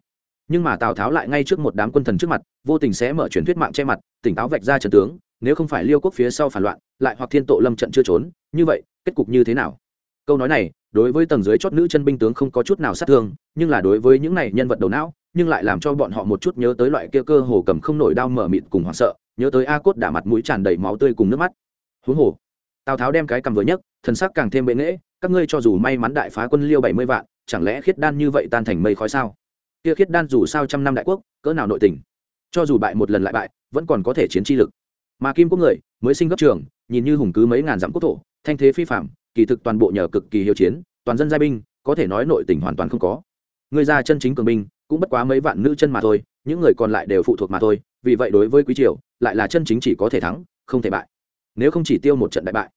Speaker 1: Nhưng mà tào tháo lại ngay trước một đám quân thần trước mặt, vô tình sẽ mở truyền thuyết mạng che mặt, tỉnh táo vạch ra trận tướng, nếu không phải liêu quốc phía sau phản loạn, lại hoặc thiên tội lâm trận chưa trốn, như vậy, kết cục như thế nào? Câu nói này, đối với tầng dưới chót nữ chân binh tướng không có chút nào sát thương, nhưng là đối với những này nhân vật đầu não, nhưng lại làm cho bọn họ một chút nhớ tới loại kia cơ hồ cầm không nổi đau mở mịt cùng hoảng sợ, nhớ tới a cốt đả mặt mũi tràn đầy máu tươi cùng nước mắt. Huống hồ tào tháo đem cái cầm vừa nhất thần sắc càng thêm bệ nghễ, các ngươi cho dù may mắn đại phá quân liêu bảy mươi vạn, chẳng lẽ khiết đan như vậy tan thành mây khói sao? Kia khiết đan dù sao trăm năm đại quốc, cỡ nào nội tình? Cho dù bại một lần lại bại, vẫn còn có thể chiến chi lực. Mà kim quốc người, mới sinh gấp trường, nhìn như hùng cứ mấy ngàn dặm quốc thổ, thanh thế phi phạm kỳ thực toàn bộ nhờ cực kỳ hiếu chiến, toàn dân giai binh, có thể nói nội tình hoàn toàn không có. Người ra chân chính cường binh, cũng bất quá mấy vạn nữ chân mà thôi, những người còn lại đều phụ thuộc mà thôi, vì vậy đối với quý triều, lại là chân chính chỉ có thể thắng, không thể bại. Nếu không chỉ tiêu một trận đại bại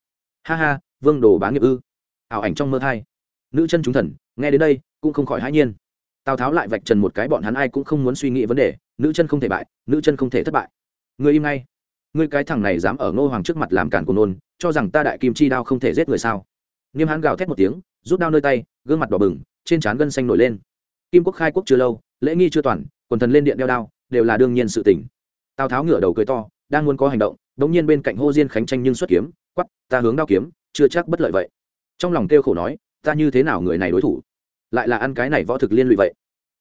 Speaker 1: ha ha, vương đồ bá nghiệp ư. Ảo ảnh trong mơ thai. Nữ chân chúng thần, nghe đến đây, cũng không khỏi hãi nhiên. Tào tháo lại vạch trần một cái bọn hắn ai cũng không muốn suy nghĩ vấn đề, nữ chân không thể bại, nữ chân không thể thất bại. Người im ngay. Người cái thằng này dám ở ngô hoàng trước mặt làm cản của nôn, cho rằng ta đại kim chi đao không thể giết người sao? Niêm hán gào thét một tiếng, rút đao nơi tay, gương mặt đỏ bừng, trên trán gân xanh nổi lên. Kim quốc khai quốc chưa lâu, lễ nghi chưa toàn, quần thần lên điện đeo đao, đều là đương nhiên sự tỉnh tào tháo ngửa đầu cười to, đang muốn có hành động, đống nhiên bên cạnh hô diên khánh tranh nhưng xuất kiếm ta hướng đao kiếm, chưa chắc bất lợi vậy. Trong lòng kêu khổ nói, ta như thế nào người này đối thủ? Lại là ăn cái này võ thực liên lụy vậy.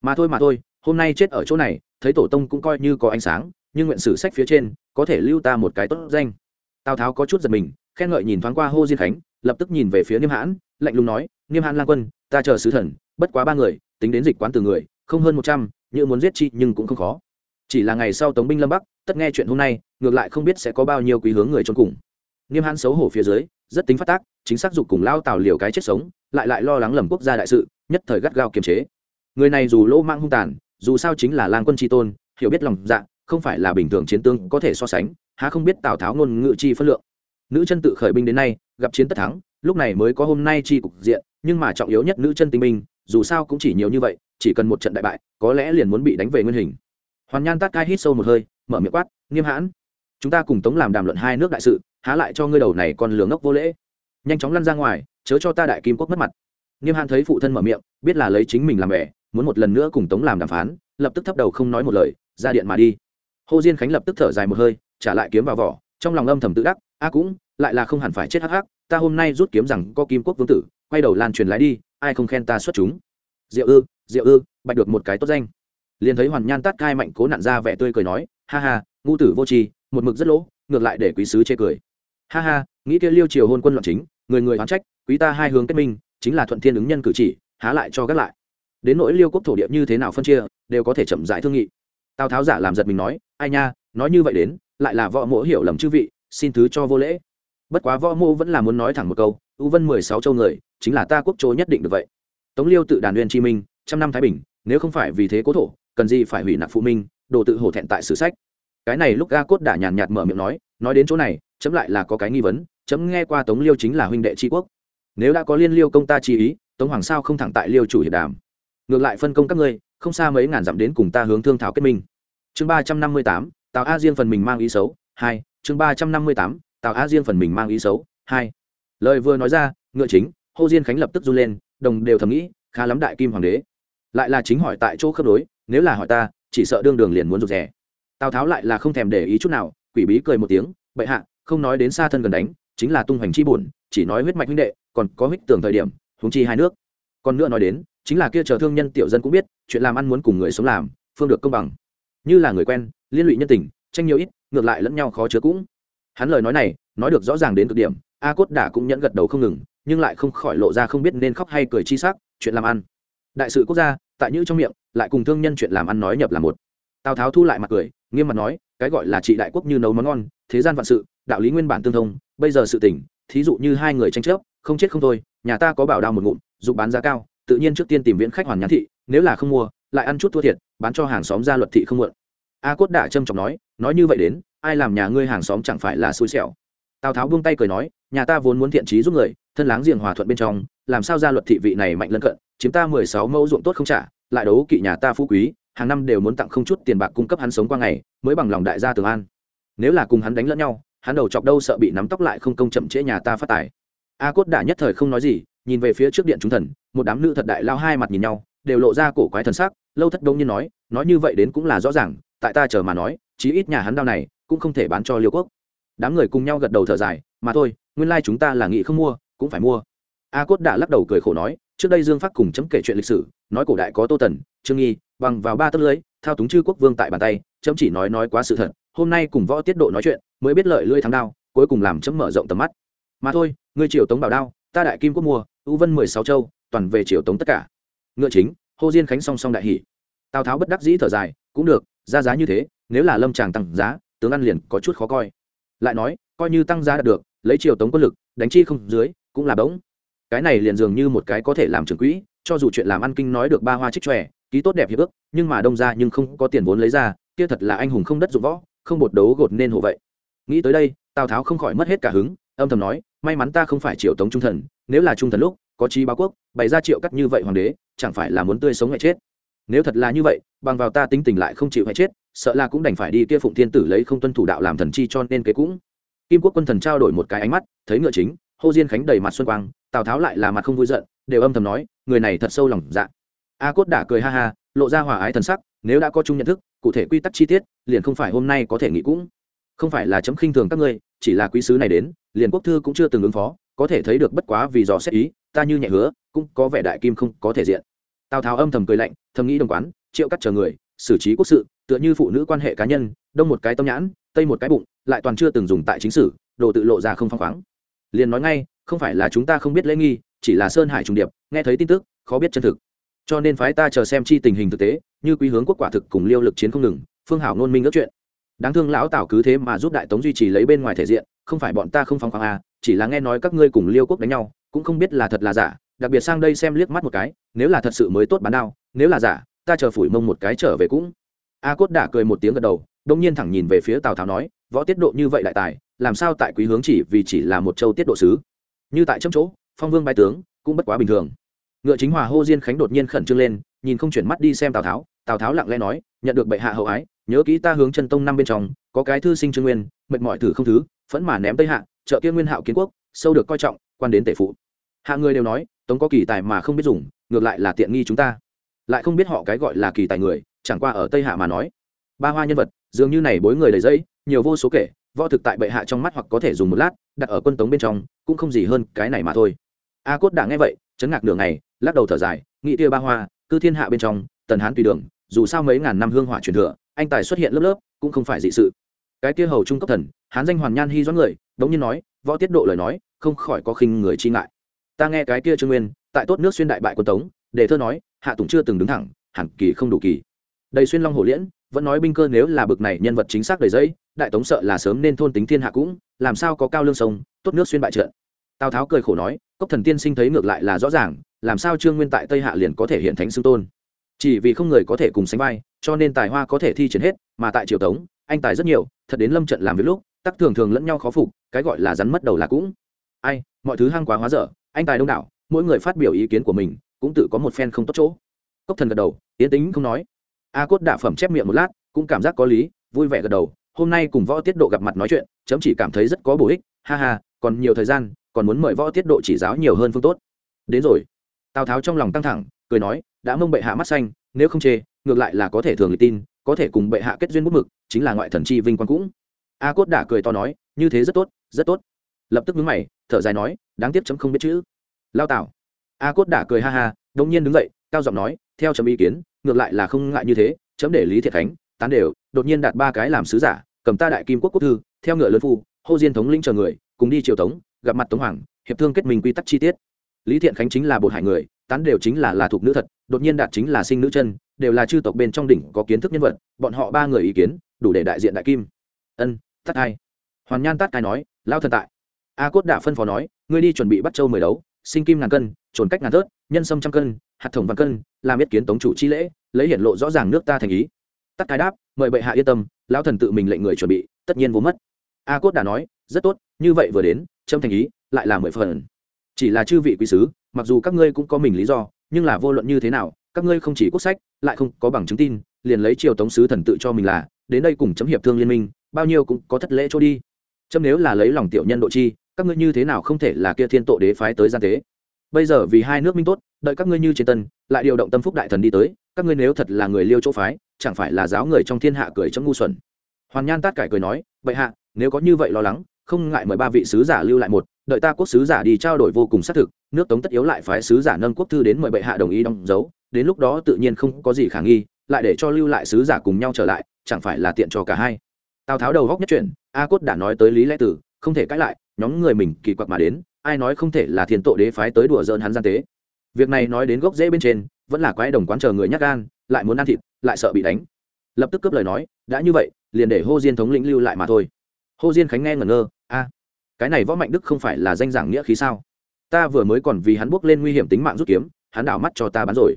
Speaker 1: Mà thôi mà thôi, hôm nay chết ở chỗ này, thấy tổ tông cũng coi như có ánh sáng, nhưng nguyện sử sách phía trên, có thể lưu ta một cái tốt danh. Tào tháo có chút giật mình, khen ngợi nhìn thoáng qua hô diên khánh, lập tức nhìn về phía niêm hãn, lạnh lùng nói niêm hãn lang quân, ta chờ sứ thần, bất quá ba người, tính đến dịch quán từ người, không hơn một trăm, như muốn giết chi nhưng cũng không khó. Chỉ là ngày sau tống binh lâm bắc, tất nghe chuyện hôm nay, ngược lại không biết sẽ có bao nhiêu quý hướng người trong cùng niêm hãn xấu hổ phía dưới, rất tính phát tác, chính xác dục cùng lao tào liều cái chết sống, lại lại lo lắng lầm quốc gia đại sự, nhất thời gắt gao kiềm chế. Người này dù lỗ mang hung tàn, dù sao chính là lang quân tri tôn, hiểu biết lòng dạ không phải là bình thường chiến tướng có thể so sánh, há không biết tào tháo ngôn ngự chi phân lượng. Nữ chân tự khởi binh đến nay, gặp chiến tất thắng, lúc này mới có hôm nay chi cục diện, nhưng mà trọng yếu nhất nữ chân tinh binh, dù sao cũng chỉ nhiều như vậy, chỉ cần một trận đại bại, có lẽ liền muốn bị đánh về nguyên hình. Hoàn nhan tát cai hít sâu một hơi, mở miệng quát, nghiêm hãn chúng ta cùng tống làm đàm luận hai nước đại sự há lại cho ngươi đầu này còn lường ngốc vô lễ. Nhanh chóng lăn ra ngoài chớ cho ta đại kim quốc mất mặt. Nghiêm hàn thấy phụ thân mở miệng biết là lấy chính mình làm mẹ, muốn một lần nữa cùng tống làm đàm phán lập tức thấp đầu không nói một lời ra điện mà đi. Hồ diên khánh lập tức thở dài một hơi trả lại kiếm vào vỏ trong lòng âm thầm tự đắc a cũng lại là không hẳn phải chết hắc hắc ta hôm nay rút kiếm rằng có kim quốc vương tử quay đầu lan truyền lái đi ai không khen ta xuất chúng? Diệu ư diệu ư bạch được một cái tốt danh. Liền thấy hoàn nhan tát cai mạnh cố nặn ra vẻ tươi cười nói ha ha ngu tử vô tri một mực rất lỗ, ngược lại để quý sứ chê cười. Ha ha, nghĩ kia liêu triều hôn quân loạn chính, người người oán trách, quý ta hai hướng kết minh, chính là thuận thiên ứng nhân cử chỉ, há lại cho gác lại. Đến nỗi liêu quốc thổ địa như thế nào phân chia, đều có thể chậm rãi thương nghị. Tào tháo giả làm giật mình nói, ai nha, nói như vậy đến, lại là võ mỗ hiểu lầm chư vị, xin thứ cho vô lễ. Bất quá võ mỗ vẫn là muốn nói thẳng một câu, u vân mười sáu châu người, chính là ta quốc chỗ nhất định được vậy. Tống liêu tự đàn uyên chi minh, trăm năm thái bình, nếu không phải vì thế cố thổ, cần gì phải hủy nạp phụ minh, đồ tự hổ thẹn tại sử sách cái này lúc ga cốt đã nhàn nhạt mở miệng nói nói đến chỗ này, chấm lại là có cái nghi vấn, chấm nghe qua tống liêu chính là huynh đệ tri quốc. Nếu đã có liên liêu công ta chi ý, tống hoàng sao không thẳng tại liêu chủ hiệp đàm? Ngược lại phân công các ngươi, không xa mấy ngàn dặm đến cùng ta hướng thương thảo kết minh. Chương ba trăm năm mươi tám, tào a diên phần mình mang ý xấu, hai, chương ba trăm năm mươi tám, tào a diên phần mình mang ý xấu, hai. Lời vừa nói ra, ngựa chính, hô diên khánh lập tức run lên, đồng đều thầm nghĩ, khá lắm đại kim hoàng đế. Lại là chính hỏi tại chỗ khớp đối, nếu là hỏi ta, chỉ sợ đương đường liền muốn rụt rè tào tháo lại là không thèm để ý chút nào quỷ bí cười một tiếng bệ hạ không nói đến xa thân gần đánh chính là tung hoành chi buồn chỉ nói huyết mạch huynh đệ còn có huyết tưởng thời điểm huống chi hai nước còn nữa nói đến chính là kia chờ thương nhân tiểu dân cũng biết chuyện làm ăn muốn cùng người sống làm phương được công bằng như là người quen liên lụy nhân tình tranh nhiều ít ngược lại lẫn nhau khó chứa cũng hắn lời nói này nói được rõ ràng đến cực điểm a cốt đả cũng nhẫn gật đầu không ngừng nhưng lại không khỏi lộ ra không biết nên khóc hay cười chi sắc chuyện làm ăn đại sự quốc gia tại như trong miệng lại cùng thương nhân chuyện làm ăn nói nhập là một tào tháo thu lại mặt cười nghiêm mặt nói, cái gọi là trị đại quốc như nấu món ngon, thế gian vạn sự, đạo lý nguyên bản tương thông, bây giờ sự tỉnh thí dụ như hai người tranh chấp, không chết không thôi, nhà ta có bảo đao một ngụm dụng bán giá cao, tự nhiên trước tiên tìm viễn khách hoàn nhãn thị, nếu là không mua, lại ăn chút thua thiệt, bán cho hàng xóm ra luật thị không muộn a cốt đả trâm trọng nói nói như vậy đến, ai làm nhà ngươi hàng xóm chẳng phải là xui xẻo. Tào tháo buông tay cười nói, nhà ta vốn muốn thiện trí giúp người, thân láng giềng hòa thuận bên trong, làm sao ra luật thị vị này mạnh lân cận, chiếm ta mười sáu mẫu ruộng tốt không trả, lại đấu kỵ nhà ta phú quý hàng năm đều muốn tặng không chút tiền bạc cung cấp hắn sống qua ngày, mới bằng lòng đại gia tường an. Nếu là cùng hắn đánh lẫn nhau, hắn đầu chọc đâu sợ bị nắm tóc lại không công chậm trễ nhà ta phát tài. A cốt đã nhất thời không nói gì, nhìn về phía trước điện chúng thần, một đám nữ thật đại lao hai mặt nhìn nhau, đều lộ ra cổ quái thần sắc, lâu thất đông như nói nói như vậy đến cũng là rõ ràng, tại ta chờ mà nói, chí ít nhà hắn đao này, cũng không thể bán cho liêu quốc. Đám người cùng nhau gật đầu thở dài, mà thôi, nguyên lai chúng ta là nghị không mua, cũng phải mua. A cốt đã lắc đầu cười khổ nói, trước đây dương phát cùng chấm kể chuyện lịch sử, nói cổ đại có tô tần, trương nghi bằng vào ba tấc lưới, thao túng chư quốc vương tại bàn tay, chấm chỉ nói nói quá sự thật, hôm nay cùng võ tiết độ nói chuyện, mới biết lợi lưỡi thắng đao, cuối cùng làm chấm mở rộng tầm mắt. Mà thôi, ngươi triều tống bảo đao, ta đại kim quốc mua, ưu vân mười sáu châu, toàn về triều tống tất cả. Ngựa chính, hô diên khánh song song đại hỷ tào tháo bất đắc dĩ thở dài, cũng được, ra giá như thế, nếu là lâm tràng tăng giá, tướng ăn liền có chút khó coi. Lại nói, coi như tăng giá đạt được, lấy triều tống quân lực, đánh chi không dưới, cũng là bỗng. Cái này liền dường như một cái có thể làm trưởng quỹ, cho dù chuyện làm ăn kinh nói được ba hoa trích tròe ký tốt đẹp hiệp ước, nhưng mà đông ra nhưng không có tiền vốn lấy ra, kia thật là anh hùng không đất dụng võ, không bột đấu gột nên hộ vậy. Nghĩ tới đây, tào tháo không khỏi mất hết cả hứng, âm thầm nói, may mắn ta không phải triệu tống trung thần, nếu là trung thần lúc, có trí báo quốc, bày ra triệu cắt như vậy hoàng đế, chẳng phải là muốn tươi sống hay chết? Nếu thật là như vậy, bằng vào ta tính tình lại không chịu hay chết, sợ là cũng đành phải đi kia phụng thiên tử lấy không tuân thủ đạo làm thần chi cho nên kế cũng. Kim quốc quân thần trao đổi một cái ánh mắt, thấy ngựa chính, hô diên khánh đầy mặt xuân quang, tào tháo lại là mặt không vui giận, đều âm thầm nói, người này thật sâu lòng dạ a cốt đã cười ha ha, lộ ra hòa ái thần sắc, nếu đã có chung nhận thức, cụ thể quy tắc chi tiết, liền không phải hôm nay có thể nghĩ cũng. Không phải là chấm khinh thường các ngươi, chỉ là quý sứ này đến, liền quốc thư cũng chưa từng ứng phó, có thể thấy được bất quá vì dò xét ý, ta như nhẹ hứa, cũng có vẻ đại kim không có thể diện. Tào tháo âm thầm cười lạnh, thầm nghĩ đồng quán, triệu cắt chờ người, xử trí quốc sự, tựa như phụ nữ quan hệ cá nhân, đông một cái tâm nhãn, tây một cái bụng, lại toàn chưa từng dùng tại chính sử, đồ tự lộ ra không phăng khoáng. Liền nói ngay, không phải là chúng ta không biết lễ nghi, chỉ là sơn hải trùng điệp, nghe thấy tin tức, khó biết chân thực cho nên phái ta chờ xem chi tình hình thực tế, như quý hướng quốc quả thực cùng liêu lực chiến không ngừng, phương hảo nôn minh ước chuyện. Đáng thương lão tào cứ thế mà giúp đại tống duy trì lấy bên ngoài thể diện, không phải bọn ta không phóng khoáng à chỉ là nghe nói các ngươi cùng liêu quốc đánh nhau, cũng không biết là thật là giả, đặc biệt sang đây xem liếc mắt một cái, nếu là thật sự mới tốt bán đao, nếu là giả, ta chờ phủi mông một cái trở về cũng. A cốt đã cười một tiếng gật đầu, đông nhiên thẳng nhìn về phía tào tháo nói, võ tiết độ như vậy đại tài, làm sao tại quý hướng chỉ vì chỉ là một châu tiết độ sứ? Như tại trong chỗ, phong vương bài tướng cũng bất quá bình thường ngựa chính hòa hô diên khánh đột nhiên khẩn trương lên, nhìn không chuyển mắt đi xem tào tháo. Tào tháo lặng lẽ nói, nhận được bệ hạ hậu ái, nhớ kỹ ta hướng chân tông năm bên trong, có cái thư sinh trương nguyên, mệt mỏi thử không thứ, phẫn mà ném tây hạ, trợ kia nguyên hạo kiến quốc, sâu được coi trọng, quan đến tể phụ. Hạ người đều nói, tống có kỳ tài mà không biết dùng, ngược lại là tiện nghi chúng ta. Lại không biết họ cái gọi là kỳ tài người, chẳng qua ở tây hạ mà nói. Ba hoa nhân vật, dường như này bối người đầy dây nhiều vô số kể, võ thực tại bệ hạ trong mắt hoặc có thể dùng một lát, đặt ở quân tống bên trong, cũng không gì hơn cái này mà thôi. A cốt đã nghe vậy chấn ngạc đường này lắc đầu thở dài nghị tia ba hoa, cư thiên hạ bên trong, tần hán tùy đường, dù sao mấy ngàn năm hương hỏa truyền thừa, anh tài xuất hiện lớp lớp, cũng không phải dị sự. Cái tia hầu trung cấp thần, hán danh hoàn nhan hy doãn người, đống nhiên nói, võ tiết độ lời nói, không khỏi có khinh người chi ngại. Ta nghe cái kia trương nguyên, tại tốt nước xuyên đại bại quân tống, để thơ nói, hạ tùng chưa từng đứng thẳng, hẳn kỳ không đủ kỳ. Đầy xuyên long hổ liễn, vẫn nói binh cơ nếu là bực này nhân vật chính xác đầy dây đại tống sợ là sớm nên thôn tính thiên hạ cũng, làm sao có cao lương sông, tốt nước xuyên bại trận tào tháo cười khổ nói, cốc thần tiên sinh thấy ngược lại là rõ ràng, làm sao trương nguyên tại tây hạ liền có thể hiện thánh xưng tôn? Chỉ vì không người có thể cùng sánh vai, cho nên tài hoa có thể thi triển hết, mà tại triều tống, anh tài rất nhiều, thật đến lâm trận làm việc lúc, tắc thường thường lẫn nhau khó phục, cái gọi là rắn mất đầu là cũng. Ai, mọi thứ hăng quá hóa dở, anh tài đông đảo, mỗi người phát biểu ý kiến của mình, cũng tự có một phen không tốt chỗ. Cốc thần gật đầu, yến tính không nói. A cốt đạ phẩm chép miệng một lát, cũng cảm giác có lý, vui vẻ gật đầu, hôm nay cùng võ tiết độ gặp mặt nói chuyện, chấm chỉ cảm thấy rất có bổ ích, ha ha, còn nhiều thời gian còn muốn mời võ tiết độ chỉ giáo nhiều hơn phương tốt. Đến rồi. Tào tháo trong lòng căng thẳng, cười nói, đã mông bệ hạ mắt xanh, nếu không chê, ngược lại là có thể thường lịch tin, có thể cùng bệ hạ kết duyên bút mực, chính là ngoại thần chi vinh quang cũng. A cốt đả cười to nói, như thế rất tốt rất tốt. Lập tức ngứng mày, thở dài nói, đáng tiếc chấm không biết chữ. Lao tảo a cốt đả cười ha ha đông nhiên đứng dậy, cao giọng nói, theo chấm ý kiến, ngược lại là không ngại như thế, chấm để lý thiệt khánh, tán đều, đột nhiên đạt ba cái làm sứ giả, cầm ta đại kim quốc quốc thư, theo ngựa lớn phu, hô diên thống linh chờ người, cùng đi triều tống gặp mặt tống hoàng, hiệp thương kết minh quy tắc chi tiết. Lý thiện khánh chính là bột hải người, tán đều chính là là thuộc nữ thật, đột nhiên đạt chính là sinh nữ chân, đều là chư tộc bên trong đỉnh có kiến thức nhân vật, bọn họ ba người ý kiến, đủ để đại diện đại kim. Ân tắt hai hoàn nhan tát cai nói lao thần tại. A cốt đả phân phó nói, ngươi đi chuẩn bị bắt châu mười đấu, sinh kim ngàn cân trồn cách ngàn tớt nhân sâm trăm cân, hạt thổng vạn cân, làm biết kiến tống chủ chi lễ, lấy hiển lộ rõ ràng nước ta thành ý. Tắt cái đáp, mời bệ hạ yên tâm, lão thần tự mình lệnh người chuẩn bị, tất nhiên vô mất. A cốt đã nói, rất tốt, như vậy vừa đến trâm thành ý, lại là mười phần. Chỉ là chư vị quý sứ, mặc dù các ngươi cũng có mình lý do, nhưng là vô luận như thế nào, các ngươi không chỉ quốc sách, lại không có bằng chứng tin, liền lấy triều tống sứ thần tự cho mình là, đến đây cùng chấm hiệp thương liên minh, bao nhiêu cũng có thất lễ cho đi. Chấm nếu là lấy lòng tiểu nhân độ chi, các ngươi như thế nào không thể là kia thiên tổ đế phái tới gian tế? Bây giờ vì hai nước minh tốt, đợi các ngươi như trên tân, lại điều động tâm phúc đại thần đi tới, các ngươi nếu thật là người liêu chỗ phái, chẳng phải là giáo người trong thiên hạ cười chấm ngu xuẩn? Hoàn nhan tát cải cười nói vậy hạ, nếu có như vậy lo lắng không ngại mời ba vị sứ giả lưu lại một, đợi ta quốc sứ giả đi trao đổi vô cùng xác thực, nước tống tất yếu lại phái sứ giả nâng quốc thư đến mời bệ hạ đồng ý đóng dấu, đến lúc đó tự nhiên không có gì khả nghi, lại để cho lưu lại sứ giả cùng nhau trở lại, chẳng phải là tiện cho cả hai. Tào tháo đầu góc nhất chuyển a cốt đã nói tới lý lẽ tử, không thể cãi lại, nhóm người mình kỳ quặc mà đến, ai nói không thể là thiên tội đế phái tới đùa dỡn hắn gian tế. Việc này nói đến gốc rễ bên trên, vẫn là quái đồng quán chờ người nhắc gan, lại muốn ăn thịt, lại sợ bị đánh. Lập tức cướp lời nói, đã như vậy, liền để hô diên thống lĩnh lưu lại mà thôi. Hô diên khánh nghe ngẩn ngơ a cái này võ mạnh đức không phải là danh giảng nghĩa khí sao? Ta vừa mới còn vì hắn bước lên nguy hiểm tính mạng rút kiếm, hắn đảo mắt cho ta bắn rồi.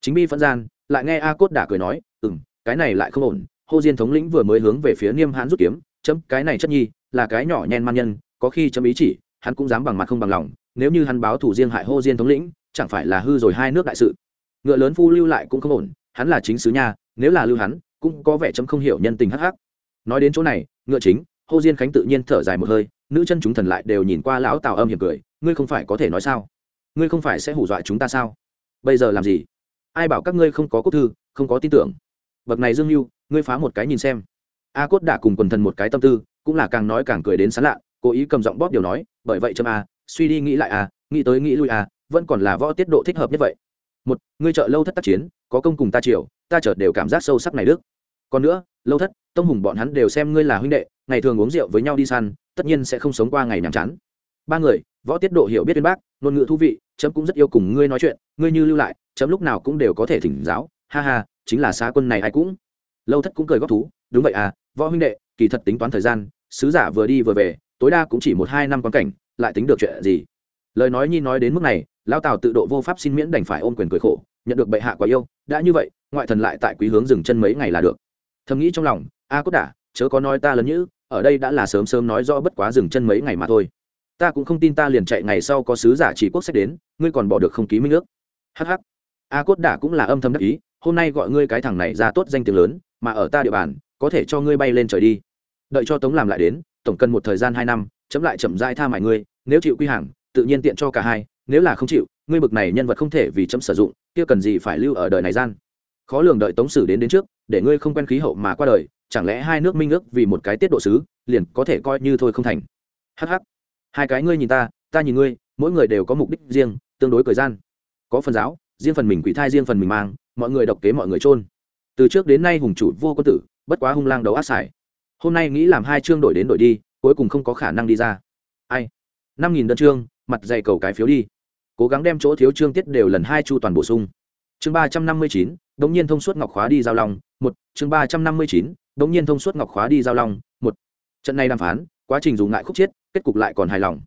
Speaker 1: Chính bi phân gian, lại nghe a cốt đả cười nói ừ m cái này lại không ổn. Hô diên thống lĩnh vừa mới hướng về phía niêm hãn rút kiếm, chấm, cái này chất nhi, là cái nhỏ nhen man nhân, có khi chấm ý chỉ, hắn cũng dám bằng mặt không bằng lòng, nếu như hắn báo thủ riêng hại hô diên thống lĩnh, chẳng phải là hư rồi hai nước đại sự. Ngựa lớn phu lưu lại cũng không ổn, hắn là chính sứ nha, nếu là lưu hắn, cũng có vẻ chấm không hiểu nhân tình hắc hắc. Nói đến chỗ này, ngựa chính hô diên khánh tự nhiên thở dài một hơi, nữ chân chúng thần lại đều nhìn qua lão tào âm hiểm cười, ngươi không phải có thể nói sao? Ngươi không phải sẽ hù dọa chúng ta sao? Bây giờ làm gì? Ai bảo các ngươi không có cốt thư, không có tin tưởng? Bậc này dương mưu ngươi phá một cái nhìn xem. A cốt đã cùng quần thần một cái tâm tư, cũng là càng nói càng cười đến sán lạ, cố ý cầm giọng bóp điều nói, bởi vậy châm a, suy đi nghĩ lại a, nghĩ tới nghĩ lui a, vẫn còn là võ tiết độ thích hợp nhất vậy. Một, ngươi trợ lâu thất tác chiến, có công cùng ta triều ta chợt đều cảm giác sâu sắc này đức còn nữa, lâu thất, tông hùng bọn hắn đều xem ngươi là huynh đệ, ngày thường uống rượu với nhau đi săn, tất nhiên sẽ không sống qua ngày nhàm chán. Ba người, võ tiết độ hiểu biết bên bác, ngôn ngữ thú vị, chấm cũng rất yêu cùng ngươi nói chuyện, ngươi như lưu lại, chấm lúc nào cũng đều có thể thỉnh giáo, ha ha, chính là xá quân này ai cũng. Lâu thất cũng cười góp thú, đúng vậy à võ huynh đệ, kỳ thật tính toán thời gian, sứ giả vừa đi vừa về, tối đa cũng chỉ một hai năm quan cảnh, lại tính được chuyện gì? Lời nói nhi nói đến mức này lao tào tự độ vô pháp xin miễn đành phải ôm quyền cười khổ, nhận được bệ hạ quá yêu, đã như vậy, ngoại thần lại tại quý hướng dừng chân mấy ngày là được thầm nghĩ trong lòng, a cốt đả, chớ có nói ta lớn nhữ, ở đây đã là sớm sớm nói rõ bất quá dừng chân mấy ngày mà thôi. Ta cũng không tin ta liền chạy ngày sau có sứ giả chỉ quốc sách đến, ngươi còn bỏ được không ký minh ước. Hh a cốt đả cũng là âm thầm đắc ý, hôm nay gọi ngươi cái thằng này ra tốt danh tiếng lớn, mà ở ta địa bàn, có thể cho ngươi bay lên trời đi. Đợi cho tống làm lại đến, tổng cần một thời gian hai năm, chấm lại chậm dai tha mại ngươi, nếu chịu quy hàng, tự nhiên tiện cho cả hai, nếu là không chịu, ngươi bực này nhân vật không thể vì chấm sử dụng, kia cần gì phải lưu ở đời này gian? Khó lường đợi tống sử đến đến trước để ngươi không quen khí hậu mà qua đời, chẳng lẽ hai nước minh ước vì một cái tiết độ sứ liền có thể coi như thôi không thành? Hh hai cái ngươi nhìn ta ta nhìn ngươi, mỗi người đều có mục đích riêng, tương đối thời gian. Có phần giáo, riêng phần mình quỷ thai, riêng phần mình mang, mọi người độc kế mọi người trôn từ trước đến nay hùng chủ vô quân tử, bất quá hung lang đấu ác xài. Hôm nay nghĩ làm hai chương đổi đến đổi đi, cuối cùng không có khả năng đi ra. Ai? Năm nghìn đơn chương, mặt dày cầu cái phiếu đi. Cố gắng đem chỗ thiếu chương tiết đều lần hai chu toàn bổ sung. Chương ba trăm năm mươi chín đ ỗ n g nhiên thông suốt ngọc khóa đi giao long một, chương ba trăm năm mươi chín đ nhiên thông suốt ngọc khóa đi giao long. Một, trận này đàm phán, quá trình dù ngại khúc chiết kết cục lại còn hài lòng.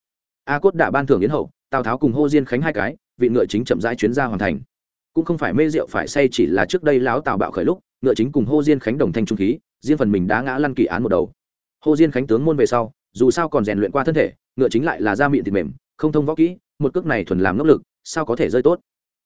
Speaker 1: A cốt đã ban thưởng yến hậu, tào tháo cùng hô diên khánh hai cái, vị ngựa chính chậm rãi chuyến ra hoàn thành. Cũng không phải mê rượu phải say chỉ là trước đây láo tào bạo khởi lúc, ngựa chính cùng hô diên khánh đồng thanh trung khí, riêng phần mình đã ngã lăn kỳ án một đầu. Hô diên khánh tướng môn về sau, dù sao còn rèn luyện qua thân thể, ngựa chính lại là da miệng thịt mềm, không thông võ kỹ, một cước này thuần làm ngốc lực, sao có thể rơi tốt?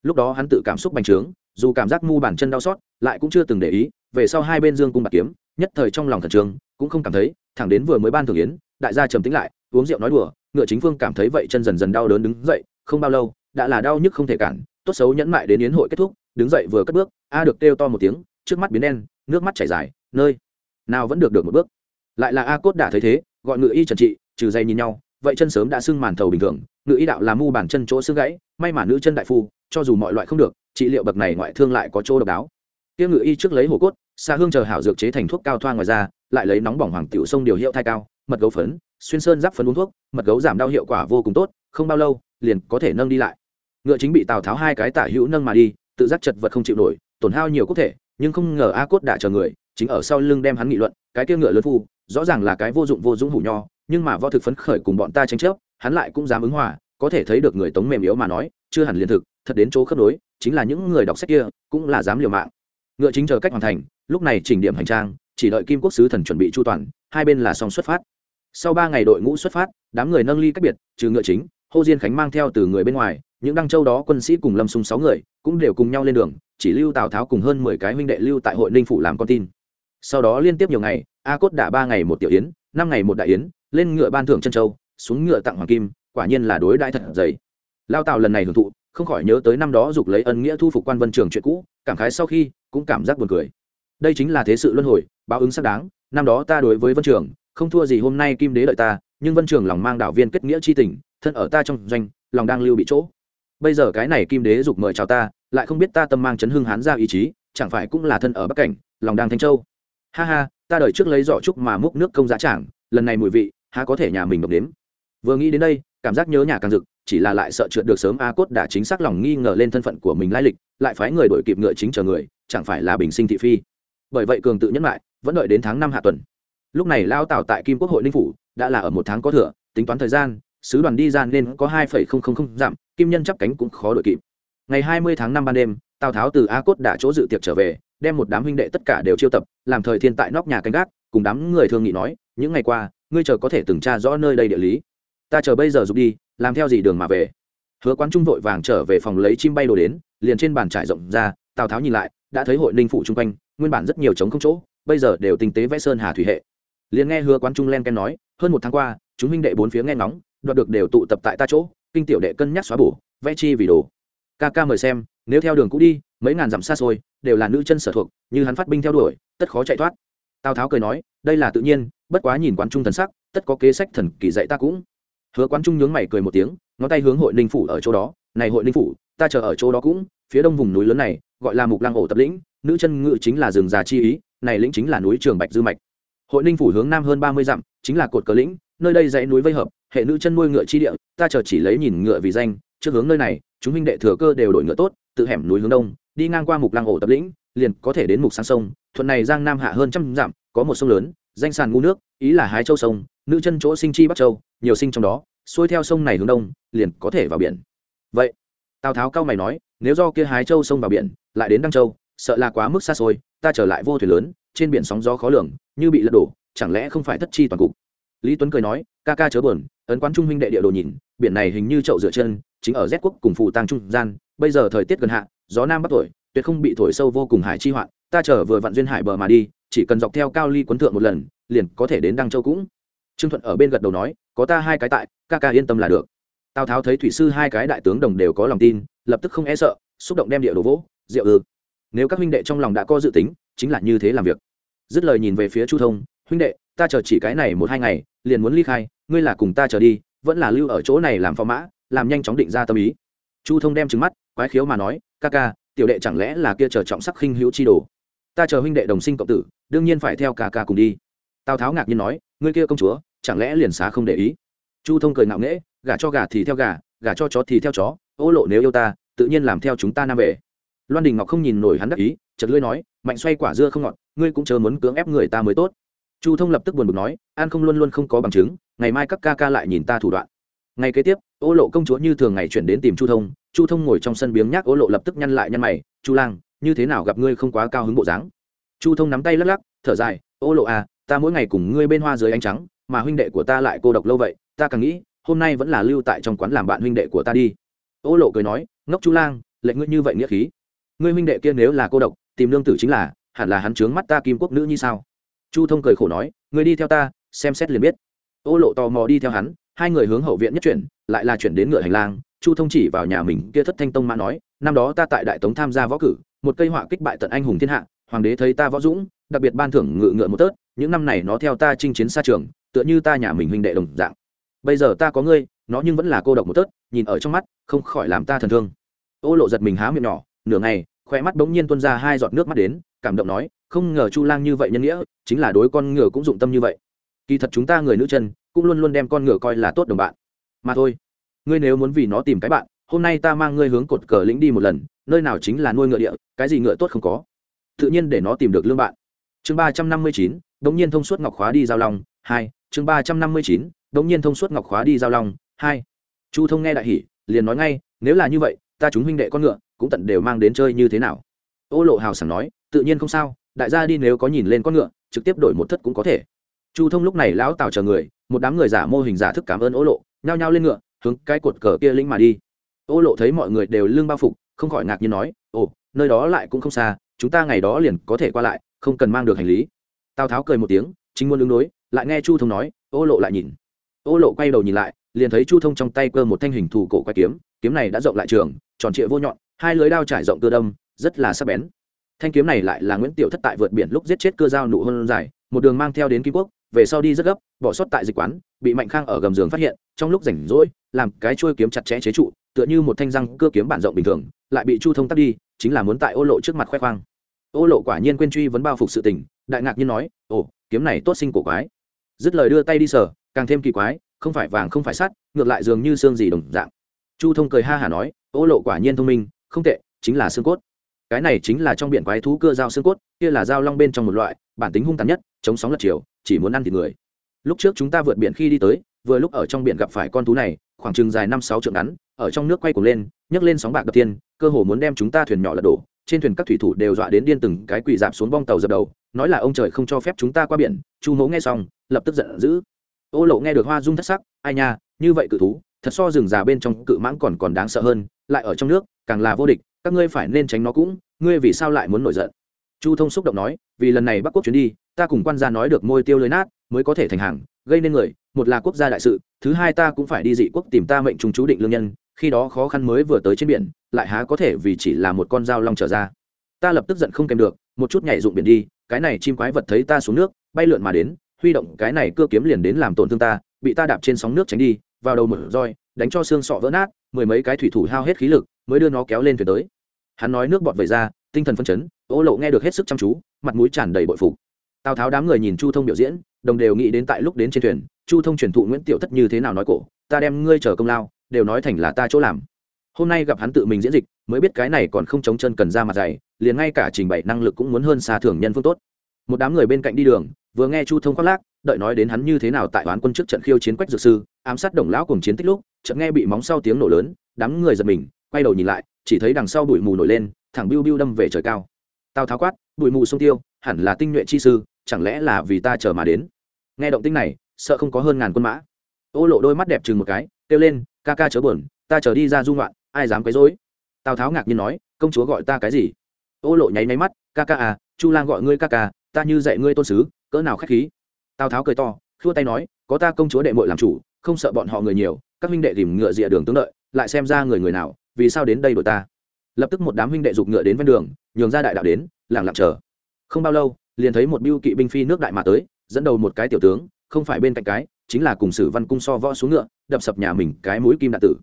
Speaker 1: Lúc đó hắn tự cảm xúc bành trướng, dù cảm giác mu bàn chân đau xót, lại cũng chưa từng để ý về sau hai bên dương cung bạc kiếm, nhất thời trong lòng thần trường cũng không cảm thấy, thẳng đến vừa mới ban thường yến, đại gia trầm tính lại, uống rượu nói đùa, ngựa chính phương cảm thấy vậy chân dần dần đau đớn đứng dậy, không bao lâu, đã là đau nhức không thể cản, tốt xấu nhẫn mại đến yến hội kết thúc, đứng dậy vừa cất bước, a được kêu to một tiếng, trước mắt biến đen, nước mắt chảy dài, nơi, nào vẫn được được một bước. Lại là a cốt đã thấy thế, gọi ngựa y trần trị, trừ dây nhìn nhau, vậy chân sớm đã sưng màn thầu bình thường ngựa y đạo là mu bàn chân chỗ xương gãy, may mà nữ chân đại phu, cho dù mọi loại không được, trị liệu bậc này ngoại thương lại có chỗ độc đáo tiêu ngựa y trước lấy hổ cốt xa hương chờ hảo dược chế thành thuốc cao thoa ngoài ra, lại lấy nóng bỏng hoàng tiểu sông điều hiệu thai cao, mật gấu phấn, xuyên sơn giáp phấn uống thuốc, mật gấu giảm đau hiệu quả vô cùng tốt, không bao lâu, liền có thể nâng đi lại. Ngựa chính bị tào tháo hai cái tả hữu nâng mà đi, tự giác chật vật không chịu nổi, tổn hao nhiều quốc thể, nhưng không ngờ a cốt đã chờ người, chính ở sau lưng đem hắn nghị luận, cái kia ngựa lớn phu, rõ ràng là cái vô dụng vô dũng hủ nho, nhưng mà võ thực phấn khởi cùng bọn ta tranh chấp, hắn lại cũng dám ứng hòa, có thể thấy được người tống mềm yếu mà nói, chưa hẳn liền thực, thật đến chỗ khớp nối, chính là những người đọc sách kia, cũng là dám liều mạng ngựa chính chờ cách hoàn thành, lúc này chỉnh điểm hành trang, chỉ đợi kim quốc sứ thần chuẩn bị chu toàn, hai bên là xong xuất phát. Sau ba ngày đội ngũ xuất phát, đám người nâng ly cách biệt, trừ ngựa chính, hô diên khánh mang theo từ người bên ngoài, những đăng châu đó quân sĩ cùng lâm sung sáu người, cũng đều cùng nhau lên đường, chỉ lưu tào tháo cùng hơn mười cái huynh đệ lưu tại hội ninh phủ làm con tin. Sau đó liên tiếp nhiều ngày, a cốt đã ba ngày một tiểu yến, năm ngày một đại yến, lên ngựa ban thưởng chân châu, xuống ngựa tặng hoàng kim, quả nhiên là đối đãi thật dày. Lao tào lần này hưởng thụ, không khỏi nhớ tới năm đó dục lấy ân nghĩa thu phục quan vân trường chuyện cũ, cảm khái sau khi cũng cảm giác buồn cười. Đây chính là thế sự luân hồi, báo ứng xác đáng, năm đó ta đối với vân trường, không thua gì hôm nay kim đế lợi ta, nhưng vân trường lòng mang đạo viên kết nghĩa c h i tình, thân ở ta trong doanh, lòng đang lưu bị chỗ. Bây giờ cái này kim đế dục mời chào ta, lại không biết ta tâm mang chấn hưng hán ra ý chí, chẳng phải cũng là thân ở bắc cảnh, lòng đang thanh châu. Ha ha, ta đợi trước lấy giỏ trúc mà múc nước công giá trảng, lần này mùi vị, há có thể nhà mình độc đếm. Vừa nghĩ đến đây, cảm giác nhớ nhà càng rực, chỉ là lại sợ trượt được sớm a cốt đã chính xác lòng nghi ngờ lên thân phận của mình lai lịch, lại phái người đổi kịp ngựa chính chờ người chẳng phải là bình sinh thị phi. Bởi vậy cường tự nhẫn lại vẫn đợi đến tháng năm hạ tuần. Lúc này lao tào tại kim quốc hội ninh phủ, đã là ở một tháng có thừa, tính toán thời gian, sứ đoàn đi ra nên có hai phẩy không không không giảm kim nhân chắp cánh cũng khó đội kịp. Ngày hai mươi tháng năm ban đêm, tào tháo từ a cốt đã chỗ dự tiệc trở về, đem một đám huynh đệ tất cả đều chiêu tập, làm thời thiên tại nóc nhà canh gác, cùng đám người thương nghị nói, những ngày qua, ngươi chờ có thể từng tra rõ nơi đây địa lý. Ta chờ bây giờ rút đi, làm theo gì đường mà về. Hứa quán trung vội vàng trở về phòng lấy chim bay đồ đến, liền trên bàn trải rộng ra, tào tháo nhìn lại đã thấy hội ninh phụ chung quanh, nguyên bản rất nhiều trống không chỗ, bây giờ đều tinh tế vẽ sơn hà thủy hệ. Liền nghe hứa quán trung len ken nói, hơn một tháng qua, chúng huynh đệ bốn phía nghe ngóng, đoạt được đều tụ tập tại ta chỗ, kinh tiểu đệ cân nhắc xóa bổ, vẽ chi vì đồ. Ca ca mời xem, nếu theo đường cũ đi, mấy ngàn dặm xa xôi, đều là nữ chân sở thuộc, như hắn phát binh theo đuổi, tất khó chạy thoát. Tào tháo cười nói, đây là tự nhiên, bất quá nhìn quán trung thần sắc, tất có kế sách thần kỳ dạy ta cũng. Hứa quán trung nhướng mày cười một tiếng, ngón tay hướng hội ninh phủ ở chỗ đó, này hội ninh phủ, ta chờ ở chỗ đó cũng, phía đông vùng núi lớn này gọi là mục lăng ổ tập lĩnh, nữ chân ngự chính là rừng già chi ý, này lĩnh chính là núi trường bạch dư mạch. Hội ninh phủ hướng nam hơn ba mươi dặm, chính là cột cờ lĩnh, nơi đây dãy núi vây hợp, hệ nữ chân nuôi ngựa chi địa, ta chờ chỉ lấy nhìn ngựa vì danh, trước hướng nơi này, chúng minh đệ thừa cơ đều đổi ngựa tốt, tự hẻm núi hướng đông, đi ngang qua mục lăng ổ tập lĩnh, liền có thể đến mục sang sông, thuận này giang nam hạ hơn trăm dặm, có một sông lớn, danh sàn ngu nước, ý là hái châu sông, nữ chân chỗ sinh chi bắc châu, nhiều sinh trong đó, xuôi theo sông này hướng đông, liền có thể vào biển. Vậy tào tháo cao mày nói, nếu do kia hái châu sông vào biển, lại đến đăng châu, sợ là quá mức xa xôi, ta trở lại vô thuyền lớn, trên biển sóng gió khó lường, như bị lật đổ, chẳng lẽ không phải thất chi toàn cục? Lý tuấn cười nói, ca ca chớ buồn, ấn quán trung huynh đệ địa đồ nhìn, biển này hình như chậu rửa chân, chính ở rét quốc cùng phụ tăng trung gian, bây giờ thời tiết gần hạ, gió nam bắc thổi, tuyệt không bị thổi sâu vô cùng hải chi hoạn, ta chở vừa vặn duyên hải bờ mà đi, chỉ cần dọc theo cao ly quấn thượng một lần, liền có thể đến đăng châu cũng. Trương thuận ở bên gật đầu nói, có ta hai cái tại, ca ca yên tâm là được tào tháo thấy thủy sư hai cái đại tướng đồng đều có lòng tin, lập tức không e sợ, xúc động đem địa đồ vỗ diệu ư. Nếu các huynh đệ trong lòng đã có dự tính, chính là như thế làm việc. Dứt lời nhìn về phía chu thông, huynh đệ, ta chờ chỉ cái này một hai ngày, liền muốn ly khai, ngươi là cùng ta chờ đi, vẫn là lưu ở chỗ này làm phò mã, làm nhanh chóng định ra tâm ý. Chu thông đem trứng mắt, quái khiếu mà nói, ca ca, tiểu đệ chẳng lẽ là kia chờ trọng sắc khinh hữu chi đồ? Ta chờ huynh đệ đồng sinh cộng tử, đương nhiên phải theo ca ca cùng đi. Tào tháo ngạc nhiên nói, ngươi kia công chúa, chẳng lẽ liền xá không để ý? Chu thông cười ngạo nghễ gà cho gà thì theo gà gà cho chó thì theo chó, ô lộ nếu yêu ta, tự nhiên làm theo chúng ta nam về. Loan đình ngọc không nhìn nổi hắn đắc ý chật lưỡi nói, mạnh xoay quả dưa không ngọt, ngươi cũng chớ muốn cưỡng ép người ta mới tốt. Chu thông lập tức buồn bực nói, an không luôn luôn không có bằng chứng, ngày mai các ca ca lại nhìn ta thủ đoạn. Ngày kế tiếp, ô lộ công chúa như thường ngày chuyển đến tìm chu thông chu thông ngồi trong sân biếng nhác, ô lộ lập tức nhăn lại nhăn mày, chu lang, như thế nào gặp ngươi không quá cao hứng bộ dáng? Chu thông nắm tay lắc lắc, thở dài, ô lộ à ta mỗi ngày cùng ngươi bên hoa dưới ánh trắng, mà huynh đệ của ta lại cô độc lâu vậy, ta càng nghĩ hôm nay vẫn là lưu tại trong quán làm bạn huynh đệ của ta đi. Ô lộ cười nói, ngốc chu lang, lệnh ngươi như vậy nghĩa khí. Ngươi huynh đệ kia nếu là cô độc, tìm lương tử chính là, hẳn là hắn trướng mắt ta kim quốc nữ như sao? Chu thông cười khổ nói, ngươi đi theo ta, xem xét liền biết. Ô lộ tò mò đi theo hắn, hai người hướng hậu viện nhất chuyển, lại là chuyển đến ngựa hành lang. Chu thông chỉ vào nhà mình kia thất thanh tông mã nói, năm đó ta tại đại tống tham gia võ cử, một cây họa kích bại tận anh hùng thiên hạ, hoàng đế thấy ta võ dũng, đặc biệt ban thưởng ngựa ngựa một tớt, những năm này nó theo ta chinh chiến xa trường, tựa như ta nhà mình huynh đệ đồng dạng bây giờ ta có ngươi, nó nhưng vẫn là cô độc một tớt, nhìn ở trong mắt, không khỏi làm ta thần thương. Ô lộ giật mình há miệng nhỏ, nửa ngày khoe mắt bỗng nhiên tuôn ra hai giọt nước mắt đến, cảm động nói, không ngờ chu lang như vậy nhân nghĩa, chính là đối con ngựa cũng dụng tâm như vậy. Kỳ thật chúng ta người nữ chân, cũng luôn luôn đem con ngựa coi là tốt đồng bạn. Mà thôi, ngươi nếu muốn vì nó tìm cái bạn, hôm nay ta mang ngươi hướng cột cờ lĩnh đi một lần, nơi nào chính là nuôi ngựa địa, cái gì ngựa tốt không có. Tự nhiên để nó tìm được lương bạn. Chương ba trăm năm mươi chín, đống nhiên thông suốt ngọc khóa đi giao long, hai, chương ba trăm năm mươi chín đống nhiên thông suốt ngọc khóa đi giao long, hai. Chu thông nghe đại hỉ, liền nói ngay, nếu là như vậy, ta chúng huynh đệ con ngựa cũng tận đều mang đến chơi như thế nào? Ô lộ hào sảng nói, tự nhiên không sao, đại gia đi nếu có nhìn lên con ngựa, trực tiếp đổi một thất cũng có thể. Chu thông lúc này lão tào chờ người, một đám người giả mô hình giả thức cảm ơn ô lộ, nhao nhao lên ngựa, hướng cái cột cờ kia lĩnh mà đi. Ô lộ thấy mọi người đều lương bao phục, không khỏi ngạc nhiên nói, ồ, nơi đó lại cũng không xa, chúng ta ngày đó liền có thể qua lại, không cần mang được hành lý. Tào tháo cười một tiếng, chính muốn ứng đối, lại nghe chu thông nói, ô lộ lại nhìn ô lộ quay đầu nhìn lại, liền thấy chu thông trong tay cơ một thanh hình thủ cổ quay kiếm kiếm này đã rộng lại trường, tròn trịa vô nhọn, hai lưới đao trải rộng cơ đâm, rất là sắc bén. Thanh kiếm này lại là nguyễn tiểu thất tại vượt biển lúc giết chết cơ dao nụ hơn dài, một đường mang theo đến kim quốc, về sau đi rất gấp, bỏ sót tại dịch quán, bị mạnh khang ở gầm giường phát hiện, trong lúc rảnh rỗi, làm cái trôi kiếm chặt chẽ chế trụ, tựa như một thanh răng cưa kiếm bản rộng bình thường, lại bị chu thông tắt đi, chính là muốn tại ô lộ trước mặt khoe khoang. Ô lộ quả nhiên quên truy vấn bao phục sự tình, đại ngạc nhiên nói, ồ, kiếm này tốt sinh cổ quái. Dứt lời đưa tay đi sờ càng thêm kỳ quái, không phải vàng không phải sắt, ngược lại dường như xương gì đồng dạng. Chu thông cười ha hả nói, ô lộ quả nhiên thông minh, không tệ, chính là xương cốt. Cái này chính là trong biển quái thú cưa dao xương cốt, kia là dao long bên trong một loại, bản tính hung tàn nhất, chống sóng lật chiều, chỉ muốn ăn thịt người. Lúc trước chúng ta vượt biển khi đi tới, vừa lúc ở trong biển gặp phải con thú này, khoảng chừng dài năm sáu trượng ngắn, ở trong nước quay cuồng lên, nhấc lên sóng bạc đập tiên cơ hồ muốn đem chúng ta thuyền nhỏ lật đổ. Trên thuyền các thủy thủ đều dọa đến điên từng cái quỳ dạp xuống bong tàu dập đầu, nói là ông trời không cho phép chúng ta qua biển. Chu mẫu nghe xong, lập tức giận dữ ô lộ nghe được hoa dung thất sắc, ai nha, như vậy cự thú, thật so rừng già bên trong cự mãng còn còn đáng sợ hơn, lại ở trong nước, càng là vô địch, các ngươi phải nên tránh nó cũng, ngươi vì sao lại muốn nổi giận? Chu thông xúc động nói, vì lần này bắc quốc chuyến đi, ta cùng quan gia nói được môi tiêu lưới nát mới có thể thành hàng, gây nên người, một là quốc gia đại sự, thứ hai ta cũng phải đi dị quốc tìm ta mệnh trùng chú định lương nhân, khi đó khó khăn mới vừa tới trên biển, lại há có thể vì chỉ là một con dao long trở ra. Ta lập tức giận không kèm được, một chút nhảy dụng biển đi, cái này chim quái vật thấy ta xuống nước, bay lượn mà đến huy động cái này cưa kiếm liền đến làm tổn thương ta, bị ta đạp trên sóng nước tránh đi, vào đầu mở roi, đánh cho xương sọ vỡ nát, mười mấy cái thủy thủ hao hết khí lực, mới đưa nó kéo lên thuyền tới. Hắn nói nước bọt về ra, tinh thần phân chấn, ô lộ nghe được hết sức chăm chú, mặt mũi tràn đầy bội phục. Tào tháo đám người nhìn chu thông biểu diễn, đồng đều nghĩ đến tại lúc đến trên thuyền, chu thông truyền thụ nguyễn tiểu thất như thế nào nói cổ, ta đem ngươi chờ công lao, đều nói thành là ta chỗ làm. Hôm nay gặp hắn tự mình diễn dịch, mới biết cái này còn không chống chân cần ra mặt dày, liền ngay cả trình bày năng lực cũng muốn hơn xa thường nhân phương tốt. Một đám người bên cạnh đi đường vừa nghe chu thông khoác lác, đợi nói đến hắn như thế nào tại toán quân trước trận khiêu chiến quách dược sư, ám sát đồng lão cùng chiến tích lúc, chợt nghe bị móng sau tiếng nổ lớn, đám người giật mình, quay đầu nhìn lại, chỉ thấy đằng sau bụi mù nổi lên, thẳng biu biu đâm về trời cao. Tào tháo quát, bụi mù sông tiêu, hẳn là tinh nhuệ chi sư, chẳng lẽ là vì ta chờ mà đến? Nghe động tinh này, sợ không có hơn ngàn quân mã. Ô lộ đôi mắt đẹp chừng một cái, kêu lên, ca ca chớ buồn, ta chờ đi ra dung loạn ai dám quấy rối? Tào tháo ngạc nhiên nói, công chúa gọi ta cái gì? Ô lộ nháy máy mắt, ca ca à chu lang gọi ngươi ca ca, ta như dạy ngươi tôn sứ cỡ nào khách khí. Tào tháo cười to, khua tay nói, có ta công chúa đệ muội làm chủ, không sợ bọn họ người nhiều, các huynh đệ tìm ngựa rìa đường tướng đợi, lại xem ra người người nào, vì sao đến đây đội ta? Lập tức một đám huynh đệ giục ngựa đến ven đường, nhường ra đại đạo đến, lặng lặng chờ. Không bao lâu, liền thấy một biêu kỵ binh phi nước đại mà tới, dẫn đầu một cái tiểu tướng, không phải bên cạnh cái, chính là cùng sử văn cung so võ xuống ngựa, đập sập nhà mình cái mũi kim đạn tử.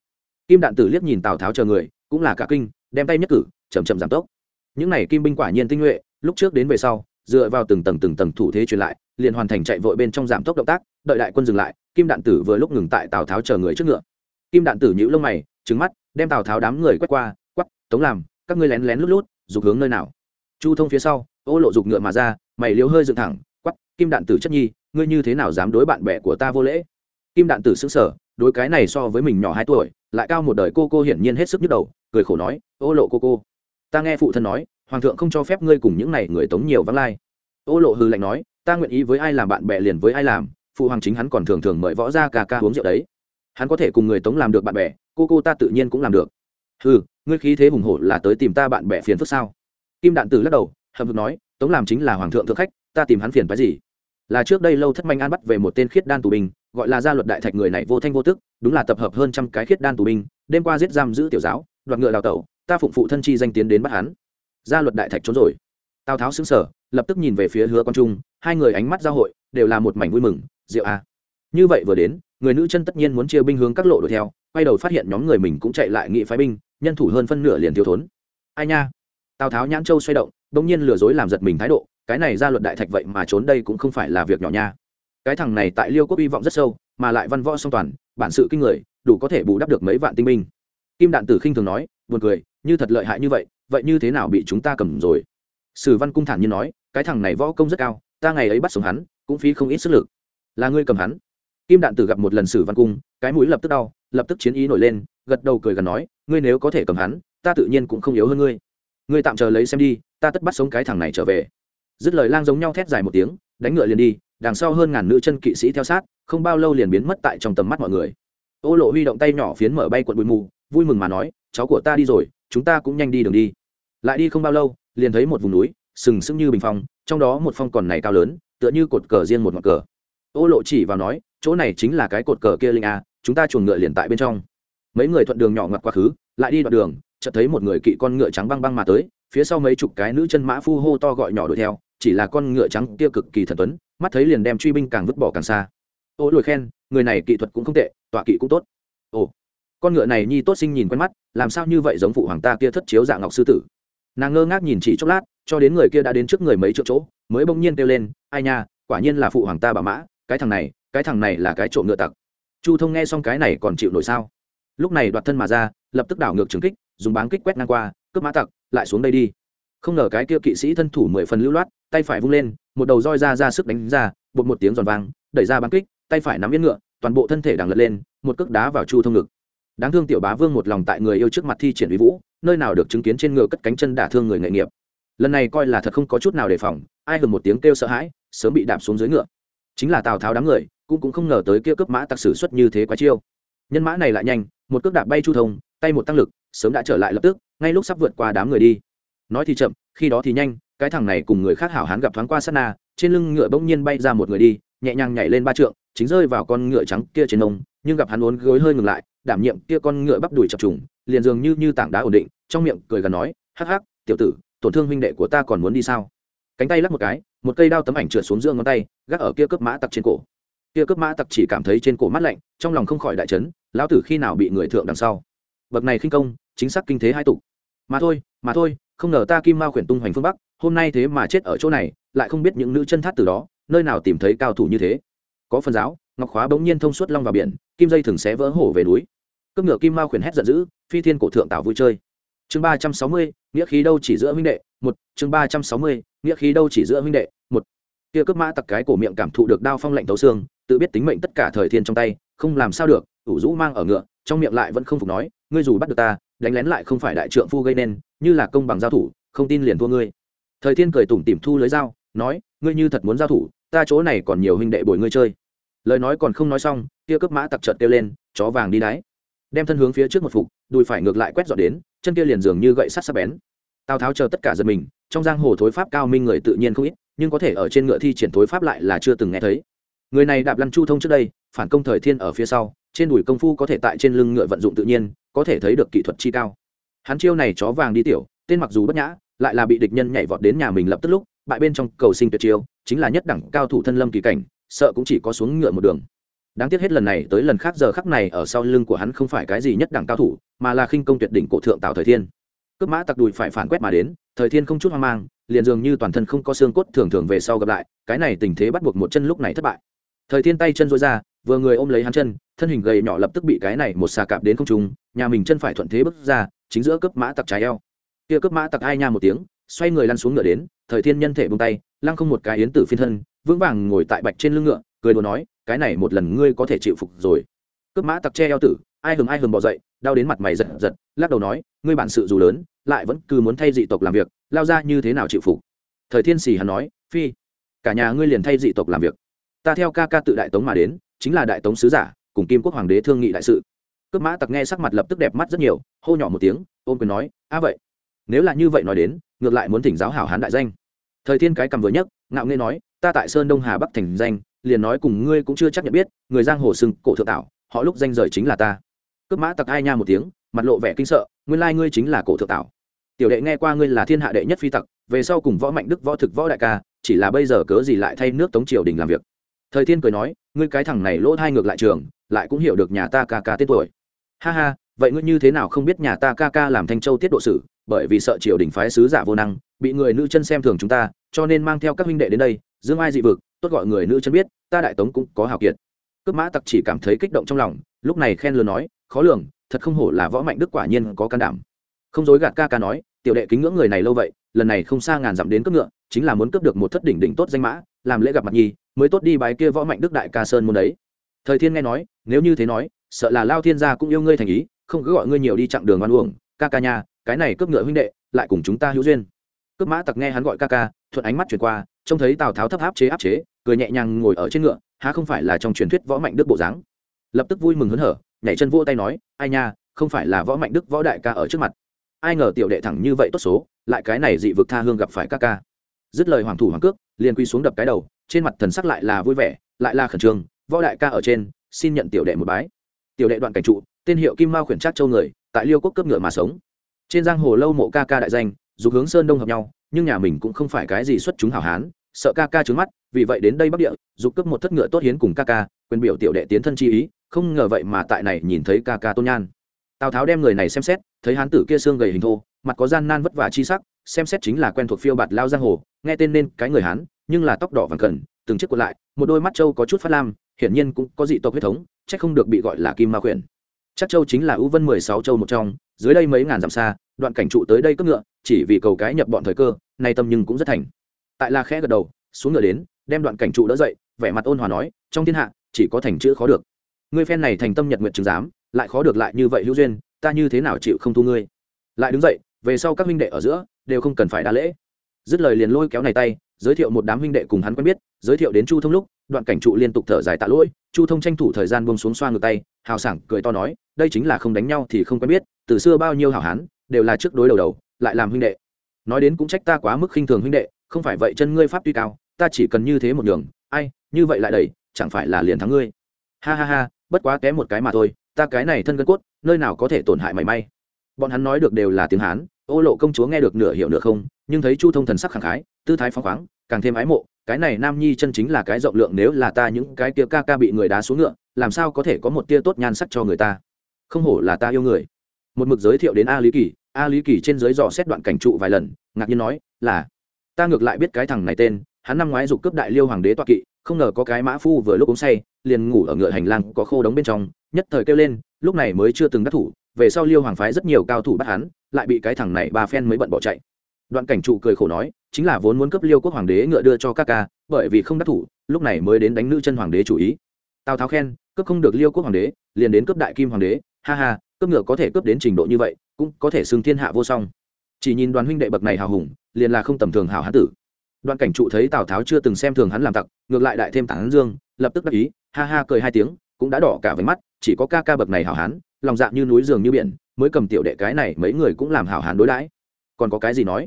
Speaker 1: Kim đạn tử liếc nhìn tào tháo chờ người, cũng là cả kinh, đem tay nhất cử chầm chậm giảm tốc. Những này kim binh quả nhiên tinh nhuệ, lúc trước đến về sau dựa vào từng tầng từng tầng thủ thế truyền lại, liền hoàn thành chạy vội bên trong giảm tốc động tác, đợi đại quân dừng lại, kim đạn tử vừa lúc ngừng tại tào tháo chờ người trước ngựa. Kim đạn tử nhũ lông mày trứng mắt, đem tào tháo đám người quét qua quắp tống làm, các ngươi lén lén lút lút, dục hướng nơi nào? Chu thông phía sau, ô lộ dục ngựa mà ra, mày liếu hơi dựng thẳng quắp kim đạn tử chất nhi, ngươi như thế nào dám đối bạn bè của ta vô lễ? Kim đạn tử xứng sở đối cái này so với mình nhỏ hai tuổi, lại cao một đời cô cô hiển nhiên hết sức nhức đầu, cười khổ nói, ô lộ cô cô, ta nghe phụ thân nói hoàng thượng không cho phép ngươi cùng những này người tống nhiều vắng lai. Ô lộ hư lạnh nói, ta nguyện ý với ai làm bạn bè liền với ai làm, phụ hoàng chính hắn còn thường thường mời võ ra ca ca uống rượu đấy. Hắn có thể cùng người tống làm được bạn bè, cô cô ta tự nhiên cũng làm được. Ừ ngươi khí thế hùng hổ là tới tìm ta bạn bè phiền phức sao? Kim đạn tử lắc đầu hầm hực nói, tống làm chính là hoàng thượng thượng khách, ta tìm hắn phiền phái gì? Là trước đây lâu thất manh an bắt về một tên khiết đan tù binh, gọi là gia luật đại thạch người này vô thanh vô tức, đúng là tập hợp hơn trăm cái khiết đan tù binh, đêm qua giết giam giữ tiểu giáo, đoạt ngựa đào tẩu, ta phụng phụ thân chi danh tiến đến bắt hắn gia luật đại thạch trốn rồi. Tào tháo xứng sở lập tức nhìn về phía hứa quang trung, hai người ánh mắt giao hội, đều là một mảnh vui mừng rượu a à. như vậy vừa đến, người nữ chân tất nhiên muốn chia binh hướng các lộ đuổi theo, quay đầu phát hiện nhóm người mình cũng chạy lại nghị phái binh, nhân thủ hơn phân nửa liền thiếu thốn. Ai nha. Tào tháo nhãn châu xoay động bỗng nhiên lừa dối làm giật mình thái độ, cái này ra luật đại thạch vậy mà trốn đây cũng không phải là việc nhỏ nha. Cái thằng này tại liêu quốc hy vọng rất sâu, mà lại văn võ song toàn, bản sự kinh người, đủ có thể bù đắp được mấy vạn tinh binh. Kim đạn tử khinh thường nói, buồn cười, như thật lợi hại như vậy vậy như thế nào bị chúng ta cầm rồi? Sử văn cung thản nhiên nói, cái thằng này võ công rất cao, ta ngày ấy bắt sống hắn, cũng phí không ít sức lực. Là ngươi cầm hắn? Kim đạn tử gặp một lần sử văn cung, cái mũi lập tức đau, lập tức chiến ý nổi lên, gật đầu cười gần nói, ngươi nếu có thể cầm hắn, ta tự nhiên cũng không yếu hơn ngươi. Ngươi tạm chờ lấy xem đi, ta tất bắt sống cái thằng này trở về. Dứt lời lang giống nhau thét dài một tiếng, đánh ngựa liền đi, đằng sau hơn ngàn nữ chân kỵ sĩ theo sát, không bao lâu liền biến mất tại trong tầm mắt mọi người. Ô lộ huy động tay nhỏ phiến mở bay quận bụi mù, vui mừng mà nói, cháu của ta đi rồi chúng ta cũng nhanh đi đường đi. Lại đi không bao lâu, liền thấy một vùng núi, sừng sững như bình phong, trong đó một phong còn này cao lớn, tựa như cột cờ riêng một ngọn cờ. Ô lộ chỉ vào nói, chỗ này chính là cái cột cờ kia linh a, chúng ta chuồng ngựa liền tại bên trong. Mấy người thuận đường nhỏ ngặt quá khứ, lại đi đoạn đường, chợt thấy một người kỵ con ngựa trắng băng băng mà tới, phía sau mấy chục cái nữ chân mã phu hô to gọi nhỏ đuổi theo, chỉ là con ngựa trắng kia cực kỳ thần tuấn, mắt thấy liền đem truy binh càng vứt bỏ càng xa. Ô lùi khen, người này kỹ thuật cũng không tệ, tọa kỵ cũng tốt. Ồ con ngựa này nhi tốt sinh nhìn quen mắt, làm sao như vậy giống phụ hoàng ta kia thất chiếu dạng ngọc sư tử? Nàng ngơ ngác nhìn chỉ chốc lát, cho đến người kia đã đến trước người mấy chỗ chỗ, mới bỗng nhiên kêu lên, ai nha, quả nhiên là phụ hoàng ta bà mã, cái thằng này, cái thằng này là cái trộm ngựa tặc. Chu thông nghe xong cái này còn chịu nổi sao? Lúc này đoạt thân mà ra, lập tức đảo ngược trường kích, dùng báng kích quét ngang qua, cướp mã tặc, lại xuống đây đi. Không ngờ cái kia kỵ sĩ thân thủ mười phần lưu loát, tay phải vung lên, một đầu roi ra ra sức đánh ra, bột một tiếng giòn vang, đẩy ra băng kích, tay phải nắm yên ngựa, toàn bộ thân thể đằng lật lên, một cước đá vào chu thông ngực đáng thương tiểu bá vương một lòng tại người yêu trước mặt thi triển uy vũ, nơi nào được chứng kiến trên ngựa cất cánh chân đả thương người nghệ nghiệp. Lần này coi là thật không có chút nào đề phòng, ai hừng một tiếng kêu sợ hãi, sớm bị đạp xuống dưới ngựa. Chính là tào tháo đám người, cũng cũng không ngờ tới kia cướp mã tặc sử xuất như thế quá chiêu. Nhân mã này lại nhanh, một cước đạp bay chu thông, tay một tăng lực, sớm đã trở lại lập tức, ngay lúc sắp vượt qua đám người đi. Nói thì chậm, khi đó thì nhanh, cái thằng này cùng người khác hảo hán gặp thoáng qua sát na, trên lưng ngựa bỗng nhiên bay ra một người đi, nhẹ nhàng nhảy lên ba trượng, chính rơi vào con ngựa trắng kia trên nông nhưng gặp hắn uốn gối hơi ngừng lại đảm nhiệm kia con ngựa bắp đùi chập trùng, liền dường như như tảng đá ổn định, trong miệng cười gần nói, hắc hắc, tiểu tử, tổn thương huynh đệ của ta còn muốn đi sao? Cánh tay lắc một cái, một cây đao tấm ảnh trượt xuống giữa ngón tay, gác ở kia cướp mã tặc trên cổ. Kia cướp mã tặc chỉ cảm thấy trên cổ mát lạnh, trong lòng không khỏi đại chấn, lão tử khi nào bị người thượng đằng sau? Bậc này khinh công, chính xác kinh thế hai tục. Mà thôi mà thôi, không ngờ ta kim mao khuyển tung hoành phương bắc, hôm nay thế mà chết ở chỗ này, lại không biết những nữ chân thát từ đó, nơi nào tìm thấy cao thủ như thế. Có phần giáo, ngọc khóa bỗng nhiên thông suốt long vào biển, kim dây thường xé vỡ hổ về núi cướp ngựa kim mao khuyển hét giận dữ, phi thiên cổ thượng tạo vui chơi. Chương ba trăm sáu mươi, nghĩa khí đâu chỉ giữa huynh đệ, một. Chương ba trăm sáu mươi, nghĩa khí đâu chỉ giữa huynh đệ, một. Kia cướp mã tặc cái cổ miệng cảm thụ được đao phong lạnh tấu xương, tự biết tính mệnh tất cả thời thiên trong tay, không làm sao được, ủ rũ mang ở ngựa, trong miệng lại vẫn không phục nói, ngươi dù bắt được ta, đánh lén lại không phải đại trượng phu gây nên, như là công bằng giao thủ, không tin liền thua ngươi. Thời thiên cười tủm tỉm thu lưới dao, nói, ngươi như thật muốn giao thủ, ta chỗ này còn nhiều huynh đệ bồi ngươi chơi. Lời nói còn không nói xong, kia cướp mã tặc trợt kêu lên, chó vàng đi đáy đem thân hướng phía trước một phục, đùi phải ngược lại quét dọn đến, chân kia liền dường như gậy sắt sắp bén. Tào tháo chờ tất cả dân mình, trong giang hồ thối pháp cao minh người tự nhiên không ít, nhưng có thể ở trên ngựa thi triển thối pháp lại là chưa từng nghe thấy. Người này đạp lăn chu thông trước đây, phản công thời thiên ở phía sau, trên đùi công phu có thể tại trên lưng ngựa vận dụng tự nhiên, có thể thấy được kỹ thuật chi cao. Hắn chiêu này chó vàng đi tiểu, tên mặc dù bất nhã, lại là bị địch nhân nhảy vọt đến nhà mình lập tức lúc, bại bên trong cầu sinh tuyệt chiêu, chính là nhất đẳng cao thủ thân lâm kỳ cảnh, sợ cũng chỉ có xuống ngựa một đường đáng tiếc hết lần này tới lần khác giờ khắc này ở sau lưng của hắn không phải cái gì nhất đẳng cao thủ, mà là khinh công tuyệt đỉnh cổ thượng tạo thời thiên. Cướp mã tặc đùi phải phản quét mà đến, thời thiên không chút hoang mang, liền dường như toàn thân không có xương cốt thường thường về sau gặp lại, cái này tình thế bắt buộc một chân lúc này thất bại. Thời thiên tay chân dối ra, vừa người ôm lấy hắn chân, thân hình gầy nhỏ lập tức bị cái này một xà cạp đến không trùng nhà mình chân phải thuận thế bước ra, chính giữa cướp mã tặc trái eo. Kia cướp mã tặc ai nha một tiếng, xoay người lăn xuống ngựa đến, thời thiên nhân thể buông tay, lăng không một cái yến tử phiên thân, vững vàng ngồi tại bạch trên lưng ngựa, cười đùa nói cái này một lần ngươi có thể chịu phục rồi. Cướp mã tặc che eo tử, ai hừng ai hừng bỏ dậy, đau đến mặt mày giật giật, lắc đầu nói, ngươi bản sự dù lớn, lại vẫn cứ muốn thay dị tộc làm việc, lao ra như thế nào chịu phục? Thời thiên xì hắn nói, phi, cả nhà ngươi liền thay dị tộc làm việc. Ta theo ca ca tự đại tống mà đến, chính là đại tống sứ giả, cùng kim quốc hoàng đế thương nghị đại sự. Cướp mã tặc nghe sắc mặt lập tức đẹp mắt rất nhiều, hô nhỏ một tiếng ôm quyền nói, a vậy, nếu là như vậy nói đến, ngược lại muốn thỉnh giáo hảo hán đại danh. Thời thiên cái cầm vừa nhất ngạo nghe nói, ta tại sơn đông hà bắc thành danh liền nói cùng ngươi cũng chưa chắc nhận biết, người giang hồ sừng cổ thượng tạo họ lúc danh rời chính là ta. Cướp mã tặc ai nha một tiếng, mặt lộ vẻ kinh sợ, nguyên lai ngươi chính là cổ thượng tạo tiểu đệ nghe qua ngươi là thiên hạ đệ nhất phi tặc, về sau cùng võ mạnh đức, võ thực, võ đại ca, chỉ là bây giờ cớ gì lại thay nước tống triều đình làm việc. Thời thiên cười nói, ngươi cái thằng này lỗ thai ngược lại trường, lại cũng hiểu được nhà ta ca ca tên tuổi. Ha ha, vậy ngươi như thế nào không biết nhà ta ca ca làm thanh châu tiết độ sử, bởi vì sợ triều đình phái sứ giả vô năng, bị người nữ chân xem thường chúng ta, cho nên mang theo các huynh đệ đến đây dương ai dị vực, tốt gọi người nữ chân biết, ta đại tống cũng có hào kiệt. Cướp mã tặc chỉ cảm thấy kích động trong lòng, lúc này khen lớn nói, khó lường, thật không hổ là võ mạnh đức quả nhiên có can đảm. Không dối gạt ca ca nói, tiểu đệ kính ngưỡng người này lâu vậy, lần này không xa ngàn dặm đến cướp ngựa, chính là muốn cướp được một thất đỉnh đỉnh tốt danh mã, làm lễ gặp mặt nhi, mới tốt đi bài kia võ mạnh đức đại ca sơn môn đấy. Thời thiên nghe nói, nếu như thế nói, sợ là lao thiên gia cũng yêu ngươi thành ý, không cứ gọi ngươi nhiều đi chặng đường ngoan uổng. Ca ca nha, cái này cướp ngựa huynh đệ, lại cùng chúng ta hữu duyên. Cướp mã tặc nghe hắn gọi ca ca, thuận ánh mắt chuyển qua trông thấy tào tháo thấp áp chế áp chế cười nhẹ nhàng ngồi ở trên ngựa há không phải là trong truyền thuyết võ mạnh đức bộ dáng lập tức vui mừng hớn hở nhảy chân vỗ tay nói ai nha không phải là võ mạnh đức võ đại ca ở trước mặt ai ngờ tiểu đệ thẳng như vậy tốt số lại cái này dị vực tha hương gặp phải ca ca dứt lời hoàng thủ hoàng cước liền quy xuống đập cái đầu trên mặt thần sắc lại là vui vẻ lại là khẩn trương võ đại ca ở trên xin nhận tiểu đệ một bái tiểu đệ đoạn cảnh trụ tên hiệu kim mao khuyển trác châu người tại liêu quốc cướp ngựa mà sống trên giang hồ lâu mộ ca ca đại danh dù hướng sơn đông hợp nhau, nhưng nhà mình cũng không phải cái gì xuất chúng hảo hán, sợ ca ca trướng mắt, vì vậy đến đây bắc địa, dục cướp một thất ngựa tốt hiến cùng ca ca, quyền biểu tiểu đệ tiến thân chi ý, không ngờ vậy mà tại này nhìn thấy ca ca tôn nhan. Tào tháo đem người này xem xét, thấy hán tử kia xương gầy hình thô, mặt có gian nan vất vả chi sắc, xem xét chính là quen thuộc phiêu bạt lao giang hồ, nghe tên nên cái người hán, nhưng là tóc đỏ vàng cần từng chiếc quật lại, một đôi mắt trâu có chút phát lam, hiển nhiên cũng có dị tộc huyết thống, chắc không được bị gọi là kim ma khuyển chắc châu chính là ưu vân mười sáu châu một trong, dưới đây mấy ngàn dặm xa, đoạn cảnh trụ tới đây cất ngựa, chỉ vì cầu cái nhập bọn thời cơ, nay tâm nhưng cũng rất thành. Tại la khẽ gật đầu, xuống ngựa đến, đem đoạn cảnh trụ đỡ dậy, vẻ mặt ôn hòa nói, trong thiên hạ, chỉ có thành chữ khó được. Ngươi phen này thành tâm nhật nguyện chứng giám lại khó được lại như vậy hữu duyên, ta như thế nào chịu không thu ngươi? Lại đứng dậy, về sau các huynh đệ ở giữa, đều không cần phải đa lễ. Dứt lời liền lôi kéo này tay, giới thiệu một đám huynh đệ cùng hắn quen biết, giới thiệu đến chu thông lúc đoạn cảnh trụ liên tục thở dài tạ lỗi chu thông tranh thủ thời gian buông xuống xoa ngược tay hào sảng cười to nói đây chính là không đánh nhau thì không quen biết từ xưa bao nhiêu hảo hán đều là trước đối đầu đầu lại làm huynh đệ. Nói đến cũng trách ta quá mức khinh thường huynh đệ không phải vậy chân ngươi pháp tuy cao ta chỉ cần như thế một đường ai như vậy lại đầy, chẳng phải là liền thắng ngươi. Ha ha ha bất quá kém một cái mà thôi ta cái này thân gân cốt nơi nào có thể tổn hại mảy may. Bọn hắn nói được đều là tiếng hán ô lộ công chúa nghe được nửa hiểu nửa không nhưng thấy chu thông thần sắc khẳng khái tư thái phóng khoáng càng thêm ái mộ cái này nam nhi chân chính là cái rộng lượng, nếu là ta những cái tia ca ca bị người đá xuống ngựa, làm sao có thể có một tia tốt nhan sắc cho người ta? Không hổ là ta yêu người. Một mực giới thiệu đến a lý kỳ, a lý kỳ trên dưới dò xét đoạn cảnh trụ vài lần, ngạc nhiên nói, là, ta ngược lại biết cái thằng này tên, hắn năm ngoái dục cướp đại liêu hoàng đế toa kỵ, không ngờ có cái mã phu vừa lúc uống say, liền ngủ ở ngựa hành lang có khô đóng bên trong, nhất thời kêu lên, lúc này mới chưa từng đắc thủ, về sau liêu hoàng phái rất nhiều cao thủ bắt hắn, lại bị cái thằng này ba phen mới bận bỏ chạy đoạn cảnh trụ cười khổ nói, chính là vốn muốn cấp liêu quốc hoàng đế ngựa đưa cho các ca, bởi vì không đắc thủ, lúc này mới đến đánh nữ chân hoàng đế chủ ý. Tào tháo khen cấp không được liêu quốc hoàng đế, liền đến cấp đại kim hoàng đế, ha ha cấp ngựa có thể cấp đến trình độ như vậy, cũng có thể xưng thiên hạ vô song. Chỉ nhìn đoàn huynh đệ bậc này hào hùng, liền là không tầm thường hào hán tử. Đoạn cảnh trụ thấy tào tháo chưa từng xem thường hắn làm tặc, ngược lại đại thêm tán dương, lập tức đắc ý, ha ha cười hai tiếng, cũng đã đỏ cả váy mắt, chỉ có ca ca bậc này hảo hán, lòng dạ như núi giường như biển, mới cầm tiểu đệ cái này mấy người cũng làm hảo hán đối đãi. Còn có cái gì nói?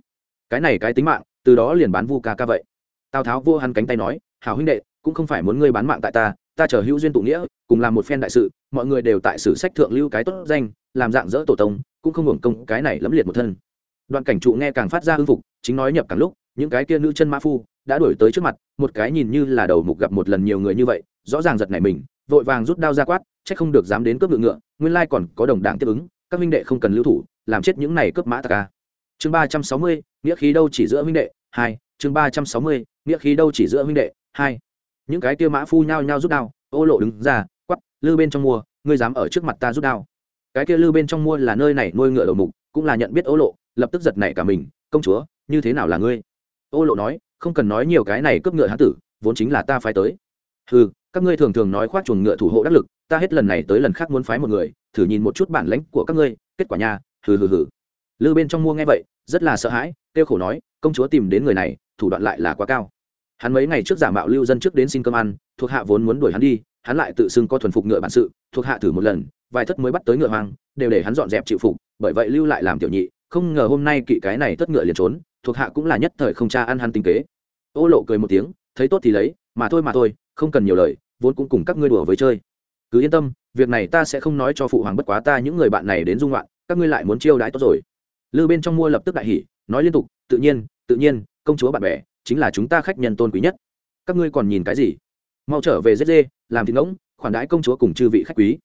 Speaker 1: Cái này cái tính mạng, từ đó liền bán vu ca ca vậy. Tào tháo vô hắn cánh tay nói, hảo huynh đệ, cũng không phải muốn ngươi bán mạng tại ta ta chờ hữu duyên tụ nghĩa, cùng làm một phen đại sự, mọi người đều tại sử sách thượng lưu cái tốt danh, làm dạng dỡ tổ tông, cũng không hưởng công cái này lẫm liệt một thân. Đoạn cảnh trụ nghe càng phát ra hưng phục, chính nói nhập càng lúc, những cái kia nữ chân mã phu đã đuổi tới trước mặt, một cái nhìn như là đầu mục gặp một lần nhiều người như vậy, rõ ràng giật nảy mình, vội vàng rút đao ra quát, chắc không được dám đến cướp ngựa ngựa, nguyên lai còn có đồng đảng tiếp ứng, các minh đệ không cần lưu thủ, làm chết những này cướp mã tạc ca chương ba trăm sáu mươi, nghĩa khí đâu chỉ giữa minh đệ? Hai. Chương ba trăm sáu mươi, nghĩa khí đâu chỉ giữa minh đệ? Hai. Những cái kia mã phu nhao nhao rút đao, ô lộ đứng ra quắp lư bên trong mua, ngươi dám ở trước mặt ta rút đao. Cái kia lư bên trong mua là nơi này nuôi ngựa đầu mục, cũng là nhận biết ô lộ, lập tức giật nảy cả mình, công chúa, như thế nào là ngươi? Ô lộ nói, không cần nói nhiều cái này cướp ngựa hán tử, vốn chính là ta phái tới. Ừ các ngươi thường thường nói khoác chuồng ngựa thủ hộ đắc lực, ta hết lần này tới lần khác muốn phái một người, thử nhìn một chút bản lãnh của các ngươi, kết quả nha, hừ hừ hừ lư bên trong mua nghe vậy, rất là sợ hãi, kêu khổ nói, công chúa tìm đến người này, thủ đoạn lại là quá cao. Hắn mấy ngày trước giả mạo lưu dân trước đến xin cơm ăn, thuộc hạ vốn muốn đuổi hắn đi, hắn lại tự xưng có thuần phục ngựa bản sự, thuộc hạ thử một lần, vài thất mới bắt tới ngựa hoang, đều để hắn dọn dẹp chịu phục, bởi vậy lưu lại làm tiểu nhị, không ngờ hôm nay kỵ cái này thất ngựa liền trốn, thuộc hạ cũng là nhất thời không cha ăn hắn tinh kế. Ô lộ cười một tiếng, thấy tốt thì lấy, mà thôi mà thôi, không cần nhiều lời, vốn cũng cùng các ngươi đùa với chơi. Cứ yên tâm, việc này ta sẽ không nói cho phụ hoàng bất quá ta, những người bạn này đến dung loạn, các ngươi lại muốn chiêu đãi tốt rồi lư bên trong mua lập tức đại hỉ, nói liên tục, tự nhiên tự nhiên, công chúa bạn bè, chính là chúng ta khách nhân tôn quý nhất. Các ngươi còn nhìn cái gì? Mau trở về giết dê, làm thịt ngỗng, khoản đãi công chúa cùng chư vị khách quý.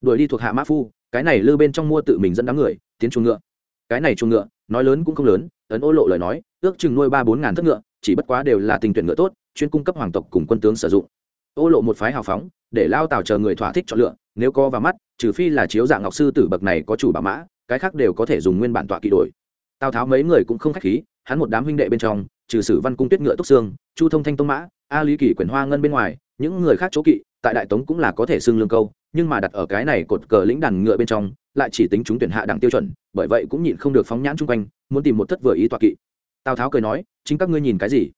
Speaker 1: Đuổi đi thuộc hạ mã phu, cái này lư bên trong mua tự mình dẫn đám người, tiến chuồng ngựa. Cái này chuồng ngựa, nói lớn cũng không lớn, ấn ô lộ lời nói, ước chừng nuôi ba bốn ngàn thất ngựa, chỉ bất quá đều là tình tuyển ngựa tốt, chuyên cung cấp hoàng tộc cùng quân tướng sử dụng. Ô lộ một phái hào phóng, để lao tào chờ người thỏa thích chọn lựa, nếu có vào mắt, trừ phi là chiếu dạng ngọc sư tử bậc này có chủ bảo mã cái khác đều có thể dùng nguyên bản tọa kỵ đổi. Tào tháo mấy người cũng không khách khí, hắn một đám huynh đệ bên trong, trừ sử văn cung tuyết ngựa túc xương chu thông thanh tông mã, a lý kỳ quyển hoa ngân bên ngoài, những người khác chỗ kỵ, tại đại tống cũng là có thể xưng lương câu, nhưng mà đặt ở cái này cột cờ lĩnh đàn ngựa bên trong, lại chỉ tính chúng tuyển hạ đẳng tiêu chuẩn, bởi vậy cũng nhịn không được phóng nhãn chung quanh, muốn tìm một thất vừa ý tọa kỵ. Tào tháo cười nói, chính các ngươi nhìn cái gì?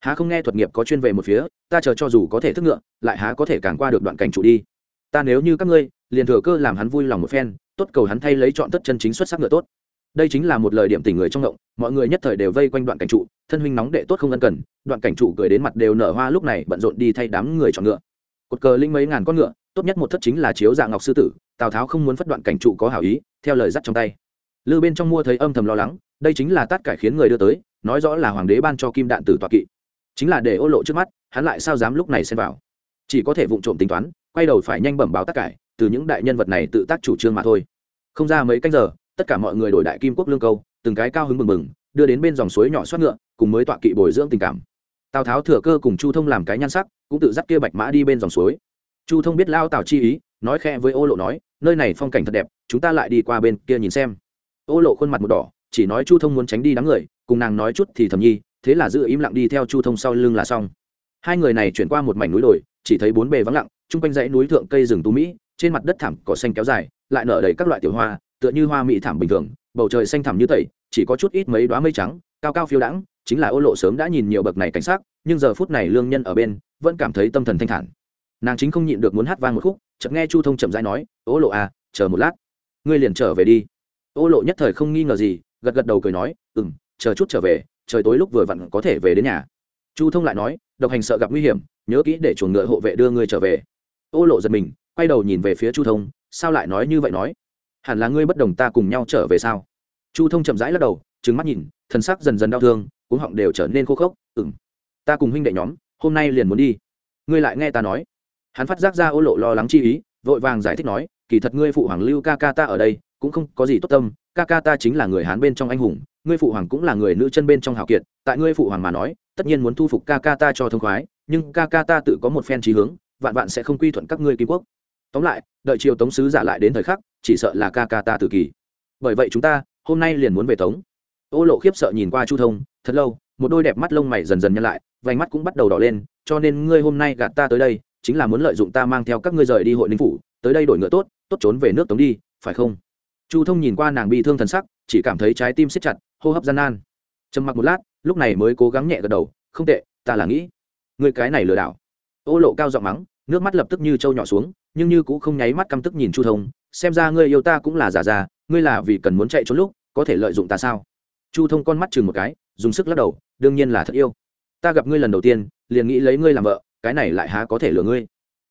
Speaker 1: Há không nghe thuật nghiệp có chuyên về một phía, ta chờ cho dù có thể thức ngựa, lại há có thể càng qua được đoạn cảnh trụ đi. Ta nếu như các ngươi, liền thừa cơ làm hắn vui lòng một phen tốt cầu hắn thay lấy chọn tất chân chính xuất sắc ngựa tốt. Đây chính là một lời điểm tình người trong ngộng, mọi người nhất thời đều vây quanh đoạn cảnh trụ, thân huynh nóng đệ tốt không ân cần, đoạn cảnh trụ cười đến mặt đều nở hoa lúc này bận rộn đi thay đám người chọn ngựa. Cột cờ linh mấy ngàn con ngựa, tốt nhất một thất chính là chiếu dạng ngọc sư tử, tào tháo không muốn phất đoạn cảnh trụ có hảo ý, theo lời dắt trong tay. Lư bên trong mua thấy âm thầm lo lắng, đây chính là tát cải khiến người đưa tới, nói rõ là hoàng đế ban cho kim đạn tử tọa kỵ. Chính là để ô lộ trước mắt, hắn lại sao dám lúc này xen vào? Chỉ có thể vụng trộm tính toán, quay đầu phải nhanh bẩm báo tất cải từ những đại nhân vật này tự tác chủ trương mà thôi. Không ra mấy canh giờ, tất cả mọi người đổi đại kim quốc lương câu, từng cái cao hứng mừng mừng, đưa đến bên dòng suối nhỏ xoát ngựa, cùng mới tọa kỵ bồi dưỡng tình cảm. Tào tháo thừa cơ cùng chu thông làm cái nhan sắc, cũng tự dắt kia bạch mã đi bên dòng suối. Chu thông biết lao tào chi ý, nói khe với ô lộ nói, nơi này phong cảnh thật đẹp, chúng ta lại đi qua bên kia nhìn xem. Ô lộ khuôn mặt một đỏ, chỉ nói chu thông muốn tránh đi đám người, cùng nàng nói chút thì thầm nhi, thế là giữ im lặng đi theo chu thông sau lưng là xong. Hai người này chuyển qua một mảnh núi đồi, chỉ thấy bốn bề vắng lặng, chung quanh dãy núi thượng cây rừng tú mỹ trên mặt đất thảm cỏ xanh kéo dài, lại nở đầy các loại tiểu hoa, tựa như hoa mỹ thảm bình thường, bầu trời xanh thẳm như tẩy, chỉ có chút ít mấy đoá mây trắng, cao cao phiêu đãng, chính là ô lộ sớm đã nhìn nhiều bậc này cảnh sát nhưng giờ phút này lương nhân ở bên, vẫn cảm thấy tâm thần thanh thản. Nàng chính không nhịn được muốn hát vang một khúc, chợt nghe chu thông chậm rãi nói, ô lộ à chờ một lát, ngươi liền trở về đi. Ô lộ nhất thời không nghi ngờ gì, gật gật đầu cười nói ừ m chờ chút trở về, trời tối lúc vừa vặn có thể về đến nhà. Chu thông lại nói, độc hành sợ gặp nguy hiểm, nhớ kỹ để chuồng ngựa hộ vệ đưa ngươi trở về. Ô lộ giật mình quay đầu nhìn về phía chu thông, sao lại nói như vậy nói? Hẳn là ngươi bất đồng ta cùng nhau trở về sao? Chu thông chậm rãi lắc đầu trứng mắt nhìn thân sắc dần dần đau thương, cuống họng đều trở nên khô khốc ừng ta cùng huynh đệ nhóm, hôm nay liền muốn đi. Ngươi lại nghe ta nói. Hắn phát giác ra ô lộ lo lắng chi ý, vội vàng giải thích nói, kỳ thật ngươi phụ hoàng lưu ca ca ta ở đây, cũng không có gì tốt tâm, ca ca ta chính là người hán bên trong anh hùng, ngươi phụ hoàng cũng là người nữ chân bên trong hào kiệt, tại ngươi phụ hoàng mà nói, tất nhiên muốn thu phục ca ca ta cho thông khoái, nhưng ca ca ta tự có một phen trí hướng, vạn vạn sẽ không quy thuận các ngươi kim quốc tóm lại, đợi chiều tống sứ giả lại đến thời khắc, chỉ sợ là ca ca ta tự kỳ. Bởi vậy chúng ta, hôm nay liền muốn về tống. Ô lộ khiếp sợ nhìn qua chu thông, thật lâu, một đôi đẹp mắt lông mày dần dần nhăn lại, vành mắt cũng bắt đầu đỏ lên, cho nên ngươi hôm nay gạt ta tới đây, chính là muốn lợi dụng ta mang theo các ngươi rời đi hội ninh phủ, tới đây đổi ngựa tốt tốt trốn về nước tống đi, phải không? Chu thông nhìn qua nàng bị thương thần sắc, chỉ cảm thấy trái tim siết chặt, hô hấp gian nan. Trầm mặc một lát, lúc này mới cố gắng nhẹ gật đầu, không tệ, ta là nghĩ người cái này lừa đảo. Ô lộ cao giọng mắng, nước mắt lập tức như trâu nhỏ xuống nhưng như cũng không nháy mắt căm tức nhìn chu thông, xem ra ngươi yêu ta cũng là giả già ngươi là vì cần muốn chạy trốn lúc, có thể lợi dụng ta sao? Chu thông con mắt chừng một cái, dùng sức lắc đầu, đương nhiên là thật yêu. Ta gặp ngươi lần đầu tiên, liền nghĩ lấy ngươi làm vợ, cái này lại há có thể lừa ngươi?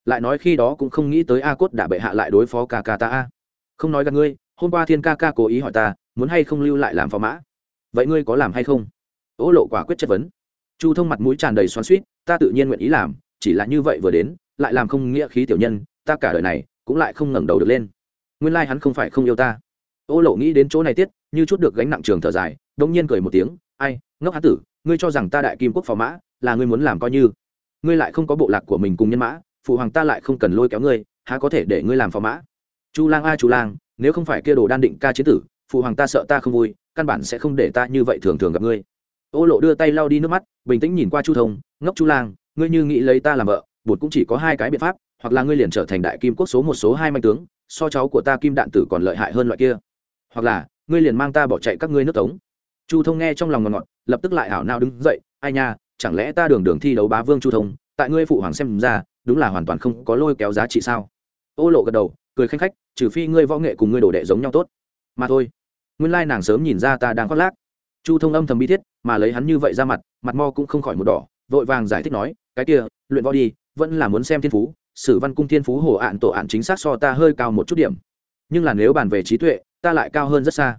Speaker 1: Lại nói khi đó cũng không nghĩ tới a cốt đã bệ hạ lại đối phó ca ca ta a. Không nói gặp ngươi, hôm qua thiên ca ca cố ý hỏi ta, muốn hay không lưu lại làm phó mã? Vậy ngươi có làm hay không? Ô lộ quả quyết chất vấn. Chu thông mặt mũi tràn đầy xoắn suýt ta tự nhiên nguyện ý làm, chỉ là như vậy vừa đến, lại làm không nghĩa khí tiểu nhân ta cả đời này cũng lại không ngẩng đầu được lên. Nguyên lai hắn không phải không yêu ta. Ô lộ nghĩ đến chỗ này tiết, như chút được gánh nặng trường thở dài đông nhiên cười một tiếng, ai, ngốc hán tử, ngươi cho rằng ta đại kim quốc phò mã, là ngươi muốn làm coi như. Ngươi lại không có bộ lạc của mình cùng nhân mã, phụ hoàng ta lại không cần lôi kéo ngươi, há có thể để ngươi làm phò mã? Chu lang a, chu lang, nếu không phải kia đồ đan định ca chế tử, phụ hoàng ta sợ ta không vui, căn bản sẽ không để ta như vậy thường thường gặp ngươi. Ô lộ đưa tay lau đi nước mắt, bình tĩnh nhìn qua chu thông, ngốc chu lang, ngươi như nghĩ lấy ta làm vợ bột cũng chỉ có hai cái biện pháp hoặc là ngươi liền trở thành đại kim quốc số một số hai manh tướng, so cháu của ta kim đạn tử còn lợi hại hơn loại kia. Hoặc là, ngươi liền mang ta bỏ chạy các ngươi nước tống. Chu thông nghe trong lòng ngọt ngọt, lập tức lại hảo nao đứng dậy, ai nha, chẳng lẽ ta đường đường thi đấu bá vương chu thông, tại ngươi phụ hoàng xem ra, đúng là hoàn toàn không có lôi kéo giá trị sao? Ô lộ gật đầu, cười khanh khách, trừ phi ngươi võ nghệ cùng ngươi đồ đệ giống nhau tốt, mà thôi. Nguyên lai nàng sớm nhìn ra ta đang khoác lác. Chu thông âm thầm bi thiết, mà lấy hắn như vậy ra mặt mặt mo cũng không khỏi một đỏ, vội vàng giải thích nói, cái kia, luyện võ đi, vẫn là muốn xem thiên phú sử văn cung thiên phú hồ ạn tổ ạn chính xác so ta hơi cao một chút điểm. Nhưng là nếu bàn về trí tuệ, ta lại cao hơn rất xa.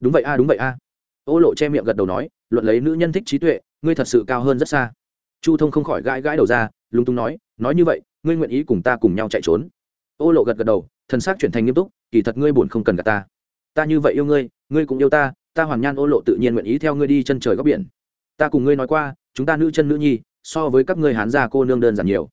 Speaker 1: Đúng vậy a, đúng vậy a. Ô lộ che miệng gật đầu nói, luận lấy nữ nhân thích trí tuệ, ngươi thật sự cao hơn rất xa. Chu thông không khỏi gãi gãi đầu ra, lúng túng nói nói như vậy, ngươi nguyện ý cùng ta cùng nhau chạy trốn. Ô lộ gật gật đầu, thần s ắ c chuyển thành nghiêm túc, kỳ thật ngươi buồn không cần cả ta. Ta như vậy yêu ngươi ngươi cũng yêu ta ta hoàn nhan ô lộ tự nhiên nguyện ý theo ngươi đi chân trời góc biển. Ta cùng ngươi nói qua, chúng ta nữ chân nữ nhi, so với các ngươi hán gia cô nương đơn giản nhiều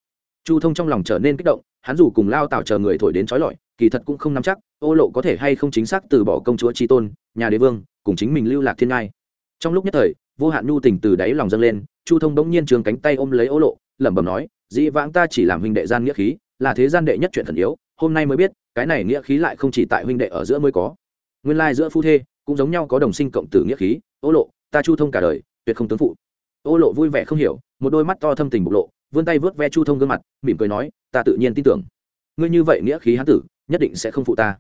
Speaker 1: chu thông trong lòng trở nên kích động, hắn dù cùng lao tạo chờ người thổi đến trói lọi, kỳ thật cũng không nắm chắc, ô lộ có thể hay không chính xác từ bỏ công chúa tri tôn, nhà đế vương, cùng chính mình lưu lạc thiên ngai. Trong lúc nhất thời, vô hạn nhu tình từ đáy lòng dâng lên, chu thông bỗng nhiên trường cánh tay ôm lấy ô lộ, lẩm bẩm nói, dĩ vãng ta chỉ làm huynh đệ gian nghĩa khí, là thế gian đệ nhất chuyện thần yếu, hôm nay mới biết, cái này nghĩa khí lại không chỉ tại huynh đệ ở giữa mới có. Nguyên lai giữa phu thê, cũng giống nhau có đồng sinh cộng tử nghĩa khí, ô lộ, ta chu thông cả đời, tuyệt không tướng phụ. Ô lộ vui vẻ không hiểu, một đôi mắt to thâm tình bộc lộ vươn tay vớt ve chu thông gương mặt, mỉm cười nói, ta tự nhiên tin tưởng. Ngươi như vậy nghĩa khí hán tử, nhất định sẽ không phụ ta.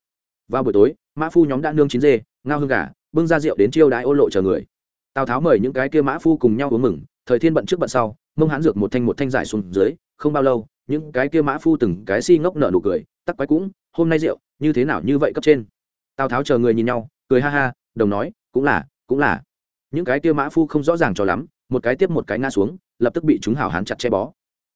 Speaker 1: Vào buổi tối, mã phu nhóm đã nương chín dê, ngao hương gà, bưng ra rượu đến chiêu đãi ô lộ chờ người. Tào tháo mời những cái kia mã phu cùng nhau uống mừng, thời thiên bận trước bận sau, mông hán dược một thanh một thanh giải xuống dưới, không bao lâu, những cái kia mã phu từng cái si ngốc nợ nụ cười, tắc quái cũng, hôm nay rượu, như thế nào như vậy cấp trên? Tào tháo chờ người nhìn nhau, cười ha ha, đồng nói, cũng là cũng là. Những cái kia mã phu không rõ ràng cho lắm, một cái tiếp một cái ngã xuống, lập tức bị chúng hào hán chặt che bó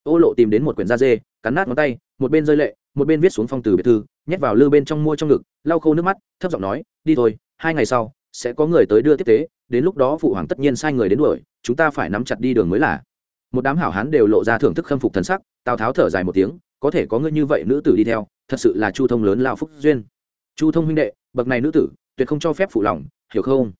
Speaker 1: ô lộ tìm đến một quyển da dê, cắn nát ngón tay, một bên rơi lệ, một bên viết xuống phong từ biệt thư, nhét vào lư bên trong mua trong ngực, lau khô nước mắt, thấp giọng nói, đi thôi, hai ngày sau, sẽ có người tới đưa tiếp tế, đến lúc đó phụ hoàng tất nhiên sai người đến đuổi, chúng ta phải nắm chặt đi đường mới là. Một đám hảo hán đều lộ ra thưởng thức khâm phục thần sắc, tào tháo thở dài một tiếng, có thể có ngươi như vậy nữ tử đi theo, thật sự là chu thông lớn lao phúc duyên. Chu thông huynh đệ, bậc này nữ tử, tuyệt không cho phép phụ lòng, hiểu không?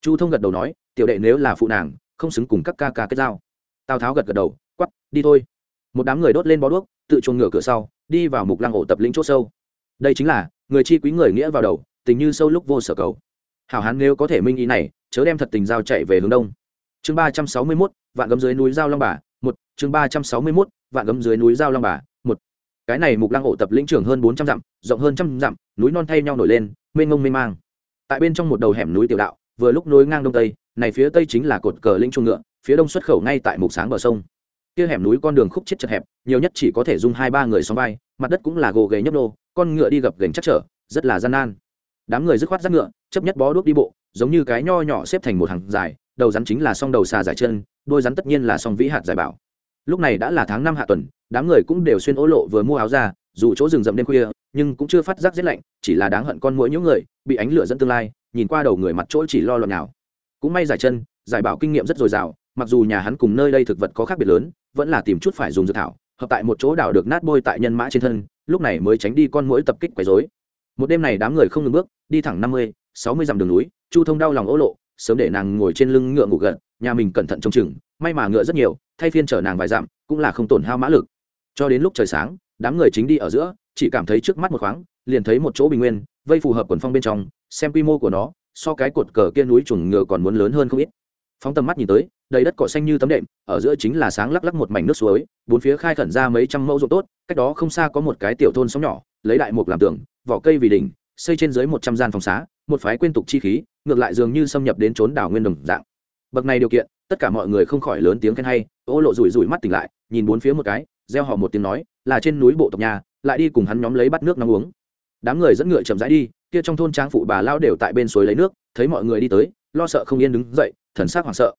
Speaker 1: Chu thông gật đầu nói, tiểu đệ nếu là phụ nàng, không xứng cùng các ca ca kết giao. Tào tháo gật gật đầu quắp đi thôi một đám người đốt lên bó đuốc, tự chuồng ngựa cửa sau, đi vào mục lăng ổ tập lĩnh c h ỗ sâu. Đây chính là, người chi quý người nghĩa vào đầu, tình như sâu lúc vô sở cầu. Hảo hán nếu có thể minh ý này, chớ đem thật tình giao chạy về hướng đông. Chương ba trăm sáu mươi mốt, vạn gấm dưới núi giao long bà, một. Chương ba trăm sáu mươi mốt, vạn gấm dưới núi giao long bà, một. Cái này mục lăng ổ tập lĩnh trưởng hơn bốn trăm dặm, rộng hơn trăm dặm, núi non thay nhau nổi lên, mênh ngông mênh mang. Tại bên trong một đầu hẻm núi tiểu đạo, vừa lúc nối ngang đông tây, này phía tây chính là cột cờ lĩnh trung ngựa, phía đông xuất khẩu ngay tại mục sáng bờ sông kia hẻm núi con đường khúc chết chật hẹp, nhiều nhất chỉ có thể dung hai ba người xóm vai, mặt đất cũng là gồ ghề nhấp nô, con ngựa đi gập gành chắc trở, rất là gian nan. Đám người dứt khoát dắt ngựa, chấp nhất bó đuốc đi bộ, giống như cái nho nhỏ xếp thành một hàng dài, đầu rắn chính là song đầu xà dài chân, đôi rắn tất nhiên là song vĩ hạt giải bảo. Lúc này đã là tháng năm hạ tuần, đám người cũng đều xuyên ố lộ vừa mua áo ra, dù chỗ rừng rậm đêm khuya, nhưng cũng chưa phát giác rét lạnh, chỉ là đáng hận con mũi những người, bị ánh lửa dẫn tương lai, nhìn qua đầu người mặt chỗ chỉ lo loạn nào cũng may giải chân, giải bảo kinh nghiệm rất dồi dào mặc dù nhà hắn cùng nơi đây thực vật có khác biệt lớn, vẫn là tìm chút phải dùng dược thảo, hợp tại một chỗ đảo được nát bôi tại nhân mã trên thân, lúc này mới tránh đi con mũi tập kích quấy rối. Một đêm này đám người không ngừng bước, đi thẳng năm mươi, sáu mươi dặm đường núi, chu thông đau lòng ố lộ, sớm để nàng ngồi trên lưng ngựa ngủ gật, nhà mình cẩn thận trông chừng, may mà ngựa rất nhiều, thay phiên chở nàng vài dặm, cũng là không tổn hao mã lực. Cho đến lúc trời sáng, đám người chính đi ở giữa, chỉ cảm thấy trước mắt một khoáng, liền thấy một chỗ bình nguyên, vây phù hợp quần phong bên trong, xem quy mô của nó, so cái cột cờ kia núi chuồng ngựa còn muốn lớn hơn không ít. Phóng tầm mắt nhìn tới đầy đất cỏ xanh như tấm đệm, ở giữa chính là sáng lắc lắc một mảnh nước suối, bốn phía khai khẩn ra mấy trăm mẫu ruộng tốt, cách đó không xa có một cái tiểu thôn sóng nhỏ, lấy đại mục làm tường, vỏ cây vì đỉnh, xây trên dưới một trăm gian phòng xá, một phái quên tục chi khí, ngược lại dường như xâm nhập đến trốn đảo nguyên đồng dạng. Bậc này điều kiện, tất cả mọi người không khỏi lớn tiếng khen hay, ô lộ rủi rủi mắt tỉnh lại, nhìn bốn phía một cái, gieo họ một tiếng nói, là trên núi bộ tộc nhà, lại đi cùng hắn nhóm lấy bắt nước nóng uống. Đám người dẫn ngựa chậm rãi đi, kia trong thôn trang phụ bà lao đều tại bên suối lấy nước, thấy mọi người đi tới, lo sợ không yên đứng dậy, thần sắc hoảng sợ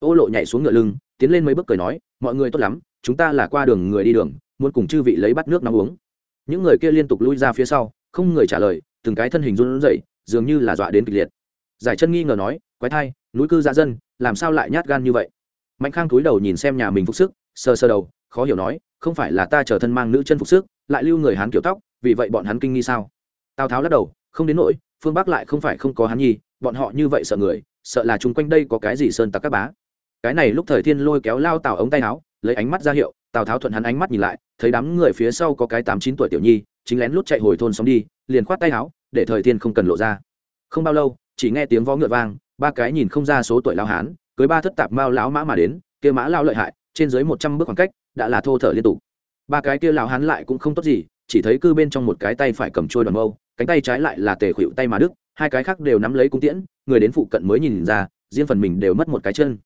Speaker 1: ô lộ nhảy xuống ngựa lưng, tiến lên mấy bước cười nói, mọi người tốt lắm, chúng ta là qua đường người đi đường, muốn cùng chư vị lấy bắt nước nóng uống. Những người kia liên tục lui ra phía sau, không người trả lời, từng cái thân hình run rẩy, dường như là dọa đến kịch liệt. Giải chân nghi ngờ nói, quái thai, núi cư dạ dân, làm sao lại nhát gan như vậy? Mạnh khang túi đầu nhìn xem nhà mình phục sức sơ sơ đầu, khó hiểu nói, không phải là ta chờ thân mang nữ chân phục sức, lại lưu người hán kiểu tóc, vì vậy bọn hắn kinh nghi sao? Tào tháo lắc đầu, không đến nỗi, phương bắc lại không phải không có hắn nhi, bọn họ như vậy sợ người, sợ là chung quanh đây có cái gì sơn tặc các bá cái này lúc thời thiên lôi kéo lao tào ống tay áo, lấy ánh mắt ra hiệu, tào tháo thuận hắn ánh mắt nhìn lại, thấy đám người phía sau có cái tám chín tuổi tiểu nhi, chính lén lút chạy hồi thôn sống đi, liền khoát tay áo, để thời thiên không cần lộ ra. Không bao lâu, chỉ nghe tiếng vó ngựa vang, ba cái nhìn không ra số tuổi lao hán, cưới ba thất tạp mao lão mã mà đến, kia mã lao lợi hại, trên dưới một trăm bước khoảng cách, đã là thô thở liên tục. Ba cái kia lao hán lại cũng không tốt gì, chỉ thấy cư bên trong một cái tay phải cầm trôi đoàn mâu, cánh tay trái lại là tề khuỵu tay mà đức hai cái khác đều nắm lấy cung tiễn, người đến phụ cận mới nhìn ra, riêng phần mình đều mất một cái chân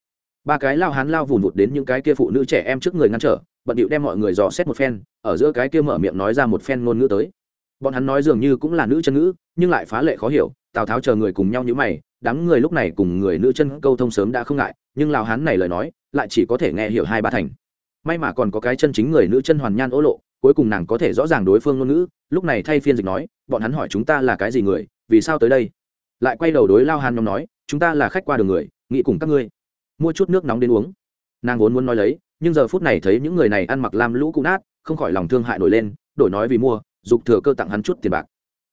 Speaker 1: ba cái lao hán lao vùn vụt đến những cái kia phụ nữ trẻ em trước người ngăn trở, bận điệu đem mọi người dò xét một phen, ở giữa cái kia mở miệng nói ra một phen ngôn ngữ tới. Bọn hắn nói dường như cũng là nữ chân ngữ, nhưng lại phá lệ khó hiểu, tào tháo chờ người cùng nhau như mày, đám người lúc này cùng người nữ chân câu thông sớm đã không ngại, nhưng lao hán này lời nói, lại chỉ có thể nghe hiểu hai ba thành. May mà còn có cái chân chính người nữ chân hoàn nhan ố lộ, cuối cùng nàng có thể rõ ràng đối phương ngôn ngữ, lúc này thay phiên dịch nói, bọn hắn hỏi chúng ta là cái gì người, vì sao tới đây? Lại quay đầu đối lao hán nhóm nói, chúng ta là khách qua đường người, nghĩ cùng các ngươi mua chút nước nóng đến uống. Nàng vốn muốn nói lấy, nhưng giờ phút này thấy những người này ăn mặc lam lũ cụ nát, không khỏi lòng thương hại nổi lên, đổi nói vì mua, dục thừa cơ tặng hắn chút tiền bạc.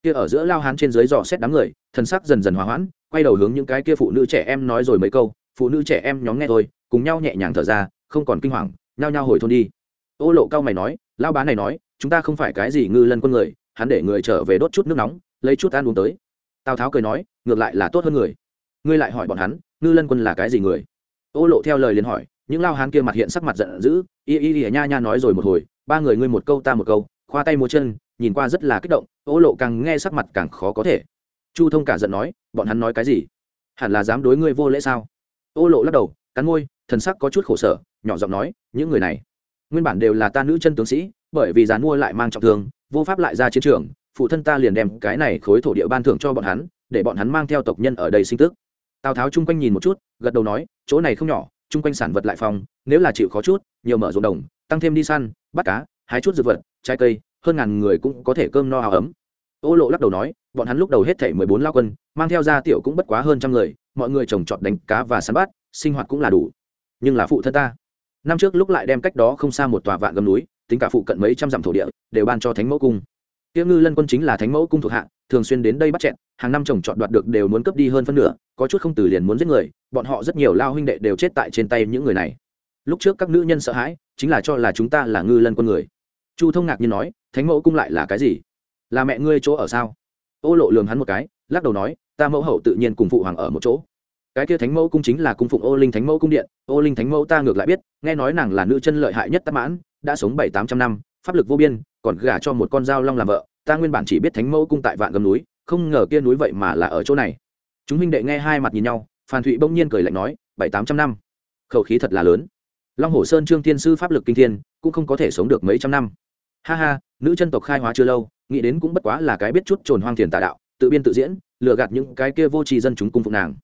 Speaker 1: Kia ở giữa lao hán trên dưới dò xét đám người thân sắc dần dần hòa hoãn, quay đầu hướng những cái kia phụ nữ trẻ em nói rồi mấy câu, phụ nữ trẻ em nhóm nghe thôi, cùng nhau nhẹ nhàng thở ra, không còn kinh hoàng, nhao nhao hồi thôn đi. Ô lộ cao mày nói lao bá này nói, chúng ta không phải cái gì ngư lân quân người, hắn để người trở về đốt chút nước nóng, lấy chút ăn uống tới. Tào tháo cười nói, ngược lại là tốt hơn người. Ngươi lại hỏi bọn hắn, ngư lân quân là cái gì người? Ô lộ theo lời liền hỏi, những lao hán kia mặt hiện sắc mặt giận dữ, y y y nha nha nói rồi một hồi, ba người ngươi một câu ta một câu, khoa tay múa chân, nhìn qua rất là kích động, ô lộ càng nghe sắc mặt càng khó có thể. Chu thông cả giận nói, bọn hắn nói cái gì? Hẳn là dám đối ngươi vô lễ sao? Ô lộ lắc đầu, cắn môi, thần sắc có chút khổ sở, nhỏ giọng nói, những người này, nguyên bản đều là ta nữ chân tướng sĩ, bởi vì dán mua lại mang trọng thương, vô pháp lại ra chiến trường, phụ thân ta liền đem cái này khối thổ địa ban thưởng cho bọn hắn, để bọn hắn mang theo tộc nhân ở đây sinh tức tào tháo chung quanh nhìn một chút, gật đầu nói, chỗ này không nhỏ, chung quanh sản vật lại phòng nếu là chịu khó chút, nhiều mở ruộng đồng, tăng thêm đi săn, bắt cá, hái chút dược vật, trái cây, hơn ngàn người cũng có thể cơm no áo ấm. Ô lộ lắc đầu nói, bọn hắn lúc đầu hết thể mười bốn lao quân, mang theo ra tiểu cũng bất quá hơn trăm người, mọi người trồng trọt đánh cá và săn bắt, sinh hoạt cũng là đủ. Nhưng là phụ thân ta, năm trước lúc lại đem cách đó không xa một tòa vạn gầm núi, tính cả phụ cận mấy trăm dặm thổ địa, đều ban cho thánh mẫu cung. Tiêu ngư lân quân chính là thánh mẫu cung thuộc hạ thường xuyên đến đây bắt chẹn hàng năm chồng chọn đoạt được đều muốn cướp đi hơn phân nửa, có chút không từ liền muốn giết người, bọn họ rất nhiều lao huynh đệ đều chết tại trên tay những người này. Lúc trước các nữ nhân sợ hãi, chính là cho là chúng ta là ngư lân con người. Chu thông ngạc nhiên nói, thánh mẫu cung lại là cái gì? Là mẹ ngươi chỗ ở sao? Ô lộ lường hắn một cái, lắc đầu nói, ta mẫu hậu tự nhiên cùng phụ hoàng ở một chỗ. Cái kia thánh mẫu cung chính là cung phụng ô linh thánh mẫu cung điện. Ô linh thánh mẫu ta ngược lại biết, nghe nói nàng là nữ chân lợi hại nhất tắc mãn, đã sống bảy tám trăm năm, pháp lực vô biên, còn gả cho một con dao long làm vợ ta nguyên bản chỉ biết thánh mẫu cung tại vạn gầm núi, không ngờ kia núi vậy mà là ở chỗ này. Chúng minh đệ nghe hai mặt nhìn nhau, phan thụy bỗng nhiên cười lạnh nói, bảy tám trăm năm, khẩu khí thật là lớn. Long hồ sơn trương thiên sư pháp lực kinh thiên, cũng không có thể sống được mấy trăm năm. Ha ha, nữ chân tộc khai hóa chưa lâu, nghĩ đến cũng bất quá là cái biết chút trồn hoang thiền tà đạo, tự biên tự diễn, lừa gạt những cái kia vô tri dân chúng cung phục nàng.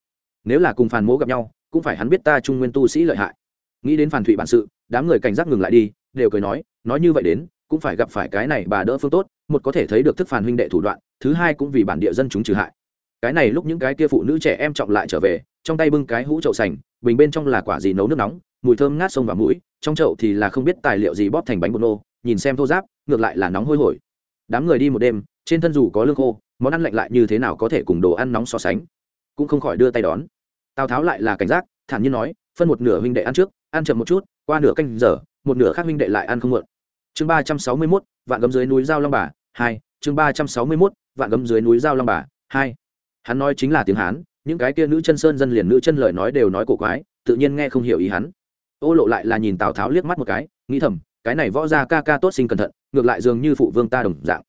Speaker 1: Nếu là cùng phản mố gặp nhau, cũng phải hắn biết ta trung nguyên tu sĩ lợi hại. Nghĩ đến phản thụy bản sự, đám người cảnh giác ngừng lại đi, đều cười nói nói như vậy đến cũng phải gặp phải cái này bà đỡ phương tốt, một có thể thấy được thức phản huynh đệ thủ đoạn, thứ hai cũng vì bản địa dân chúng trừ hại. Cái này lúc những cái kia phụ nữ trẻ em trọng lại trở về, trong tay bưng cái hũ chậu sành, bình bên trong là quả gì nấu nước nóng, mùi thơm ngát sông vào mũi, trong chậu thì là không biết tài liệu gì bóp thành bánh bột nô, nhìn xem thô giáp ngược lại là nóng hôi hổi. Đám người đi một đêm, trên thân dù có lương khô, món ăn lạnh lại như thế nào có thể cùng đồ ăn nóng so sánh, cũng không khỏi đưa tay đón. Tào tháo lại là cảnh giác, thản nhiên nói, phân một nửa huynh đệ ăn trước, ăn chậm một chút, qua nửa canh giờ, một nửa khác huynh đệ lại ăn không muộn chương ba trăm sáu mươi mốt, vạn gấm dưới núi giao long bà, hai. Chương ba trăm sáu mươi mốt, vạn gấm dưới núi giao long bà, hai. Hắn nói chính là tiếng hán, những cái kia nữ chân sơn dân liền nữ chân lời nói đều nói cổ quái, tự nhiên nghe không hiểu ý hắn. Ô lộ lại là nhìn tào tháo liếc mắt một cái, nghĩ thầm, cái này võ ra ca ca tốt sinh cẩn thận, ngược lại dường như phụ vương ta đồng dạng.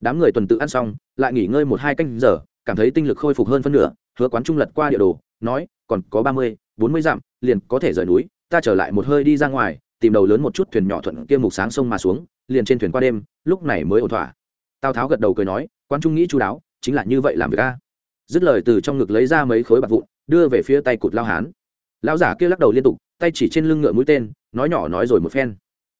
Speaker 1: Đám người tuần tự ăn xong, lại nghỉ ngơi một hai canh giờ, cảm thấy tinh lực khôi phục hơn phân nửa, hứa quán trung lật qua địa đồ, nói, còn có ba mươi, bốn mươi dặm, liền có thể rời núi, ta trở lại một hơi đi ra ngoài tìm đầu lớn một chút thuyền nhỏ thuận kia mục sáng sông mà xuống, liền trên thuyền qua đêm, lúc này mới ổn thỏa. Tào tháo gật đầu cười nói quan trung nghĩ chú đáo, chính là như vậy làm việc a. Dứt lời từ trong ngực lấy ra mấy khối bạc vụn, đưa về phía tay cụt lao hán. Lão giả kia lắc đầu liên tục, tay chỉ trên lưng ngựa mũi tên, nói nhỏ nói rồi một phen.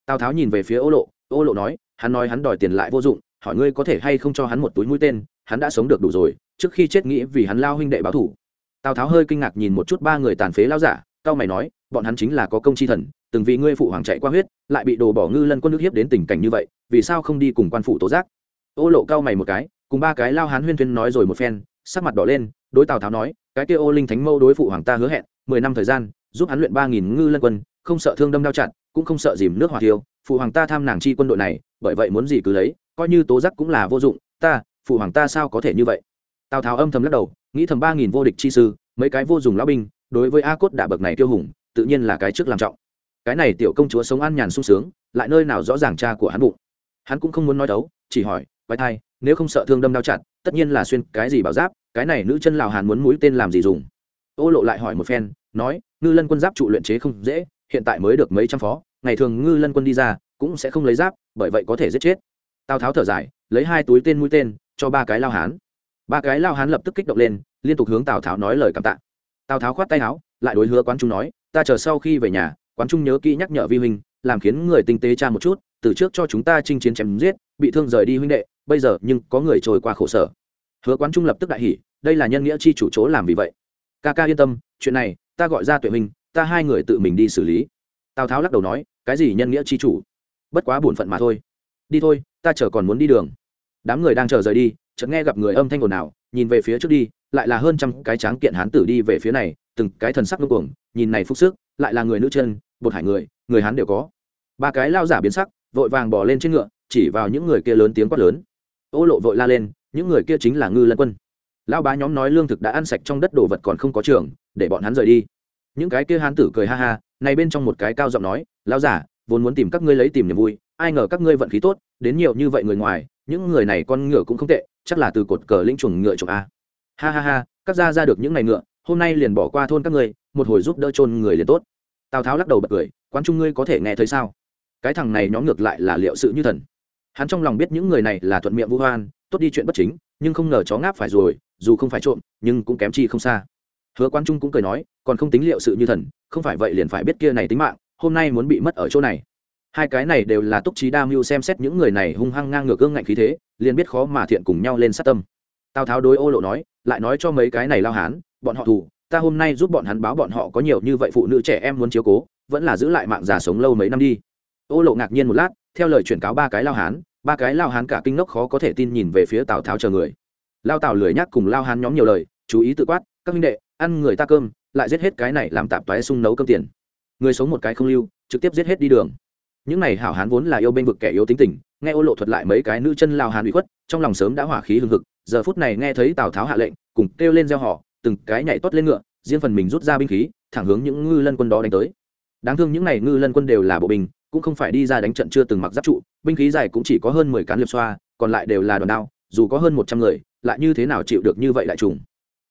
Speaker 1: Tào tháo nhìn về phía ô lộ ô lộ nói, hắn nói hắn đòi tiền lại vô dụng, hỏi ngươi có thể hay không cho hắn một túi mũi tên, hắn đã sống được đủ rồi, trước khi chết nghĩ vì hắn lao huynh đệ báo thủ. Tào tháo hơi kinh ngạc nhìn một chút ba người tàn phế lao giả, cao mày nói, bọn hắn chính là có công chi thần từng vì ngươi phụ hoàng chạy qua huyết, lại bị đồ bỏ ngư lân quân nước hiếp đến tình cảnh như vậy, vì sao không đi cùng quan phủ tố giác? Ô lộ cao mày một cái, cùng ba cái lao hán huyên thuyên nói rồi một phen, sắc mặt đỏ lên, đối tào tháo nói, cái kia ô linh thánh mâu đối phụ hoàng ta hứa hẹn, mười năm thời gian, giúp hắn luyện ba nghìn ngư lân quân, không sợ thương đâm đao chặt, cũng không sợ dìm nước hỏa tiêu phụ hoàng ta tham nàng chi quân đội này, bởi vậy muốn gì cứ lấy, coi như tố giác cũng là vô dụng, ta, phụ hoàng ta sao có thể như vậy? Tào tháo âm thầm lắc đầu, nghĩ thầm ba nghìn vô địch chi sư, mấy cái vô dùng lão binh, đối với a cốt đạ bậc này tiêu hùng, tự nhiên là cái trước làm trọng cái này tiểu công chúa sống an nhàn sung sướng, lại nơi nào rõ ràng cha của hắn bụng. Hắn cũng không muốn nói đấu, chỉ hỏi, quái thai, nếu không sợ thương đâm đau chặt, tất nhiên là xuyên cái gì bảo giáp, cái này nữ chân lào hàn muốn mũi tên làm gì dùng? Ô lộ lại hỏi một phen, nói, ngư lân quân giáp trụ luyện chế không dễ, hiện tại mới được mấy trăm phó, ngày thường ngư lân quân đi ra, cũng sẽ không lấy giáp, bởi vậy có thể giết chết. Tào tháo thở dài, lấy hai túi tên mũi tên, cho ba cái lao hán. Ba cái lao hán lập tức kích động lên, liên tục hướng tào tháo nói lời cảm tạ. Tào tháo khoát tay áo, lại đối hứa quán trung nói, ta chờ sau khi về nhà quán trung nhớ kỹ nhắc nhở vi huynh, làm khiến người tinh tế cha một chút, từ trước cho chúng ta chinh chiến chém giết, bị thương rời đi huynh đệ, bây giờ nhưng có người trôi qua khổ sở. Hứa quán trung lập tức đại hỉ, đây là nhân nghĩa chi chủ chỗ làm vì vậy. Ca ca yên tâm, chuyện này, ta gọi ra tuệ huynh, ta hai người tự mình đi xử lý. Tào tháo lắc đầu nói, cái gì nhân nghĩa chi chủ? Bất quá bổn phận mà thôi. Đi thôi, ta chờ còn muốn đi đường. Đám người đang chờ rời đi, chợt nghe gặp người âm thanh ồn ào, nhìn về phía trước đi, lại là hơn trăm cái tráng kiện hán tử đi về phía này, từng cái thần sắc ngưng cuồng, nhìn này phúc sức lại là người nữ chân, bột hải người người hắn đều có. Ba cái lao giả biến sắc, vội vàng bỏ lên trên ngựa, chỉ vào những người kia lớn tiếng quát lớn. Ô lộ vội la lên, những người kia chính là ngư lân quân. Lao bá nhóm nói lương thực đã ăn sạch trong đất, đồ vật còn không có trường, để bọn hắn rời đi. Những cái kia hán tử cười ha ha, này bên trong một cái cao giọng nói lao giả, vốn muốn tìm các ngươi lấy tìm niềm vui, ai ngờ các ngươi vận khí tốt, đến nhiều như vậy người ngoài, những người này con ngựa cũng không tệ, chắc là từ cột cờ linh chuồng ngựa trộm a. Ha ha ha, các gia ra được những ngày ngựa, hôm nay liền bỏ qua thôn các ngươi một hồi giúp đỡ chôn người liền tốt. Tào tháo lắc đầu bật cười, quán trung ngươi có thể nghe thấy sao? Cái thằng này nhóm ngược lại là liệu sự như thần. Hắn trong lòng biết những người này là thuận miệng vu hoan, tốt đi chuyện bất chính, nhưng không ngờ chó ngáp phải rồi, dù không phải trộm, nhưng cũng kém chi không xa. Hứa quan trung cũng cười nói, còn không tính liệu sự như thần, không phải vậy liền phải biết kia này tính mạng, hôm nay muốn bị mất ở chỗ này. Hai cái này đều là túc trí đa mưu xem xét những người này hung hăng ngang ngược gương ngạnh khí thế, liền biết khó mà thiện cùng nhau lên sát tâm. Tào tháo đối ô lộ nói, lại nói cho mấy cái này lao hán, bọn họ thủ ta hôm nay giúp bọn hắn báo bọn họ có nhiều như vậy phụ nữ trẻ em muốn chiếu cố, vẫn là giữ lại mạng già sống lâu mấy năm đi. Ô lộ ngạc nhiên một lát, theo lời chuyển cáo ba cái lao hán, ba cái lao hán cả kinh ngốc khó có thể tin nhìn về phía tào tháo chờ người. Lao tào lười nhắc cùng lao hán nhóm nhiều lời, chú ý tự quát, các minh đệ, ăn người ta cơm, lại giết hết cái này làm tạp toái sung nấu cơm tiền. Người sống một cái không lưu, trực tiếp giết hết đi đường. Những này hảo hán vốn là yêu bên vực kẻ yếu tính tình, nghe ô lộ thuật lại mấy cái nữ chân lao hán bị khuất, trong lòng sớm đã hỏa khí hừng hực, giờ phút này nghe thấy tào tháo hạ lệnh, cùng kêu lên gieo họ từng cái nhảy tót lên ngựa, riêng phần mình rút ra binh khí, thẳng hướng những ngư lân quân đó đánh tới. Đáng thương những này ngư lân quân đều là bộ binh, cũng không phải đi ra đánh trận chưa từng mặc giáp trụ, binh khí dài cũng chỉ có hơn mười cán liệp xoa, còn lại đều là đòn đao, dù có hơn một trăm người, lại như thế nào chịu được như vậy lại trùng?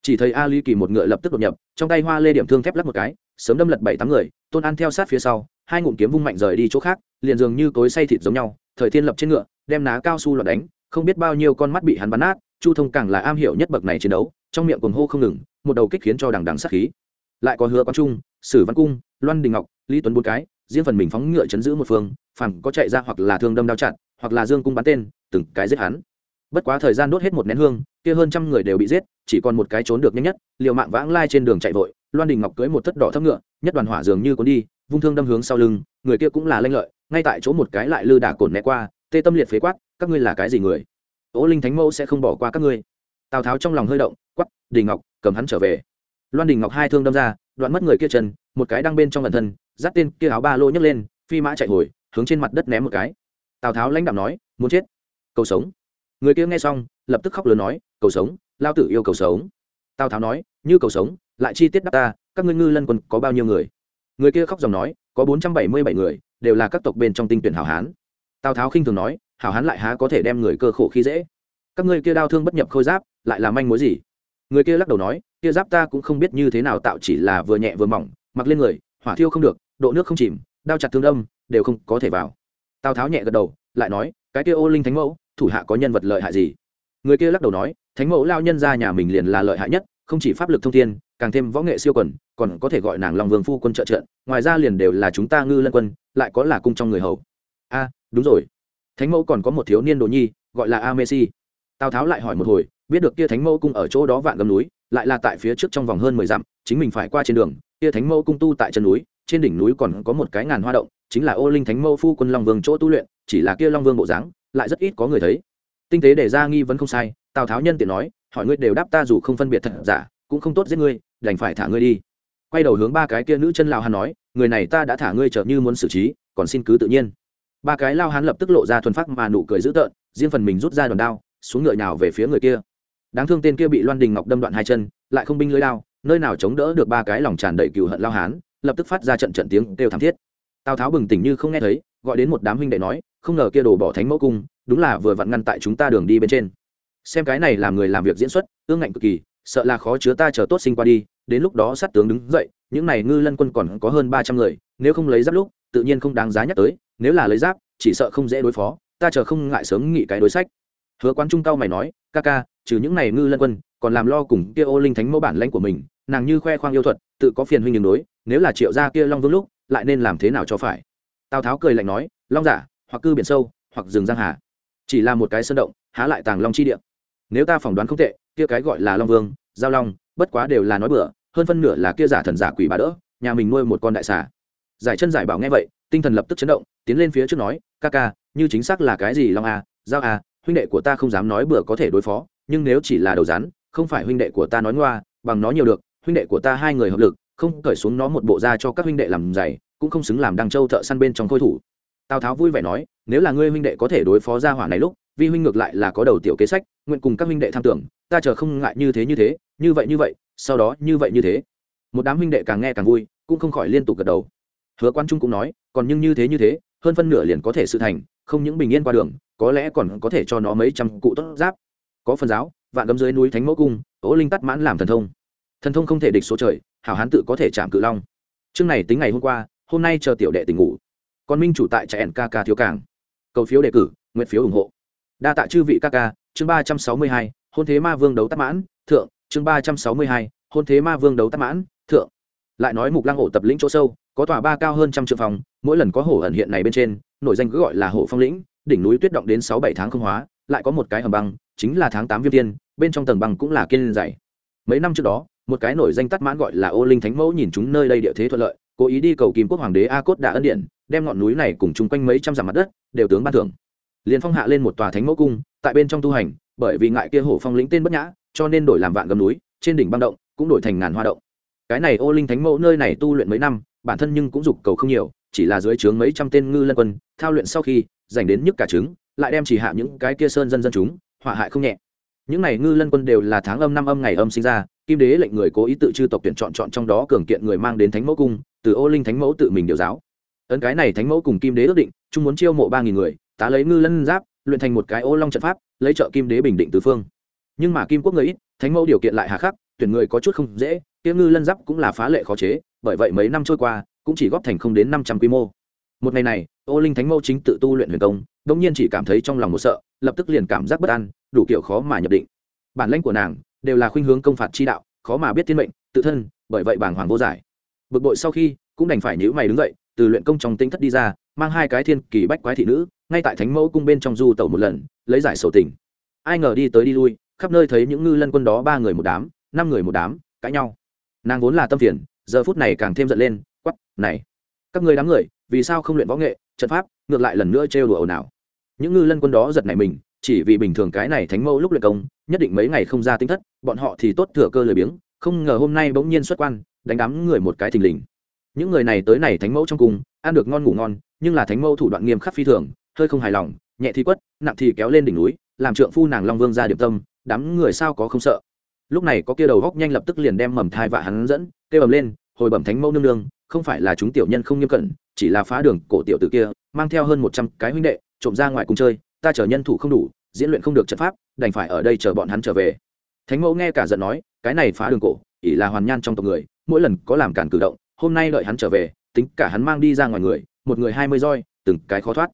Speaker 1: Chỉ thấy a ly kỳ một ngựa lập tức đột nhập, trong tay hoa lê điểm thương thép lắp một cái, sớm đâm lật bảy tám người, tôn an theo sát phía sau, hai ngụm kiếm vung mạnh rời đi chỗ khác, liền dường như cối say thịt giống nhau, thời thiên lập trên ngựa, đem ná cao su lọt đánh, không biết bao nhiêu con mắt bị hắn bắn nát, chu thông càng là am hiểu nhất bậc này chiến đấu trong miệng cuồng hô không ngừng, một đầu kích khiến cho đằng đằng sát khí. Lại có hứa quan trung, sử văn cung, loan đình ngọc, lý tuấn bốn cái, riêng phần mình phóng ngựa chấn giữ một phương phẳng có chạy ra hoặc là thương đâm đao chặn, hoặc là dương cung bắn tên, từng cái giết hắn. Bất quá thời gian đốt hết một nén hương, kia hơn trăm người đều bị giết, chỉ còn một cái trốn được nhanh nhất, liều mạng vãng lai trên đường chạy vội, loan đình ngọc cưới một thất đỏ thấp ngựa, nhất đoàn hỏa dường như cuốn đi, vung thương đâm hướng sau lưng, người kia cũng là lanh lợi, ngay tại chỗ một cái lại lư đả cồn né qua, tê tâm liệt phế quát, các ngươi là cái gì người? Ô linh thánh mẫu sẽ không bỏ qua các ngươi tào tháo trong lòng hơi động quắp đình ngọc, cầm hắn trở về. Loan đình ngọc hai thương đâm ra, đoạn mất người kia chân, một cái đang bên trong lần thân, dắt tên kia áo ba lô nhấc lên, phi mã chạy hồi, hướng trên mặt đất ném một cái. Tào tháo lãnh đạo nói, muốn chết, cầu sống. Người kia nghe xong, lập tức khóc lớn nói, cầu sống, lao tử yêu cầu sống. Tào tháo nói, như cầu sống, lại chi tiết đáp ta, các ngươi ngư lân quân có bao nhiêu người? Người kia khóc dòng nói, có bốn trăm bảy mươi bảy người, đều là các tộc bên trong tinh tuyển hảo hán. Tào tháo khinh thường nói, hảo hán lại há có thể đem người cơ khổ khi dễ? Các ngươi kia đau thương bất nhập khôi giáp lại là manh mối gì? Người kia lắc đầu nói kia giáp ta cũng không biết như thế nào tạo chỉ là vừa nhẹ vừa mỏng, mặc lên người, hỏa thiêu không được, độ nước không chìm, đao chặt thương đâm, đều không có thể vào. Tào tháo nhẹ gật đầu, lại nói, cái kia ô linh thánh mẫu, thủ hạ có nhân vật lợi hại gì? Người kia lắc đầu nói, thánh mẫu lao nhân ra nhà mình liền là lợi hại nhất, không chỉ pháp lực thông thiên, càng thêm võ nghệ siêu quần, còn có thể gọi nàng long vương phu quân trợ trận ngoài ra liền đều là chúng ta ngư lân quân, lại có là cung trong người hầu. A, đúng rồi. Thánh mẫu còn có một thiếu niên đồ nhi, gọi là a messi. Tào tháo lại hỏi một hồi biết được kia thánh mẫu cung ở chỗ đó vạn gầm núi, lại là tại phía trước trong vòng hơn mười dặm, chính mình phải qua trên đường, kia thánh mẫu cung tu tại chân núi, trên đỉnh núi còn có một cái ngàn hoa động, chính là ô linh thánh mẫu phu quân long vương chỗ tu luyện, chỉ là kia long vương bộ dáng, lại rất ít có người thấy. Tinh tế để ra nghi vấn không sai, tào tháo nhân tiện nói, hỏi ngươi đều đáp ta dù không phân biệt thật giả, cũng không tốt giết ngươi, đành phải thả ngươi đi. Quay đầu hướng ba cái kia nữ chân lao hán nói, người này ta đã thả ngươi chờ như muốn xử trí, còn xin cứ tự nhiên. Ba cái lao hán lập tức lộ ra thuần phát mà nụ cười dữ tợn, riêng phần mình rút ra đòn đao, xuống ngựa nhào về phía người kia đáng thương tên kia bị loan đình ngọc đâm đoạn hai chân, lại không binh lưới đao nơi nào chống đỡ được ba cái lòng tràn đầy cừu hận lao hán, lập tức phát ra trận trận tiếng kêu thảm thiết. Tào tháo bừng tỉnh như không nghe thấy, gọi đến một đám huynh đệ nói, không ngờ kia đồ bỏ thánh mẫu cung, đúng là vừa vặn ngăn tại chúng ta đường đi bên trên. Xem cái này làm người làm việc diễn xuất, ương ngạnh cực kỳ, sợ là khó chứa ta chờ tốt sinh qua đi. Đến lúc đó sát tướng đứng dậy, những này ngư lân quân còn có hơn ba trăm người, nếu không lấy giáp lúc, tự nhiên không đáng giá nhắc tới, nếu là lấy giáp, chỉ sợ không dễ đối phó, ta chờ không ngại sớm nghị cái đối sách. Hứa quan trung cao mày nói, ca ca trừ những này ngư lân quân, còn làm lo cùng kia ô linh thánh mẫu bản lãnh của mình, nàng như khoe khoang yêu thuật, tự có phiền huynh đường đối, nếu là triệu gia kia long vương lúc, lại nên làm thế nào cho phải? Tào tháo cười lạnh nói, long giả, hoặc cư biển sâu, hoặc rừng giang hà. Chỉ là một cái sơn động, há lại tàng long chi địa. Nếu ta phỏng đoán không tệ, kia cái gọi là long vương, giao long, bất quá đều là nói bừa, hơn phân nửa là kia giả thần giả quỷ bà đỡ, nhà mình nuôi một con đại xà. Giải chân giải bảo nghe vậy, tinh thần lập tức chấn động, tiến lên phía trước nói, ca ca, như chính xác là cái gì long a? Giao a, huynh đệ của ta không dám nói bừa có thể đối phó nhưng nếu chỉ là đầu rắn không phải huynh đệ của ta nói ngoa bằng nó nhiều được huynh đệ của ta hai người hợp lực không cởi xuống nó một bộ da cho các huynh đệ làm giày, cũng không xứng làm đăng châu thợ săn bên trong khôi thủ. Tào tháo vui vẻ nói nếu là ngươi huynh đệ có thể đối phó ra hỏa này lúc vi huynh ngược lại là có đầu tiểu kế sách nguyện cùng các huynh đệ tham tưởng ta chờ không ngại như thế như thế như vậy như vậy sau đó như vậy như thế. Một đám huynh đệ càng nghe càng vui cũng không khỏi liên tục gật đầu. Hứa quan trung cũng nói còn nhưng như thế như thế hơn phân nửa liền có thể sự thành không những bình yên qua đường có lẽ còn có thể cho nó mấy trăm cụ tốt giáp có phần giáo, vạn gấm dưới núi thánh mẫu cung ố linh tắt mãn làm thần thông. Thần thông không thể địch số trời, hảo hán tự có thể chạm cự long. Chương này tính ngày hôm qua, hôm nay chờ tiểu đệ tỉnh ngủ. Còn minh chủ tại chạy ca ca thiếu cảng. Cầu phiếu đề cử, nguyện phiếu ủng hộ. Đa tạ chư vị ca ca, chương ba trăm sáu mươi hai, hôn thế ma vương đấu tắc mãn, thượng, chương ba trăm sáu mươi hai, hôn thế ma vương đấu tắc mãn, thượng. Lại nói mục lăng ổ tập lĩnh chỗ sâu, có tòa ba cao hơn trăm triệu phòng, mỗi lần có hổ ẩn hiện này bên trên, nổi danh cứ gọi là hổ phong lĩnh, đỉnh núi tuyết động đến sáu bảy tháng không hóa, lại có một cái hầm băng chính là tháng tám viêm tiên, bên trong tầng băng cũng là kiên dày. Mấy năm trước đó, một cái nổi danh tắt mãn gọi là ô linh thánh mẫu nhìn chúng nơi đây địa thế thuận lợi, cố ý đi cầu kim quốc hoàng đế a cốt đã ân điện, đem ngọn núi này cùng chung quanh mấy trăm dặm mặt đất đều tướng ban thưởng. Liền phong hạ lên một tòa thánh mẫu cung, tại bên trong tu hành, bởi vì ngại kia hổ phong lĩnh tên bất nhã, cho nên đổi làm vạn gầm núi, trên đỉnh băng động cũng đổi thành ngàn hoa động. Cái này ô linh thánh mẫu nơi này tu luyện mấy năm, bản thân nhưng cũng dục cầu không nhiều, chỉ là dưới trướng mấy trăm tên ngư lân quân, thao luyện sau khi dành đến nhức cả trứng, lại đem chỉ hạ những cái kia sơn dân dân chúng họa hại không nhẹ. Những này ngư lân quân đều là tháng âm năm âm ngày âm sinh ra, kim đế lệnh người cố ý tự chư tộc tuyển chọn chọn trong đó cường kiện người mang đến thánh mẫu cung, từ ô linh thánh mẫu tự mình điều giáo. Ấn cái này thánh mẫu cùng kim đế ước định, chung muốn chiêu mộ ba nghìn người, tá lấy ngư lân giáp, luyện thành một cái ô long trận pháp, lấy trợ kim đế bình định tứ phương. Nhưng mà kim quốc người ít, thánh mẫu điều kiện lại hà khắc, tuyển người có chút không dễ tiêu ngư lân giáp cũng là phá lệ khó chế, bởi vậy mấy năm trôi qua, cũng chỉ góp thành không đến năm trăm quy mô. Một ngày này, ô linh thánh mẫu chính tự tu luyện huyền công, đông nhiên chỉ cảm thấy trong lòng một sợ lập tức liền cảm giác bất an, đủ kiểu khó mà nhập định. Bản lãnh của nàng đều là khuynh hướng công phạt chi đạo, khó mà biết thiên mệnh, tự thân, bởi vậy bảng hoàng vô giải. Bực bội sau khi, cũng đành phải nhữ mày đứng dậy, từ luyện công trong tinh thất đi ra, mang hai cái thiên kỳ bách quái thị nữ, ngay tại thánh mẫu cung bên trong du tẩu một lần, lấy giải sầu tình. Ai ngờ đi tới đi lui, khắp nơi thấy những ngư lân quân đó ba người một đám, năm người một đám, cãi nhau. Nàng vốn là tâm phiền, giờ phút này càng thêm giận lên quắp này, các người đám người, vì sao không luyện võ nghệ, trận pháp, ngược lại lần nữa trêu đùa ồn ào? Những ngư lân quân đó giật này mình, chỉ vì bình thường cái này thánh mẫu lúc luyện công, nhất định mấy ngày không ra tinh thất, bọn họ thì tốt thừa cơ lười biếng, không ngờ hôm nay bỗng nhiên xuất quan, đánh đám người một cái thình lình. Những người này tới này thánh mẫu trong cùng ăn được ngon ngủ ngon, nhưng là thánh mẫu thủ đoạn nghiêm khắc phi thường, hơi không hài lòng, nhẹ thì quất, nặng thì kéo lên đỉnh núi, làm trượng phu nàng long vương ra điểm tâm, đám người sao có không sợ. Lúc này có kia đầu góc nhanh lập tức liền đem mầm thai vạ hắn dẫn, kêu ầm lên, hồi bẩm thánh mẫu nương nương, không phải là chúng tiểu nhân không nghiêm cẩn, chỉ là phá đường cổ tiểu tử kia, mang theo hơn một trăm cái huynh đệ trộm ra ngoài cùng chơi, ta chờ nhân thủ không đủ, diễn luyện không được trận pháp, đành phải ở đây chờ bọn hắn trở về. Thánh mẫu nghe cả giận nói, cái này phá đường cổ, ỷ là hoàn nhan trong tộc người, mỗi lần có làm cản cử động, hôm nay đợi hắn trở về, tính cả hắn mang đi ra ngoài người, một người hai mươi roi, từng cái khó thoát.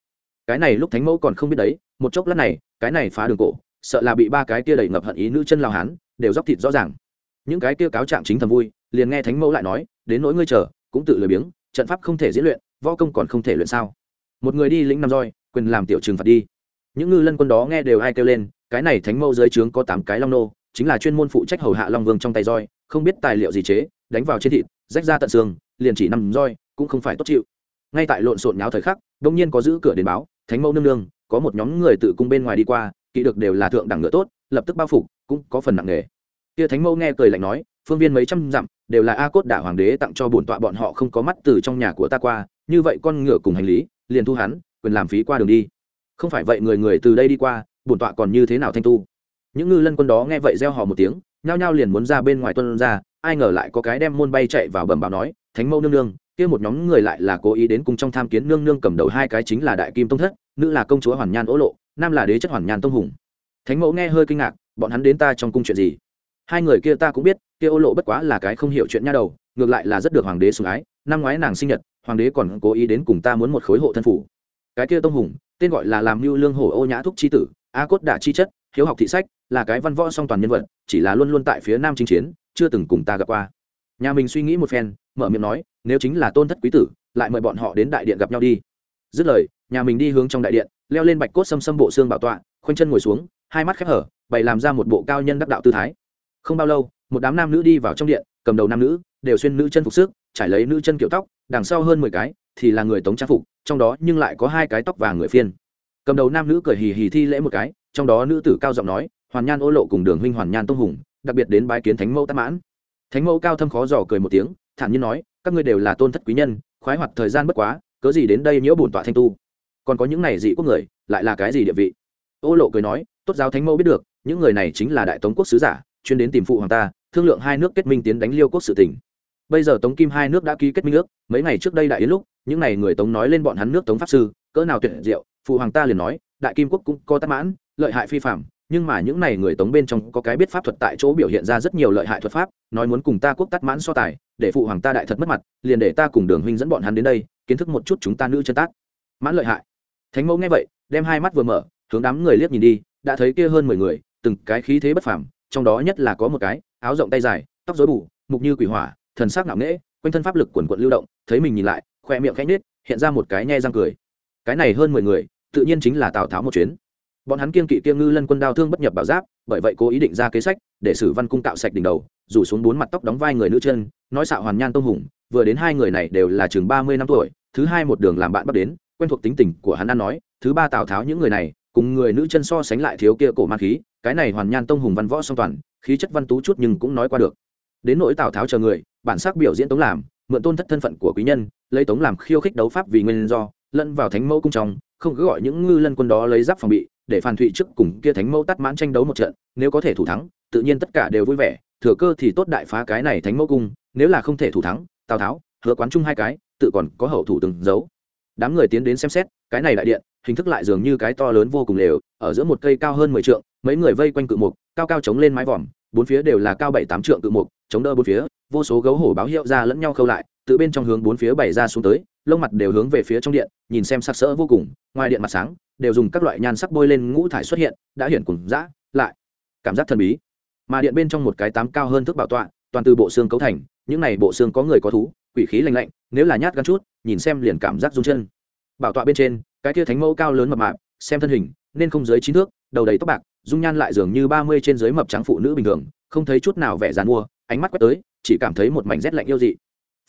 Speaker 1: Cái này lúc thánh mẫu còn không biết đấy, một chốc lát này, cái này phá đường cổ, sợ là bị ba cái kia đầy ngập hận ý nữ chân lao hán, đều dóc thịt rõ ràng. Những cái kia cáo trạng chính thầm vui, liền nghe thánh mẫu lại nói, đến nỗi ngươi chờ, cũng tự lười biếng, trận pháp không thể diễn luyện, võ công còn không thể luyện sao? Một người đi lĩnh năm roi quyền làm tiểu trừng phạt đi. Những ngư lân quân đó nghe đều ai kêu lên, cái này thánh mẫu dưới trướng có tám cái long nô, chính là chuyên môn phụ trách hầu hạ long vương trong tay roi, không biết tài liệu gì chế, đánh vào trên thịt, rách ra tận xương, liền chỉ nằm roi, cũng không phải tốt chịu. Ngay tại lộn xộn nháo thời khắc, đông nhiên có giữ cửa đến báo, thánh mẫu nương nương, có một nhóm người tự cung bên ngoài đi qua, kỵ được đều là thượng đẳng ngựa tốt, lập tức bao phục, cũng có phần nặng nghề kia thánh mẫu nghe cười lạnh nói, phương viên mấy trăm dặm, đều là a cốt đả hoàng đế tặng cho bổn tọa bọn họ không có mắt từ trong nhà của ta qua, như vậy con ngựa cùng hành lý, liền thu hắn quyền làm phí qua đường đi. Không phải vậy người người từ đây đi qua, bổn tọa còn như thế nào thanh tu? Những ngư lân quân đó nghe vậy reo hò một tiếng, nhao nhao liền muốn ra bên ngoài tuân ra, ai ngờ lại có cái đem môn bay chạy vào bẩm báo nói, thánh mẫu nương nương, kia một nhóm người lại là cố ý đến cùng trong tham kiến nương nương cầm đầu hai cái chính là đại kim tông thất, nữ là công chúa hoàn nhan ố lộ, nam là đế chất hoàn nhan tông hùng. Thánh mẫu nghe hơi kinh ngạc, bọn hắn đến ta trong cung chuyện gì? Hai người kia ta cũng biết, kia ô lộ bất quá là cái không hiểu chuyện nha đầu, ngược lại là rất được hoàng đế sủng ái, năm ngoái nàng sinh nhật, hoàng đế còn cố ý đến cùng ta muốn một khối hộ thân phủ cái kia tông hùng, tên gọi là làm mưu lương hổ ô nhã thúc chi tử, a cốt đả chi chất, hiếu học thị sách, là cái văn võ song toàn nhân vật, chỉ là luôn luôn tại phía nam chinh chiến, chưa từng cùng ta gặp qua. Nhà mình suy nghĩ một phen, mở miệng nói, nếu chính là tôn thất quý tử, lại mời bọn họ đến đại điện gặp nhau đi. Dứt lời, nhà mình đi hướng trong đại điện, leo lên bạch cốt xâm xâm bộ xương bảo tọa, khoanh chân ngồi xuống, hai mắt khép hở, bày làm ra một bộ cao nhân đắc đạo tư thái. Không bao lâu, một đám nam nữ đi vào trong điện, cầm đầu nam nữ, đều xuyên nữ chân phục sức, trải lấy nữ chân kiểu tóc, đằng sau hơn mười cái, thì là người tống trang phục trong đó nhưng lại có hai cái tóc vàng người phiên. Cầm đầu nam nữ cười hì hì thi lễ một cái, trong đó nữ tử cao giọng nói, hoàn nhan ô lộ cùng đường huynh hoàn nhan tông hùng, đặc biệt đến bái kiến thánh mẫu tắc mãn. Thánh mẫu cao thâm khó dò cười một tiếng, thản nhiên nói, các ngươi đều là tôn thất quý nhân, khoái hoạt thời gian bất quá, cớ gì đến đây nhiễu bổn tọa thanh tu? Còn có những này dị quốc người, lại là cái gì địa vị? Ô lộ cười nói, tốt giáo thánh mẫu biết được, những người này chính là đại tống quốc sứ giả, chuyên đến tìm phụ hoàng ta, thương lượng hai nước kết minh tiến đánh liêu quốc sự tỉnh bây giờ tống kim hai nước đã ký kết minh ước, mấy ngày trước đây đại yến lúc những n à y người tống nói lên bọn hắn nước tống pháp sư, cỡ nào tuyệt diệu, phụ hoàng ta liền nói, đại kim quốc cũng có tắc mãn, lợi hại phi phạm, nhưng mà những n à y người tống bên trong có cái biết pháp thuật tại chỗ biểu hiện ra rất nhiều lợi hại thuật pháp, nói muốn cùng ta quốc tắc mãn so tài, để phụ hoàng ta đại thật mất mặt, liền để ta cùng đường huynh dẫn bọn hắn đến đây, kiến thức một chút chúng ta nữ chân tác. Mãn lợi hại. Thánh mẫu nghe vậy, đem hai mắt vừa mở, hướng đám người liếc nhìn đi, đã thấy kia hơn mười người, từng cái khí thế bất phàm, trong đó nhất là có một cái, áo rộng tay dài, tóc rối bù, mục như quỷ hỏa, thần sắc ngạo nghễ, quanh thân pháp lực quần quận lưu động, thấy mình nhìn lại khoe miệng khẽ nết hiện ra một cái nhe răng cười. Cái này hơn mười người, tự nhiên chính là tào tháo một chuyến. Bọn hắn kiên kỵ kiêng ngư lân quân đao thương bất nhập bảo giáp, bởi vậy cố ý định ra kế sách, để sử văn cung tạo sạch đỉnh đầu, rủ xuống bốn mặt tóc đóng vai người nữ chân, nói xạo hoàn nhan tông hùng, vừa đến hai người này đều là chừng ba mươi năm tuổi, thứ hai một đường làm bạn bắt đến, quen thuộc tính tình của hắn ăn nói, thứ ba tào tháo những người này, cùng người nữ chân so sánh lại thiếu kia cổ ma khí, cái này hoàn nhan tông hùng văn võ song toàn, khí chất văn tú chút nhưng cũng nói qua được. Đến nỗi tào tháo chờ người, bản sắc biểu diễn tống làm, mượn tôn thất thân phận của quý nhân lấy tống làm khiêu khích đấu pháp vì nguyên do, lẫn vào thánh mẫu cung trong, không cứ gọi những ngư lân quân đó lấy giáp phòng bị, để phản thụy trước cùng kia thánh mẫu tắt mãn tranh đấu một trận, nếu có thể thủ thắng, tự nhiên tất cả đều vui vẻ, thừa cơ thì tốt đại phá cái này thánh mẫu cung, nếu là không thể thủ thắng, tào tháo, hứa quán chung hai cái, tự còn có hậu thủ từng giấu đám người tiến đến xem xét, cái này đại điện, hình thức lại dường như cái to lớn vô cùng lều, ở giữa một cây cao hơn mười trượng, mấy người vây quanh cự mục, cao cao chống lên mái vòm, bốn phía đều là cao bảy tám trượng cự mục, chống đỡ bốn phía, vô số gấu hổ báo hiệu ra lẫn nhau khâu lại tự bên trong hướng bốn phía bày ra xuống tới, lông mặt đều hướng về phía trong điện, nhìn xem sắc sỡ vô cùng, ngoài điện mặt sáng, đều dùng các loại nhan sắc bôi lên ngũ thải xuất hiện, đã hiển cùng dã, lại, cảm giác thần bí. Mà điện bên trong một cái tám cao hơn thức bảo tọa, toàn từ bộ xương cấu thành, những này bộ xương có người có thú, quỷ khí lành lạnh, nếu là nhát gắn chút, nhìn xem liền cảm giác rung chân. Bảo tọa bên trên, cái kia thánh mẫu cao lớn mập mạp, xem thân hình, nên không dưới chín thước, đầu đầy tóc bạc, dung nhan lại dường như ba mươi trên dưới mập trắng phụ nữ bình thường, không thấy chút nào vẻ dàn mua, ánh mắt quét tới, chỉ cảm thấy một mảnh rét lạnh yêu dị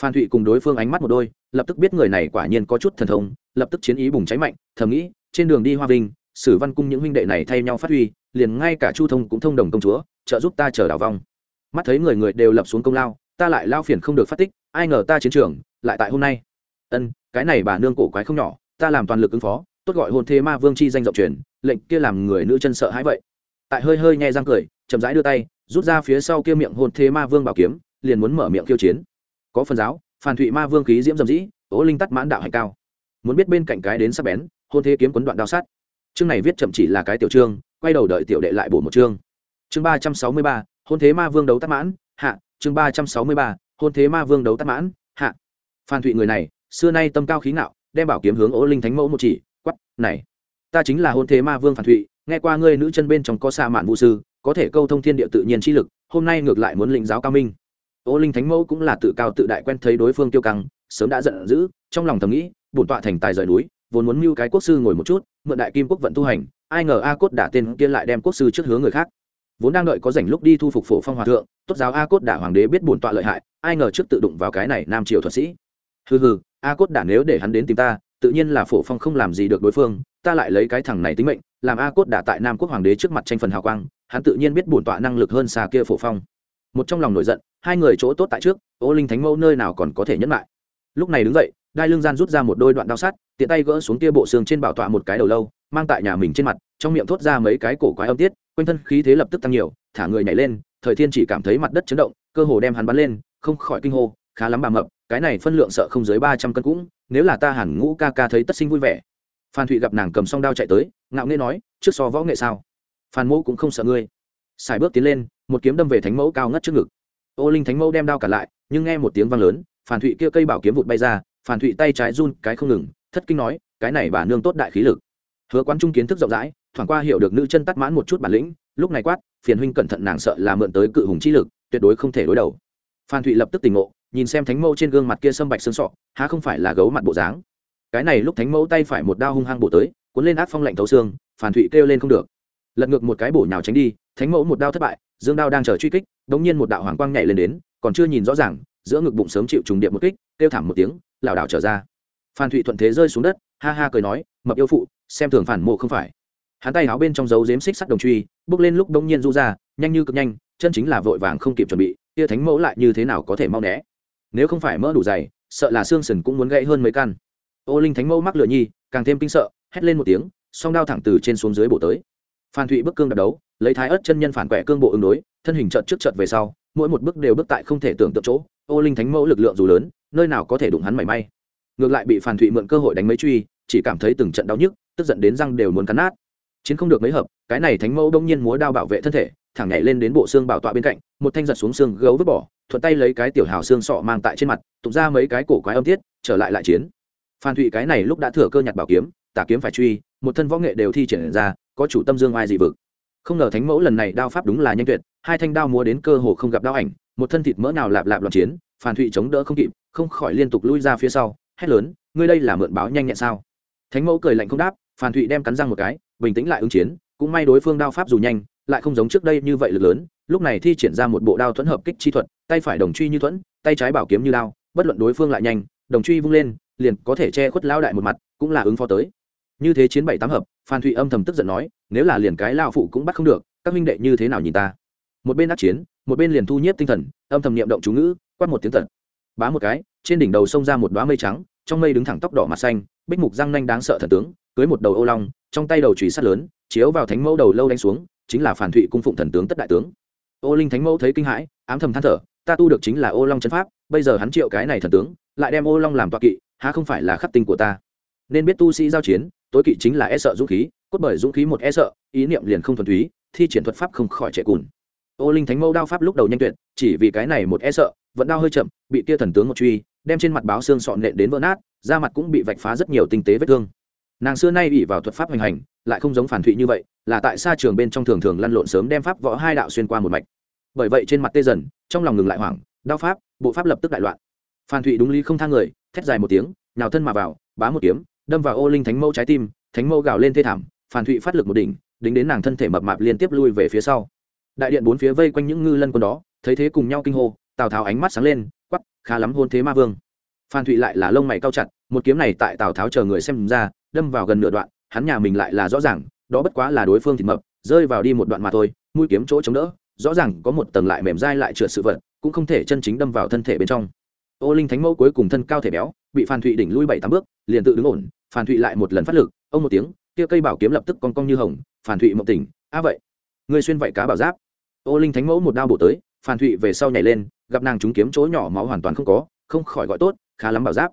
Speaker 1: phan thụy cùng đối phương ánh mắt một đôi, lập tức biết người này quả nhiên có chút thần thông, lập tức chiến ý bùng cháy mạnh, thầm nghĩ, trên đường đi hoa vinh, sử văn cung những huynh đệ này thay nhau phát huy, liền ngay cả chu thông cũng thông đồng công chúa, trợ giúp ta chờ đảo vong. Mắt thấy người người đều lập xuống công lao, ta lại lao phiền không được phát tích, ai ngờ ta chiến trường, lại tại hôm nay. Ân, cái này bà nương cổ quái không nhỏ, ta làm toàn lực ứng phó, tốt gọi hôn thế ma vương chi danh rộng truyền, lệnh kia làm người nữ chân sợ hãi vậy. Tại hơi hơi nhẹ răng cười, chậm rãi đưa tay, rút ra phía sau kia miệng hôn thế ma vương bảo kiếm, liền muốn mở miệng khiêu chiến có phần giáo phản thụy ma vương khí diễm dầm dĩ ố linh tắt mãn đạo hạnh cao. Muốn biết bên cạnh cái đến sắp bén, hôn thế kiếm quấn đoạn đao sát. Chương này viết chậm chỉ là cái tiểu chương, quay đầu đợi tiểu đệ lại bổ một chương. Chương ba trăm sáu mươi ba, hôn thế ma vương đấu tắt mãn, hạ. Chương ba trăm sáu mươi ba, hôn thế ma vương đấu tắt mãn, hạ. Phan thụy người này, xưa nay tâm cao khí ngạo, đem bảo kiếm hướng ố linh thánh mẫu một chỉ quắp này, ta chính là hôn thế ma vương phàn thụy, nghe qua ngươi nữ chân bên trong có xa mạn vũ sư, có thể câu thông thiên địa tự nhiên chi lực, hôm nay ngược lại muốn lĩnh giáo cao minh ô linh thánh mẫu cũng là tự cao tự đại quen thấy đối phương tiêu căng, sớm đã giận dữ, trong lòng thầm nghĩ, bổn tọa thành tài rời núi, vốn muốn mưu cái quốc sư ngồi một chút, mượn đại kim quốc vận tu hành, ai ngờ a cốt đả tên kia lại đem quốc sư trước hướng người khác. Vốn đang đợi có rảnh lúc đi thu phục phổ phong hòa thượng, tốt giáo a cốt đả hoàng đế biết bổn tọa lợi hại, ai ngờ trước tự đụng vào cái này nam triều thuật sĩ. Hừ hừ, a cốt đả nếu để hắn đến tìm ta, tự nhiên là phổ phong không làm gì được đối phương, ta lại lấy cái thằng này tính mệnh, làm a cốt đả tại nam quốc hoàng đế trước mặt tranh phần hào quang, hắn tự nhiên biết bổn tọa năng lực hơn xa kia phổ phong. Một trong lòng nổi giận hai người chỗ tốt tại trước, ô linh thánh mẫu nơi nào còn có thể nhẫn lại. Lúc này đứng dậy, đai lưng gian rút ra một đôi đoạn đao sắt, tiện tay gỡ xuống tia bộ xương trên bảo tọa một cái đầu lâu, mang tại nhà mình trên mặt, trong miệng thốt ra mấy cái cổ quái âm tiết, quanh thân khí thế lập tức tăng nhiều, thả người nhảy lên, thời thiên chỉ cảm thấy mặt đất chấn động, cơ hồ đem hắn bắn lên, không khỏi kinh hô, khá lắm bà mập, cái này phân lượng sợ không dưới ba trăm cân cũng, nếu là ta hẳn ngũ ca ca thấy tất sinh vui vẻ. Phan thụy gặp nàng cầm song đao chạy tới, ngạo nghê nói, trước so võ nghệ sao? Phan mẫu cũng không sợ ngươi. Xài bước tiến lên, một kiếm đâm về thánh mẫu cao ngất trước ngực ô linh thánh mẫu đem đao cả lại, nhưng nghe một tiếng vang lớn, phàn thụy kia cây bảo kiếm vụt bay ra, phàn thụy tay trái run cái không ngừng, thất kinh nói, cái này bà nương tốt đại khí lực. Hứa quán trung kiến thức rộng rãi, thoảng qua hiểu được nữ chân tắt mãn một chút bản lĩnh, lúc này quát, phiền huynh cẩn thận nàng sợ là mượn tới cự hùng chi lực, tuyệt đối không thể đối đầu. Phan thụy lập tức tỉnh ngộ, nhìn xem thánh mẫu trên gương mặt kia sâm bạch xương sọ, há không phải là gấu mặt bộ dáng. Cái này lúc thánh mẫu tay phải một đao hung hăng bổ tới, cuốn lên áp phong lạnh thấu xương phan thụy kêu lên không được. Lật ngược một cái bổ nhào tránh đi, thánh mẫu một đao thất bại dương đao đang chờ truy kích đống nhiên một đạo hoàng quang nhảy lên đến, còn chưa nhìn rõ ràng, giữa ngực bụng sớm chịu trùng điệp một kích, kêu thảm một tiếng, lảo đảo trở ra. Phan thụy thuận thế rơi xuống đất, ha ha cười nói, mập yêu phụ, xem thường phản mộ không phải. Hắn tay áo bên trong dấu dếm xích sắt đồng truy, bước lên lúc đống nhiên du ra, nhanh như cực nhanh, chân chính là vội vàng không kịp chuẩn bị, tia thánh mẫu lại như thế nào có thể mau né? Nếu không phải mỡ đủ dày, sợ là xương sần cũng muốn gãy hơn mấy căn. Ô linh thánh mẫu mắc lửa nhi, càng thêm kinh sợ, hét lên một tiếng, song đao thẳng từ trên xuống dưới bổ tới. Phan thụy bước cương đập đấu lấy thái ớt chân nhân phản quẻ cương bộ ứng đối, thân hình trợt trước trợt về sau, mỗi một bước đều bước tại không thể tưởng tượng chỗ, ô linh thánh mẫu lực lượng dù lớn, nơi nào có thể đụng hắn mảy may. Ngược lại bị phản thụy mượn cơ hội đánh mấy truy, chỉ cảm thấy từng trận đau nhức, tức giận đến răng đều muốn cắn nát. Chiến không được mấy hợp, cái này thánh mẫu đông nhiên múa đao bảo vệ thân thể, thẳng nhảy lên đến bộ xương bảo tọa bên cạnh, một thanh giật xuống xương gấu vứt bỏ, thuận tay lấy cái tiểu hào xương sọ mang tại trên mặt tụt ra mấy cái cổ quái âm tiết, trở lại lại chiến. Phan thụy cái này lúc đã thừa cơ nhặt bảo kiếm tả kiếm phải truy, một thân võ nghệ đều thi triển ra, có chủ tâm dương ai dị vực không ngờ thánh mẫu lần này đao pháp đúng là nhanh tuyệt, hai thanh đao múa đến cơ hồ không gặp đao ảnh, một thân thịt mỡ nào lạp lạp loạn chiến, phản thụy chống đỡ không kịp, không khỏi liên tục lui ra phía sau, hét lớn, ngươi đây là mượn báo nhanh nhẹn sao? Thánh mẫu cười lạnh không đáp, phản thụy đem cắn răng một cái, bình tĩnh lại ứng chiến, cũng may đối phương đao pháp dù nhanh, lại không giống trước đây như vậy lực lớn, lúc này thi triển ra một bộ đao thuẫn hợp kích chi thuật, tay phải đồng truy như thuẫn, tay trái bảo kiếm như đao, bất luận đối phương lại nhanh, đồng truy vung lên, liền có thể che khuất lao đại một mặt, cũng là ứng phó tới. Như thế chiến bảy tám hợp phan thụy âm thầm tức giận nói, nếu là liền cái lao phụ cũng bắt không được, các minh đệ như thế nào nhìn ta? Một bên đắc chiến, một bên liền thu nhiếp tinh thần, âm thầm niệm động chú ngữ, quát một tiếng tật bá một cái, trên đỉnh đầu xông ra một đoá mây trắng, trong mây đứng thẳng tóc đỏ mặt xanh, bích mục răng nanh đáng sợ thần tướng, cưới một đầu ô long, trong tay đầu chùy sắt lớn, chiếu vào thánh mẫu đầu lâu đánh xuống, chính là phản thụy cung phụng thần tướng tất đại tướng. Ô linh thánh mẫu thấy kinh hãi, ám thầm than thở, ta tu được chính là ô long chân pháp, bây giờ hắn triệu cái này thần tướng, lại đem ô long làm toa kỵ, há không phải là khắc tinh của ta? Nên biết tu sĩ giao chiến tối kỵ chính là e sợ dũng khí, cốt bởi dũng khí một e sợ, ý niệm liền không thuần túy, thi triển thuật pháp không khỏi trẻ cùn. Ô linh thánh mẫu đao pháp lúc đầu nhanh tuyệt, chỉ vì cái này một e sợ vẫn đao hơi chậm, bị tia thần tướng một truy, đem trên mặt báo xương sọn nện đến vỡ nát, da mặt cũng bị vạch phá rất nhiều tinh tế vết thương. Nàng xưa nay bị vào thuật pháp hoành hành, lại không giống phản thụy như vậy, là tại xa trường bên trong thường thường lăn lộn sớm đem pháp võ hai đạo xuyên qua một mạch. Bởi vậy trên mặt tê dần, trong lòng ngừng lại hoảng, đao pháp, bộ pháp lập tức đại loạn. Phan thụy đúng lý không thang người, thét dài một tiếng nào thân mà vào, bá một kiếm đâm vào ô linh thánh mẫu trái tim, thánh mẫu gào lên thê thảm phan thụy phát lực một đỉnh, đính đến nàng thân thể mập mạp liên tiếp lui về phía sau. Đại điện bốn phía vây quanh những ngư lân quân đó, thấy thế cùng nhau kinh hô, tào tháo ánh mắt sáng lên quắp khá lắm hôn thế ma vương. Phan thụy lại là lông mày cao chặt, một kiếm này tại tào tháo chờ người xem ra, đâm vào gần nửa đoạn, hắn nhà mình lại là rõ ràng, đó bất quá là đối phương thịt mập, rơi vào đi một đoạn mà thôi, mũi kiếm chỗ chống đỡ, rõ ràng có một tầng lại mềm dai lại trượt sự vật, cũng không thể chân chính đâm vào thân thể bên trong ô linh thánh mẫu cuối cùng thân cao thể béo, bị phan thụy đỉnh lui bảy tám bước, liền tự đứng ổn, phan thụy lại một lần phát lực, ông một tiếng, kia cây bảo kiếm lập tức con cong như hồng, phan thụy mộng tỉnh, a vậy người xuyên vậy cá bảo giáp. Ô linh thánh mẫu một đao bổ tới, phan thụy về sau nhảy lên, gặp nàng trúng kiếm chỗ nhỏ máu hoàn toàn không có, không khỏi gọi tốt, khá lắm bảo giáp.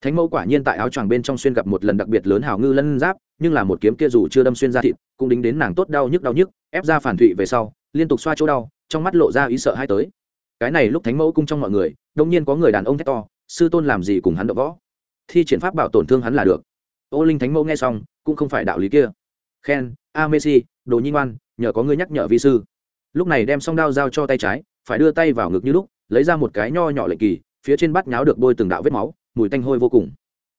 Speaker 1: Thánh mẫu quả nhiên tại áo choàng bên trong xuyên gặp một lần đặc biệt lớn hào ngư lân giáp, nhưng là một kiếm kia dù chưa đâm xuyên ra thịt, cũng đính đến nàng tốt đau nhức đau nhức, ép ra phản thụy về sau, liên tục xoa chỗ đau, trong mắt lộ ra ý sợ hai tới cái này lúc thánh mẫu cung trong mọi người, đông nhiên có người đàn ông thét to, sư tôn làm gì cùng hắn đậu võ? Thi triển pháp bảo tổn thương hắn là được. Ô linh thánh mẫu nghe xong, cũng không phải đạo lý kia. Khen, a messi, đồ nhi ngoan, nhờ có ngươi nhắc nhở vi sư. Lúc này đem song đao giao cho tay trái, phải đưa tay vào ngực như lúc, lấy ra một cái nho nhỏ lệnh kỳ, phía trên bắt nháo được bôi từng đạo vết máu, mùi tanh hôi vô cùng.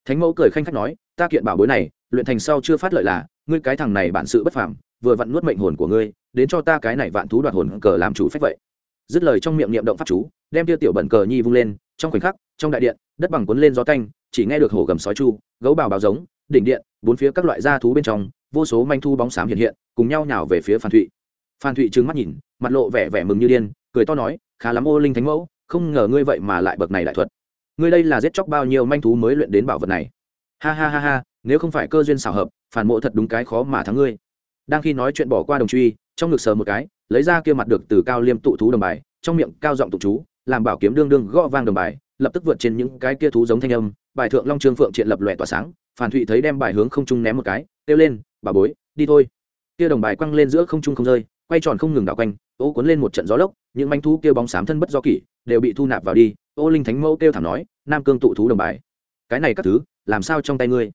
Speaker 1: Thánh mẫu cười khanh khách nói, ta kiện bảo bối này, luyện thành sau chưa phát lợi là, ngươi cái thằng này bản sự bất phàm, vừa vặn nuốt mệnh hồn của ngươi, đến cho ta cái này vạn thú đoạt hồn cờ làm chủ phép vậy dứt lời trong miệng niệm động pháp chú, đem tiêu tiểu bẩn cờ nhi vung lên, trong khoảnh khắc, trong đại điện, đất bằng cuốn lên gió canh chỉ nghe được hổ gầm sói chu, gấu bào bào giống, đỉnh điện, bốn phía các loại da thú bên trong, vô số manh thu bóng xám hiện hiện, cùng nhau nhào về phía phan thụy. Phan thụy trừng mắt nhìn, mặt lộ vẻ vẻ mừng như điên, cười to nói, khá lắm ô linh thánh mẫu, không ngờ ngươi vậy mà lại bậc này đại thuật. Ngươi đây là giết chóc bao nhiêu manh thú mới luyện đến bảo vật này? Ha ha ha ha, nếu không phải cơ duyên xảo hợp, phản mộ thật đúng cái khó mà thắng ngươi. Đang khi nói chuyện bỏ qua đồng truy, trong ngực sờ một cái lấy ra kia mặt được từ cao liêm tụ thú đồng bài, trong miệng cao giọng tụ chú, làm bảo kiếm đương đương gõ vang đồng bài, lập tức vượt trên những cái kia thú giống thanh âm, bài thượng long trương phượng triện lập lòe tỏa sáng, phản thụy thấy đem bài hướng không trung ném một cái, kêu lên, bà bối, đi thôi. Kia đồng bài quăng lên giữa không trung không rơi, quay tròn không ngừng đảo quanh, ô cuốn lên một trận gió lốc, những manh thú kêu bóng xám thân bất do kỷ, đều bị thu nạp vào đi, ô linh thánh mẫu kêu thảm nói, nam cương tụ thú đồng bài, cái này các thứ, làm sao trong tay ngươi?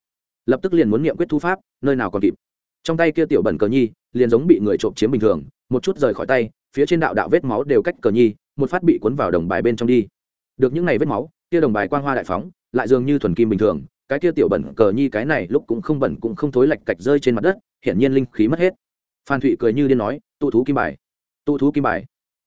Speaker 1: Lập tức liền muốn nghiệm quyết thu pháp, nơi nào còn kịp trong tay kia tiểu bẩn cờ nhi, liền giống bị người trộm chiếm bình thường, một chút rời khỏi tay, phía trên đạo đạo vết máu đều cách cờ nhi, một phát bị cuốn vào đồng bài bên trong đi. Được những này vết máu, kia đồng bài quang hoa đại phóng, lại dường như thuần kim bình thường, cái kia tiểu bẩn cờ nhi cái này lúc cũng không bẩn cũng không thối lạch cạch rơi trên mặt đất, hiển nhiên linh khí mất hết. Phan thụy cười như điên nói, tụ thú kim bài, tụ thú kim bài.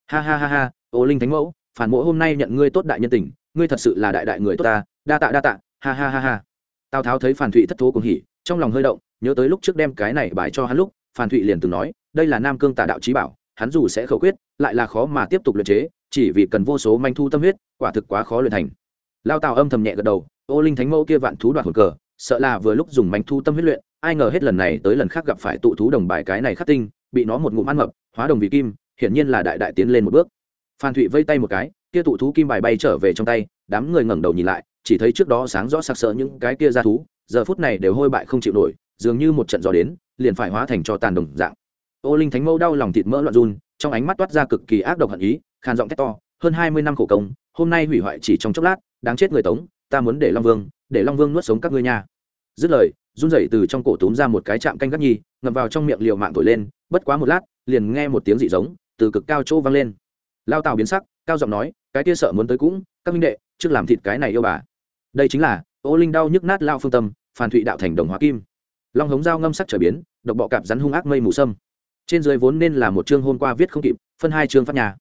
Speaker 1: Ha ha ha ha, ô linh thánh mẫu, phản mỗ hôm nay nhận ngươi tốt đại nhân tình, ngươi thật sự là đại đại người tốt ta, đa tạ đa tạ, ha ha ha ha. Tào tháo thấy phản thụy thất thố cùng hỉ, trong lòng hơi động nhớ tới lúc trước đem cái này bài cho hắn lúc, phan thụy liền từng nói, đây là nam cương tà đạo trí bảo, hắn dù sẽ khẩu quyết, lại là khó mà tiếp tục luyện chế, chỉ vì cần vô số manh thu tâm huyết, quả thực quá khó luyện thành. Lao tào âm thầm nhẹ gật đầu, ô linh thánh mẫu kia vạn thú đoạt hồn cờ, sợ là vừa lúc dùng manh thu tâm huyết luyện, ai ngờ hết lần này tới lần khác gặp phải tụ thú đồng bài cái này khắc tinh, bị nó một ngụm ăn mập, hóa đồng vì kim, hiển nhiên là đại đại tiến lên một bước. Phan thụy vây tay một cái, kia tụ thú kim bài bay trở về trong tay, đám người ngẩng đầu nhìn lại, chỉ thấy trước đó sáng rõ sặc sỡ những cái kia ra thú, giờ phút này đều hôi bại không chịu nổi dường như một trận gió đến, liền phải hóa thành cho tàn đồng dạng. Ô linh thánh mẫu đau lòng thịt mỡ loạn run, trong ánh mắt toát ra cực kỳ ác độc hận ý, khàn giọng thét to, hơn hai mươi năm khổ công, hôm nay hủy hoại chỉ trong chốc lát, đáng chết người tống, ta muốn để long vương, để long vương nuốt sống các ngươi nha. Dứt lời, run rẩy từ trong cổ túm ra một cái chạm canh gắt nhi, ngậm vào trong miệng liều mạng thổi lên, bất quá một lát, liền nghe một tiếng dị giống, từ cực cao chỗ vang lên. Lao tào biến sắc, cao giọng nói, cái kia sợ muốn tới cũng, các minh đệ, trước làm thịt cái này yêu bà. Đây chính là, ô linh đau nhức nát lao phương tâm phản thụy đạo thành đồng hóa kim long hống dao ngâm sắc trở biến, độc bọ cạp rắn hung ác mây mù sâm. Trên dưới vốn nên là một chương hôm qua viết không kịp, phân hai chương phát nhà.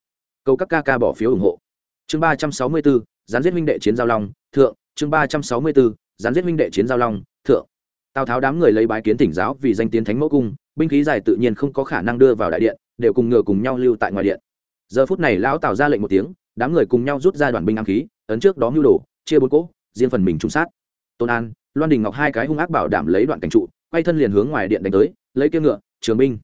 Speaker 1: Cầu các ca ca bỏ phiếu ủng hộ. Chương ba trăm sáu mươi bốn gián giết minh đệ chiến giao long, thượng. Chương ba trăm sáu mươi bốn gián giết minh đệ chiến giao long, thượng. Tào tháo đám người lấy bái kiến tỉnh giáo vì danh tiến thánh mẫu cung, binh khí dài tự nhiên không có khả năng đưa vào đại điện, đều cùng ngựa cùng nhau lưu tại ngoài điện. Giờ phút này lão tào ra lệnh một tiếng, đám người cùng nhau rút ra đoàn binh ám khí, ấn trước đó mưu đồ, chia bốn cỗ, riêng phần mình trùng sát. Tôn an, loan đình ngọc hai cái hung ác bảo đảm lấy đoạn cảnh trụ quay thân liền hướng ngoài điện đánh tới, lấy kia ngựa, trường binh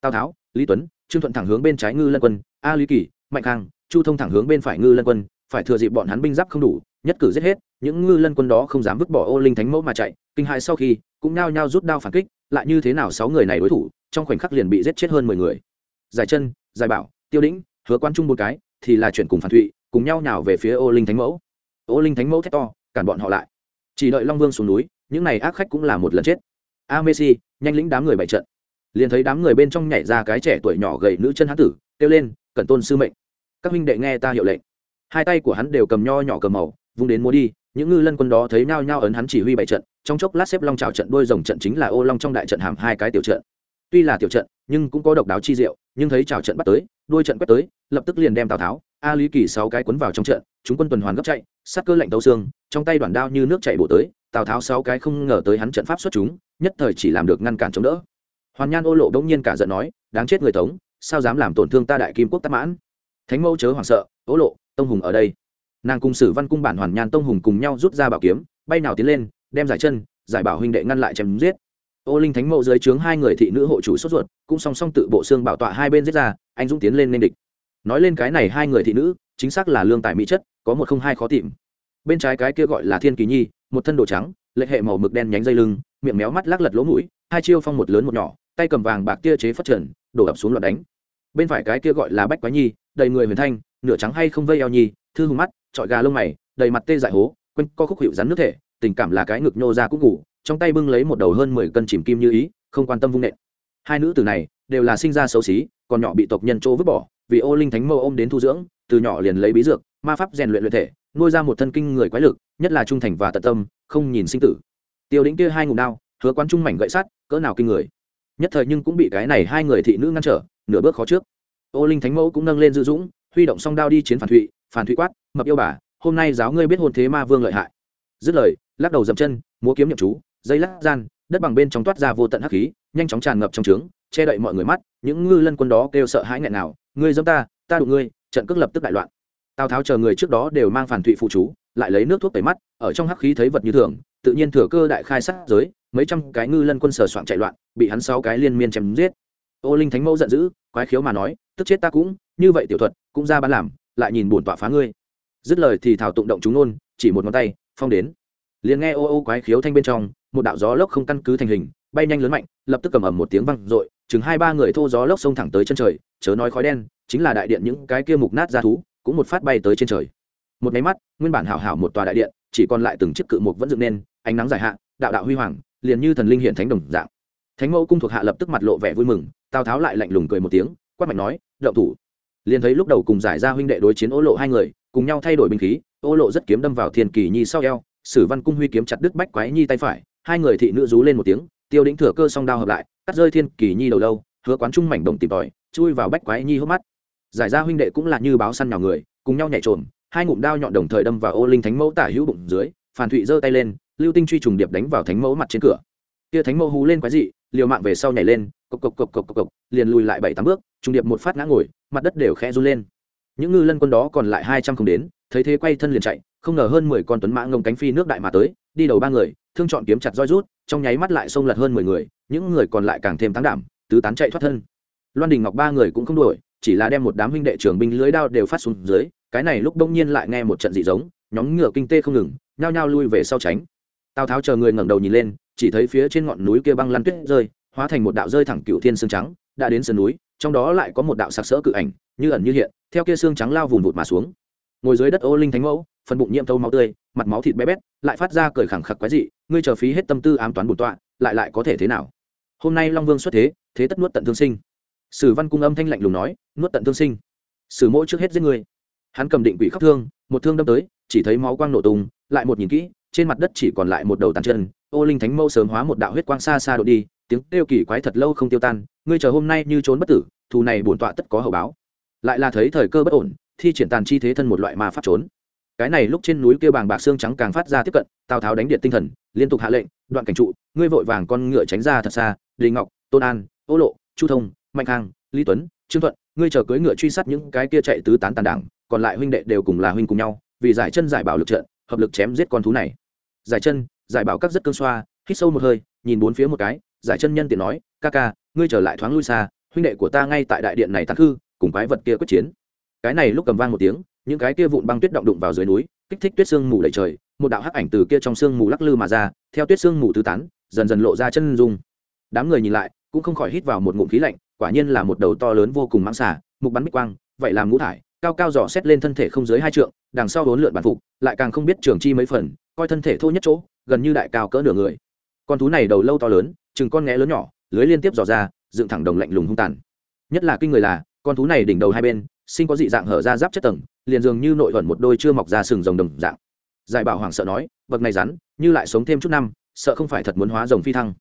Speaker 1: tào tháo, lý tuấn, trương thuận thẳng hướng bên trái ngư lân quân, a lý kỳ, mạnh khang, chu thông thẳng hướng bên phải ngư lân quân, phải thừa dịp bọn hắn binh giáp không đủ, nhất cử giết hết, những ngư lân quân đó không dám vứt bỏ ô linh thánh mẫu mà chạy, kinh hại sau khi, cũng nao nhao rút đao phản kích, lại như thế nào sáu người này đối thủ, trong khoảnh khắc liền bị giết chết hơn mười người. Giải chân, giải bảo, tiêu đĩnh, hứa quan trung một cái, thì là chuyển cùng phản thụy, cùng nhau nhào về phía ô linh thánh mẫu. Ô linh thánh mẫu thét to, cản bọn họ lại. Chỉ đợi long vương xuống núi, những này ác khách cũng là một lần chết a messi, nhanh lĩnh đám người bày trận. Liền thấy đám người bên trong nhảy ra cái trẻ tuổi nhỏ gầy nữ chân hán tử, kêu lên, cẩn tôn sư mệnh. Các huynh đệ nghe ta hiệu lệnh. Hai tay của hắn đều cầm nho nhỏ cầm màu, vung đến mua đi, những ngư lân quân đó thấy nhao nhao ấn hắn chỉ huy bày trận, trong chốc lát xếp long trào trận đôi rồng trận chính là ô long trong đại trận hàm hai cái tiểu trận. Tuy là tiểu trận, nhưng cũng có độc đáo chi diệu, nhưng thấy trào trận bắt tới đôi trận quét tới, lập tức liền đem tào tháo, a lý kỳ sáu cái quấn vào trong trận, chúng quân tuần hoàn gấp chạy, sát cơ lạnh tấu xương, trong tay đoàn đao như nước chảy bổ tới, tào tháo sáu cái không ngờ tới hắn trận pháp xuất chúng nhất thời chỉ làm được ngăn cản chống đỡ. Hoàn nhan ô lộ đống nhiên cả giận nói, đáng chết người tống sao dám làm tổn thương ta đại kim quốc tắc mãn? Thánh mẫu chớ hoảng sợ, ô lộ, tông hùng ở đây. Nàng cùng sử văn cung bản hoàn nhan tông hùng cùng nhau rút ra bảo kiếm, bay nào tiến lên, đem giải chân, giải bảo huynh đệ ngăn lại chém giết. Ô linh thánh mẫu dưới trướng hai người thị nữ hộ chủ sốt ruột, cũng song song tự bộ xương bảo tọa hai bên giết ra, anh dũng tiến lên nên địch. Nói lên cái này hai người thị nữ, chính xác là lương tài mỹ chất, có một không hai khó tìm. Bên trái cái kia gọi là thiên kỳ nhi, một thân đồ trắng, lệ hệ màu mực đen nhánh dây lưng miệng méo mắt lắc lật lỗ mũi, hai chiêu phong một lớn một nhỏ, tay cầm vàng bạc tia chế phát trần, đổ ập xuống loạt đánh. Bên phải cái kia gọi là bách quái nhi, đầy người huyền thanh, nửa trắng hay không vây eo nhi, thư hùng mắt, trọi gà lông mày, đầy mặt tê dại hố, quanh co khúc hiệu rắn nước thể, tình cảm là cái ngực nhô ra cũng ngủ, trong tay bưng lấy một đầu hơn mười cân chìm kim như ý, không quan tâm vung nện. Hai nữ tử này đều là sinh ra xấu xí, còn nhỏ bị tộc nhân chỗ vứt bỏ, vì ô linh thánh mâu ôm đến thu dưỡng, từ nhỏ liền lấy bí dược, ma pháp rèn luyện luyện thể, nuôi ra một thân kinh người quái lực, nhất là trung thành và tận tâm, không nhìn sinh tử tiêu đĩnh kia hai ngụm đao, hứa quán trung mảnh gậy sắt, cỡ nào kinh người. Nhất thời nhưng cũng bị cái này hai người thị nữ ngăn trở, nửa bước khó trước. Ô linh thánh mẫu cũng nâng lên dư dũng, huy động song đao đi chiến phản thụy phản thụy quát, mập yêu bà, hôm nay giáo ngươi biết hôn thế ma vương lợi hại. Dứt lời, lắc đầu dậm chân, múa kiếm nhậm chú, dây lắc gian, đất bằng bên trong toát ra vô tận hắc khí, nhanh chóng tràn ngập trong trướng, che đậy mọi người mắt, những ngư lân quân đó kêu sợ hãi nghẹn nào ngươi dâm ta ta đụng ngươi, trận cước lập tức đại loạn. Tào tháo chờ người trước đó đều mang phản thụy phụ chú, lại lấy nước thuốc tẩy mắt, ở trong hắc khí thấy vật như thường tự nhiên thừa cơ đại khai sát giới, mấy trăm cái ngư lân quân sở soạn chạy loạn, bị hắn sáu cái liên miên chém giết. Ô linh thánh mẫu giận dữ, quái khiếu mà nói, tức chết ta cũng, như vậy tiểu thuật, cũng ra bán làm, lại nhìn bổn tọa phá ngươi. Dứt lời thì thảo tụng động chúng nôn, chỉ một ngón tay, phong đến. Liền nghe ô ô quái khiếu thanh bên trong, một đạo gió lốc không căn cứ thành hình, bay nhanh lớn mạnh, lập tức cầm ầm một tiếng vang dội, chừng hai ba người thô gió lốc xông thẳng tới chân trời, chớ nói khói đen, chính là đại điện những cái kia mục nát ra thú, cũng một phát bay tới trên trời. Một máy mắt, nguyên bản hảo hảo một tòa đại điện, chỉ còn lại từng chiếc cự mục vẫn dựng nên ánh nắng dài hạ, đạo đạo huy hoàng, liền như thần linh hiện thánh đồng dạng. Thánh mẫu cung thuộc hạ lập tức mặt lộ vẻ vui mừng, tào tháo lại lạnh lùng cười một tiếng, quát mạnh nói, động thủ. Liền thấy lúc đầu cùng giải ra huynh đệ đối chiến ô lộ hai người, cùng nhau thay đổi binh khí, ô lộ rất kiếm đâm vào thiên kỳ nhi sau eo, sử văn cung huy kiếm chặt đứt bách quái nhi tay phải, hai người thị nữ rú lên một tiếng, tiêu đĩnh thừa cơ song đao hợp lại, cắt rơi thiên kỳ nhi đầu lâu, hứa quán trung mảnh đồng tìm tòi, chui vào bách quái nhi hốc mắt. Giải ra huynh đệ cũng là như báo săn nhào người, cùng nhau nhảy trộm hai ngụm đao nhọn đồng thời đâm vào ô linh thánh mẫu tả hữu bụng dưới phản thụy giơ tay lên lưu tinh truy trùng điệp đánh vào thánh mẫu mặt trên cửa. Kia thánh mẫu hú lên quái dị, liều mạng về sau nhảy lên, cộc cộc cộc cộc cộc cộc, liền lùi lại bảy tám bước, trùng điệp một phát ngã ngồi, mặt đất đều khẽ run lên. Những ngư lân quân đó còn lại hai trăm không đến, thấy thế quay thân liền chạy, không ngờ hơn mười con tuấn mã ngông cánh phi nước đại mà tới, đi đầu ba người, thương chọn kiếm chặt roi rút, trong nháy mắt lại xông lật hơn mười người, những người còn lại càng thêm thắng đảm, tứ tán chạy thoát thân. Loan đình ngọc ba người cũng không đuổi, chỉ là đem một đám huynh đệ trưởng binh lưới đao đều phát xuống dưới, cái này lúc đông nhiên lại nghe một trận dị giống, nhóm ngựa kinh tê không ngừng, nhao nhao lui về sau tránh tào tháo chờ người ngẩng đầu nhìn lên, chỉ thấy phía trên ngọn núi kia băng lăn tuyết rơi, hóa thành một đạo rơi thẳng cựu thiên xương trắng, đã đến sườn núi, trong đó lại có một đạo sặc sỡ cự ảnh, như ẩn như hiện, theo kia xương trắng lao vùng vụt mà xuống. Ngồi dưới đất ô linh thánh mẫu, phần bụng nhiễm thâu máu tươi, mặt máu thịt bé bét, lại phát ra cười khẳng khặc quái dị, ngươi chờ phí hết tâm tư ám toán bổn tọa, lại lại có thể thế nào? Hôm nay long vương xuất thế thế tất nuốt tận thương sinh. Sử văn cung âm thanh lạnh lùng nói, nuốt tận thương sinh. Sử mỗi trước hết giết người hắn cầm định quỷ khóc thương, một thương đâm tới, chỉ thấy máu quang nổ tung, lại một nhìn kỹ trên mặt đất chỉ còn lại một đầu tàn chân, ô linh thánh mâu sớm hóa một đạo huyết quang xa xa đội đi, tiếng kêu kỳ quái thật lâu không tiêu tan, ngươi chờ hôm nay như trốn bất tử, thù này bổn tọa tất có hậu báo. Lại là thấy thời cơ bất ổn, thi triển tàn chi thế thân một loại mà phát trốn. Cái này lúc trên núi kêu bàng bạc xương trắng càng phát ra tiếp cận, tào tháo đánh điện tinh thần, liên tục hạ lệnh, đoạn cảnh trụ, ngươi vội vàng con ngựa tránh ra thật xa đình ngọc, tôn an, ô lộ, chu thông, mạnh khang, lý tuấn, trương thuận, ngươi chờ cưỡi ngựa truy sát những cái kia chạy tứ tán tàn đảng, còn lại huynh đệ đều cùng là huynh cùng nhau, vì giải chân giải bảo lực trận, hợp lực chém giết con thú này giải chân, giải bảo các rất cương xoa, hít sâu một hơi, nhìn bốn phía một cái, giải chân nhân tiện nói, ca ca, ngươi trở lại thoáng lui xa, huynh đệ của ta ngay tại đại điện này thắng hư cùng quái vật kia quyết chiến. Cái này lúc cầm vang một tiếng, những cái kia vụn băng tuyết động đụng vào dưới núi, kích thích tuyết sương mù đầy trời, một đạo hắc ảnh từ kia trong sương mù lắc lư mà ra, theo tuyết sương mù tứ tán, dần dần lộ ra chân dung. Đám người nhìn lại, cũng không khỏi hít vào một ngụm khí lạnh, quả nhiên là một đầu to lớn vô cùng mãng xà, mục bắn bích quang, vậy làm ngũ thải, cao cao dò xét lên thân thể không dưới hai trượng, đằng sau vốn lượn bản phục, lại càng không biết trường chi mấy phần coi thân thể thô nhất chỗ, gần như đại cao cỡ nửa người. Con thú này đầu lâu to lớn, chừng con nghé lớn nhỏ, lưới liên tiếp dò ra, dựng thẳng đồng lạnh lùng hung tàn. Nhất là kinh người là, con thú này đỉnh đầu hai bên, sinh có dị dạng hở ra giáp chất tầng, liền dường như nội thuận một đôi chưa mọc ra sừng rồng đồng dạng. Giải bảo hoàng sợ nói, bậc này rắn, như lại sống thêm chút năm, sợ không phải thật muốn hóa rồng phi thăng.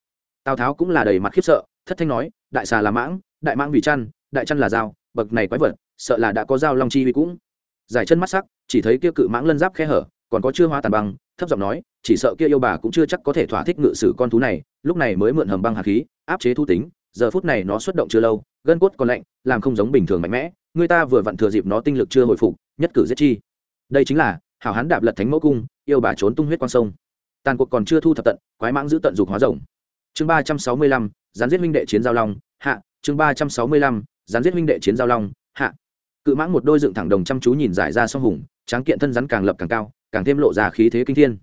Speaker 1: Tào tháo cũng là đầy mặt khiếp sợ, thất thanh nói, đại xà là mãng, đại mãng vì chăn, đại chăn là dao, bậc này quái vật, sợ là đã có dao long chi uy cũng. Giải chân mắt sắc, chỉ thấy kia cự mãng lân giáp khe hở, còn có chưa hóa tàn băng thấp giọng nói, chỉ sợ kia yêu bà cũng chưa chắc có thể thỏa thích ngự sử con thú này, lúc này mới mượn hầm băng hạt khí, áp chế thu tính, giờ phút này nó xuất động chưa lâu, gân cốt còn lạnh, làm không giống bình thường mạnh mẽ, người ta vừa vặn thừa dịp nó tinh lực chưa hồi phục, nhất cử giết chi. Đây chính là, hảo hán đạp lật thánh mẫu cung, yêu bà trốn tung huyết quang sông. Tàn cuộc còn chưa thu thập tận, quái mãng giữ tận dục hóa rồng. Chương ba trăm sáu mươi lăm, gián giết minh đệ chiến giao long, hạ, chương ba trăm sáu mươi lăm, gián giết minh đệ chiến giao long, hạ. Cự mãng một đôi dựng thẳng đồng chăm chú nhìn giải ra song hùng, tráng kiện thân rắn càng lập càng cao càng thêm lộ ra khí thế kinh thiên.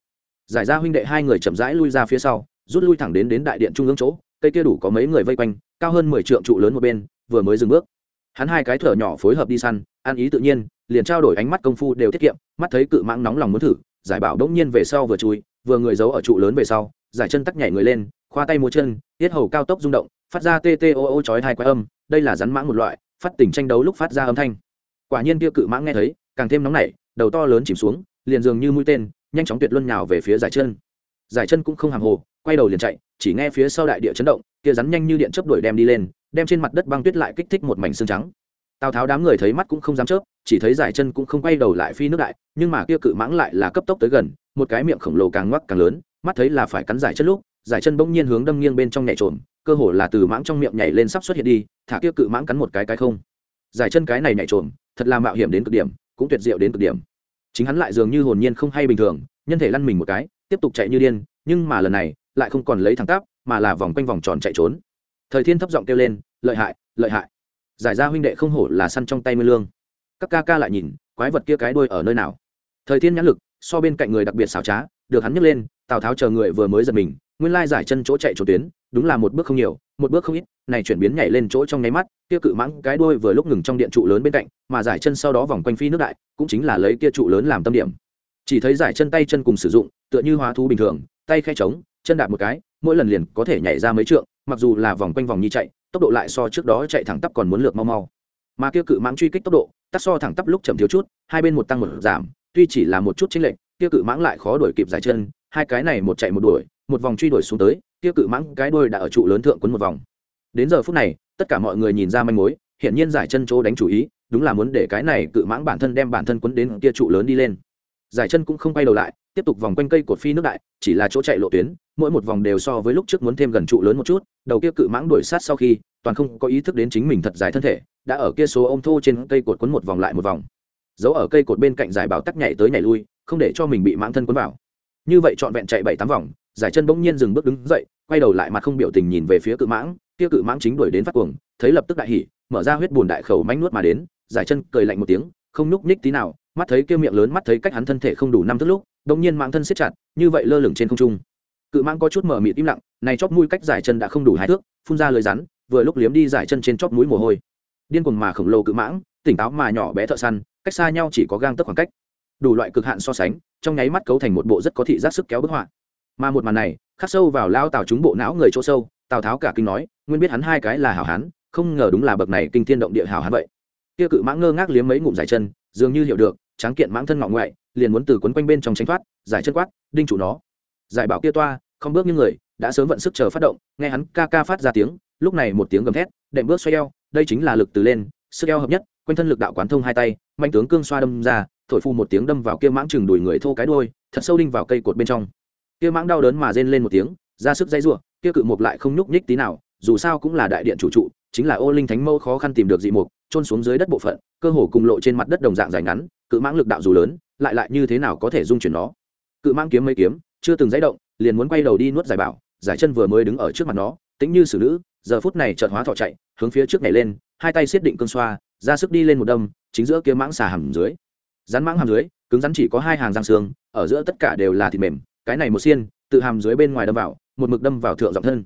Speaker 1: Giải ra huynh đệ hai người chậm rãi lui ra phía sau, rút lui thẳng đến đến đại điện trung ương chỗ, cây kia đủ có mấy người vây quanh, cao hơn mười trượng trụ lớn một bên, vừa mới dừng bước. Hắn hai cái thở nhỏ phối hợp đi săn, ăn ý tự nhiên, liền trao đổi ánh mắt công phu đều tiết kiệm, mắt thấy cự mãng nóng lòng muốn thử, giải bảo đống nhiên về sau vừa chui, vừa người giấu ở trụ lớn về sau, giải chân tắc nhảy người lên, khoa tay múa chân, tiết hầu cao tốc rung động, phát ra tê tê ô ô chói hai quái âm, đây là rắn mãng một loại, phát tình tranh đấu lúc phát ra âm thanh. Quả nhiên kia cự mãng nghe thấy, càng thêm nóng nảy, đầu to lớn chìm xuống liền dường như mũi tên, nhanh chóng tuyệt luân nhào về phía giải chân. Giải chân cũng không hàng hồ, quay đầu liền chạy, chỉ nghe phía sau đại địa chấn động, kia rắn nhanh như điện chớp đuổi đem đi lên, đem trên mặt đất băng tuyết lại kích thích một mảnh xương trắng. Tào tháo đám người thấy mắt cũng không dám chớp, chỉ thấy giải chân cũng không quay đầu lại phi nước đại, nhưng mà kia cự mãng lại là cấp tốc tới gần, một cái miệng khổng lồ càng ngoắc càng lớn, mắt thấy là phải cắn giải chân lúc, giải chân bỗng nhiên hướng đâm nghiêng bên trong nhảy trộm cơ hồ là từ mãng trong miệng nhảy lên sắp xuất hiện đi, thả kia cự mãng cắn một cái cái không. Giải chân cái này nhảy trộm thật là mạo hiểm đến cực điểm, cũng tuyệt diệu đến cực điểm chính hắn lại dường như hồn nhiên không hay bình thường, nhân thể lăn mình một cái, tiếp tục chạy như điên, nhưng mà lần này, lại không còn lấy thẳng tắp, mà là vòng quanh vòng tròn chạy trốn. Thời thiên thấp giọng kêu lên, lợi hại lợi hại. Giải ra huynh đệ không hổ là săn trong tay mưa lương. Các ca ca lại nhìn, quái vật kia cái đuôi ở nơi nào? Thời thiên nhãn lực, so bên cạnh người đặc biệt xảo trá, được hắn nhấc lên, tào tháo chờ người vừa mới giật mình nguyên lai giải chân chỗ chạy chỗ tuyến, đúng là một bước không nhiều, một bước không ít, này chuyển biến nhảy lên chỗ trong nháy mắt, kia cự mãng cái đuôi vừa lúc ngừng trong điện trụ lớn bên cạnh, mà giải chân sau đó vòng quanh phi nước đại, cũng chính là lấy kia trụ lớn làm tâm điểm. Chỉ thấy giải chân tay chân cùng sử dụng, tựa như hóa thú bình thường, tay khe trống, chân đạp một cái, mỗi lần liền có thể nhảy ra mấy trượng, mặc dù là vòng quanh vòng như chạy, tốc độ lại so trước đó chạy thẳng tắp còn muốn lược mau mau. Mà kia cự mãng truy kích tốc độ tắt so thẳng tắp lúc chậm thiếu chút, hai bên một tăng một giảm, tuy chỉ là một chút chênh lệch, kia cự mãng lại khó đuổi kịp giải chân, hai cái này một chạy một đuổi một vòng truy đuổi xuống tới, kia cự mãng cái đuôi đã ở trụ lớn thượng quấn một vòng. Đến giờ phút này, tất cả mọi người nhìn ra manh mối, hiển nhiên giải chân chỗ đánh chủ ý, đúng là muốn để cái này cự mãng bản thân đem bản thân quấn đến kia trụ lớn đi lên. Giải chân cũng không quay đầu lại, tiếp tục vòng quanh cây cột phi nước đại, chỉ là chỗ chạy lộ tuyến, mỗi một vòng đều so với lúc trước muốn thêm gần trụ lớn một chút, đầu kia cự mãng đuổi sát sau khi, toàn không có ý thức đến chính mình thật dài thân thể, đã ở kia số ôm thô trên cây cột quấn một vòng lại một vòng. Giấu ở cây cột bên cạnh giải bảo tắc nhảy tới nhảy lui, không để cho mình bị mãng thân quấn vào. Như vậy trọn vẹn chạy bảy tám vòng giải chân bỗng nhiên dừng bước đứng dậy, quay đầu lại mặt không biểu tình nhìn về phía cự mãng, kia cự mãng chính đuổi đến phát cuồng, thấy lập tức đại hỉ, mở ra huyết bùn đại khẩu manh nuốt mà đến, giải chân cười lạnh một tiếng, không nhúc nhích tí nào, mắt thấy kia miệng lớn mắt thấy cách hắn thân thể không đủ năm thước lúc, bỗng nhiên mãng thân siết chặt, như vậy lơ lửng trên không trung. Cự mãng có chút mở mịt im lặng, này chóp mũi cách giải chân đã không đủ hai thước, phun ra lời rắn, vừa lúc liếm đi giải chân trên chóp mũi mồ hôi. Điên cuồng mà khổng lồ cự mãng, tỉnh táo mà nhỏ bé thợ săn, cách xa nhau chỉ có gang tấc khoảng cách. Đủ loại cực hạn so sánh, trong nháy mắt cấu thành một bộ rất có thị giác sức kéo bức họa mà một màn này, khắc sâu vào lao tào chúng bộ não người chỗ sâu, tào tháo cả kinh nói, nguyên biết hắn hai cái là hảo hán, không ngờ đúng là bậc này kinh thiên động địa hảo hán vậy. Kia cự mãng ngơ ngác liếm mấy ngụm giải chân, dường như hiểu được, tráng kiện mãng thân ngọ ngoại, liền muốn từ quấn quanh bên trong tránh thoát, giải chân quát, đinh chủ nó. Giải bảo kia toa, không bước như người, đã sớm vận sức chờ phát động, nghe hắn ca ca phát ra tiếng, lúc này một tiếng gầm thét, đệm bước xoay eo, đây chính là lực từ lên, sức eo hợp nhất, quanh thân lực đạo quán thông hai tay mạnh tướng cương xoa đâm ra, thổi phu một tiếng đâm vào kia mãng chừng đùi người thô cái đuôi, thật sâu đinh vào cây cột bên trong kia mãng đau đớn mà rên lên một tiếng, ra sức dây rủa, kia cự mục lại không nhúc nhích tí nào, dù sao cũng là đại điện chủ trụ, chính là ô linh thánh mâu khó khăn tìm được dị mục trôn xuống dưới đất bộ phận, cơ hồ cùng lộ trên mặt đất đồng dạng dài ngắn, cự mãng lực đạo dù lớn, lại lại như thế nào có thể dung chuyển nó? Cự mãng kiếm mấy kiếm, chưa từng dãy động, liền muốn quay đầu đi nuốt giải bảo, giải chân vừa mới đứng ở trước mặt nó, tính như xử nữ, giờ phút này chợt hóa thọ chạy, hướng phía trước nhảy lên, hai tay siết định cương xoa, ra sức đi lên một đâm, chính giữa kia mãng xà hầm dưới. Rắn mãng hàm dưới, cứng rắn chỉ có hai hàng răng xương, ở giữa tất cả đều là thịt mềm cái này một xiên, tự hàm dưới bên ngoài đâm vào, một mực đâm vào thượng giọng thân.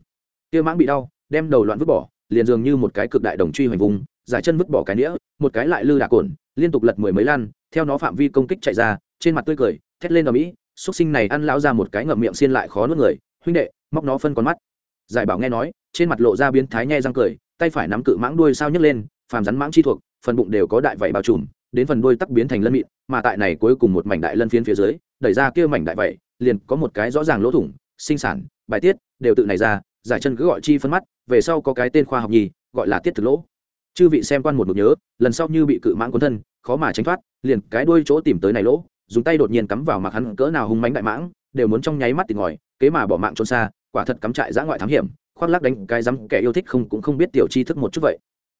Speaker 1: Kia mãng bị đau, đem đầu loạn vứt bỏ, liền dường như một cái cực đại đồng truy hoành vùng, giải chân vứt bỏ cái nĩa, một cái lại lư đà cồn liên tục lật mười mấy lan theo nó phạm vi công kích chạy ra, trên mặt tươi cười, thét lên ở mỹ xuất sinh này ăn lão ra một cái ngậm miệng xiên lại khó nuốt người, huynh đệ, móc nó phân con mắt. Giải bảo nghe nói, trên mặt lộ ra biến thái nhe răng cười, tay phải nắm cự mãng đuôi sao nhấc lên, phàm rắn mãng chi thuộc, phần bụng đều có đại vảy bao trùm, đến phần đuôi tắc biến thành lân mịn, mà tại này cuối cùng một mảnh đại lân phiến phía dưới, đẩy ra kia mảnh đại vảy liền có một cái rõ ràng lỗ thủng, sinh sản, bài tiết, đều tự này ra, giải chân cứ gọi chi phân mắt, về sau có cái tên khoa học nhì, gọi là tiết thực lỗ. Chư vị xem quan một một nhớ, lần sau như bị cự mãng cuốn thân, khó mà tránh thoát, liền cái đuôi chỗ tìm tới này lỗ, dùng tay đột nhiên cắm vào mặc hắn cỡ nào hung mánh đại mãng, đều muốn trong nháy mắt tìm ngòi kế mà bỏ mạng trốn xa, quả thật cắm trại giã ngoại thám hiểm, khoác lắc đánh cái rắm kẻ yêu thích không cũng không biết tiểu chi thức một chút vậy.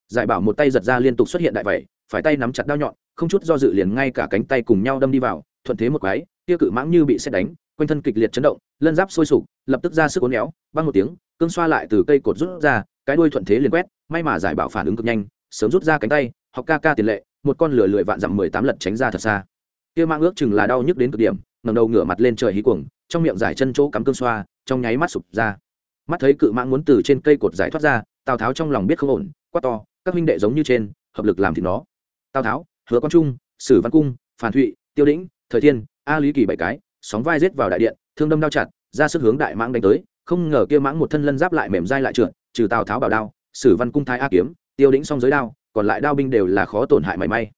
Speaker 1: Giải bảo một tay giật ra liên tục xuất hiện đại vậy, phải tay nắm chặt đao nhọn, không chút do dự liền ngay cả cánh tay cùng nhau đâm đi vào, thuận thế một cái kia cự mãng như bị xét đánh, quanh thân kịch liệt chấn động, lân giáp sôi sục, lập tức ra sức uốn éo, băng một tiếng, cương xoa lại từ cây cột rút ra, cái đuôi thuận thế liền quét, may mà giải bảo phản ứng cực nhanh, sớm rút ra cánh tay, học ca ca tiền lệ, một con lửa lười vạn dặm mười tám lật tránh ra thật xa. Kia mang ước chừng là đau nhức đến cực điểm ngầm đầu ngửa mặt lên trời hí cuồng, trong miệng giải chân chỗ cắm cương xoa, trong nháy mắt sụp ra. Mắt thấy cự mãng muốn từ trên cây cột giải thoát ra, tào tháo trong lòng biết không ổn, quát to, các huynh đệ giống như trên, hợp lực làm thì nó. Tào tháo, hứa con trung, sử văn cung, phản thụy, tiêu đĩnh, thời thiên a lý kỳ bảy cái, sóng vai rết vào đại điện, thương đâm đao chặt, ra sức hướng đại mãng đánh tới, không ngờ kia mãng một thân lân giáp lại mềm dai lại trượt, trừ tào tháo bảo đao, sử văn cung thái a kiếm, tiêu đĩnh xong giới đao, còn lại đao binh đều là khó tổn hại mảy may.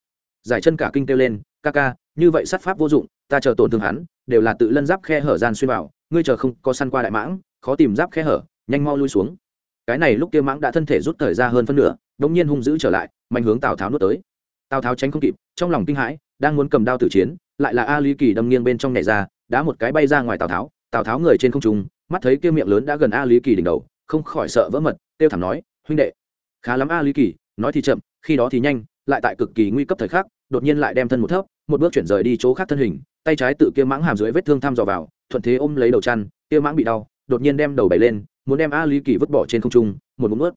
Speaker 1: Giải chân cả kinh kêu lên, ca ca, như vậy sát pháp vô dụng, ta chờ tổn thương hắn, đều là tự lân giáp khe hở gian xuyên vào, ngươi chờ không có săn qua đại mãng, khó tìm giáp khe hở, nhanh mau lui xuống. Cái này lúc kia mãng đã thân thể rút thời ra hơn phân nửa đống nhiên hung dữ trở lại, mạnh hướng tào tháo nuốt tới. Tào tháo tránh không kịp, trong lòng kinh hãi đang muốn cầm đao tử chiến, lại là a lý kỳ đâm nghiêng bên trong nhảy ra, đá một cái bay ra ngoài tào tháo tào tháo người trên không trung, mắt thấy kia miệng lớn đã gần a lý kỳ đỉnh đầu, không khỏi sợ vỡ mật tiêu thảm nói, huynh đệ, khá lắm a lý kỳ, nói thì chậm, khi đó thì nhanh, lại tại cực kỳ nguy cấp thời khắc, đột nhiên lại đem thân một thấp, một bước chuyển rời đi chỗ khác thân hình, tay trái tự kia mãng hàm dưới vết thương thăm dò vào, thuận thế ôm lấy đầu chăn, kia mãng bị đau, đột nhiên đem đầu bày lên, muốn đem a lý kỳ vứt bỏ trên không trung, một mũm ướt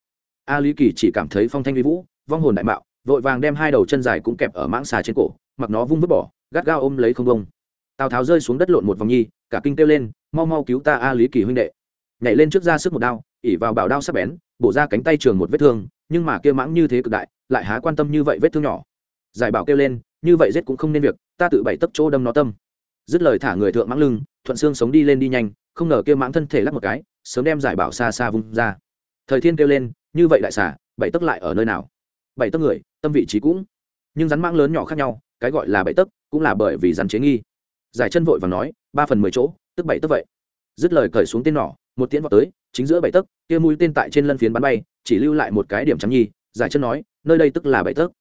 Speaker 1: a lý kỳ chỉ cảm thấy phong thanh vi vũ, vong hồn đại mạo, vội vàng đem hai đầu chân dài cũng kẹp ở mãng xà trên cổ mặc nó vung vứt bỏ, gắt gao ôm lấy không bông tào tháo rơi xuống đất lộn một vòng nhi, cả kinh kêu lên, mau mau cứu ta a lý kỳ huynh đệ. Nhảy lên trước ra sức một đao, ỉ vào bảo đao sắp bén, bổ ra cánh tay trường một vết thương, nhưng mà kia mãng như thế cực đại, lại há quan tâm như vậy vết thương nhỏ. Giải bảo kêu lên, như vậy giết cũng không nên việc, ta tự bảy tấp chỗ đâm nó tâm. Dứt lời thả người thượng mãng lưng, thuận xương sống đi lên đi nhanh, không ngờ kia mãng thân thể lắc một cái, sớm đem giải bảo xa xa vung ra. Thời thiên kêu lên, như vậy đại xả, bảy tấc lại ở nơi nào? Bảy tấc người, tâm vị trí cũng. Nhưng rắn mãng lớn nhỏ khác nhau cái gọi là bảy tấc, cũng là bởi vì rắn chế nghi. Giải chân vội và nói, ba phần mười chỗ, tức bảy tấc vậy. Dứt lời cởi xuống tên nỏ, một tiễn vào tới, chính giữa bảy tấc, kia mũi tên tại trên lân phiến bắn bay, chỉ lưu lại một cái điểm trắng nhi giải chân nói, nơi đây tức là bảy tấc.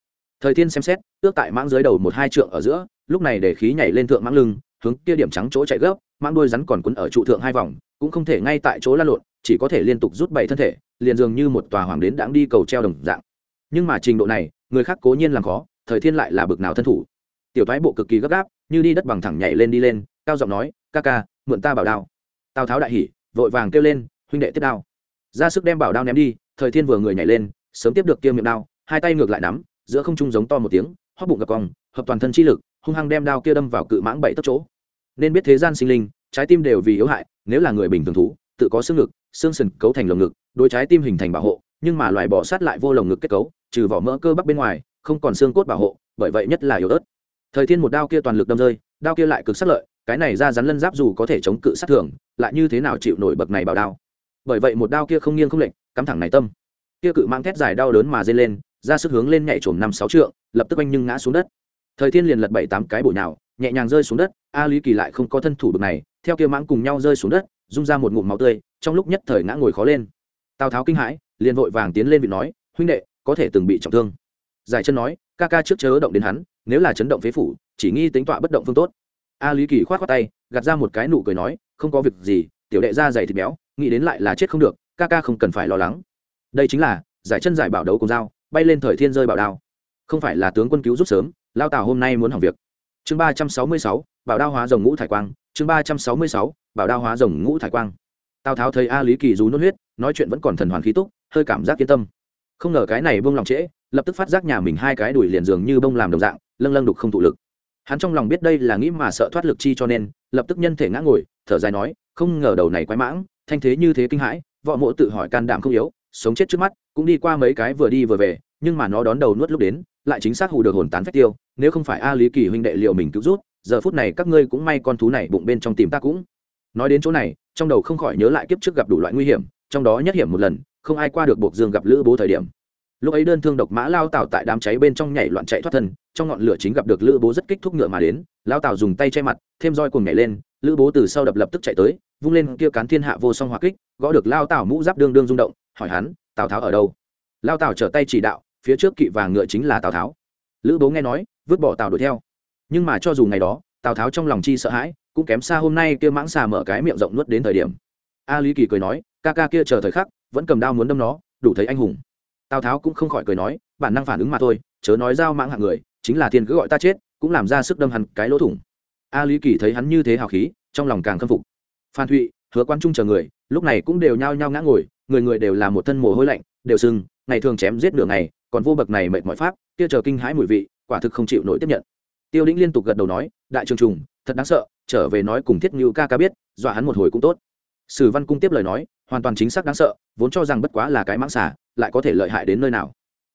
Speaker 1: Thời thiên xem xét ước tại mãng dưới đầu một hai trượng ở giữa, lúc này để khí nhảy lên thượng mãng lưng, hướng kia điểm trắng chỗ chạy gấp, mãng đuôi rắn còn quấn ở trụ thượng hai vòng, cũng không thể ngay tại chỗ lăn lộn, chỉ có thể liên tục rút bảy thân thể, liền dường như một tòa hoàng đến đãng đi cầu treo đồng dạng. Nhưng mà trình độ này, người khác cố nhiên làm khó thời thiên lại là bực nào thân thủ. Tiểu thái bộ cực kỳ gấp gáp, như đi đất bằng thẳng nhảy lên đi lên, cao giọng nói, ca ca, mượn ta bảo đao. Tào tháo đại hỉ, vội vàng kêu lên, huynh đệ tiếp đao. Ra sức đem bảo đao ném đi, thời thiên vừa người nhảy lên, sớm tiếp được kia miệng đao, hai tay ngược lại nắm, giữa không trung giống to một tiếng, hóp bụng gặp cong, hợp toàn thân chi lực, hung hăng đem đao kia đâm vào cự mãng bảy tấc chỗ. Nên biết thế gian sinh linh, trái tim đều vì yếu hại, nếu là người bình thường thú, tự có xương ngực, xương sừng cấu thành lồng ngực đôi trái tim hình thành bảo hộ, nhưng mà loài bỏ sát lại vô lồng ngực kết cấu, trừ vỏ mỡ cơ bắp bên ngoài không còn xương cốt bảo hộ, bởi vậy nhất là yếu ớt. Thời thiên một đao kia toàn lực đâm rơi, đao kia lại cực sát lợi, cái này ra rắn lân giáp dù có thể chống cự sát thường, lại như thế nào chịu nổi bậc này bảo đao? Bởi vậy một đao kia không nghiêng không lệch, cắm thẳng này tâm. Kia cự mang thét dài đau đớn mà dây lên, ra sức hướng lên nhảy trồm năm sáu trượng, lập tức anh nhưng ngã xuống đất. Thời thiên liền lật bảy tám cái bụi nào nhẹ nhàng rơi xuống đất, a lý kỳ lại không có thân thủ được này, theo kia mãng cùng nhau rơi xuống đất, rung ra một ngụm máu tươi, trong lúc nhất thời ngã ngồi khó lên. Tào tháo kinh hãi, liền vội vàng tiến lên vị nói, huynh đệ, có thể từng bị trọng thương giải chân nói, ca ca trước chớ động đến hắn, nếu là chấn động phế phủ, chỉ nghi tính tọa bất động phương tốt. A lý kỳ khoát khoát tay, gạt ra một cái nụ cười nói, không có việc gì, tiểu đệ ra dày thịt béo, nghĩ đến lại là chết không được, ca ca không cần phải lo lắng. Đây chính là, giải chân giải bảo đấu cùng dao, bay lên thời thiên rơi bảo đao. Không phải là tướng quân cứu rút sớm, lao tào hôm nay muốn hỏng việc. Chương ba trăm sáu mươi sáu, bảo đao hóa rồng ngũ thải quang, chương ba trăm sáu mươi sáu, bảo đao hóa rồng ngũ thải quang. Tào tháo thấy a lý kỳ rú nốt huyết, nói chuyện vẫn còn thần hoàn khí túc, hơi cảm giác yên tâm. Không ngờ cái này bông lòng trễ lập tức phát giác nhà mình hai cái đùi liền dường như bông làm đồng dạng, lâng lâng đục không thụ lực. Hắn trong lòng biết đây là nghĩ mà sợ thoát lực chi cho nên, lập tức nhân thể ngã ngồi, thở dài nói, không ngờ đầu này quái mãng, thanh thế như thế kinh hãi, võ mộ tự hỏi can đảm không yếu, sống chết trước mắt, cũng đi qua mấy cái vừa đi vừa về, nhưng mà nó đón đầu nuốt lúc đến, lại chính xác hù được hồn tán phách tiêu, nếu không phải a lý kỳ huynh đệ liệu mình cứu rút giờ phút này các ngươi cũng may con thú này bụng bên trong tìm ta cũng. Nói đến chỗ này, trong đầu không khỏi nhớ lại kiếp trước gặp đủ loại nguy hiểm, trong đó nhất hiểm một lần, không ai qua được buộc dương gặp lữ bố thời điểm lúc ấy đơn thương độc mã lao tào tại đám cháy bên trong nhảy loạn chạy thoát thân, trong ngọn lửa chính gặp được lữ bố rất kích thúc ngựa mà đến, lao tào dùng tay che mặt, thêm roi cùng nhảy lên, lữ bố từ sau đập lập tức chạy tới, vung lên kia cán thiên hạ vô song hỏa kích, gõ được lao tào mũ giáp đương đương rung động, hỏi hắn, tào tháo ở đâu? Lao tào trở tay chỉ đạo, phía trước kỵ vàng ngựa chính là tào tháo. Lữ bố nghe nói, vứt bỏ tào đuổi theo. Nhưng mà cho dù ngày đó, tào tháo trong lòng chi sợ hãi, cũng kém xa hôm nay kia mãng xà mở cái miệng rộng nuốt đến thời điểm. A lý kỳ cười nói, ca ca kia chờ thời khắc, vẫn cầm đao muốn đâm nó, đủ thấy anh hùng tào tháo cũng không khỏi cười nói, bản năng phản ứng mà thôi, chớ nói giao mãng hạng người, chính là thiên cứ gọi ta chết, cũng làm ra sức đâm hắn cái lỗ thủng. A lý kỳ thấy hắn như thế hào khí, trong lòng càng khâm phục. Phan thụy, hứa quan trung chờ người, lúc này cũng đều nhao nhao ngã ngồi, người người đều là một thân mồ hôi lạnh, đều sưng, ngày thường chém giết nửa ngày, còn vô bậc này mệt mỏi pháp, kia chờ kinh hãi mùi vị, quả thực không chịu nổi tiếp nhận. Tiêu lĩnh liên tục gật đầu nói, đại trường trùng, thật đáng sợ, trở về nói cùng thiết như ca ca biết, dọa hắn một hồi cũng tốt. Sử văn cung tiếp lời nói, hoàn toàn chính xác đáng sợ, vốn cho rằng bất quá là cái mãng xả lại có thể lợi hại đến nơi nào.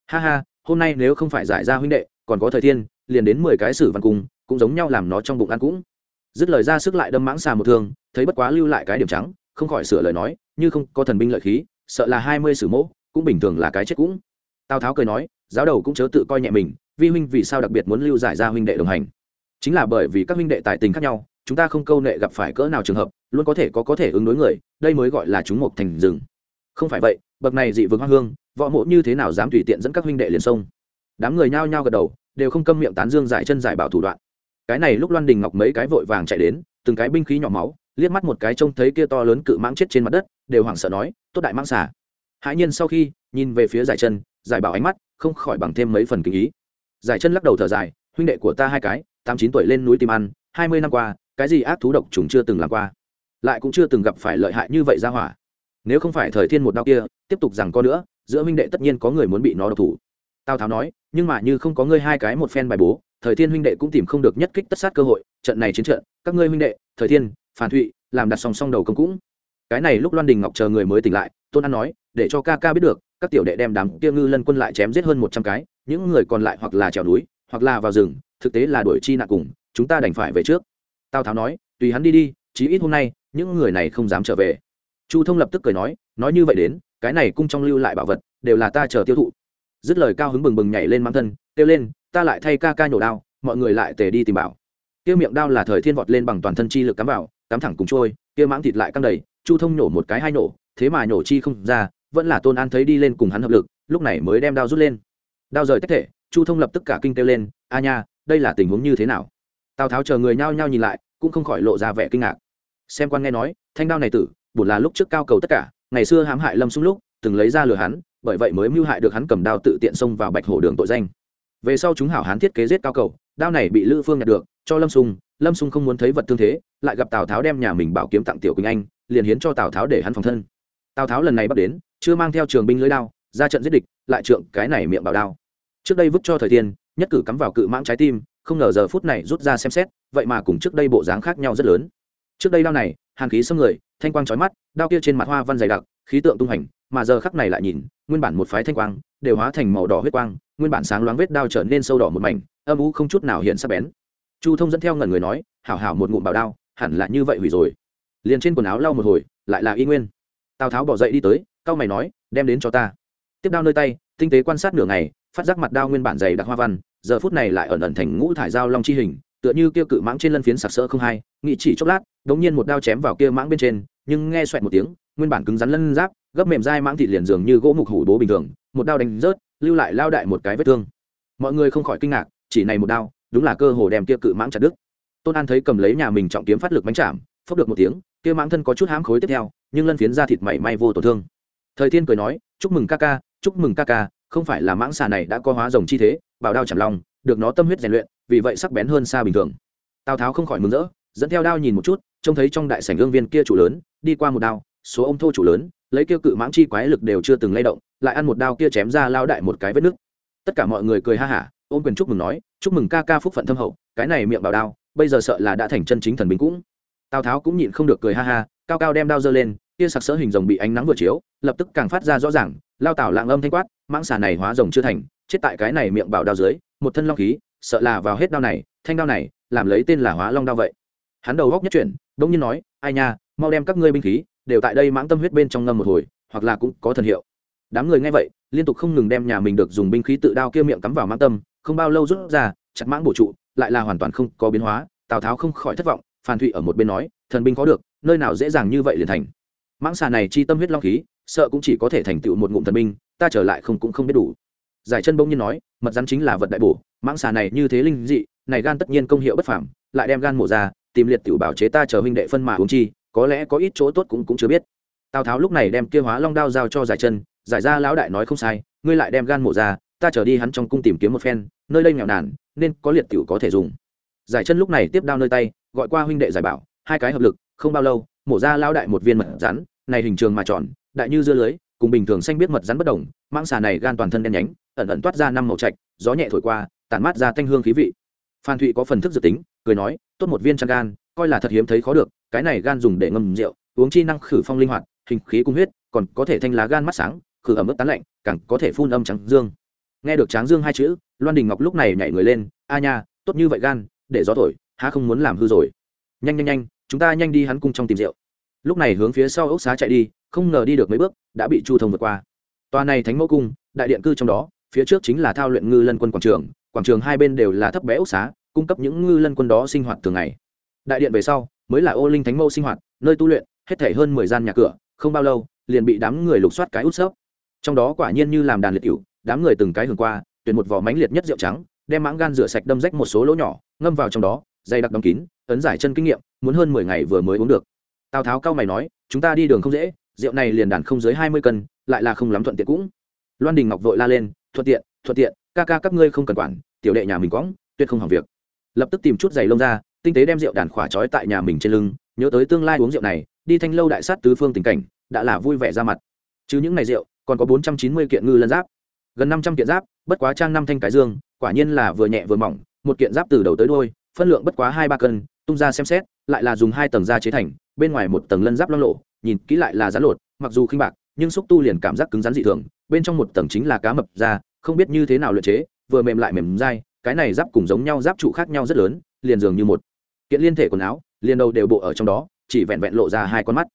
Speaker 1: Ha ha, hôm nay nếu không phải giải ra huynh đệ, còn có thời thiên, liền đến mười cái sử văn cung cũng giống nhau làm nó trong bụng ăn cũng. Dứt lời ra sức lại đâm mãng xà một thương, thấy bất quá lưu lại cái điểm trắng, không khỏi sửa lời nói, như không có thần binh lợi khí, sợ là hai mươi sử mỗ, cũng bình thường là cái chết cũng. Tào tháo cười nói, giáo đầu cũng chớ tự coi nhẹ mình, vi huynh vì sao đặc biệt muốn lưu giải ra huynh đệ đồng hành. Chính là bởi vì các huynh đệ tài tình khác nhau, chúng ta không câu nệ gặp phải cỡ nào trường hợp, luôn có thể có có thể ứng đối người, đây mới gọi là chúng một thành rừng. Không phải vậy bậc này dị vực hoa hương, võ mộ như thế nào dám tùy tiện dẫn các huynh đệ liền sông. Đám người nhao nhao gật đầu, đều không câm miệng tán dương giải chân giải bảo thủ đoạn. Cái này lúc loan đình ngọc mấy cái vội vàng chạy đến, từng cái binh khí nhỏ máu, liếc mắt một cái trông thấy kia to lớn cự mãng chết trên mặt đất, đều hoảng sợ nói, tốt đại mãng xả hãi nhiên sau khi nhìn về phía giải chân, giải bảo ánh mắt không khỏi bằng thêm mấy phần kinh ý. Giải chân lắc đầu thở dài, huynh đệ của ta hai cái, tám chín tuổi lên núi tìm ăn, hai mươi năm qua, cái gì ác thú độc trùng chưa từng làm qua, lại cũng chưa từng gặp phải lợi hại như vậy ra hỏa nếu không phải thời thiên một đau kia, tiếp tục rằng có nữa, giữa huynh đệ tất nhiên có người muốn bị nó độc thủ. Tào tháo nói, nhưng mà như không có ngươi hai cái một phen bài bố, thời thiên huynh đệ cũng tìm không được nhất kích tất sát cơ hội, trận này chiến trận, các ngươi huynh đệ, thời thiên, phản thụy, làm đặt song song đầu công cũng. Cái này lúc loan đình ngọc chờ người mới tỉnh lại, tôn an nói, để cho ca ca biết được, các tiểu đệ đem đám kia ngư lân quân lại chém giết hơn một trăm cái, những người còn lại hoặc là trèo núi, hoặc là vào rừng, thực tế là đuổi chi nạn cùng, chúng ta đành phải về trước. Tào tháo nói, tùy hắn đi đi, chí ít hôm nay, những người này không dám trở về chu thông lập tức cười nói nói như vậy đến, cái này cung trong lưu lại bảo vật, đều là ta chờ tiêu thụ. Dứt lời cao hứng bừng bừng nhảy lên mang thân, kêu lên, ta lại thay ca ca nhổ đao, mọi người lại tề đi tìm bảo. Tiêu miệng đao là thời thiên vọt lên bằng toàn thân chi lực cắm vào, cắm thẳng cùng trôi kia mãng thịt lại căng đầy, chu thông nhổ một cái hai nổ thế mà nhổ chi không ra, vẫn là tôn an thấy đi lên cùng hắn hợp lực, lúc này mới đem đao rút lên. Đao rời tách thể, chu thông lập tức cả kinh kêu lên, a nha, đây là tình huống như thế nào? Tào tháo chờ người nhao nhao nhìn lại, cũng không khỏi lộ ra vẻ kinh ngạc. Xem quan nghe nói, thanh đao này tử bổn là lúc trước cao cầu tất cả, ngày xưa hãm hại lâm xung lúc, từng lấy ra lừa hắn, bởi vậy mới mưu hại được hắn cầm đao tự tiện xông vào bạch hổ đường tội danh. Về sau chúng hảo hán thiết kế giết cao cầu, đao này bị lữ phương nhặt được, cho lâm sung lâm sung không muốn thấy vật thương thế, lại gặp tào tháo đem nhà mình bảo kiếm tặng tiểu quỳnh anh, liền hiến cho tào tháo để hắn phòng thân. Tào tháo lần này bắt đến, chưa mang theo trường binh lưới đao, ra trận giết địch, lại trượng cái này miệng bảo đao. Trước đây vứt cho thời tiên nhất cử cắm vào cự mãng trái tim, không ngờ giờ phút này rút ra xem xét, vậy mà cùng trước đây bộ dáng khác nhau rất lớn trước đây đao này, hàn khí xâm người, thanh quang trói mắt, đao kia trên mặt hoa văn dày đặc, khí tượng tung hành mà giờ khắc này lại nhìn, nguyên bản một phái thanh quang, đều hóa thành màu đỏ huyết quang, nguyên bản sáng loáng vết đao trở nên sâu đỏ một mảnh, âm u không chút nào hiện sắc bén. Chu thông dẫn theo ngẩn người nói, hảo hảo một ngụm bảo đao, hẳn là như vậy hủy rồi. Liền trên quần áo lau một hồi, lại là y nguyên. Tào tháo bỏ dậy đi tới cao mày nói, đem đến cho ta. Tiếp đao nơi tay, tinh tế quan sát nửa ngày, phát giác mặt đao nguyên bản dày đặc hoa văn, giờ phút này lại ẩn ẩn thành ngũ thải dao long chi hình tựa như kia cự mãng trên lân phiến sặc sỡ không hai, nghĩ chỉ chốc lát đống nhiên một đao chém vào kia mãng bên trên, nhưng nghe xoẹt một tiếng, nguyên bản cứng rắn lân giáp, gấp mềm dai mãng thịt liền dường như gỗ mục hủ bố bình thường, một đao đánh rớt, lưu lại lao đại một cái vết thương. Mọi người không khỏi kinh ngạc, chỉ này một đao, đúng là cơ hồ đem kia cự mãng chặt đứt. Tôn an thấy cầm lấy nhà mình trọng kiếm phát lực bánh chạm, phốc được một tiếng, kia mãng thân có chút hám khối tiếp theo, nhưng lân phiến ra thịt mảy may vô tổn thương. Thời thiên cười nói, chúc mừng ca ca, chúc mừng ca ca, không phải là mãng xà này đã có hóa rồng chi thế, bảo đao chạm lòng, được nó tâm huyết rèn luyện vì vậy sắc bén hơn xa bình thường. Tào tháo không khỏi mừng rỡ, dẫn theo đao nhìn một chút, trông thấy trong đại sảnh gương viên kia chủ lớn, đi qua một đao, số ông thô chủ lớn, lấy kia cự mãng chi quái lực đều chưa từng lay động, lại ăn một đao kia chém ra lao đại một cái vết nứt. Tất cả mọi người cười ha hả, ôm quyền chúc mừng nói, chúc mừng ca ca phúc phận thâm hậu, cái này miệng bảo đao, bây giờ sợ là đã thành chân chính thần binh cũng. Tào tháo cũng nhịn không được cười ha ha, cao cao đem đao giơ lên, kia sặc sỡ hình rồng bị ánh nắng vừa chiếu, lập tức càng phát ra rõ ràng, lao tảo lạng âm thanh quát, mãng xà này hóa rồng chưa thành, chết tại cái này miệng bảo đao dưới, một thân long khí sợ là vào hết đao này, thanh đao này, làm lấy tên là hóa long đao vậy. Hắn đầu góc nhất chuyển đông nhiên nói, ai nha, mau đem các ngươi binh khí, đều tại đây mãng tâm huyết bên trong ngâm một hồi, hoặc là cũng có thần hiệu. Đám người nghe vậy, liên tục không ngừng đem nhà mình được dùng binh khí tự đao kia miệng cắm vào mãng tâm, không bao lâu rút ra, chặt mãng bổ trụ, lại là hoàn toàn không có biến hóa, tào tháo không khỏi thất vọng, phan thụy ở một bên nói, thần binh có được, nơi nào dễ dàng như vậy liền thành. Mãng xà này chi tâm huyết long khí, sợ cũng chỉ có thể thành tựu một ngụm thần binh, ta trở lại không cũng không biết đủ giải chân bỗng nhiên nói, mật rắn chính là vật đại bổ, mãng xà này như thế linh dị, này gan tất nhiên công hiệu bất phẳng lại đem gan mổ ra, tìm liệt tiểu bảo chế ta chờ huynh đệ phân mà uống chi, có lẽ có ít chỗ tốt cũng cũng chưa biết. Tào tháo lúc này đem kia hóa long đao giao cho giải chân, giải ra lão đại nói không sai, ngươi lại đem gan mổ ra, ta trở đi hắn trong cung tìm kiếm một phen, nơi đây nghèo nàn, nên có liệt tiểu có thể dùng. Giải chân lúc này tiếp đao nơi tay, gọi qua huynh đệ giải bảo, hai cái hợp lực, không bao lâu, mổ ra lão đại một viên mật rắn, này hình trường mà tròn, đại như dưa lưới cùng bình thường xanh biết mật rắn bất đồng mang xà này gan toàn thân đen nhánh, ẩn ẩn toát ra năm màu trạch, gió nhẹ thổi qua, tản mát ra thanh hương khí vị. Phan thụy có phần thức dự tính, cười nói, tốt một viên trăng gan, coi là thật hiếm thấy khó được, cái này gan dùng để ngâm rượu, uống chi năng khử phong linh hoạt, hình khí cung huyết, còn có thể thanh lá gan mắt sáng, khử ẩm ướt tán lạnh, càng có thể phun âm trắng dương. Nghe được tráng dương hai chữ, loan đình ngọc lúc này nhảy người lên, a nha, tốt như vậy gan, để gió thổi, há không muốn làm hư rồi. Nhanh nhanh nhanh, chúng ta nhanh đi hắn cung trong tìm rượu. Lúc này hướng phía sau ốc xá chạy đi không ngờ đi được mấy bước, đã bị chu thông vượt qua. Tòa này thánh mẫu cung, đại điện cư trong đó, phía trước chính là thao luyện ngư lân quân quảng trường quảng trường hai bên đều là thấp bé ốc xá, cung cấp những ngư lân quân đó sinh hoạt thường ngày. Đại điện về sau, mới là ô linh thánh mẫu sinh hoạt, nơi tu luyện, hết thể hơn mười gian nhà cửa, không bao lâu, liền bị đám người lục soát cái út xớp trong đó quả nhiên như làm đàn liệt cựu đám người từng cái hưởng qua, tuyển một vỏ mánh liệt nhất rượu trắng, đem mãng gan rửa sạch đâm rách một số lỗ nhỏ, ngâm vào trong đó, dày đặc đóng kín, ấn giải chân kinh nghiệm, muốn hơn mười ngày vừa mới uống được. Tào tháo cao mày nói, chúng ta đi đường không dễ rượu này liền đàn không dưới hai mươi cân, lại là không lắm thuận tiện cũng. Loan đình ngọc vội la lên, thuận tiện thuận tiện, ca ca các ngươi không cần quản, tiểu đệ nhà mình quõng, tuyệt không hỏng việc. Lập tức tìm chút giày lông ra, tinh tế đem rượu đàn khỏa trói tại nhà mình trên lưng, nhớ tới tương lai uống rượu này, đi thanh lâu đại sát tứ phương tình cảnh, đã là vui vẻ ra mặt. Chứ những ngày rượu, còn có bốn trăm chín mươi kiện ngư lân giáp, gần năm trăm kiện giáp, bất quá trang năm thanh cái dương, quả nhiên là vừa nhẹ vừa mỏng, một kiện giáp từ đầu tới đôi phân lượng bất quá hai ba cân, tung ra xem xét, lại là dùng hai tầng da chế thành, bên ngoài một tầng lân giáp lo lộ nhìn kỹ lại là rắn lột, mặc dù khinh bạc, nhưng xúc tu liền cảm giác cứng rắn dị thường, bên trong một tầng chính là cá mập da không biết như thế nào luyện chế, vừa mềm lại mềm dai, cái này giáp cùng giống nhau giáp trụ khác nhau rất lớn, liền dường như một kiện liên thể quần áo, liền đầu đều bộ ở trong đó, chỉ vẹn vẹn lộ ra hai con mắt.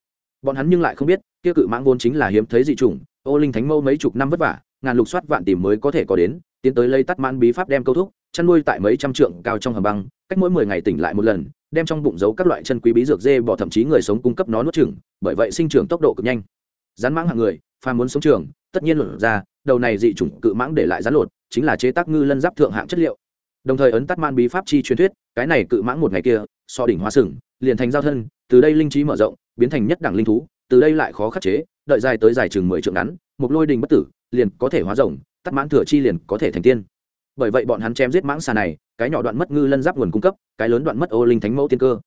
Speaker 1: Bọn hắn nhưng lại không biết, kia cự mãng vốn chính là hiếm thấy dị chủng, ô linh thánh mâu mấy chục năm vất vả, ngàn lục soát vạn tìm mới có thể có đến, tiến tới lấy tắt mãn bí pháp đem câu thúc, chăn nuôi tại mấy trăm trượng cao trong hầm băng, cách mỗi mười ngày tỉnh lại một lần đem trong bụng giấu các loại chân quý bí dược dê bỏ thậm chí người sống cung cấp nó nuốt chửng, bởi vậy sinh trưởng tốc độ cực nhanh. Rắn mãng hạng người, phàm muốn sống trường, tất nhiên lột ra, đầu này dị chủng cự mãng để lại rắn lột, chính là chế tác ngư lân giáp thượng hạng chất liệu. Đồng thời ấn tắt man bí pháp chi truyền thuyết, cái này cự mãng một ngày kia, so đỉnh hoa sừng, liền thành giao thân, từ đây linh trí mở rộng, biến thành nhất đẳng linh thú, từ đây lại khó khắc chế, đợi dài tới dài chừng mười trượng ngắn, một lôi đình bất tử, liền có thể hóa rồng, tắt mãn thừa chi liền có thể thành tiên bởi vậy bọn hắn chém giết mãng xà này, cái nhỏ đoạn mất ngư lân giáp nguồn cung cấp, cái lớn đoạn mất ô linh thánh mẫu tiên cơ.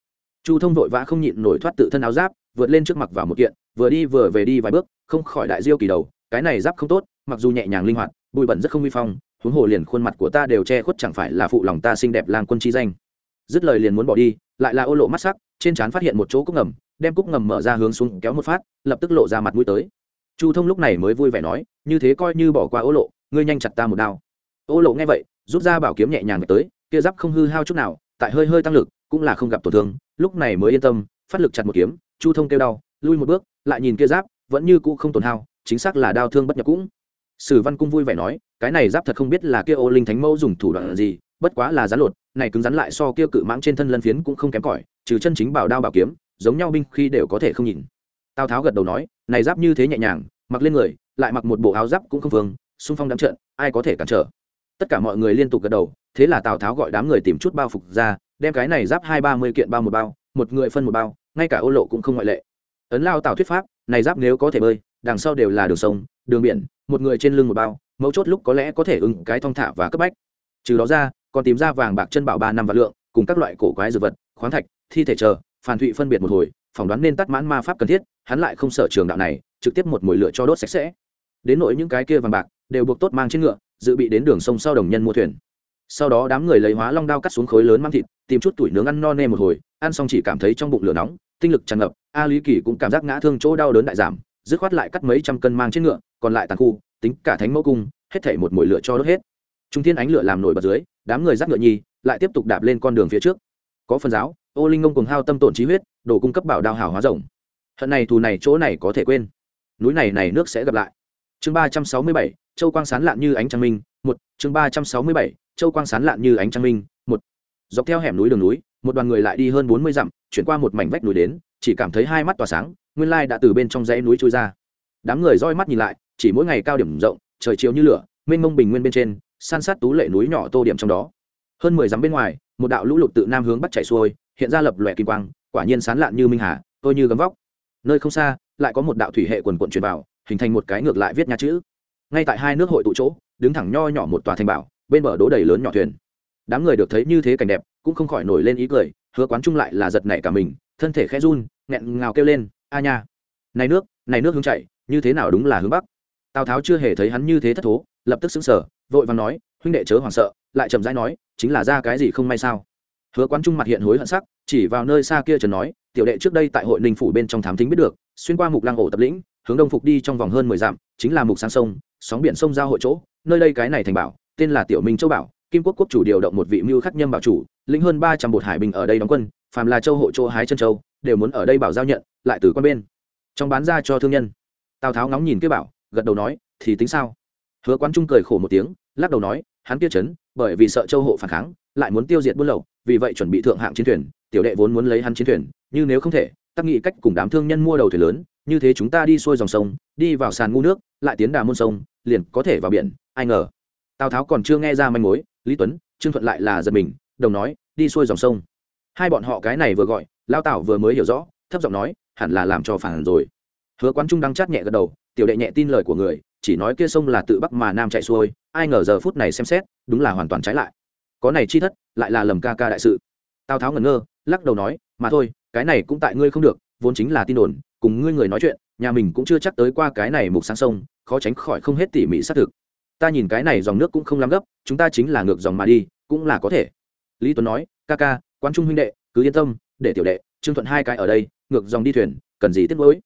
Speaker 1: Chu thông vội vã không nhịn nổi thoát tự thân áo giáp, vượt lên trước mặt vào một kiện, vừa đi vừa về đi vài bước, không khỏi đại diêu kỳ đầu, cái này giáp không tốt, mặc dù nhẹ nhàng linh hoạt, bụi bẩn rất không vi phong, huống hồ liền khuôn mặt của ta đều che khuất chẳng phải là phụ lòng ta xinh đẹp lang quân chi danh. Dứt lời liền muốn bỏ đi, lại là ô lộ mắt sắc, trên trán phát hiện một chỗ cúc ngầm, đem cúc ngầm mở ra hướng xuống kéo một phát, lập tức lộ ra mặt mũi tới. Chu thông lúc này mới vui vẻ nói, như thế coi như bỏ qua ô lộ, ngươi nhanh chặt ta một đao ô lộ nghe vậy, rút ra bảo kiếm nhẹ nhàng tới, kia giáp không hư hao chút nào, tại hơi hơi tăng lực, cũng là không gặp tổn thương, lúc này mới yên tâm, phát lực chặt một kiếm, chu thông kêu đau, lui một bước, lại nhìn kia giáp, vẫn như cũ không tổn hao, chính xác là đau thương bất nhập cũng. Sử văn cung vui vẻ nói, cái này giáp thật không biết là kia ô linh thánh mẫu dùng thủ đoạn gì, bất quá là rắn lột, này cứng rắn lại so kia cự mãng trên thân lân phiến cũng không kém cỏi, trừ chân chính bảo đao bảo kiếm, giống nhau binh khi đều có thể không nhìn. Tào tháo gật đầu nói, này giáp như thế nhẹ nhàng, mặc lên người, lại mặc một bộ áo giáp cũng không vương, xung phong đắm trận, ai có thể cản trở? Tất cả mọi người liên tục gật đầu, thế là tào tháo gọi đám người tìm chút bao phục ra, đem cái này giáp hai ba mươi kiện bao một bao, một người phân một bao, ngay cả ô lộ cũng không ngoại lệ. Ấn lao tào thuyết pháp, này giáp nếu có thể bơi, đằng sau đều là đường sông, đường biển, một người trên lưng một bao, mấu chốt lúc có lẽ có thể ưng cái thong thả và cấp bách. Trừ đó ra, còn tìm ra vàng bạc chân bảo ba năm vạn lượng, cùng các loại cổ quái dược vật, khoáng thạch, thi thể chờ, phản thụy phân biệt một hồi, phỏng đoán nên tắt mãn ma pháp cần thiết, hắn lại không sợ trường đạo này, trực tiếp một mồi lửa cho đốt sạch sẽ. Đến nỗi những cái kia vàng bạc, đều buộc tốt mang trên ngựa dự bị đến đường sông sau đồng nhân mua thuyền. Sau đó đám người lấy hóa long đao cắt xuống khối lớn mang thịt, tìm chút tuổi nướng ăn no nê một hồi, ăn xong chỉ cảm thấy trong bụng lửa nóng, tinh lực tràn ngập, a lý kỳ cũng cảm giác ngã thương chỗ đau đớn đại giảm, dứt khoát lại cắt mấy trăm cân mang trên ngựa, còn lại tàn khu, tính cả thánh mẫu cung, hết thảy một mồi lửa cho đốt hết. Trung thiên ánh lửa làm nổi bật dưới, đám người dắt ngựa nhi lại tiếp tục đạp lên con đường phía trước. Có phần giáo, ô linh ngông cùng hao tâm tổn trí huyết, đồ cung cấp bảo đao hào hóa rồng. Hận này thù này chỗ này có thể quên. Núi này này nước sẽ gặp lại. Chương ba trăm sáu mươi bảy châu quang sán lạn như ánh trăng minh, một, chương ba trăm sáu mươi bảy, châu quang sán lạn như ánh trăng minh, một. Dọc theo hẻm núi đường núi, một đoàn người lại đi hơn bốn mươi dặm, chuyển qua một mảnh vách núi đến, chỉ cảm thấy hai mắt tỏa sáng, nguyên lai đã từ bên trong dãy núi trôi ra. Đám người roi mắt nhìn lại, chỉ mỗi ngày cao điểm rộng, trời chiều như lửa, mênh mông bình nguyên bên trên, san sát tú lệ núi nhỏ tô điểm trong đó. Hơn mười dặm bên ngoài, một đạo lũ lụt tự nam hướng bắt chảy xuôi, hiện ra lập lòe kim quang, quả nhiên sán lạn như minh hà, tôi như gấm vóc. Nơi không xa, lại có một đạo thủy hệ quần quận truyền vào, hình thành một cái ngược lại viết nhà chữ ngay tại hai nước hội tụ chỗ, đứng thẳng nho nhỏ một tòa thành bảo, bên bờ đố đầy lớn nhỏ thuyền. Đám người được thấy như thế cảnh đẹp, cũng không khỏi nổi lên ý cười, hứa quán Trung lại là giật nảy cả mình, thân thể khẽ run, nghẹn ngào kêu lên, a nha! Này nước này nước hướng chạy, như thế nào đúng là hướng bắc? Tào tháo chưa hề thấy hắn như thế thất thố, lập tức xứng sở vội vàng nói, huynh đệ chớ hoảng sợ, lại chậm rãi nói, chính là ra cái gì không may sao? Hứa quán trung mặt hiện hối hận sắc, chỉ vào nơi xa kia trần nói tiểu đệ trước đây tại hội ninh phủ bên trong thám thính biết được, xuyên qua mục lăng ổ tập lĩnh, hướng đông phục đi trong vòng hơn mười dặm, chính là mục sáng sông, sóng biển sông giao hội chỗ, nơi đây cái này thành bảo, tên là tiểu minh châu bảo, kim quốc quốc chủ điều động một vị mưu khắc nhâm bảo chủ, lĩnh hơn ba trăm bột hải bình ở đây đóng quân, phàm là châu hộ chỗ hái chân châu, đều muốn ở đây bảo giao nhận, lại từ quan bên. Trong bán ra cho thương nhân. Tào tháo ngóng nhìn cái bảo, gật đầu nói, thì tính sao? Hứa quán trung cười khổ một tiếng, lắc đầu nói, hắn kia chấn, bởi vì sợ châu hộ phản kháng, lại muốn tiêu diệt buôn lậu vì vậy chuẩn bị thượng hạng chiến thuyền, tiểu đệ vốn muốn lấy hắn chiến thuyền, nhưng nếu không thể, tắc nghị cách cùng đám thương nhân mua đầu thuyền lớn, như thế chúng ta đi xuôi dòng sông, đi vào sàn ngu nước, lại tiến đà môn sông, liền có thể vào biển, ai ngờ. Tào tháo còn chưa nghe ra manh mối, lý tuấn, trương thuận lại là giật mình, đồng nói, đi xuôi dòng sông. Hai bọn họ cái này vừa gọi lao tảo vừa mới hiểu rõ, thấp giọng nói, hẳn là làm cho phản rồi. Hứa quán trung đang chát nhẹ gật đầu, tiểu đệ nhẹ tin lời của người, chỉ nói kia sông là tự bắc mà nam chạy xuôi, ai ngờ giờ phút này xem xét, đúng là hoàn toàn trái lại có này chi thất, lại là lầm ca ca đại sự. Tào tháo ngẩn ngơ, lắc đầu nói, mà thôi, cái này cũng tại ngươi không được, vốn chính là tin đồn, cùng ngươi người nói chuyện, nhà mình cũng chưa chắc tới qua cái này mục sáng sông, khó tránh khỏi không hết tỉ mỉ xác thực. Ta nhìn cái này dòng nước cũng không lắm gấp, chúng ta chính là ngược dòng mà đi, cũng là có thể. Lý tuấn nói, ca ca, quan trung huynh đệ, cứ yên tâm, để tiểu đệ, trương thuận hai cái ở đây, ngược dòng đi thuyền, cần gì tiếc nuối?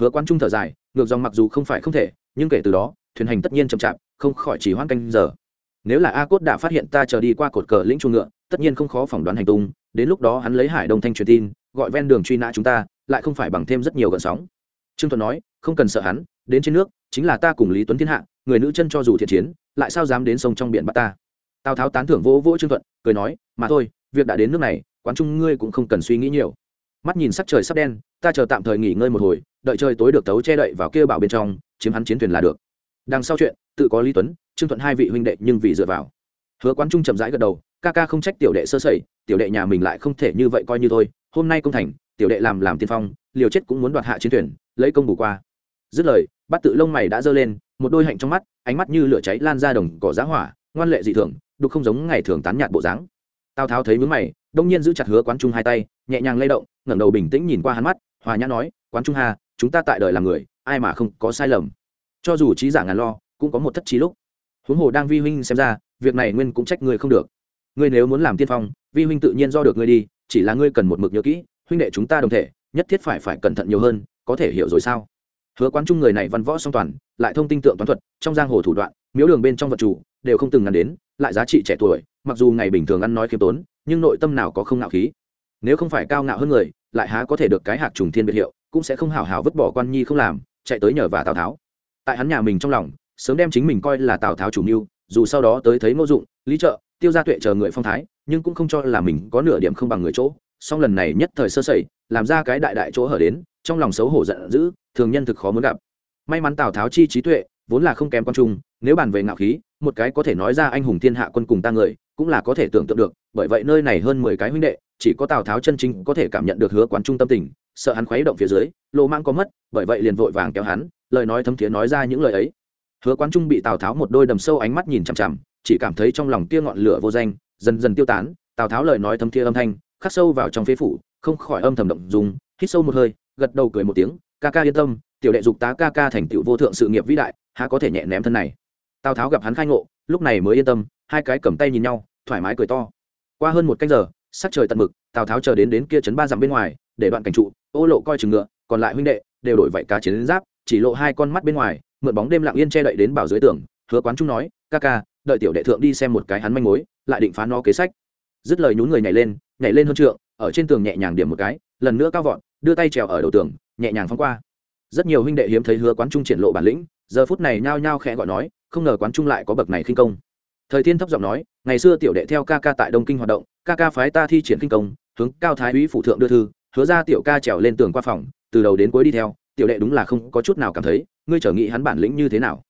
Speaker 1: Hứa quan trung thở dài, ngược dòng mặc dù không phải không thể, nhưng kể từ đó, thuyền hành tất nhiên chậm chạp, không khỏi chỉ hoãn canh giờ nếu là a cốt đã phát hiện ta chờ đi qua cột cờ lĩnh chuồng ngựa, tất nhiên không khó phỏng đoán hành tung. Đến lúc đó hắn lấy hải đông thanh truyền tin, gọi ven đường truy nã chúng ta, lại không phải bằng thêm rất nhiều gợn sóng. Trương thuận nói, không cần sợ hắn, đến trên nước, chính là ta cùng lý tuấn thiên hạ, người nữ chân cho dù thiện chiến, lại sao dám đến sông trong biển bắt ta? Tào tháo tán thưởng vỗ vỗ trương thuận, cười nói, mà thôi, việc đã đến nước này, quán trung ngươi cũng không cần suy nghĩ nhiều. Mắt nhìn sắc trời sắp đen, ta chờ tạm thời nghỉ ngơi một hồi, đợi trời tối được tấu che đậy vào kia bảo bên trong, chiếm hắn chiến thuyền là được. Đằng sau chuyện, tự có lý tuấn trương thuận hai vị huynh đệ nhưng vì dựa vào. Hứa quán trung chậm rãi gật đầu, ca ca không trách tiểu đệ sơ sẩy, tiểu đệ nhà mình lại không thể như vậy coi như thôi, hôm nay công thành, tiểu đệ làm làm tiên phong, liều chết cũng muốn đoạt hạ chiến thuyền lấy công bù qua. Dứt lời bắt tự lông mày đã giơ lên, một đôi hạnh trong mắt, ánh mắt như lửa cháy lan ra đồng cỏ giá hỏa, ngoan lệ dị thường, đục không giống ngày thường tán nhạt bộ dáng. Tào tháo thấy mướn mày, đông nhiên giữ chặt hứa quán trung hai tay, nhẹ nhàng lay động, ngẩng đầu bình tĩnh nhìn qua hắn mắt, hòa nhã nói, quán trung hà, chúng ta tại đời làm người, ai mà không có sai lầm. Cho dù trí giả ngàn lo, cũng có một thất trí lúc huống hồ đang vi huynh xem ra, việc này nguyên cũng trách ngươi không được. Ngươi nếu muốn làm tiên phong, vi huynh tự nhiên do được ngươi đi, chỉ là ngươi cần một mực nhớ kỹ, huynh đệ chúng ta đồng thể, nhất thiết phải phải cẩn thận nhiều hơn, có thể hiểu rồi sao? Hứa quán trung người này văn võ song toàn, lại thông tin tượng toán thuật, trong giang hồ thủ đoạn, miếu đường bên trong vật chủ, đều không từng ngắn đến, lại giá trị trẻ tuổi, mặc dù ngày bình thường ăn nói khiêm tốn, nhưng nội tâm nào có không ngạo khí. Nếu không phải cao ngạo hơn người, lại há có thể được cái hạc trùng thiên biệt hiệu, cũng sẽ không hào hào vứt bỏ quan nhi không làm, chạy tới nhờ và tào tháo. Tại hắn nhà mình trong lòng sớm đem chính mình coi là tào tháo chủ mưu, dù sau đó tới thấy ngô dụng, lý trợ, tiêu gia tuệ chờ người phong thái, nhưng cũng không cho là mình có nửa điểm không bằng người chỗ. Song lần này nhất thời sơ sẩy, làm ra cái đại đại chỗ hở đến, trong lòng xấu hổ giận dữ, thường nhân thực khó muốn gặp. May mắn tào tháo chi trí tuệ, vốn là không kém con trung, nếu bàn về ngạo khí, một cái có thể nói ra anh hùng thiên hạ quân cùng ta người, cũng là có thể tưởng tượng được, bởi vậy nơi này hơn mười cái huynh đệ, chỉ có tào tháo chân chính có thể cảm nhận được hứa quán trung tâm tình, sợ hắn khuấy động phía dưới, lô mang có mất, bởi vậy liền vội vàng kéo hắn, lời nói thấm thiế nói ra những lời ấy hứa quán trung bị tào tháo một đôi đầm sâu ánh mắt nhìn chằm chằm, chỉ cảm thấy trong lòng tia ngọn lửa vô danh, dần dần tiêu tán, tào tháo lời nói thấm tia âm thanh, khắc sâu vào trong phế phủ, không khỏi âm thầm động dùng hít sâu một hơi, gật đầu cười một tiếng, ca ca yên tâm, tiểu đệ dục tá ca ca thành tựu vô thượng sự nghiệp vĩ đại, há có thể nhẹ ném thân này. Tào tháo gặp hắn khai ngộ, lúc này mới yên tâm, hai cái cầm tay nhìn nhau, thoải mái cười to. Qua hơn một canh giờ, sắc trời tận mực, tào tháo chờ đến đến kia chấn ba dặm bên ngoài, để đoạn cảnh trụ, ô lộ coi chừng ngựa, còn lại huynh đệ đều đổi vậy cá chiến giáp, chỉ lộ hai con mắt bên ngoài mượn bóng đêm lặng yên che đậy đến bảo dưới tường, hứa quán trung nói, ca ca, đợi tiểu đệ thượng đi xem một cái hắn manh mối, lại định phá nó kế sách. Dứt lời nhún người nhảy lên nhảy lên hơn trượng, ở trên tường nhẹ nhàng điểm một cái, lần nữa cao vọt, đưa tay trèo ở đầu tường, nhẹ nhàng phóng qua. Rất nhiều huynh đệ hiếm thấy hứa quán trung triển lộ bản lĩnh, giờ phút này nhao nhao khẽ gọi nói, không ngờ quán trung lại có bậc này khinh công. Thời thiên thấp giọng nói, ngày xưa tiểu đệ theo ca ca tại đông kinh hoạt động, ca ca phái ta thi triển khinh công, hướng cao thái úy phủ thượng đưa thư, hứa ra tiểu ca trèo lên tường qua phòng, từ đầu đến cuối đi theo, tiểu đệ đúng là không có chút nào cảm thấy ngươi trở nghĩ hắn bản lĩnh như thế nào?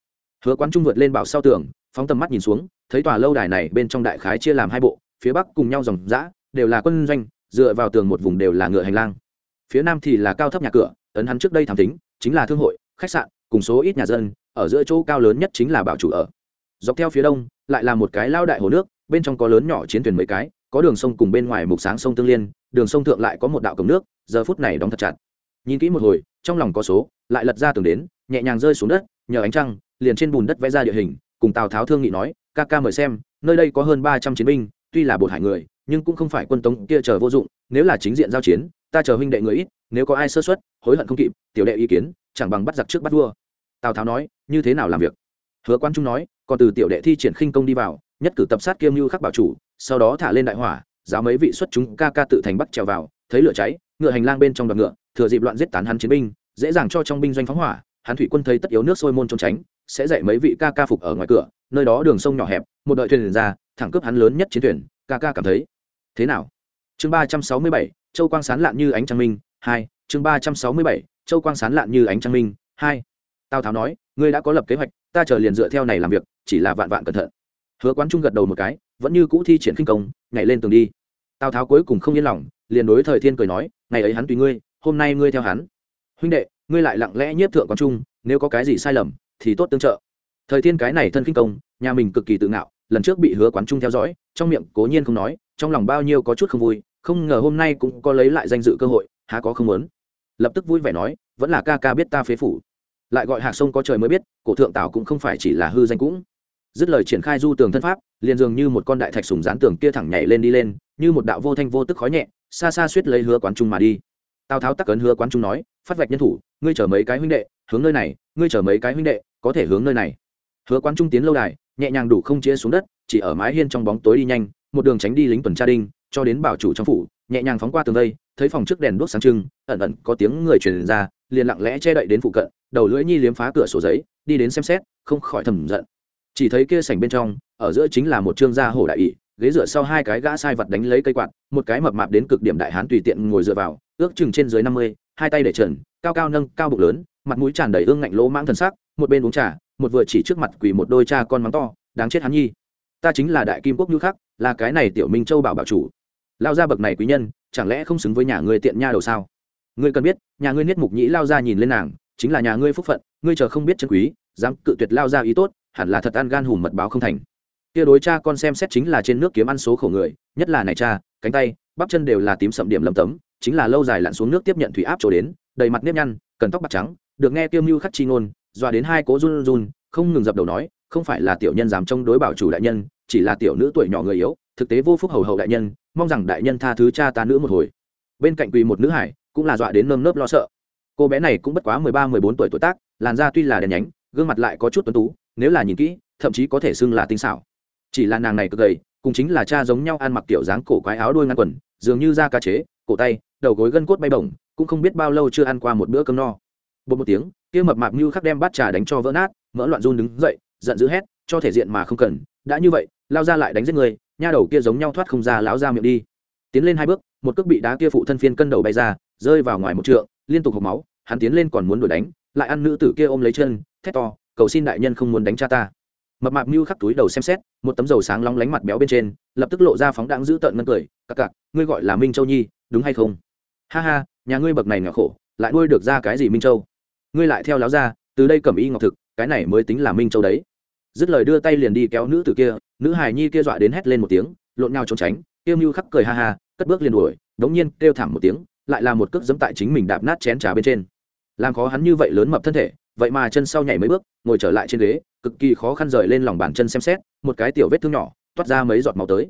Speaker 1: Hứa quán trung vượt lên bảo sau tường, phóng tầm mắt nhìn xuống, thấy tòa lâu đài này bên trong đại khái chia làm hai bộ, phía bắc cùng nhau dòng dã, đều là quân doanh, dựa vào tường một vùng đều là ngựa hành lang. Phía nam thì là cao thấp nhà cửa, ấn hắn trước đây thảm tính, chính là thương hội, khách sạn, cùng số ít nhà dân, ở giữa chỗ cao lớn nhất chính là bảo chủ ở. Dọc theo phía đông, lại là một cái lao đại hồ nước, bên trong có lớn nhỏ chiến thuyền mấy cái, có đường sông cùng bên ngoài mục sáng sông tương liên, đường sông thượng lại có một đạo cổng nước, giờ phút này đóng thật chặt. Nhìn kỹ một hồi, trong lòng có số, lại lật ra tường đến nhẹ nhàng rơi xuống đất, nhờ ánh trăng, liền trên bùn đất vẽ ra địa hình, cùng tào tháo thương nghị nói, ca ca mời xem, nơi đây có hơn ba trăm chiến binh, tuy là bột hải người, nhưng cũng không phải quân tống kia chờ vô dụng, nếu là chính diện giao chiến, ta chờ huynh đệ người ít, nếu có ai sơ xuất hối hận không kịp, tiểu đệ ý kiến, chẳng bằng bắt giặc trước bắt vua. Tào tháo nói, như thế nào làm việc? Hứa quan trung nói, còn từ tiểu đệ thi triển khinh công đi vào, nhất cử tập sát kiêm như khắc bảo chủ, sau đó thả lên đại hỏa, giáo mấy vị xuất chúng ca ca tự thành bắt trèo vào, thấy lửa cháy, ngựa hành lang bên trong đoàn ngựa, thừa dịp loạn giết tán hắn chiến binh, dễ dàng cho trong binh doanh phóng hỏa hắn thủy quân thấy tất yếu nước sôi môn trốn tránh, sẽ dạy mấy vị ca ca phục ở ngoài cửa, nơi đó đường sông nhỏ hẹp, một đội thuyền ra, thẳng cướp hắn lớn nhất chiến thuyền, ca ca cảm thấy. Thế nào? Chương ba trăm sáu mươi bảy, châu quang sán lạn như ánh trăng minh, hai, chương ba trăm sáu mươi bảy, châu quang sán lạn như ánh trăng minh, hai. Tào tháo nói, ngươi đã có lập kế hoạch, ta chờ liền dựa theo này làm việc, chỉ là vạn vạn cẩn thận. Hứa quán trung gật đầu một cái, vẫn như cũ thi triển khinh công, nhảy lên tường đi. Tào tháo cuối cùng không yên lòng, liền đối thời thiên cười nói, ngày ấy hắn tùy ngươi, hôm nay ngươi theo hắn. Huynh đệ ngươi lại lặng lẽ nhiếp thượng quán trung, nếu có cái gì sai lầm, thì tốt tương trợ. Thời thiên cái này thân kinh công, nhà mình cực kỳ tự ngạo, lần trước bị hứa quán trung theo dõi, trong miệng cố nhiên không nói, trong lòng bao nhiêu có chút không vui, không ngờ hôm nay cũng có lấy lại danh dự cơ hội, há có không muốn. Lập tức vui vẻ nói, vẫn là ca ca biết ta phế phủ. Lại gọi hạc sông có trời mới biết, cổ thượng tảo cũng không phải chỉ là hư danh cũng. Dứt lời triển khai du tường thân pháp, liền dường như một con đại thạch sùng dán tường kia thẳng nhảy lên đi lên, như một đạo vô thanh vô tức khói nhẹ, xa xa suýt lấy hứa quán trung mà đi tào tháo tắc ấn hứa quán trung nói, phát vạch nhân thủ, ngươi chở mấy cái huynh đệ, hướng nơi này, ngươi chở mấy cái huynh đệ, có thể hướng nơi này. Hứa quán trung tiến lâu đài, nhẹ nhàng đủ không chia xuống đất, chỉ ở mái hiên trong bóng tối đi nhanh, một đường tránh đi lính tuần tra đinh, cho đến bảo chủ trong phủ, nhẹ nhàng phóng qua tường vây, thấy phòng trước đèn đuốc sáng trưng, ẩn ẩn có tiếng người truyền ra, liền lặng lẽ che đậy đến phụ cận, đầu lưỡi nhi liếm phá cửa sổ giấy, đi đến xem xét, không khỏi thầm giận. Chỉ thấy kia sảnh bên trong, ở giữa chính là một trương gia hổ đại ỷ, ghế dựa sau hai cái gã sai vật đánh lấy cây quạt, một cái mập mạp đến cực điểm đại hán tùy tiện ngồi dựa vào ước chừng trên dưới năm mươi, hai tay để trần, cao cao nâng, cao bụng lớn, mặt mũi tràn đầy ương ngạnh lỗ mãng thần sắc, một bên uống trà, một vừa chỉ trước mặt quỳ một đôi cha con mắng to, đáng chết hắn nhi. Ta chính là đại kim quốc như khắc, là cái này tiểu minh châu bảo bảo chủ. Lao ra bậc này quý nhân, chẳng lẽ không xứng với nhà ngươi tiện nha đầu sao? Ngươi cần biết, nhà ngươi niết mục nhĩ lao ra nhìn lên nàng, chính là nhà ngươi phúc phận, ngươi chờ không biết chân quý, dám cự tuyệt lao ra ý tốt, hẳn là thật ăn gan hùm mật báo không thành. Kia đối cha con xem xét chính là trên nước kiếm ăn số khổ người, nhất là này cha, cánh tay, bắp chân đều là tím sậm điểm lấm tấm chính là lâu dài lặn xuống nước tiếp nhận thủy áp trổ đến, đầy mặt nếp nhăn, cần tóc bạc trắng, được nghe kiêm mưu khắc chi ngôn dọa đến hai cố run run không ngừng dập đầu nói, không phải là tiểu nhân dám chống đối bảo chủ đại nhân, chỉ là tiểu nữ tuổi nhỏ người yếu, thực tế vô phúc hầu hậu đại nhân, mong rằng đại nhân tha thứ cha ta nữ một hồi. Bên cạnh quỳ một nữ hải, cũng là dọa đến nơm nớp lo sợ. Cô bé này cũng bất quá mười ba, mười bốn tuổi tuổi tác, làn da tuy là đèn nhánh, gương mặt lại có chút tuấn tú, nếu là nhìn kỹ, thậm chí có thể xưng là tinh xảo. Chỉ là nàng này cực gầy, cùng chính là cha giống nhau ăn mặc kiểu dáng cổ quái áo đuôi ngăn quần, dường như da cá chế, cổ tay đầu gối gân cốt bay bổng, cũng không biết bao lâu chưa ăn qua một bữa cơm no. Bột một tiếng, kia mập mạp như khắc đem bát trà đánh cho vỡ nát, mỡ loạn run đứng dậy, giận dữ hét, cho thể diện mà không cần, đã như vậy, lao ra lại đánh giết người, nha đầu kia giống nhau thoát không ra lão ra miệng đi. Tiến lên hai bước, một cước bị đá kia phụ thân phiên cân đầu bay ra, rơi vào ngoài một trượng, liên tục hộc máu, hắn tiến lên còn muốn đuổi đánh, lại ăn nữ tử kia ôm lấy chân, thét to, cầu xin đại nhân không muốn đánh cha ta. Mập mạp mưu khắc túi đầu xem xét, một tấm dầu sáng long lánh mặt béo bên trên, lập tức lộ ra phóng đáng giữ tợn ngân cười cặc cặc ngươi gọi là minh châu nhi, đúng hay không? Ha ha, nhà ngươi bậc này nhỏ khổ, lại nuôi được ra cái gì minh châu? Ngươi lại theo láo ra, từ đây cầm y ngọc thực, cái này mới tính là minh châu đấy. Dứt lời đưa tay liền đi kéo nữ tử kia, nữ hài nhi kia dọa đến hét lên một tiếng, lộn nhau trốn tránh, tiêu mưu khắc cười ha ha, cất bước liền đuổi, đống nhiên kêu thảm một tiếng, lại là một cước dẫm tại chính mình đạp nát chén trà bên trên. Làm khó hắn như vậy lớn mập thân thể, vậy mà chân sau nhảy mấy bước, ngồi trở lại trên ghế, cực kỳ khó khăn rời lên lòng bàn chân xem xét, một cái tiểu vết thương nhỏ, toát ra mấy giọt máu tới.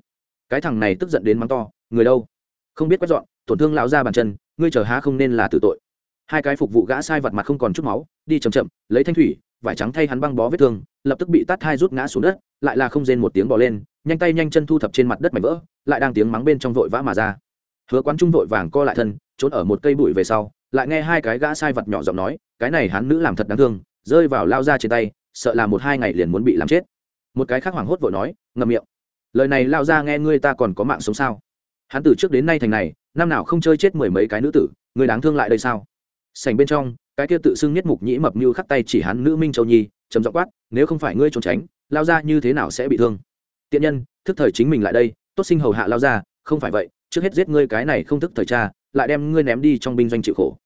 Speaker 1: Cái thằng này tức giận đến mắng to, người đâu? Không biết quét dọn tổn thương lão ra bàn chân, ngươi chờ há không nên là tử tội. Hai cái phục vụ gã sai vật mặt không còn chút máu, đi chậm chậm, lấy thanh thủy, vải trắng thay hắn băng bó vết thương, lập tức bị tát hai rút ngã xuống đất, lại là không rên một tiếng bỏ lên, nhanh tay nhanh chân thu thập trên mặt đất mảnh vỡ, lại đang tiếng mắng bên trong vội vã mà ra. Hứa quán trung vội vàng co lại thân, trốn ở một cây bụi về sau, lại nghe hai cái gã sai vật nhỏ giọng nói, cái này hắn nữ làm thật đáng thương, rơi vào lao ra trên tay, sợ là một hai ngày liền muốn bị làm chết. Một cái khác hoảng hốt vội nói, ngậm miệng. Lời này lao ra nghe ngươi ta còn có mạng sống sao? Hắn từ trước đến nay thành này năm nào không chơi chết mười mấy cái nữ tử, người đáng thương lại đây sao? Sành bên trong, cái kia tự xưng nhất mục nhĩ mập như khắc tay chỉ hắn nữ minh châu nhi chấm dọ quát, nếu không phải ngươi trốn tránh, lao ra như thế nào sẽ bị thương? Tiện nhân, thức thời chính mình lại đây, tốt sinh hầu hạ lao ra, không phải vậy, trước hết giết ngươi cái này không thức thời cha, lại đem ngươi ném đi trong binh doanh chịu khổ.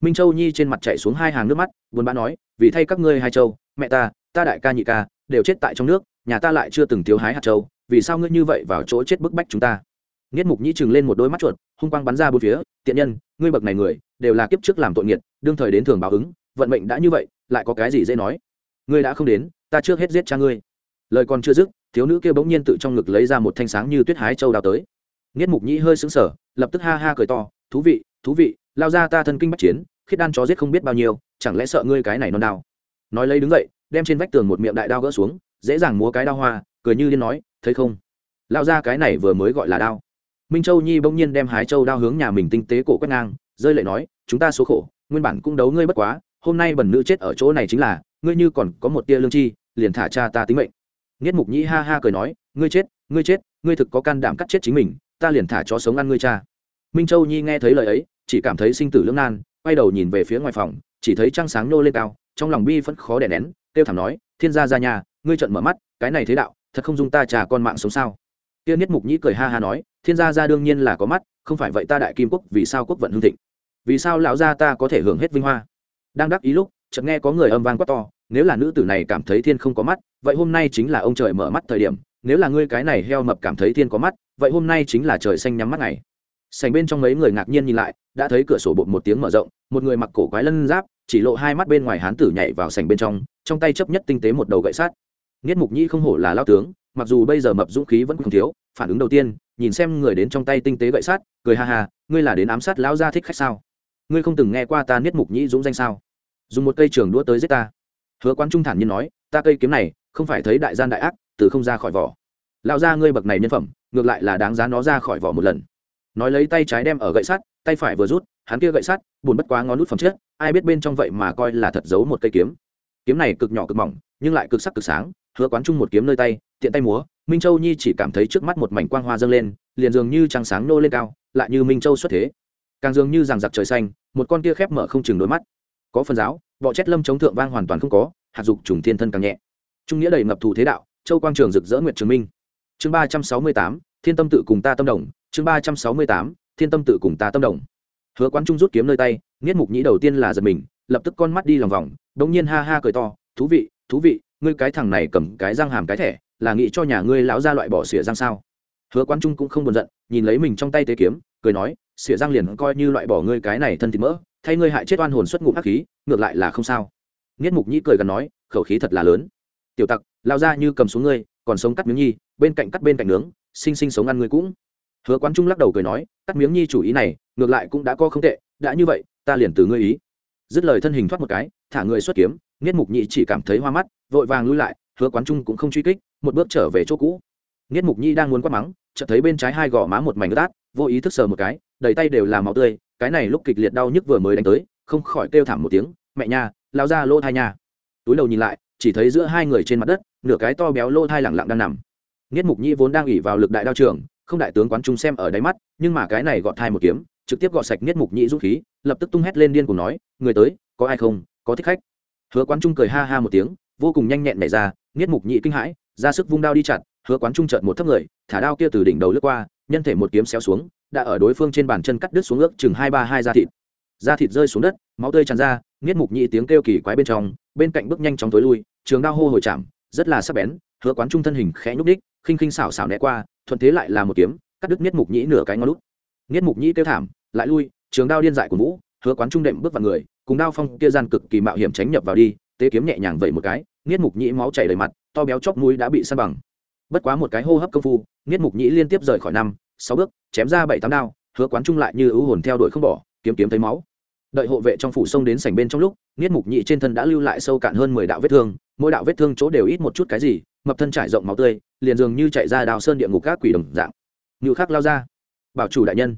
Speaker 1: Minh châu nhi trên mặt chạy xuống hai hàng nước mắt, buồn bã nói, vì thay các ngươi hai châu, mẹ ta ta đại ca nhị ca, đều chết tại trong nước, nhà ta lại chưa từng thiếu hái hạt châu, vì sao ngươi như vậy vào chỗ chết bức bách chúng ta? Nghiết mục nhĩ chừng lên một đôi mắt chuột, hung quang bắn ra bốn phía, tiện nhân, ngươi bậc này người, đều là kiếp trước làm tội nghiệt, đương thời đến thường báo ứng, vận mệnh đã như vậy, lại có cái gì dễ nói? Ngươi đã không đến, ta trước hết giết cha ngươi. Lời còn chưa dứt, thiếu nữ kia bỗng nhiên tự trong ngực lấy ra một thanh sáng như tuyết hái châu đào tới. Nghiết mục nhĩ hơi sững sờ, lập tức ha ha cười to, thú vị thú vị, lao ra ta thân kinh bách chiến, khiết đan chó giết không biết bao nhiêu, chẳng lẽ sợ ngươi cái này non đao? Nói lấy đứng dậy, đem trên vách tường một miệng đại đao gỡ xuống, dễ dàng múa cái đao hoa, cười như liên nói, thấy không? Lao ra cái này vừa mới gọi là đao minh châu nhi bỗng nhiên đem hái châu đao hướng nhà mình tinh tế cổ quét ngang, rơi lệ nói, chúng ta số khổ, nguyên bản cũng đấu ngươi bất quá, hôm nay bần nữ chết ở chỗ này chính là, ngươi như còn có một tia lương chi liền thả cha ta tính mệnh. Nghiết mục nhĩ ha ha cười nói, ngươi chết ngươi chết, ngươi thực có can đảm cắt chết chính mình, ta liền thả chó sống ăn ngươi cha. Minh châu nhi nghe thấy lời ấy, chỉ cảm thấy sinh tử lưỡng nan, quay đầu nhìn về phía ngoài phòng, chỉ thấy trăng sáng nô lên cao, trong lòng bi vẫn khó đè nén, kêu thảm nói, thiên gia ra nhà, ngươi trận mở mắt, cái này thế đạo, thật không dung ta trà con mạng sống sao? Tiên niết mục nhĩ cười ha ha nói, thiên gia gia đương nhiên là có mắt, không phải vậy ta đại kim quốc vì sao quốc vận hương thịnh? Vì sao lão gia ta có thể hưởng hết vinh hoa? Đang đắc ý lúc, chợt nghe có người âm vang quát to, nếu là nữ tử này cảm thấy thiên không có mắt, vậy hôm nay chính là ông trời mở mắt thời điểm. Nếu là ngươi cái này heo mập cảm thấy thiên có mắt, vậy hôm nay chính là trời xanh nhắm mắt ngày. Sành bên trong mấy người ngạc nhiên nhìn lại, đã thấy cửa sổ bột một tiếng mở rộng, một người mặc cổ quái lân giáp, chỉ lộ hai mắt bên ngoài hán tử nhảy vào sành bên trong trong tay chấp nhất tinh tế một đầu gậy sát niết mục nhĩ không hổ là lao tướng, mặc dù bây giờ mập dũng khí vẫn không thiếu, phản ứng đầu tiên, nhìn xem người đến trong tay tinh tế gậy sát cười ha ha, ngươi là đến ám sát lão gia thích khách sao? Ngươi không từng nghe qua ta niết mục nhĩ dũng danh sao? Dùng một cây trường đũa tới giết ta. Hứa quán trung thản nhiên nói, ta cây kiếm này, không phải thấy đại gian đại ác, từ không ra khỏi vỏ. Lão gia ngươi bậc này nhân phẩm, ngược lại là đáng giá nó ra khỏi vỏ một lần. Nói lấy tay trái đem ở gậy sắt, tay phải vừa rút, hắn kia gậy sắt, buồn bất quá ngón nút phẩm chết ai biết bên trong vậy mà coi là thật giấu một cây kiếm. Kiếm này cực nhỏ cực mỏng, nhưng lại cực sắc cực sáng hứa quán trung một kiếm nơi tay, tiện tay múa, minh châu nhi chỉ cảm thấy trước mắt một mảnh quang hoa dâng lên, liền dường như trăng sáng nô lên cao, lại như minh châu xuất thế. Càng dường như rằng giặc trời xanh, một con kia khép mở không chừng đôi mắt. Có phần giáo, bọ chét lâm chống thượng vang hoàn toàn không có, hạt dục trùng thiên thân càng nhẹ. Trung nghĩa đầy ngập thù thế đạo, châu quang trường rực rỡ nguyệt trường minh. Chương ba trăm sáu mươi tám, thiên tâm tự cùng ta tâm đồng. Chương ba trăm sáu mươi tám, thiên tâm tự cùng ta tâm đồng. Hứa quán trung rút kiếm nơi tay nghiết mục nhĩ đầu tiên là giật mình, lập tức con mắt đi lòng vòng, đống nhiên ha ha cười to, thú vị thú vị ngươi cái thằng này cầm cái răng hàm cái thẻ, là nghĩ cho nhà ngươi lão ra loại bỏ xỉa răng sao? Hứa quán trung cũng không buồn giận, nhìn lấy mình trong tay tế kiếm, cười nói, xỉa răng liền coi như loại bỏ ngươi cái này thân thịt mỡ, thay ngươi hại chết oan hồn xuất ngụm hắc khí, ngược lại là không sao. Nghiết mục nhĩ cười gần nói, khẩu khí thật là lớn. Tiểu tặc lao ra như cầm xuống ngươi, còn sống cắt miếng nhi, bên cạnh cắt bên cạnh nướng, sinh sinh sống ăn ngươi cũng. Hứa quán trung lắc đầu cười nói, cắt miếng nhi chủ ý này, ngược lại cũng đã có không tệ, đã như vậy, ta liền từ ngươi ý. Dứt lời thân hình thoát một cái, thả người xuất kiếm nghiết mục nhị chỉ cảm thấy hoa mắt, vội vàng lui lại, hứa quán trung cũng không truy kích, một bước trở về chỗ cũ. Nghiết mục nhi đang muốn quát mắng, chợt thấy bên trái hai gò má một mảnh ướt vô ý thức sờ một cái, đầy tay đều là máu tươi, cái này lúc kịch liệt đau nhức vừa mới đánh tới, không khỏi kêu thảm một tiếng, mẹ nha, lao ra lỗ thai nha. Túi đầu nhìn lại, chỉ thấy giữa hai người trên mặt đất, nửa cái to béo lỗ thai lẳng lặng đang nằm. Nghiết mục nhi vốn đang ủy vào lực đại đao trường, không đại tướng quán trung xem ở đáy mắt, nhưng mà cái này gọt thai một kiếm, trực tiếp gọt sạch niết mục Nhi rút khí, lập tức tung hét lên điên cùng nói, người tới, có ai không? Có thích khách? Hứa quán trung cười ha ha một tiếng, vô cùng nhanh nhẹn nhảy ra, niết mục nhị kinh hãi, ra sức vung đao đi chặt, hứa quán trung trợn một thấp người, thả đao kia từ đỉnh đầu lướt qua, nhân thể một kiếm xéo xuống, đã ở đối phương trên bàn chân cắt đứt xuống ước chừng hai ba hai da thịt. Da thịt rơi xuống đất, máu tươi tràn ra, niết mục nhị tiếng kêu kỳ quái bên trong, bên cạnh bước nhanh chóng tối lui, trường đao hô hồi chạm, rất là sắc bén, hứa quán trung thân hình khẽ nhúc đích khinh khinh xảo xảo né qua, thuận thế lại là một kiếm, cắt đứt niết mục nhĩ nửa cái ngón lút niết mục nhĩ kêu thảm, lại lui, trường đao điên dại của vũ, hứa quán trung đệm bước vào người cùng đao phong kia gian cực kỳ mạo hiểm tránh nhập vào đi, tế kiếm nhẹ nhàng vậy một cái, niết mục nhĩ máu chảy đầy mặt, to béo chóc mũi đã bị săn bằng. Bất quá một cái hô hấp công phu, niết mục nhĩ liên tiếp rời khỏi năm, sáu bước, chém ra bảy tám đao, hứa quán trung lại như ưu hồn theo đuổi không bỏ, kiếm kiếm thấy máu. Đợi hộ vệ trong phủ sông đến sảnh bên trong lúc, niết mục nhĩ trên thân đã lưu lại sâu cạn hơn mười đạo vết thương, mỗi đạo vết thương chỗ đều ít một chút cái gì, mập thân trải rộng máu tươi, liền dường như chạy ra đào sơn địa ngục các quỷ đồng dạng. Ngự khắc lao ra. Bảo chủ đại nhân.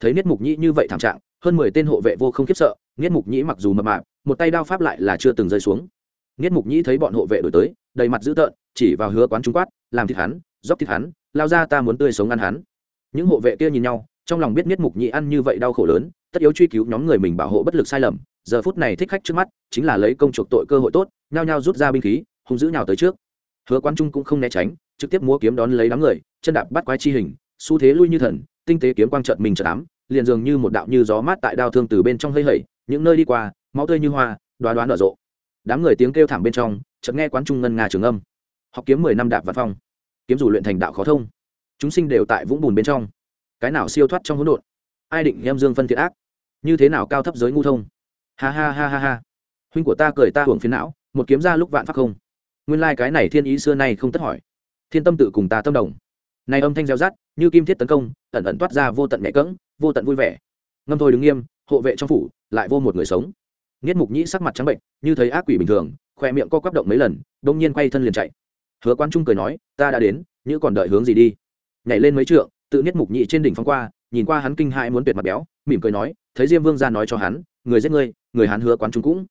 Speaker 1: Thấy niết mục nhĩ như vậy thảm trạng hơn mười tên hộ vệ vô không khiếp sợ nghiệt mục nhĩ mặc dù mập mạp, một tay đao pháp lại là chưa từng rơi xuống. Nghiệt mục nhĩ thấy bọn hộ vệ đổi tới, đầy mặt dữ tợn, chỉ vào hứa quán trung quát, làm thịt hắn, dốc thịt hắn, lao ra ta muốn tươi sống ăn hắn. Những hộ vệ kia nhìn nhau, trong lòng biết nghiệt mục nhĩ ăn như vậy đau khổ lớn, tất yếu truy cứu nhóm người mình bảo hộ bất lực sai lầm, giờ phút này thích khách trước mắt, chính là lấy công chuộc tội cơ hội tốt, nhao nhao rút ra binh khí, hung dữ nhào tới trước. Hứa quán trung cũng không né tránh, trực tiếp múa kiếm đón lấy đám người, chân đạp bắt quái chi hình, xu thế lui như thần, tinh tế kiếm quang trợn mình trợn ám liền dường như một đạo như gió mát tại đao thương từ bên trong hơi hẩy, những nơi đi qua, máu tươi như hoa, đoá đoán nở rộ. Đám người tiếng kêu thảm bên trong, chợt nghe quán trung ngân nga trường âm. Học kiếm mười năm đạp văn phong. Kiếm dù luyện thành đạo khó thông. Chúng sinh đều tại vũng bùn bên trong. Cái nào siêu thoát trong hỗn độn? Ai định em dương phân thiện ác? Như thế nào cao thấp giới ngu thông? Ha ha ha ha ha. Huynh của ta cười ta hưởng phiến não, một kiếm ra lúc vạn pháp không. Nguyên lai cái này thiên ý xưa nay không tất hỏi. Thiên tâm tự cùng ta tâm đồng. Này âm thanh gieo rát như kim thiết tấn công, ẩn ẩn toát ra vô tận nhẹ cỡng vô tận vui vẻ. Ngâm thôi đứng nghiêm, hộ vệ trong phủ, lại vô một người sống. Nghiết mục nhĩ sắc mặt trắng bệnh, như thấy ác quỷ bình thường, khoe miệng co quắp động mấy lần, đông nhiên quay thân liền chạy. Hứa quan trung cười nói, ta đã đến như còn đợi hướng gì đi? Nhảy lên mấy trượng, tự niết mục nhĩ trên đỉnh phong qua, nhìn qua hắn kinh hãi muốn tuyệt mặt béo, mỉm cười nói, thấy diêm vương ra nói cho hắn, người giết ngươi, người hắn hứa quán trung cũng.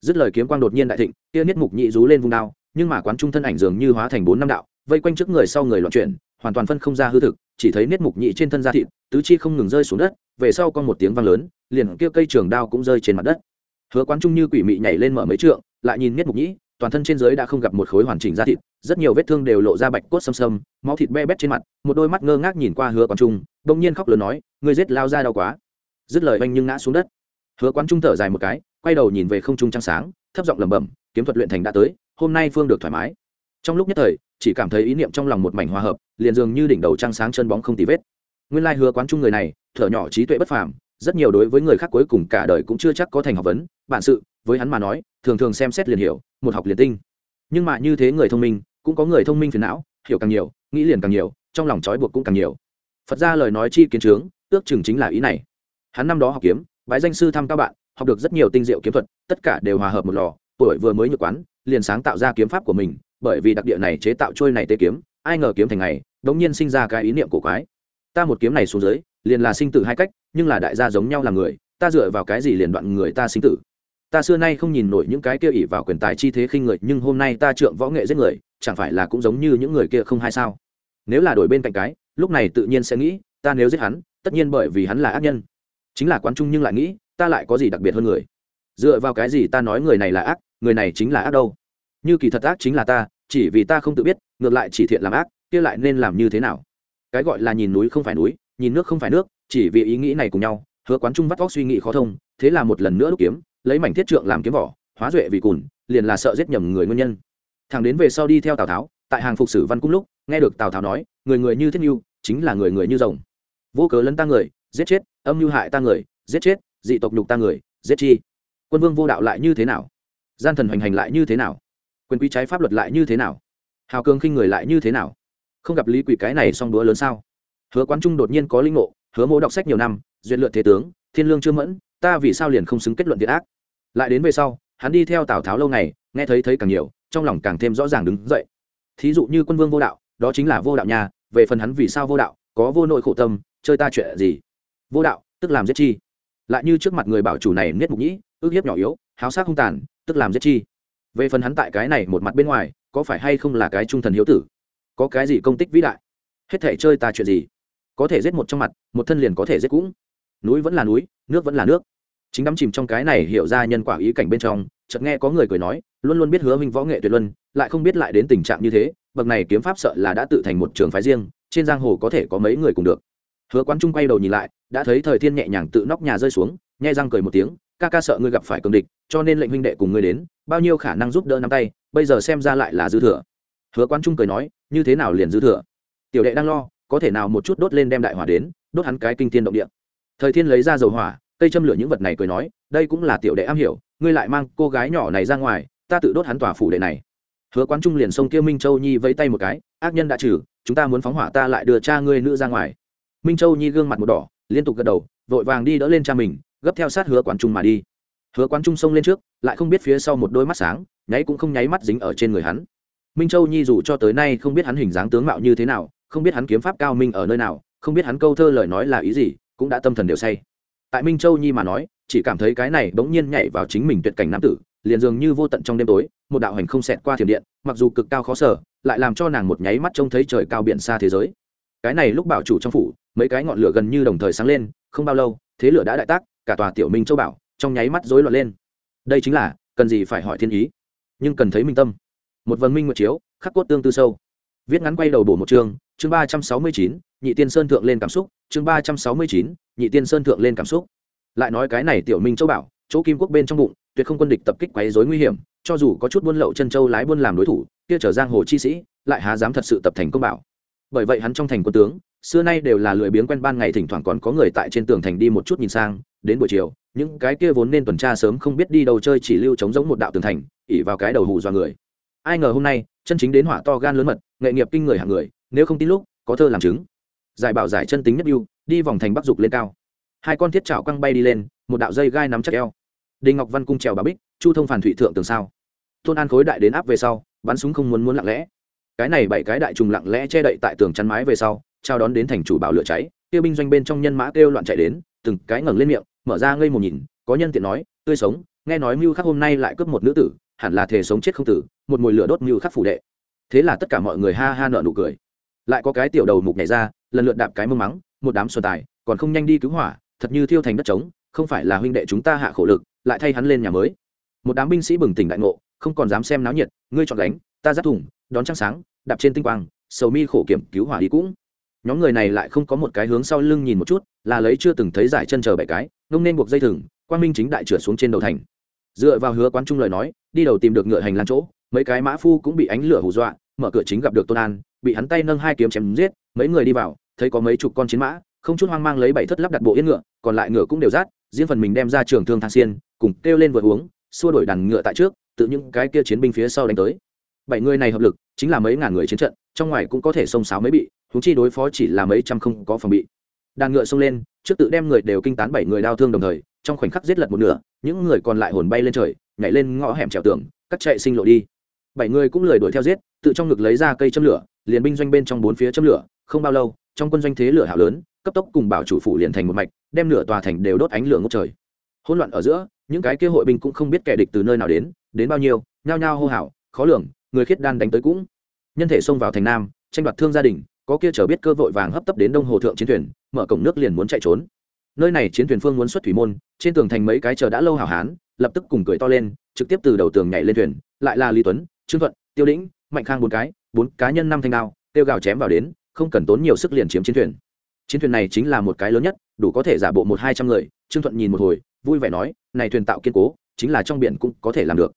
Speaker 1: Dứt lời kiếm quang đột nhiên đại thịnh, kia niết mục nhĩ rú lên vùng đao, nhưng mà quán trung thân ảnh dường như hóa thành bốn năm đạo, vây quanh trước người sau người loạn chuyển, hoàn toàn phân không ra hư thực chỉ thấy niết mục nhị trên thân da thịt, tứ chi không ngừng rơi xuống đất, về sau con một tiếng vang lớn, liền kia cây trường đao cũng rơi trên mặt đất. Hứa quán trung như quỷ mị nhảy lên mở mấy trượng, lại nhìn niết mục nhị, toàn thân trên dưới đã không gặp một khối hoàn chỉnh da thịt, rất nhiều vết thương đều lộ ra bạch cốt xâm xâm, máu thịt be bét trên mặt, một đôi mắt ngơ ngác nhìn qua hứa quán trung, bỗng nhiên khóc lớn nói người giết lao ra đau quá. Dứt lời oanh nhưng ngã xuống đất. Hứa quán trung thở dài một cái, quay đầu nhìn về không trung trăng sáng, thấp giọng lẩm bẩm, kiếm thuật luyện thành đã tới, hôm nay phương được thoải mái trong lúc nhất thời, chỉ cảm thấy ý niệm trong lòng một mảnh hòa hợp, liền dường như đỉnh đầu trăng sáng chân bóng không tì vết. Nguyên lai hứa quán trung người này, thở nhỏ trí tuệ bất phàm, rất nhiều đối với người khác cuối cùng cả đời cũng chưa chắc có thành học vấn, bản sự, với hắn mà nói, thường thường xem xét liền hiểu, một học liền tinh. Nhưng mà như thế người thông minh, cũng có người thông minh phiền não, hiểu càng nhiều, nghĩ liền càng nhiều, trong lòng trói buộc cũng càng nhiều. Phật ra lời nói chi kiến trướng, ước chừng chính là ý này. Hắn năm đó học kiếm, bái danh sư thăm các bạn, học được rất nhiều tinh diệu kiếm thuật, tất cả đều hòa hợp một lò, tuổi vừa mới nhược quán, liền sáng tạo ra kiếm pháp của mình bởi vì đặc địa này chế tạo trôi này tê kiếm, ai ngờ kiếm thành ngày, đống nhiên sinh ra cái ý niệm cổ quái. Ta một kiếm này xuống dưới, liền là sinh tử hai cách, nhưng là đại gia giống nhau là người, ta dựa vào cái gì liền đoạn người ta sinh tử? Ta xưa nay không nhìn nổi những cái kia ỉ vào quyền tài chi thế khinh người, nhưng hôm nay ta trượng võ nghệ giết người, chẳng phải là cũng giống như những người kia không hay sao? Nếu là đổi bên cạnh cái, lúc này tự nhiên sẽ nghĩ, ta nếu giết hắn, tất nhiên bởi vì hắn là ác nhân. Chính là quán trung nhưng lại nghĩ, ta lại có gì đặc biệt hơn người? Dựa vào cái gì ta nói người này là ác, người này chính là ác đâu? Như kỳ thật ác chính là ta chỉ vì ta không tự biết, ngược lại chỉ thiện làm ác, kia lại nên làm như thế nào? Cái gọi là nhìn núi không phải núi, nhìn nước không phải nước, chỉ vì ý nghĩ này cùng nhau, hứa quán trung vắt vóc suy nghĩ khó thông, thế là một lần nữa đúc kiếm, lấy mảnh thiết trượng làm kiếm vỏ, hóa duệ vì cùn, liền là sợ giết nhầm người nguyên nhân. Thằng đến về sau đi theo tào tháo, tại hàng phục sử văn cung lúc, nghe được tào tháo nói, người người như thiết như chính là người người như rồng. Vô cớ lấn ta người, giết chết, âm mưu hại ta người, giết chết, dị tộc nhục ta người, giết chi. Quân vương vô đạo lại như thế nào? Gian thần hoành hành lại như thế nào? Quyền quý trái pháp luật lại như thế nào? Hào cường khinh người lại như thế nào? Không gặp lý quỷ cái này xong đũa lớn sao? Hứa quán trung đột nhiên có linh ngộ, hứa mô đọc sách nhiều năm, duyệt lượt thế tướng, thiên lương chưa mẫn, ta vì sao liền không xứng kết luận thiệt ác? Lại đến về sau, hắn đi theo tào tháo lâu ngày, nghe thấy thấy càng nhiều, trong lòng càng thêm rõ ràng đứng dậy. Thí dụ như quân vương vô đạo, đó chính là vô đạo nhà về phần hắn vì sao vô đạo, có vô nội khổ tâm, chơi ta chuyện gì? Vô đạo, tức làm giết chi. Lại như trước mặt người bảo chủ này niết mục nhĩ, ước hiếp nhỏ yếu, háo sát không tàn, tức làm giết chi về phần hắn tại cái này một mặt bên ngoài, có phải hay không là cái trung thần hiếu tử? Có cái gì công tích vĩ đại? Hết thể chơi ta chuyện gì? Có thể giết một trong mặt, một thân liền có thể giết cũng. Núi vẫn là núi, nước vẫn là nước. Chính đắm chìm trong cái này hiểu ra nhân quả ý cảnh bên trong, chợt nghe có người cười nói, luôn luôn biết hứa minh võ nghệ tuyệt luân, lại không biết lại đến tình trạng như thế, bậc này kiếm pháp sợ là đã tự thành một trường phái riêng, trên giang hồ có thể có mấy người cùng được. Hứa quán trung quay đầu nhìn lại, đã thấy thời thiên nhẹ nhàng tự nóc nhà rơi xuống, nhai răng cười một tiếng ca ca sợ ngươi gặp phải cường địch, cho nên lệnh huynh đệ cùng ngươi đến, bao nhiêu khả năng giúp đỡ nắm tay, bây giờ xem ra lại là dư thừa. Hứa quan trung cười nói, như thế nào liền dư thừa? Tiểu đệ đang lo, có thể nào một chút đốt lên đem đại hỏa đến, đốt hắn cái kinh thiên động địa. Thời thiên lấy ra dầu hỏa, cây châm lửa những vật này cười nói, đây cũng là tiểu đệ am hiểu, ngươi lại mang cô gái nhỏ này ra ngoài, ta tự đốt hắn tòa phủ đệ này. Hứa quan trung liền xông kia minh châu nhi vẫy tay một cái, ác nhân đã trừ, chúng ta muốn phóng hỏa ta lại đưa cha ngươi nữ ra ngoài. Minh châu nhi gương mặt một đỏ, liên tục gật đầu, vội vàng đi đỡ lên cha mình gấp theo sát hứa quán trung mà đi. Hứa quán trung xông lên trước, lại không biết phía sau một đôi mắt sáng, nháy cũng không nháy mắt dính ở trên người hắn. Minh châu nhi dù cho tới nay không biết hắn hình dáng tướng mạo như thế nào, không biết hắn kiếm pháp cao minh ở nơi nào, không biết hắn câu thơ lời nói là ý gì, cũng đã tâm thần đều say. Tại minh châu nhi mà nói, chỉ cảm thấy cái này bỗng nhiên nhảy vào chính mình tuyệt cảnh nam tử, liền dường như vô tận trong đêm tối, một đạo hành không xẹt qua thiểm điện, mặc dù cực cao khó sở, lại làm cho nàng một nháy mắt trông thấy trời cao biển xa thế giới. Cái này lúc bảo chủ trong phủ, mấy cái ngọn lửa gần như đồng thời sáng lên, không bao lâu thế lửa đã đại tác, cả tòa tiểu minh châu bảo, trong nháy mắt rối loạn lên. Đây chính là, cần gì phải hỏi thiên ý? Nhưng cần thấy minh tâm. Một vần minh nguyệt chiếu, khắc cốt tương tư sâu. Viết ngắn quay đầu bổ một chương chương ba trăm sáu mươi chín, nhị tiên sơn thượng lên cảm xúc, chương ba trăm sáu mươi chín, nhị tiên sơn thượng lên cảm xúc. Lại nói cái này tiểu minh châu bảo, chỗ kim quốc bên trong bụng, tuyệt không quân địch tập kích quấy rối nguy hiểm, cho dù có chút buôn lậu chân châu lái buôn làm đối thủ, kia trở giang hồ chi sĩ, lại há dám thật sự tập thành công bảo. Bởi vậy hắn trong thành quân tướng xưa nay đều là lười biếng quen ban ngày thỉnh thoảng còn có người tại trên tường thành đi một chút nhìn sang, đến buổi chiều, những cái kia vốn nên tuần tra sớm không biết đi đâu chơi chỉ lưu chống giống một đạo tường thành, ỉ vào cái đầu hù dọa người. Ai ngờ hôm nay, chân chính đến hỏa to gan lớn mật, nghệ nghiệp kinh người hạng người, nếu không tin lúc, có thơ làm chứng. Giải bảo giải chân tính nhất yêu đi vòng thành bắc dục lên cao. Hai con thiết chảo quăng bay đi lên, một đạo dây gai nắm chắc eo. Đinh ngọc văn cung trèo bà bích, chu thông phản thủy thượng tường sao. Tôn an khối đại đến áp về sau, bắn súng không muốn muốn lặng lẽ. Cái này bảy cái đại trùng lặng lẽ che đậy tại tường chắn mái về sau chào đón đến thành chủ bảo lửa cháy, kia binh doanh bên trong nhân mã kêu loạn chạy đến, từng cái ngẩng lên miệng, mở ra ngây một nhìn, có nhân tiện nói, tươi sống, nghe nói mưu khắc hôm nay lại cướp một nữ tử, hẳn là thể sống chết không tử, một mùi lửa đốt mưu khắc phủ đệ. Thế là tất cả mọi người ha ha nợ nụ cười. Lại có cái tiểu đầu mục nhảy ra, lần lượt đạp cái mông mắng, một đám xuân tài, còn không nhanh đi cứu hỏa, thật như thiêu thành đất trống, không phải là huynh đệ chúng ta hạ khổ lực, lại thay hắn lên nhà mới. Một đám binh sĩ bừng tỉnh đại ngộ, không còn dám xem náo nhiệt, ngươi chọn đánh ta dắt thủng đón trăng sáng, đạp trên tinh quang, sầu mi khổ kiểm cứu hỏa đi cũng nhóm người này lại không có một cái hướng sau lưng nhìn một chút, là lấy chưa từng thấy giải chân chờ bảy cái, ngông nên buộc dây thừng, quang minh chính đại trượt xuống trên đầu thành. Dựa vào hứa quán trung lời nói, đi đầu tìm được ngựa hành lang chỗ, mấy cái mã phu cũng bị ánh lửa hù dọa, mở cửa chính gặp được tôn an, bị hắn tay nâng hai kiếm chém giết, mấy người đi vào, thấy có mấy chục con chiến mã, không chút hoang mang lấy bảy thất lắp đặt bộ yên ngựa, còn lại ngựa cũng đều rát, riêng phần mình đem ra trường thương thang xiên, cùng kêu lên vượt uống, xua đổi đàn ngựa tại trước, tự những cái kia chiến binh phía sau đánh tới. Bảy người này hợp lực, chính là mấy ngàn người chiến trận, trong ngoài cũng có thể xông xáo mấy bị húng chi đối phó chỉ là mấy trăm không có phòng bị. Đàn ngựa xông lên, trước tự đem người đều kinh tán bảy người đau thương đồng thời, trong khoảnh khắc giết lật một nửa, những người còn lại hồn bay lên trời, nhảy lên ngõ hẻm trèo tường, cắt chạy sinh lộ đi. Bảy người cũng lười đuổi theo giết, tự trong ngực lấy ra cây châm lửa, liền binh doanh bên trong bốn phía châm lửa, không bao lâu, trong quân doanh thế lửa hảo lớn, cấp tốc cùng bảo chủ phủ liền thành một mạch, đem lửa tòa thành đều đốt ánh lửa ngốc trời. Hỗn loạn ở giữa, những cái kia hội binh cũng không biết kẻ địch từ nơi nào đến đến bao nhiêu, nhao nhao hô hào, khó lường, người khiết đan đánh tới cũng. Nhân thể xông vào thành nam, tranh đoạt thương gia đình có kia chờ biết cơ vội vàng hấp tấp đến đông hồ thượng chiến thuyền, mở cổng nước liền muốn chạy trốn. Nơi này chiến thuyền phương muốn xuất thủy môn, trên tường thành mấy cái chờ đã lâu hảo hán, lập tức cùng cười to lên, trực tiếp từ đầu tường nhảy lên thuyền, lại là lý tuấn, trương thuận, tiêu đĩnh, mạnh khang bốn cái, bốn cá nhân năm thanh đao tiêu gào chém vào đến, không cần tốn nhiều sức liền chiếm chiến thuyền. Chiến thuyền này chính là một cái lớn nhất, đủ có thể giả bộ một hai trăm người, trương thuận nhìn một hồi, vui vẻ nói, này thuyền tạo kiên cố, chính là trong biển cũng có thể làm được.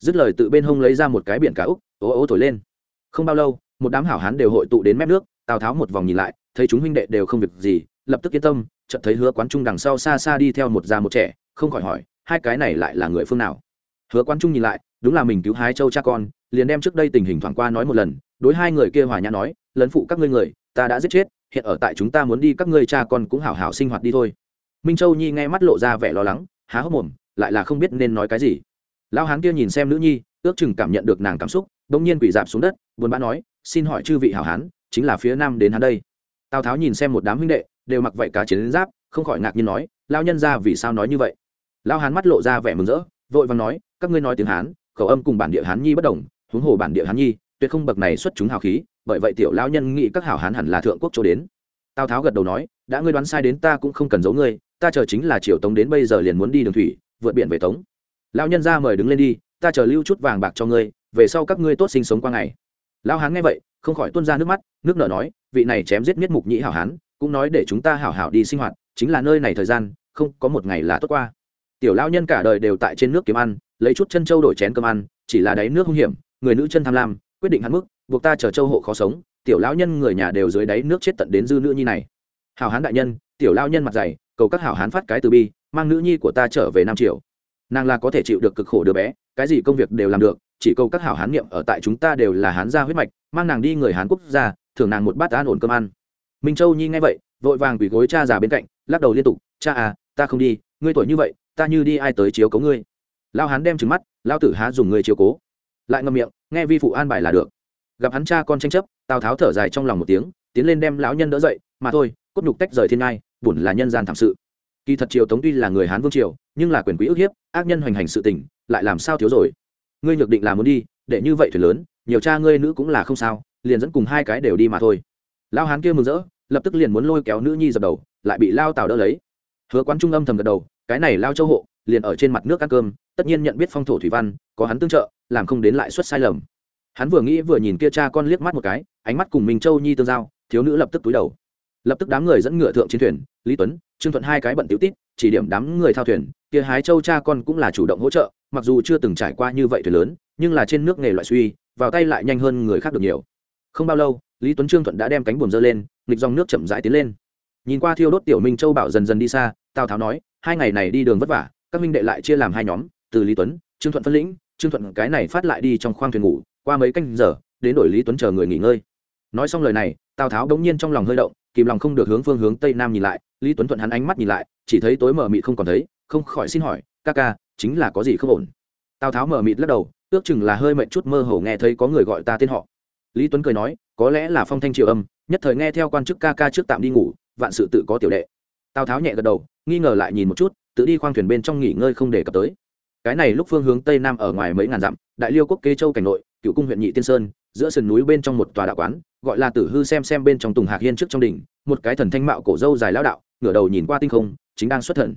Speaker 1: Dứt lời tự bên hông lấy ra một cái biển cá úc, ố ố thổi lên. Không bao lâu, một đám hảo hán đều hội tụ đến mép nước tào tháo một vòng nhìn lại, thấy chúng huynh đệ đều không việc gì, lập tức yên tâm, chợt thấy hứa quán trung đằng sau xa xa đi theo một già một trẻ, không khỏi hỏi, hai cái này lại là người phương nào? Hứa quán trung nhìn lại, đúng là mình cứu hái châu cha con, liền đem trước đây tình hình thoảng qua nói một lần, đối hai người kia hòa nhã nói, lấn phụ các ngươi người, ta đã giết chết, hiện ở tại chúng ta muốn đi các ngươi cha con cũng hảo hảo sinh hoạt đi thôi. Minh châu nhi nghe mắt lộ ra vẻ lo lắng, há hốc mồm, lại là không biết nên nói cái gì. Lão hán kia nhìn xem nữ nhi, ước chừng cảm nhận được nàng cảm xúc bỗng nhiên quỷ dạp xuống đất, buồn bã nói, xin hỏi chư vị hảo hán chính là phía nam đến hắn đây. Tào tháo nhìn xem một đám huynh đệ, đều mặc vậy cá chiến giáp, không khỏi ngạc nhiên nói lao nhân ra vì sao nói như vậy? Lao hán mắt lộ ra vẻ mừng rỡ, vội vàng nói, các ngươi nói tiếng hán, khẩu âm cùng bản địa hán nhi bất đồng, huống hồ bản địa hán nhi, tuyệt không bậc này xuất chúng hào khí, bởi vậy tiểu lao nhân nghĩ các hảo hán hẳn là thượng quốc chỗ đến. Tào tháo gật đầu nói, đã ngươi đoán sai đến ta cũng không cần giấu ngươi, ta chờ chính là triều tống đến bây giờ liền muốn đi đường thủy, vượt biển về tống. Lao nhân ra mời đứng lên đi, ta chờ lưu chút vàng bạc cho ngươi, về sau các ngươi tốt sinh sống qua ngày lao hán nghe vậy, không khỏi tuôn ra nước mắt, nước nở nói, vị này chém giết miết mục nhĩ hảo hán, cũng nói để chúng ta hảo hảo đi sinh hoạt, chính là nơi này thời gian, không có một ngày là tốt qua. Tiểu lao nhân cả đời đều tại trên nước kiếm ăn, lấy chút chân châu đổi chén cơm ăn, chỉ là đáy nước hung hiểm, người nữ chân tham lam, quyết định hắn mức, buộc ta chờ châu hộ khó sống, tiểu lão nhân người nhà đều dưới đáy nước chết tận đến dư nữ nhi này. Hảo hán đại nhân, tiểu lao nhân mặt dày, cầu các hảo hán phát cái từ bi, mang nữ nhi của ta trở về nam triều. Nàng là có thể chịu được cực khổ đứa bé, cái gì công việc đều làm được chỉ câu các hảo hán niệm ở tại chúng ta đều là hán gia huyết mạch, mang nàng đi người hán quốc gia, thưởng nàng một bát an ổn cơm ăn. Minh châu nhi nghe vậy, vội vàng quỳ gối cha già bên cạnh, lắc đầu liên tục, cha à ta không đi, ngươi tuổi như vậy, ta như đi ai tới chiếu cố ngươi? Lao hán đem trứng mắt lao tử há dùng ngươi chiếu cố. Lại ngậm miệng, nghe vi phụ an bài là được. Gặp hắn cha con tranh chấp, tào tháo thở dài trong lòng một tiếng, tiến lên đem lão nhân đỡ dậy, mà thôi, cốt nhục tách rời thiên ngai bùn là nhân gian thảm sự. Kỳ thật triều tống tuy là người hán vương triều, nhưng là quyền quý ức hiếp, ác nhân hoành hành sự tình, lại làm sao thiếu rồi? Ngươi nhược định là muốn đi, để như vậy thuyền lớn, nhiều cha ngươi nữ cũng là không sao, liền dẫn cùng hai cái đều đi mà thôi. Lao hán kia mừng rỡ, lập tức liền muốn lôi kéo nữ nhi dập đầu, lại bị lao tào đỡ lấy. Hứa quán trung âm thầm gật đầu, cái này lao châu hộ, liền ở trên mặt nước ăn cơm, tất nhiên nhận biết phong thổ thủy văn, có hắn tương trợ, làm không đến lại suất sai lầm. Hắn vừa nghĩ vừa nhìn kia cha con liếc mắt một cái, ánh mắt cùng mình châu nhi tương giao, thiếu nữ lập tức túi đầu. Lập tức đám người dẫn ngựa thượng chiến thuyền, lý tuấn, trương thuận hai cái bận tiểu tít chỉ điểm đám người thao thuyền kia hái châu cha con cũng là chủ động hỗ trợ, mặc dù chưa từng trải qua như vậy thuyền lớn, nhưng là trên nước nghề loại suy, vào tay lại nhanh hơn người khác được nhiều. Không bao lâu, lý tuấn trương thuận đã đem cánh buồm dơ lên, nghịch dòng nước chậm rãi tiến lên. Nhìn qua thiêu đốt tiểu minh châu bảo dần dần đi xa, tào tháo nói, hai ngày này đi đường vất vả, các minh đệ lại chia làm hai nhóm, từ lý tuấn, trương thuận phân lĩnh, trương thuận cái này phát lại đi trong khoang thuyền ngủ, qua mấy canh giờ, đến đổi lý tuấn chờ người nghỉ ngơi. Nói xong lời này, tào tháo đống nhiên trong lòng hơi động, kìm lòng không được hướng phương hướng tây nam nhìn lại, lý tuấn thuận hắn ánh mắt nhìn lại, chỉ thấy tối mờ mị không còn thấy không khỏi xin hỏi, ca ca, chính là có gì không ổn? Tào tháo mở mịt lắc đầu, ước chừng là hơi mệt chút mơ hồ nghe thấy có người gọi ta tên họ. Lý tuấn cười nói, có lẽ là phong thanh triều âm, nhất thời nghe theo quan chức ca ca trước tạm đi ngủ, vạn sự tự có tiểu đệ. Tào tháo nhẹ gật đầu, nghi ngờ lại nhìn một chút, tự đi khoang thuyền bên trong nghỉ ngơi không để cập tới. Cái này lúc phương hướng tây nam ở ngoài mấy ngàn dặm, đại liêu quốc kê châu cảnh nội, cựu cung huyện nhị tiên sơn, giữa sườn núi bên trong một tòa đạo quán, gọi là tử hư xem xem bên trong tùng hạc hiên trước trong đỉnh, một cái thần thanh mạo cổ dâu dài lao đạo, ngửa đầu nhìn qua tinh không, chính đang xuất thần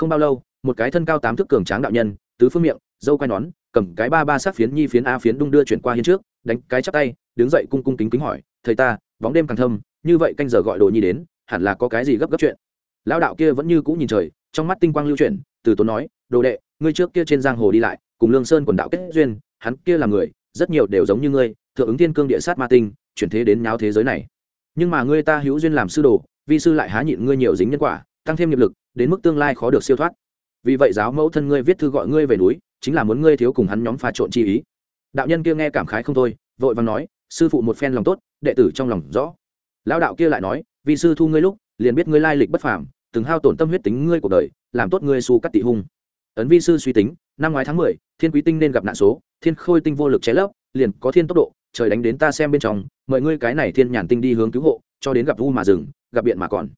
Speaker 1: không bao lâu, một cái thân cao tám thước cường tráng đạo nhân, tứ phương miệng, dâu quai nón, cầm cái ba ba sát phiến nhi phiến a phiến đung đưa chuyển qua hiên trước, đánh cái chắp tay, đứng dậy cung cung kính kính hỏi, thầy ta, bóng đêm càng thâm, như vậy canh giờ gọi đồ nhi đến, hẳn là có cái gì gấp gấp chuyện? Lão đạo kia vẫn như cũ nhìn trời, trong mắt tinh quang lưu chuyển, từ tốn nói, đồ đệ, ngươi trước kia trên giang hồ đi lại, cùng lương sơn quần đạo kết duyên, hắn kia là người, rất nhiều đều giống như ngươi, thượng ứng thiên cương địa sát ma tinh, chuyển thế đến nháo thế giới này. Nhưng mà ngươi ta hữu duyên làm sư đồ, vi sư lại há nhịn ngươi nhiều dính nhân quả tăng thêm nghiệp lực, đến mức tương lai khó được siêu thoát. Vì vậy giáo mẫu thân ngươi viết thư gọi ngươi về núi, chính là muốn ngươi thiếu cùng hắn nhóm pha trộn chi ý. Đạo nhân kia nghe cảm khái không thôi, vội vàng nói, sư phụ một phen lòng tốt, đệ tử trong lòng rõ. Lão đạo kia lại nói, vì sư thu ngươi lúc, liền biết ngươi lai lịch bất phàm, từng hao tổn tâm huyết tính ngươi cuộc đời, làm tốt ngươi su cắt tị hung. Ấn vi sư suy tính, năm ngoái tháng mười, thiên quý tinh nên gặp nạn số, thiên khôi tinh vô lực cháy lấp, liền có thiên tốc độ, trời đánh đến ta xem bên trong, mời ngươi cái này thiên nhàn tinh đi hướng cứu hộ, cho đến gặp vu mà dừng, gặp biện mà còn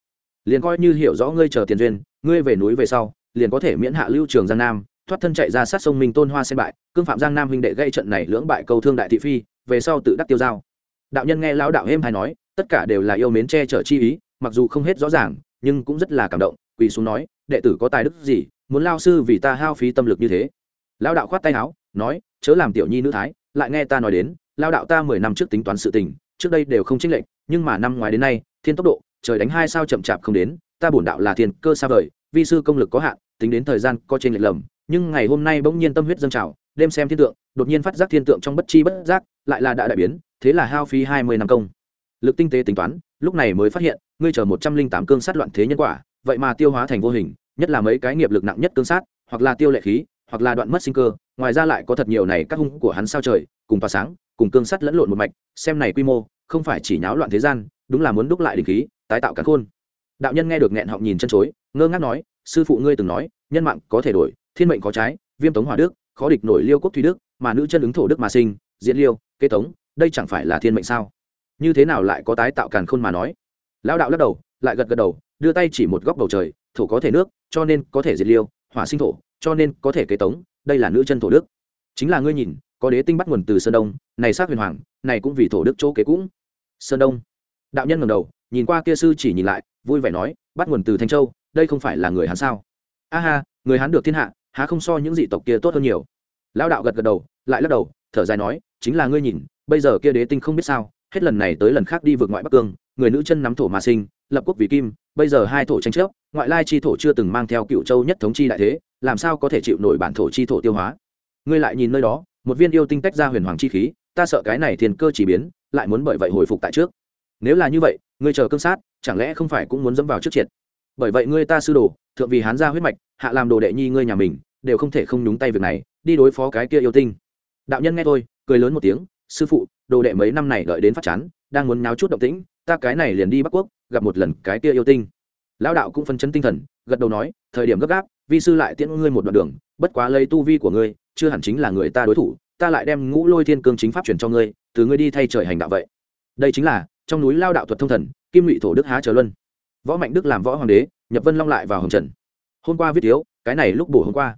Speaker 1: liền coi như hiểu rõ ngươi chờ tiền duyên, ngươi về núi về sau, liền có thể miễn hạ lưu trường giang nam, thoát thân chạy ra sát sông minh tôn hoa sen bại, cương phạm giang nam huynh đệ gây trận này lưỡng bại câu thương đại thị phi, về sau tự đắc tiêu giao. Đạo nhân nghe lão đạo êm hay nói, tất cả đều là yêu mến che chở chi ý, mặc dù không hết rõ ràng, nhưng cũng rất là cảm động, quỳ xuống nói, đệ tử có tài đức gì, muốn lao sư vì ta hao phí tâm lực như thế. Lão đạo khoát tay áo, nói, chớ làm tiểu nhi nữ thái, lại nghe ta nói đến lao đạo ta mười năm trước tính toán sự tình, trước đây đều không chênh lệch, nhưng mà năm ngoài đến nay, thiên tốc độ trời đánh hai sao chậm chạp không đến, ta bổn đạo là thiên cơ xa vời, vi sư công lực có hạn, tính đến thời gian có trên lệch lầm, nhưng ngày hôm nay bỗng nhiên tâm huyết dâng trào, đêm xem thiên tượng, đột nhiên phát giác thiên tượng trong bất chi bất giác, lại là đã đại biến, thế là hao phí hai mươi năm công. Lực tinh tế tính toán, lúc này mới phát hiện, ngươi chờ một trăm linh tám cương sát loạn thế nhân quả, vậy mà tiêu hóa thành vô hình, nhất là mấy cái nghiệp lực nặng nhất cương sát, hoặc là tiêu lệ khí, hoặc là đoạn mất sinh cơ, ngoài ra lại có thật nhiều này các hung của hắn sao trời, cùng tỏa sáng, cùng cương sắt lẫn lộn một mạch, xem này quy mô, không phải chỉ nháo loạn thế gian, đúng là muốn đúc lại đình khí tái tạo cắn khôn. Đạo nhân nghe được nghẹn họng nhìn chân chối, ngơ ngác nói, sư phụ ngươi từng nói, nhân mạng có thể đổi, thiên mệnh có trái, viêm tống hòa đức, khó địch nổi liêu quốc thủy đức, mà nữ chân ứng thổ đức mà sinh, diễn liêu, kế tống, đây chẳng phải là thiên mệnh sao? Như thế nào lại có tái tạo càn khôn mà nói? Lão đạo lắc đầu, lại gật gật đầu, đưa tay chỉ một góc bầu trời, thổ có thể nước, cho nên có thể diệt liêu, hỏa sinh thổ, cho nên có thể kế tống, đây là nữ chân thổ đức. Chính là ngươi nhìn, có đế tinh bắt nguồn từ sơn đông, này sát huyền hoàng, này cũng vì thổ đức chỗ kế cũng. Sơn đông. Đạo nhân ngầm đầu nhìn qua kia sư chỉ nhìn lại, vui vẻ nói, bắt nguồn từ thanh châu, đây không phải là người hắn sao? A ha, người hắn được thiên hạ, há không so những dị tộc kia tốt hơn nhiều? Lão đạo gật gật đầu, lại lắc đầu, thở dài nói, chính là ngươi nhìn, bây giờ kia đế tinh không biết sao, hết lần này tới lần khác đi vượt ngoại bắc cương, người nữ chân nắm thổ mà sinh, lập quốc vì kim, bây giờ hai thổ tranh chấp, ngoại lai chi thổ chưa từng mang theo cựu châu nhất thống chi đại thế, làm sao có thể chịu nổi bản thổ chi thổ tiêu hóa? Ngươi lại nhìn nơi đó, một viên yêu tinh tách ra huyền hoàng chi khí, ta sợ cái này thiên cơ chỉ biến, lại muốn bởi vậy hồi phục tại trước. Nếu là như vậy ngươi chờ cương sát, chẳng lẽ không phải cũng muốn dẫm vào trước triệt? Bởi vậy ngươi ta sư đồ, thượng vì hán gia huyết mạch, hạ làm đồ đệ nhi ngươi nhà mình, đều không thể không nhúng tay việc này, đi đối phó cái kia yêu tinh. Đạo nhân nghe tôi cười lớn một tiếng, sư phụ, đồ đệ mấy năm này đợi đến phát chán, đang muốn nháo chút động tĩnh, ta cái này liền đi bắc quốc, gặp một lần cái kia yêu tinh. Lão đạo cũng phân chấn tinh thần, gật đầu nói, thời điểm gấp gáp, vi sư lại tiễn ngươi một đoạn đường, bất quá lấy tu vi của ngươi, chưa hẳn chính là người ta đối thủ, ta lại đem ngũ lôi thiên cương chính pháp truyền cho ngươi, từ ngươi đi thay trời hành đạo vậy. Đây chính là trong núi lao đạo thuật thông thần, kim ngụy thổ đức há trở luân. Võ mạnh đức làm võ hoàng đế, nhập vân long lại vào hồng trần. Hôm qua viết yếu cái này lúc bổ hôm qua.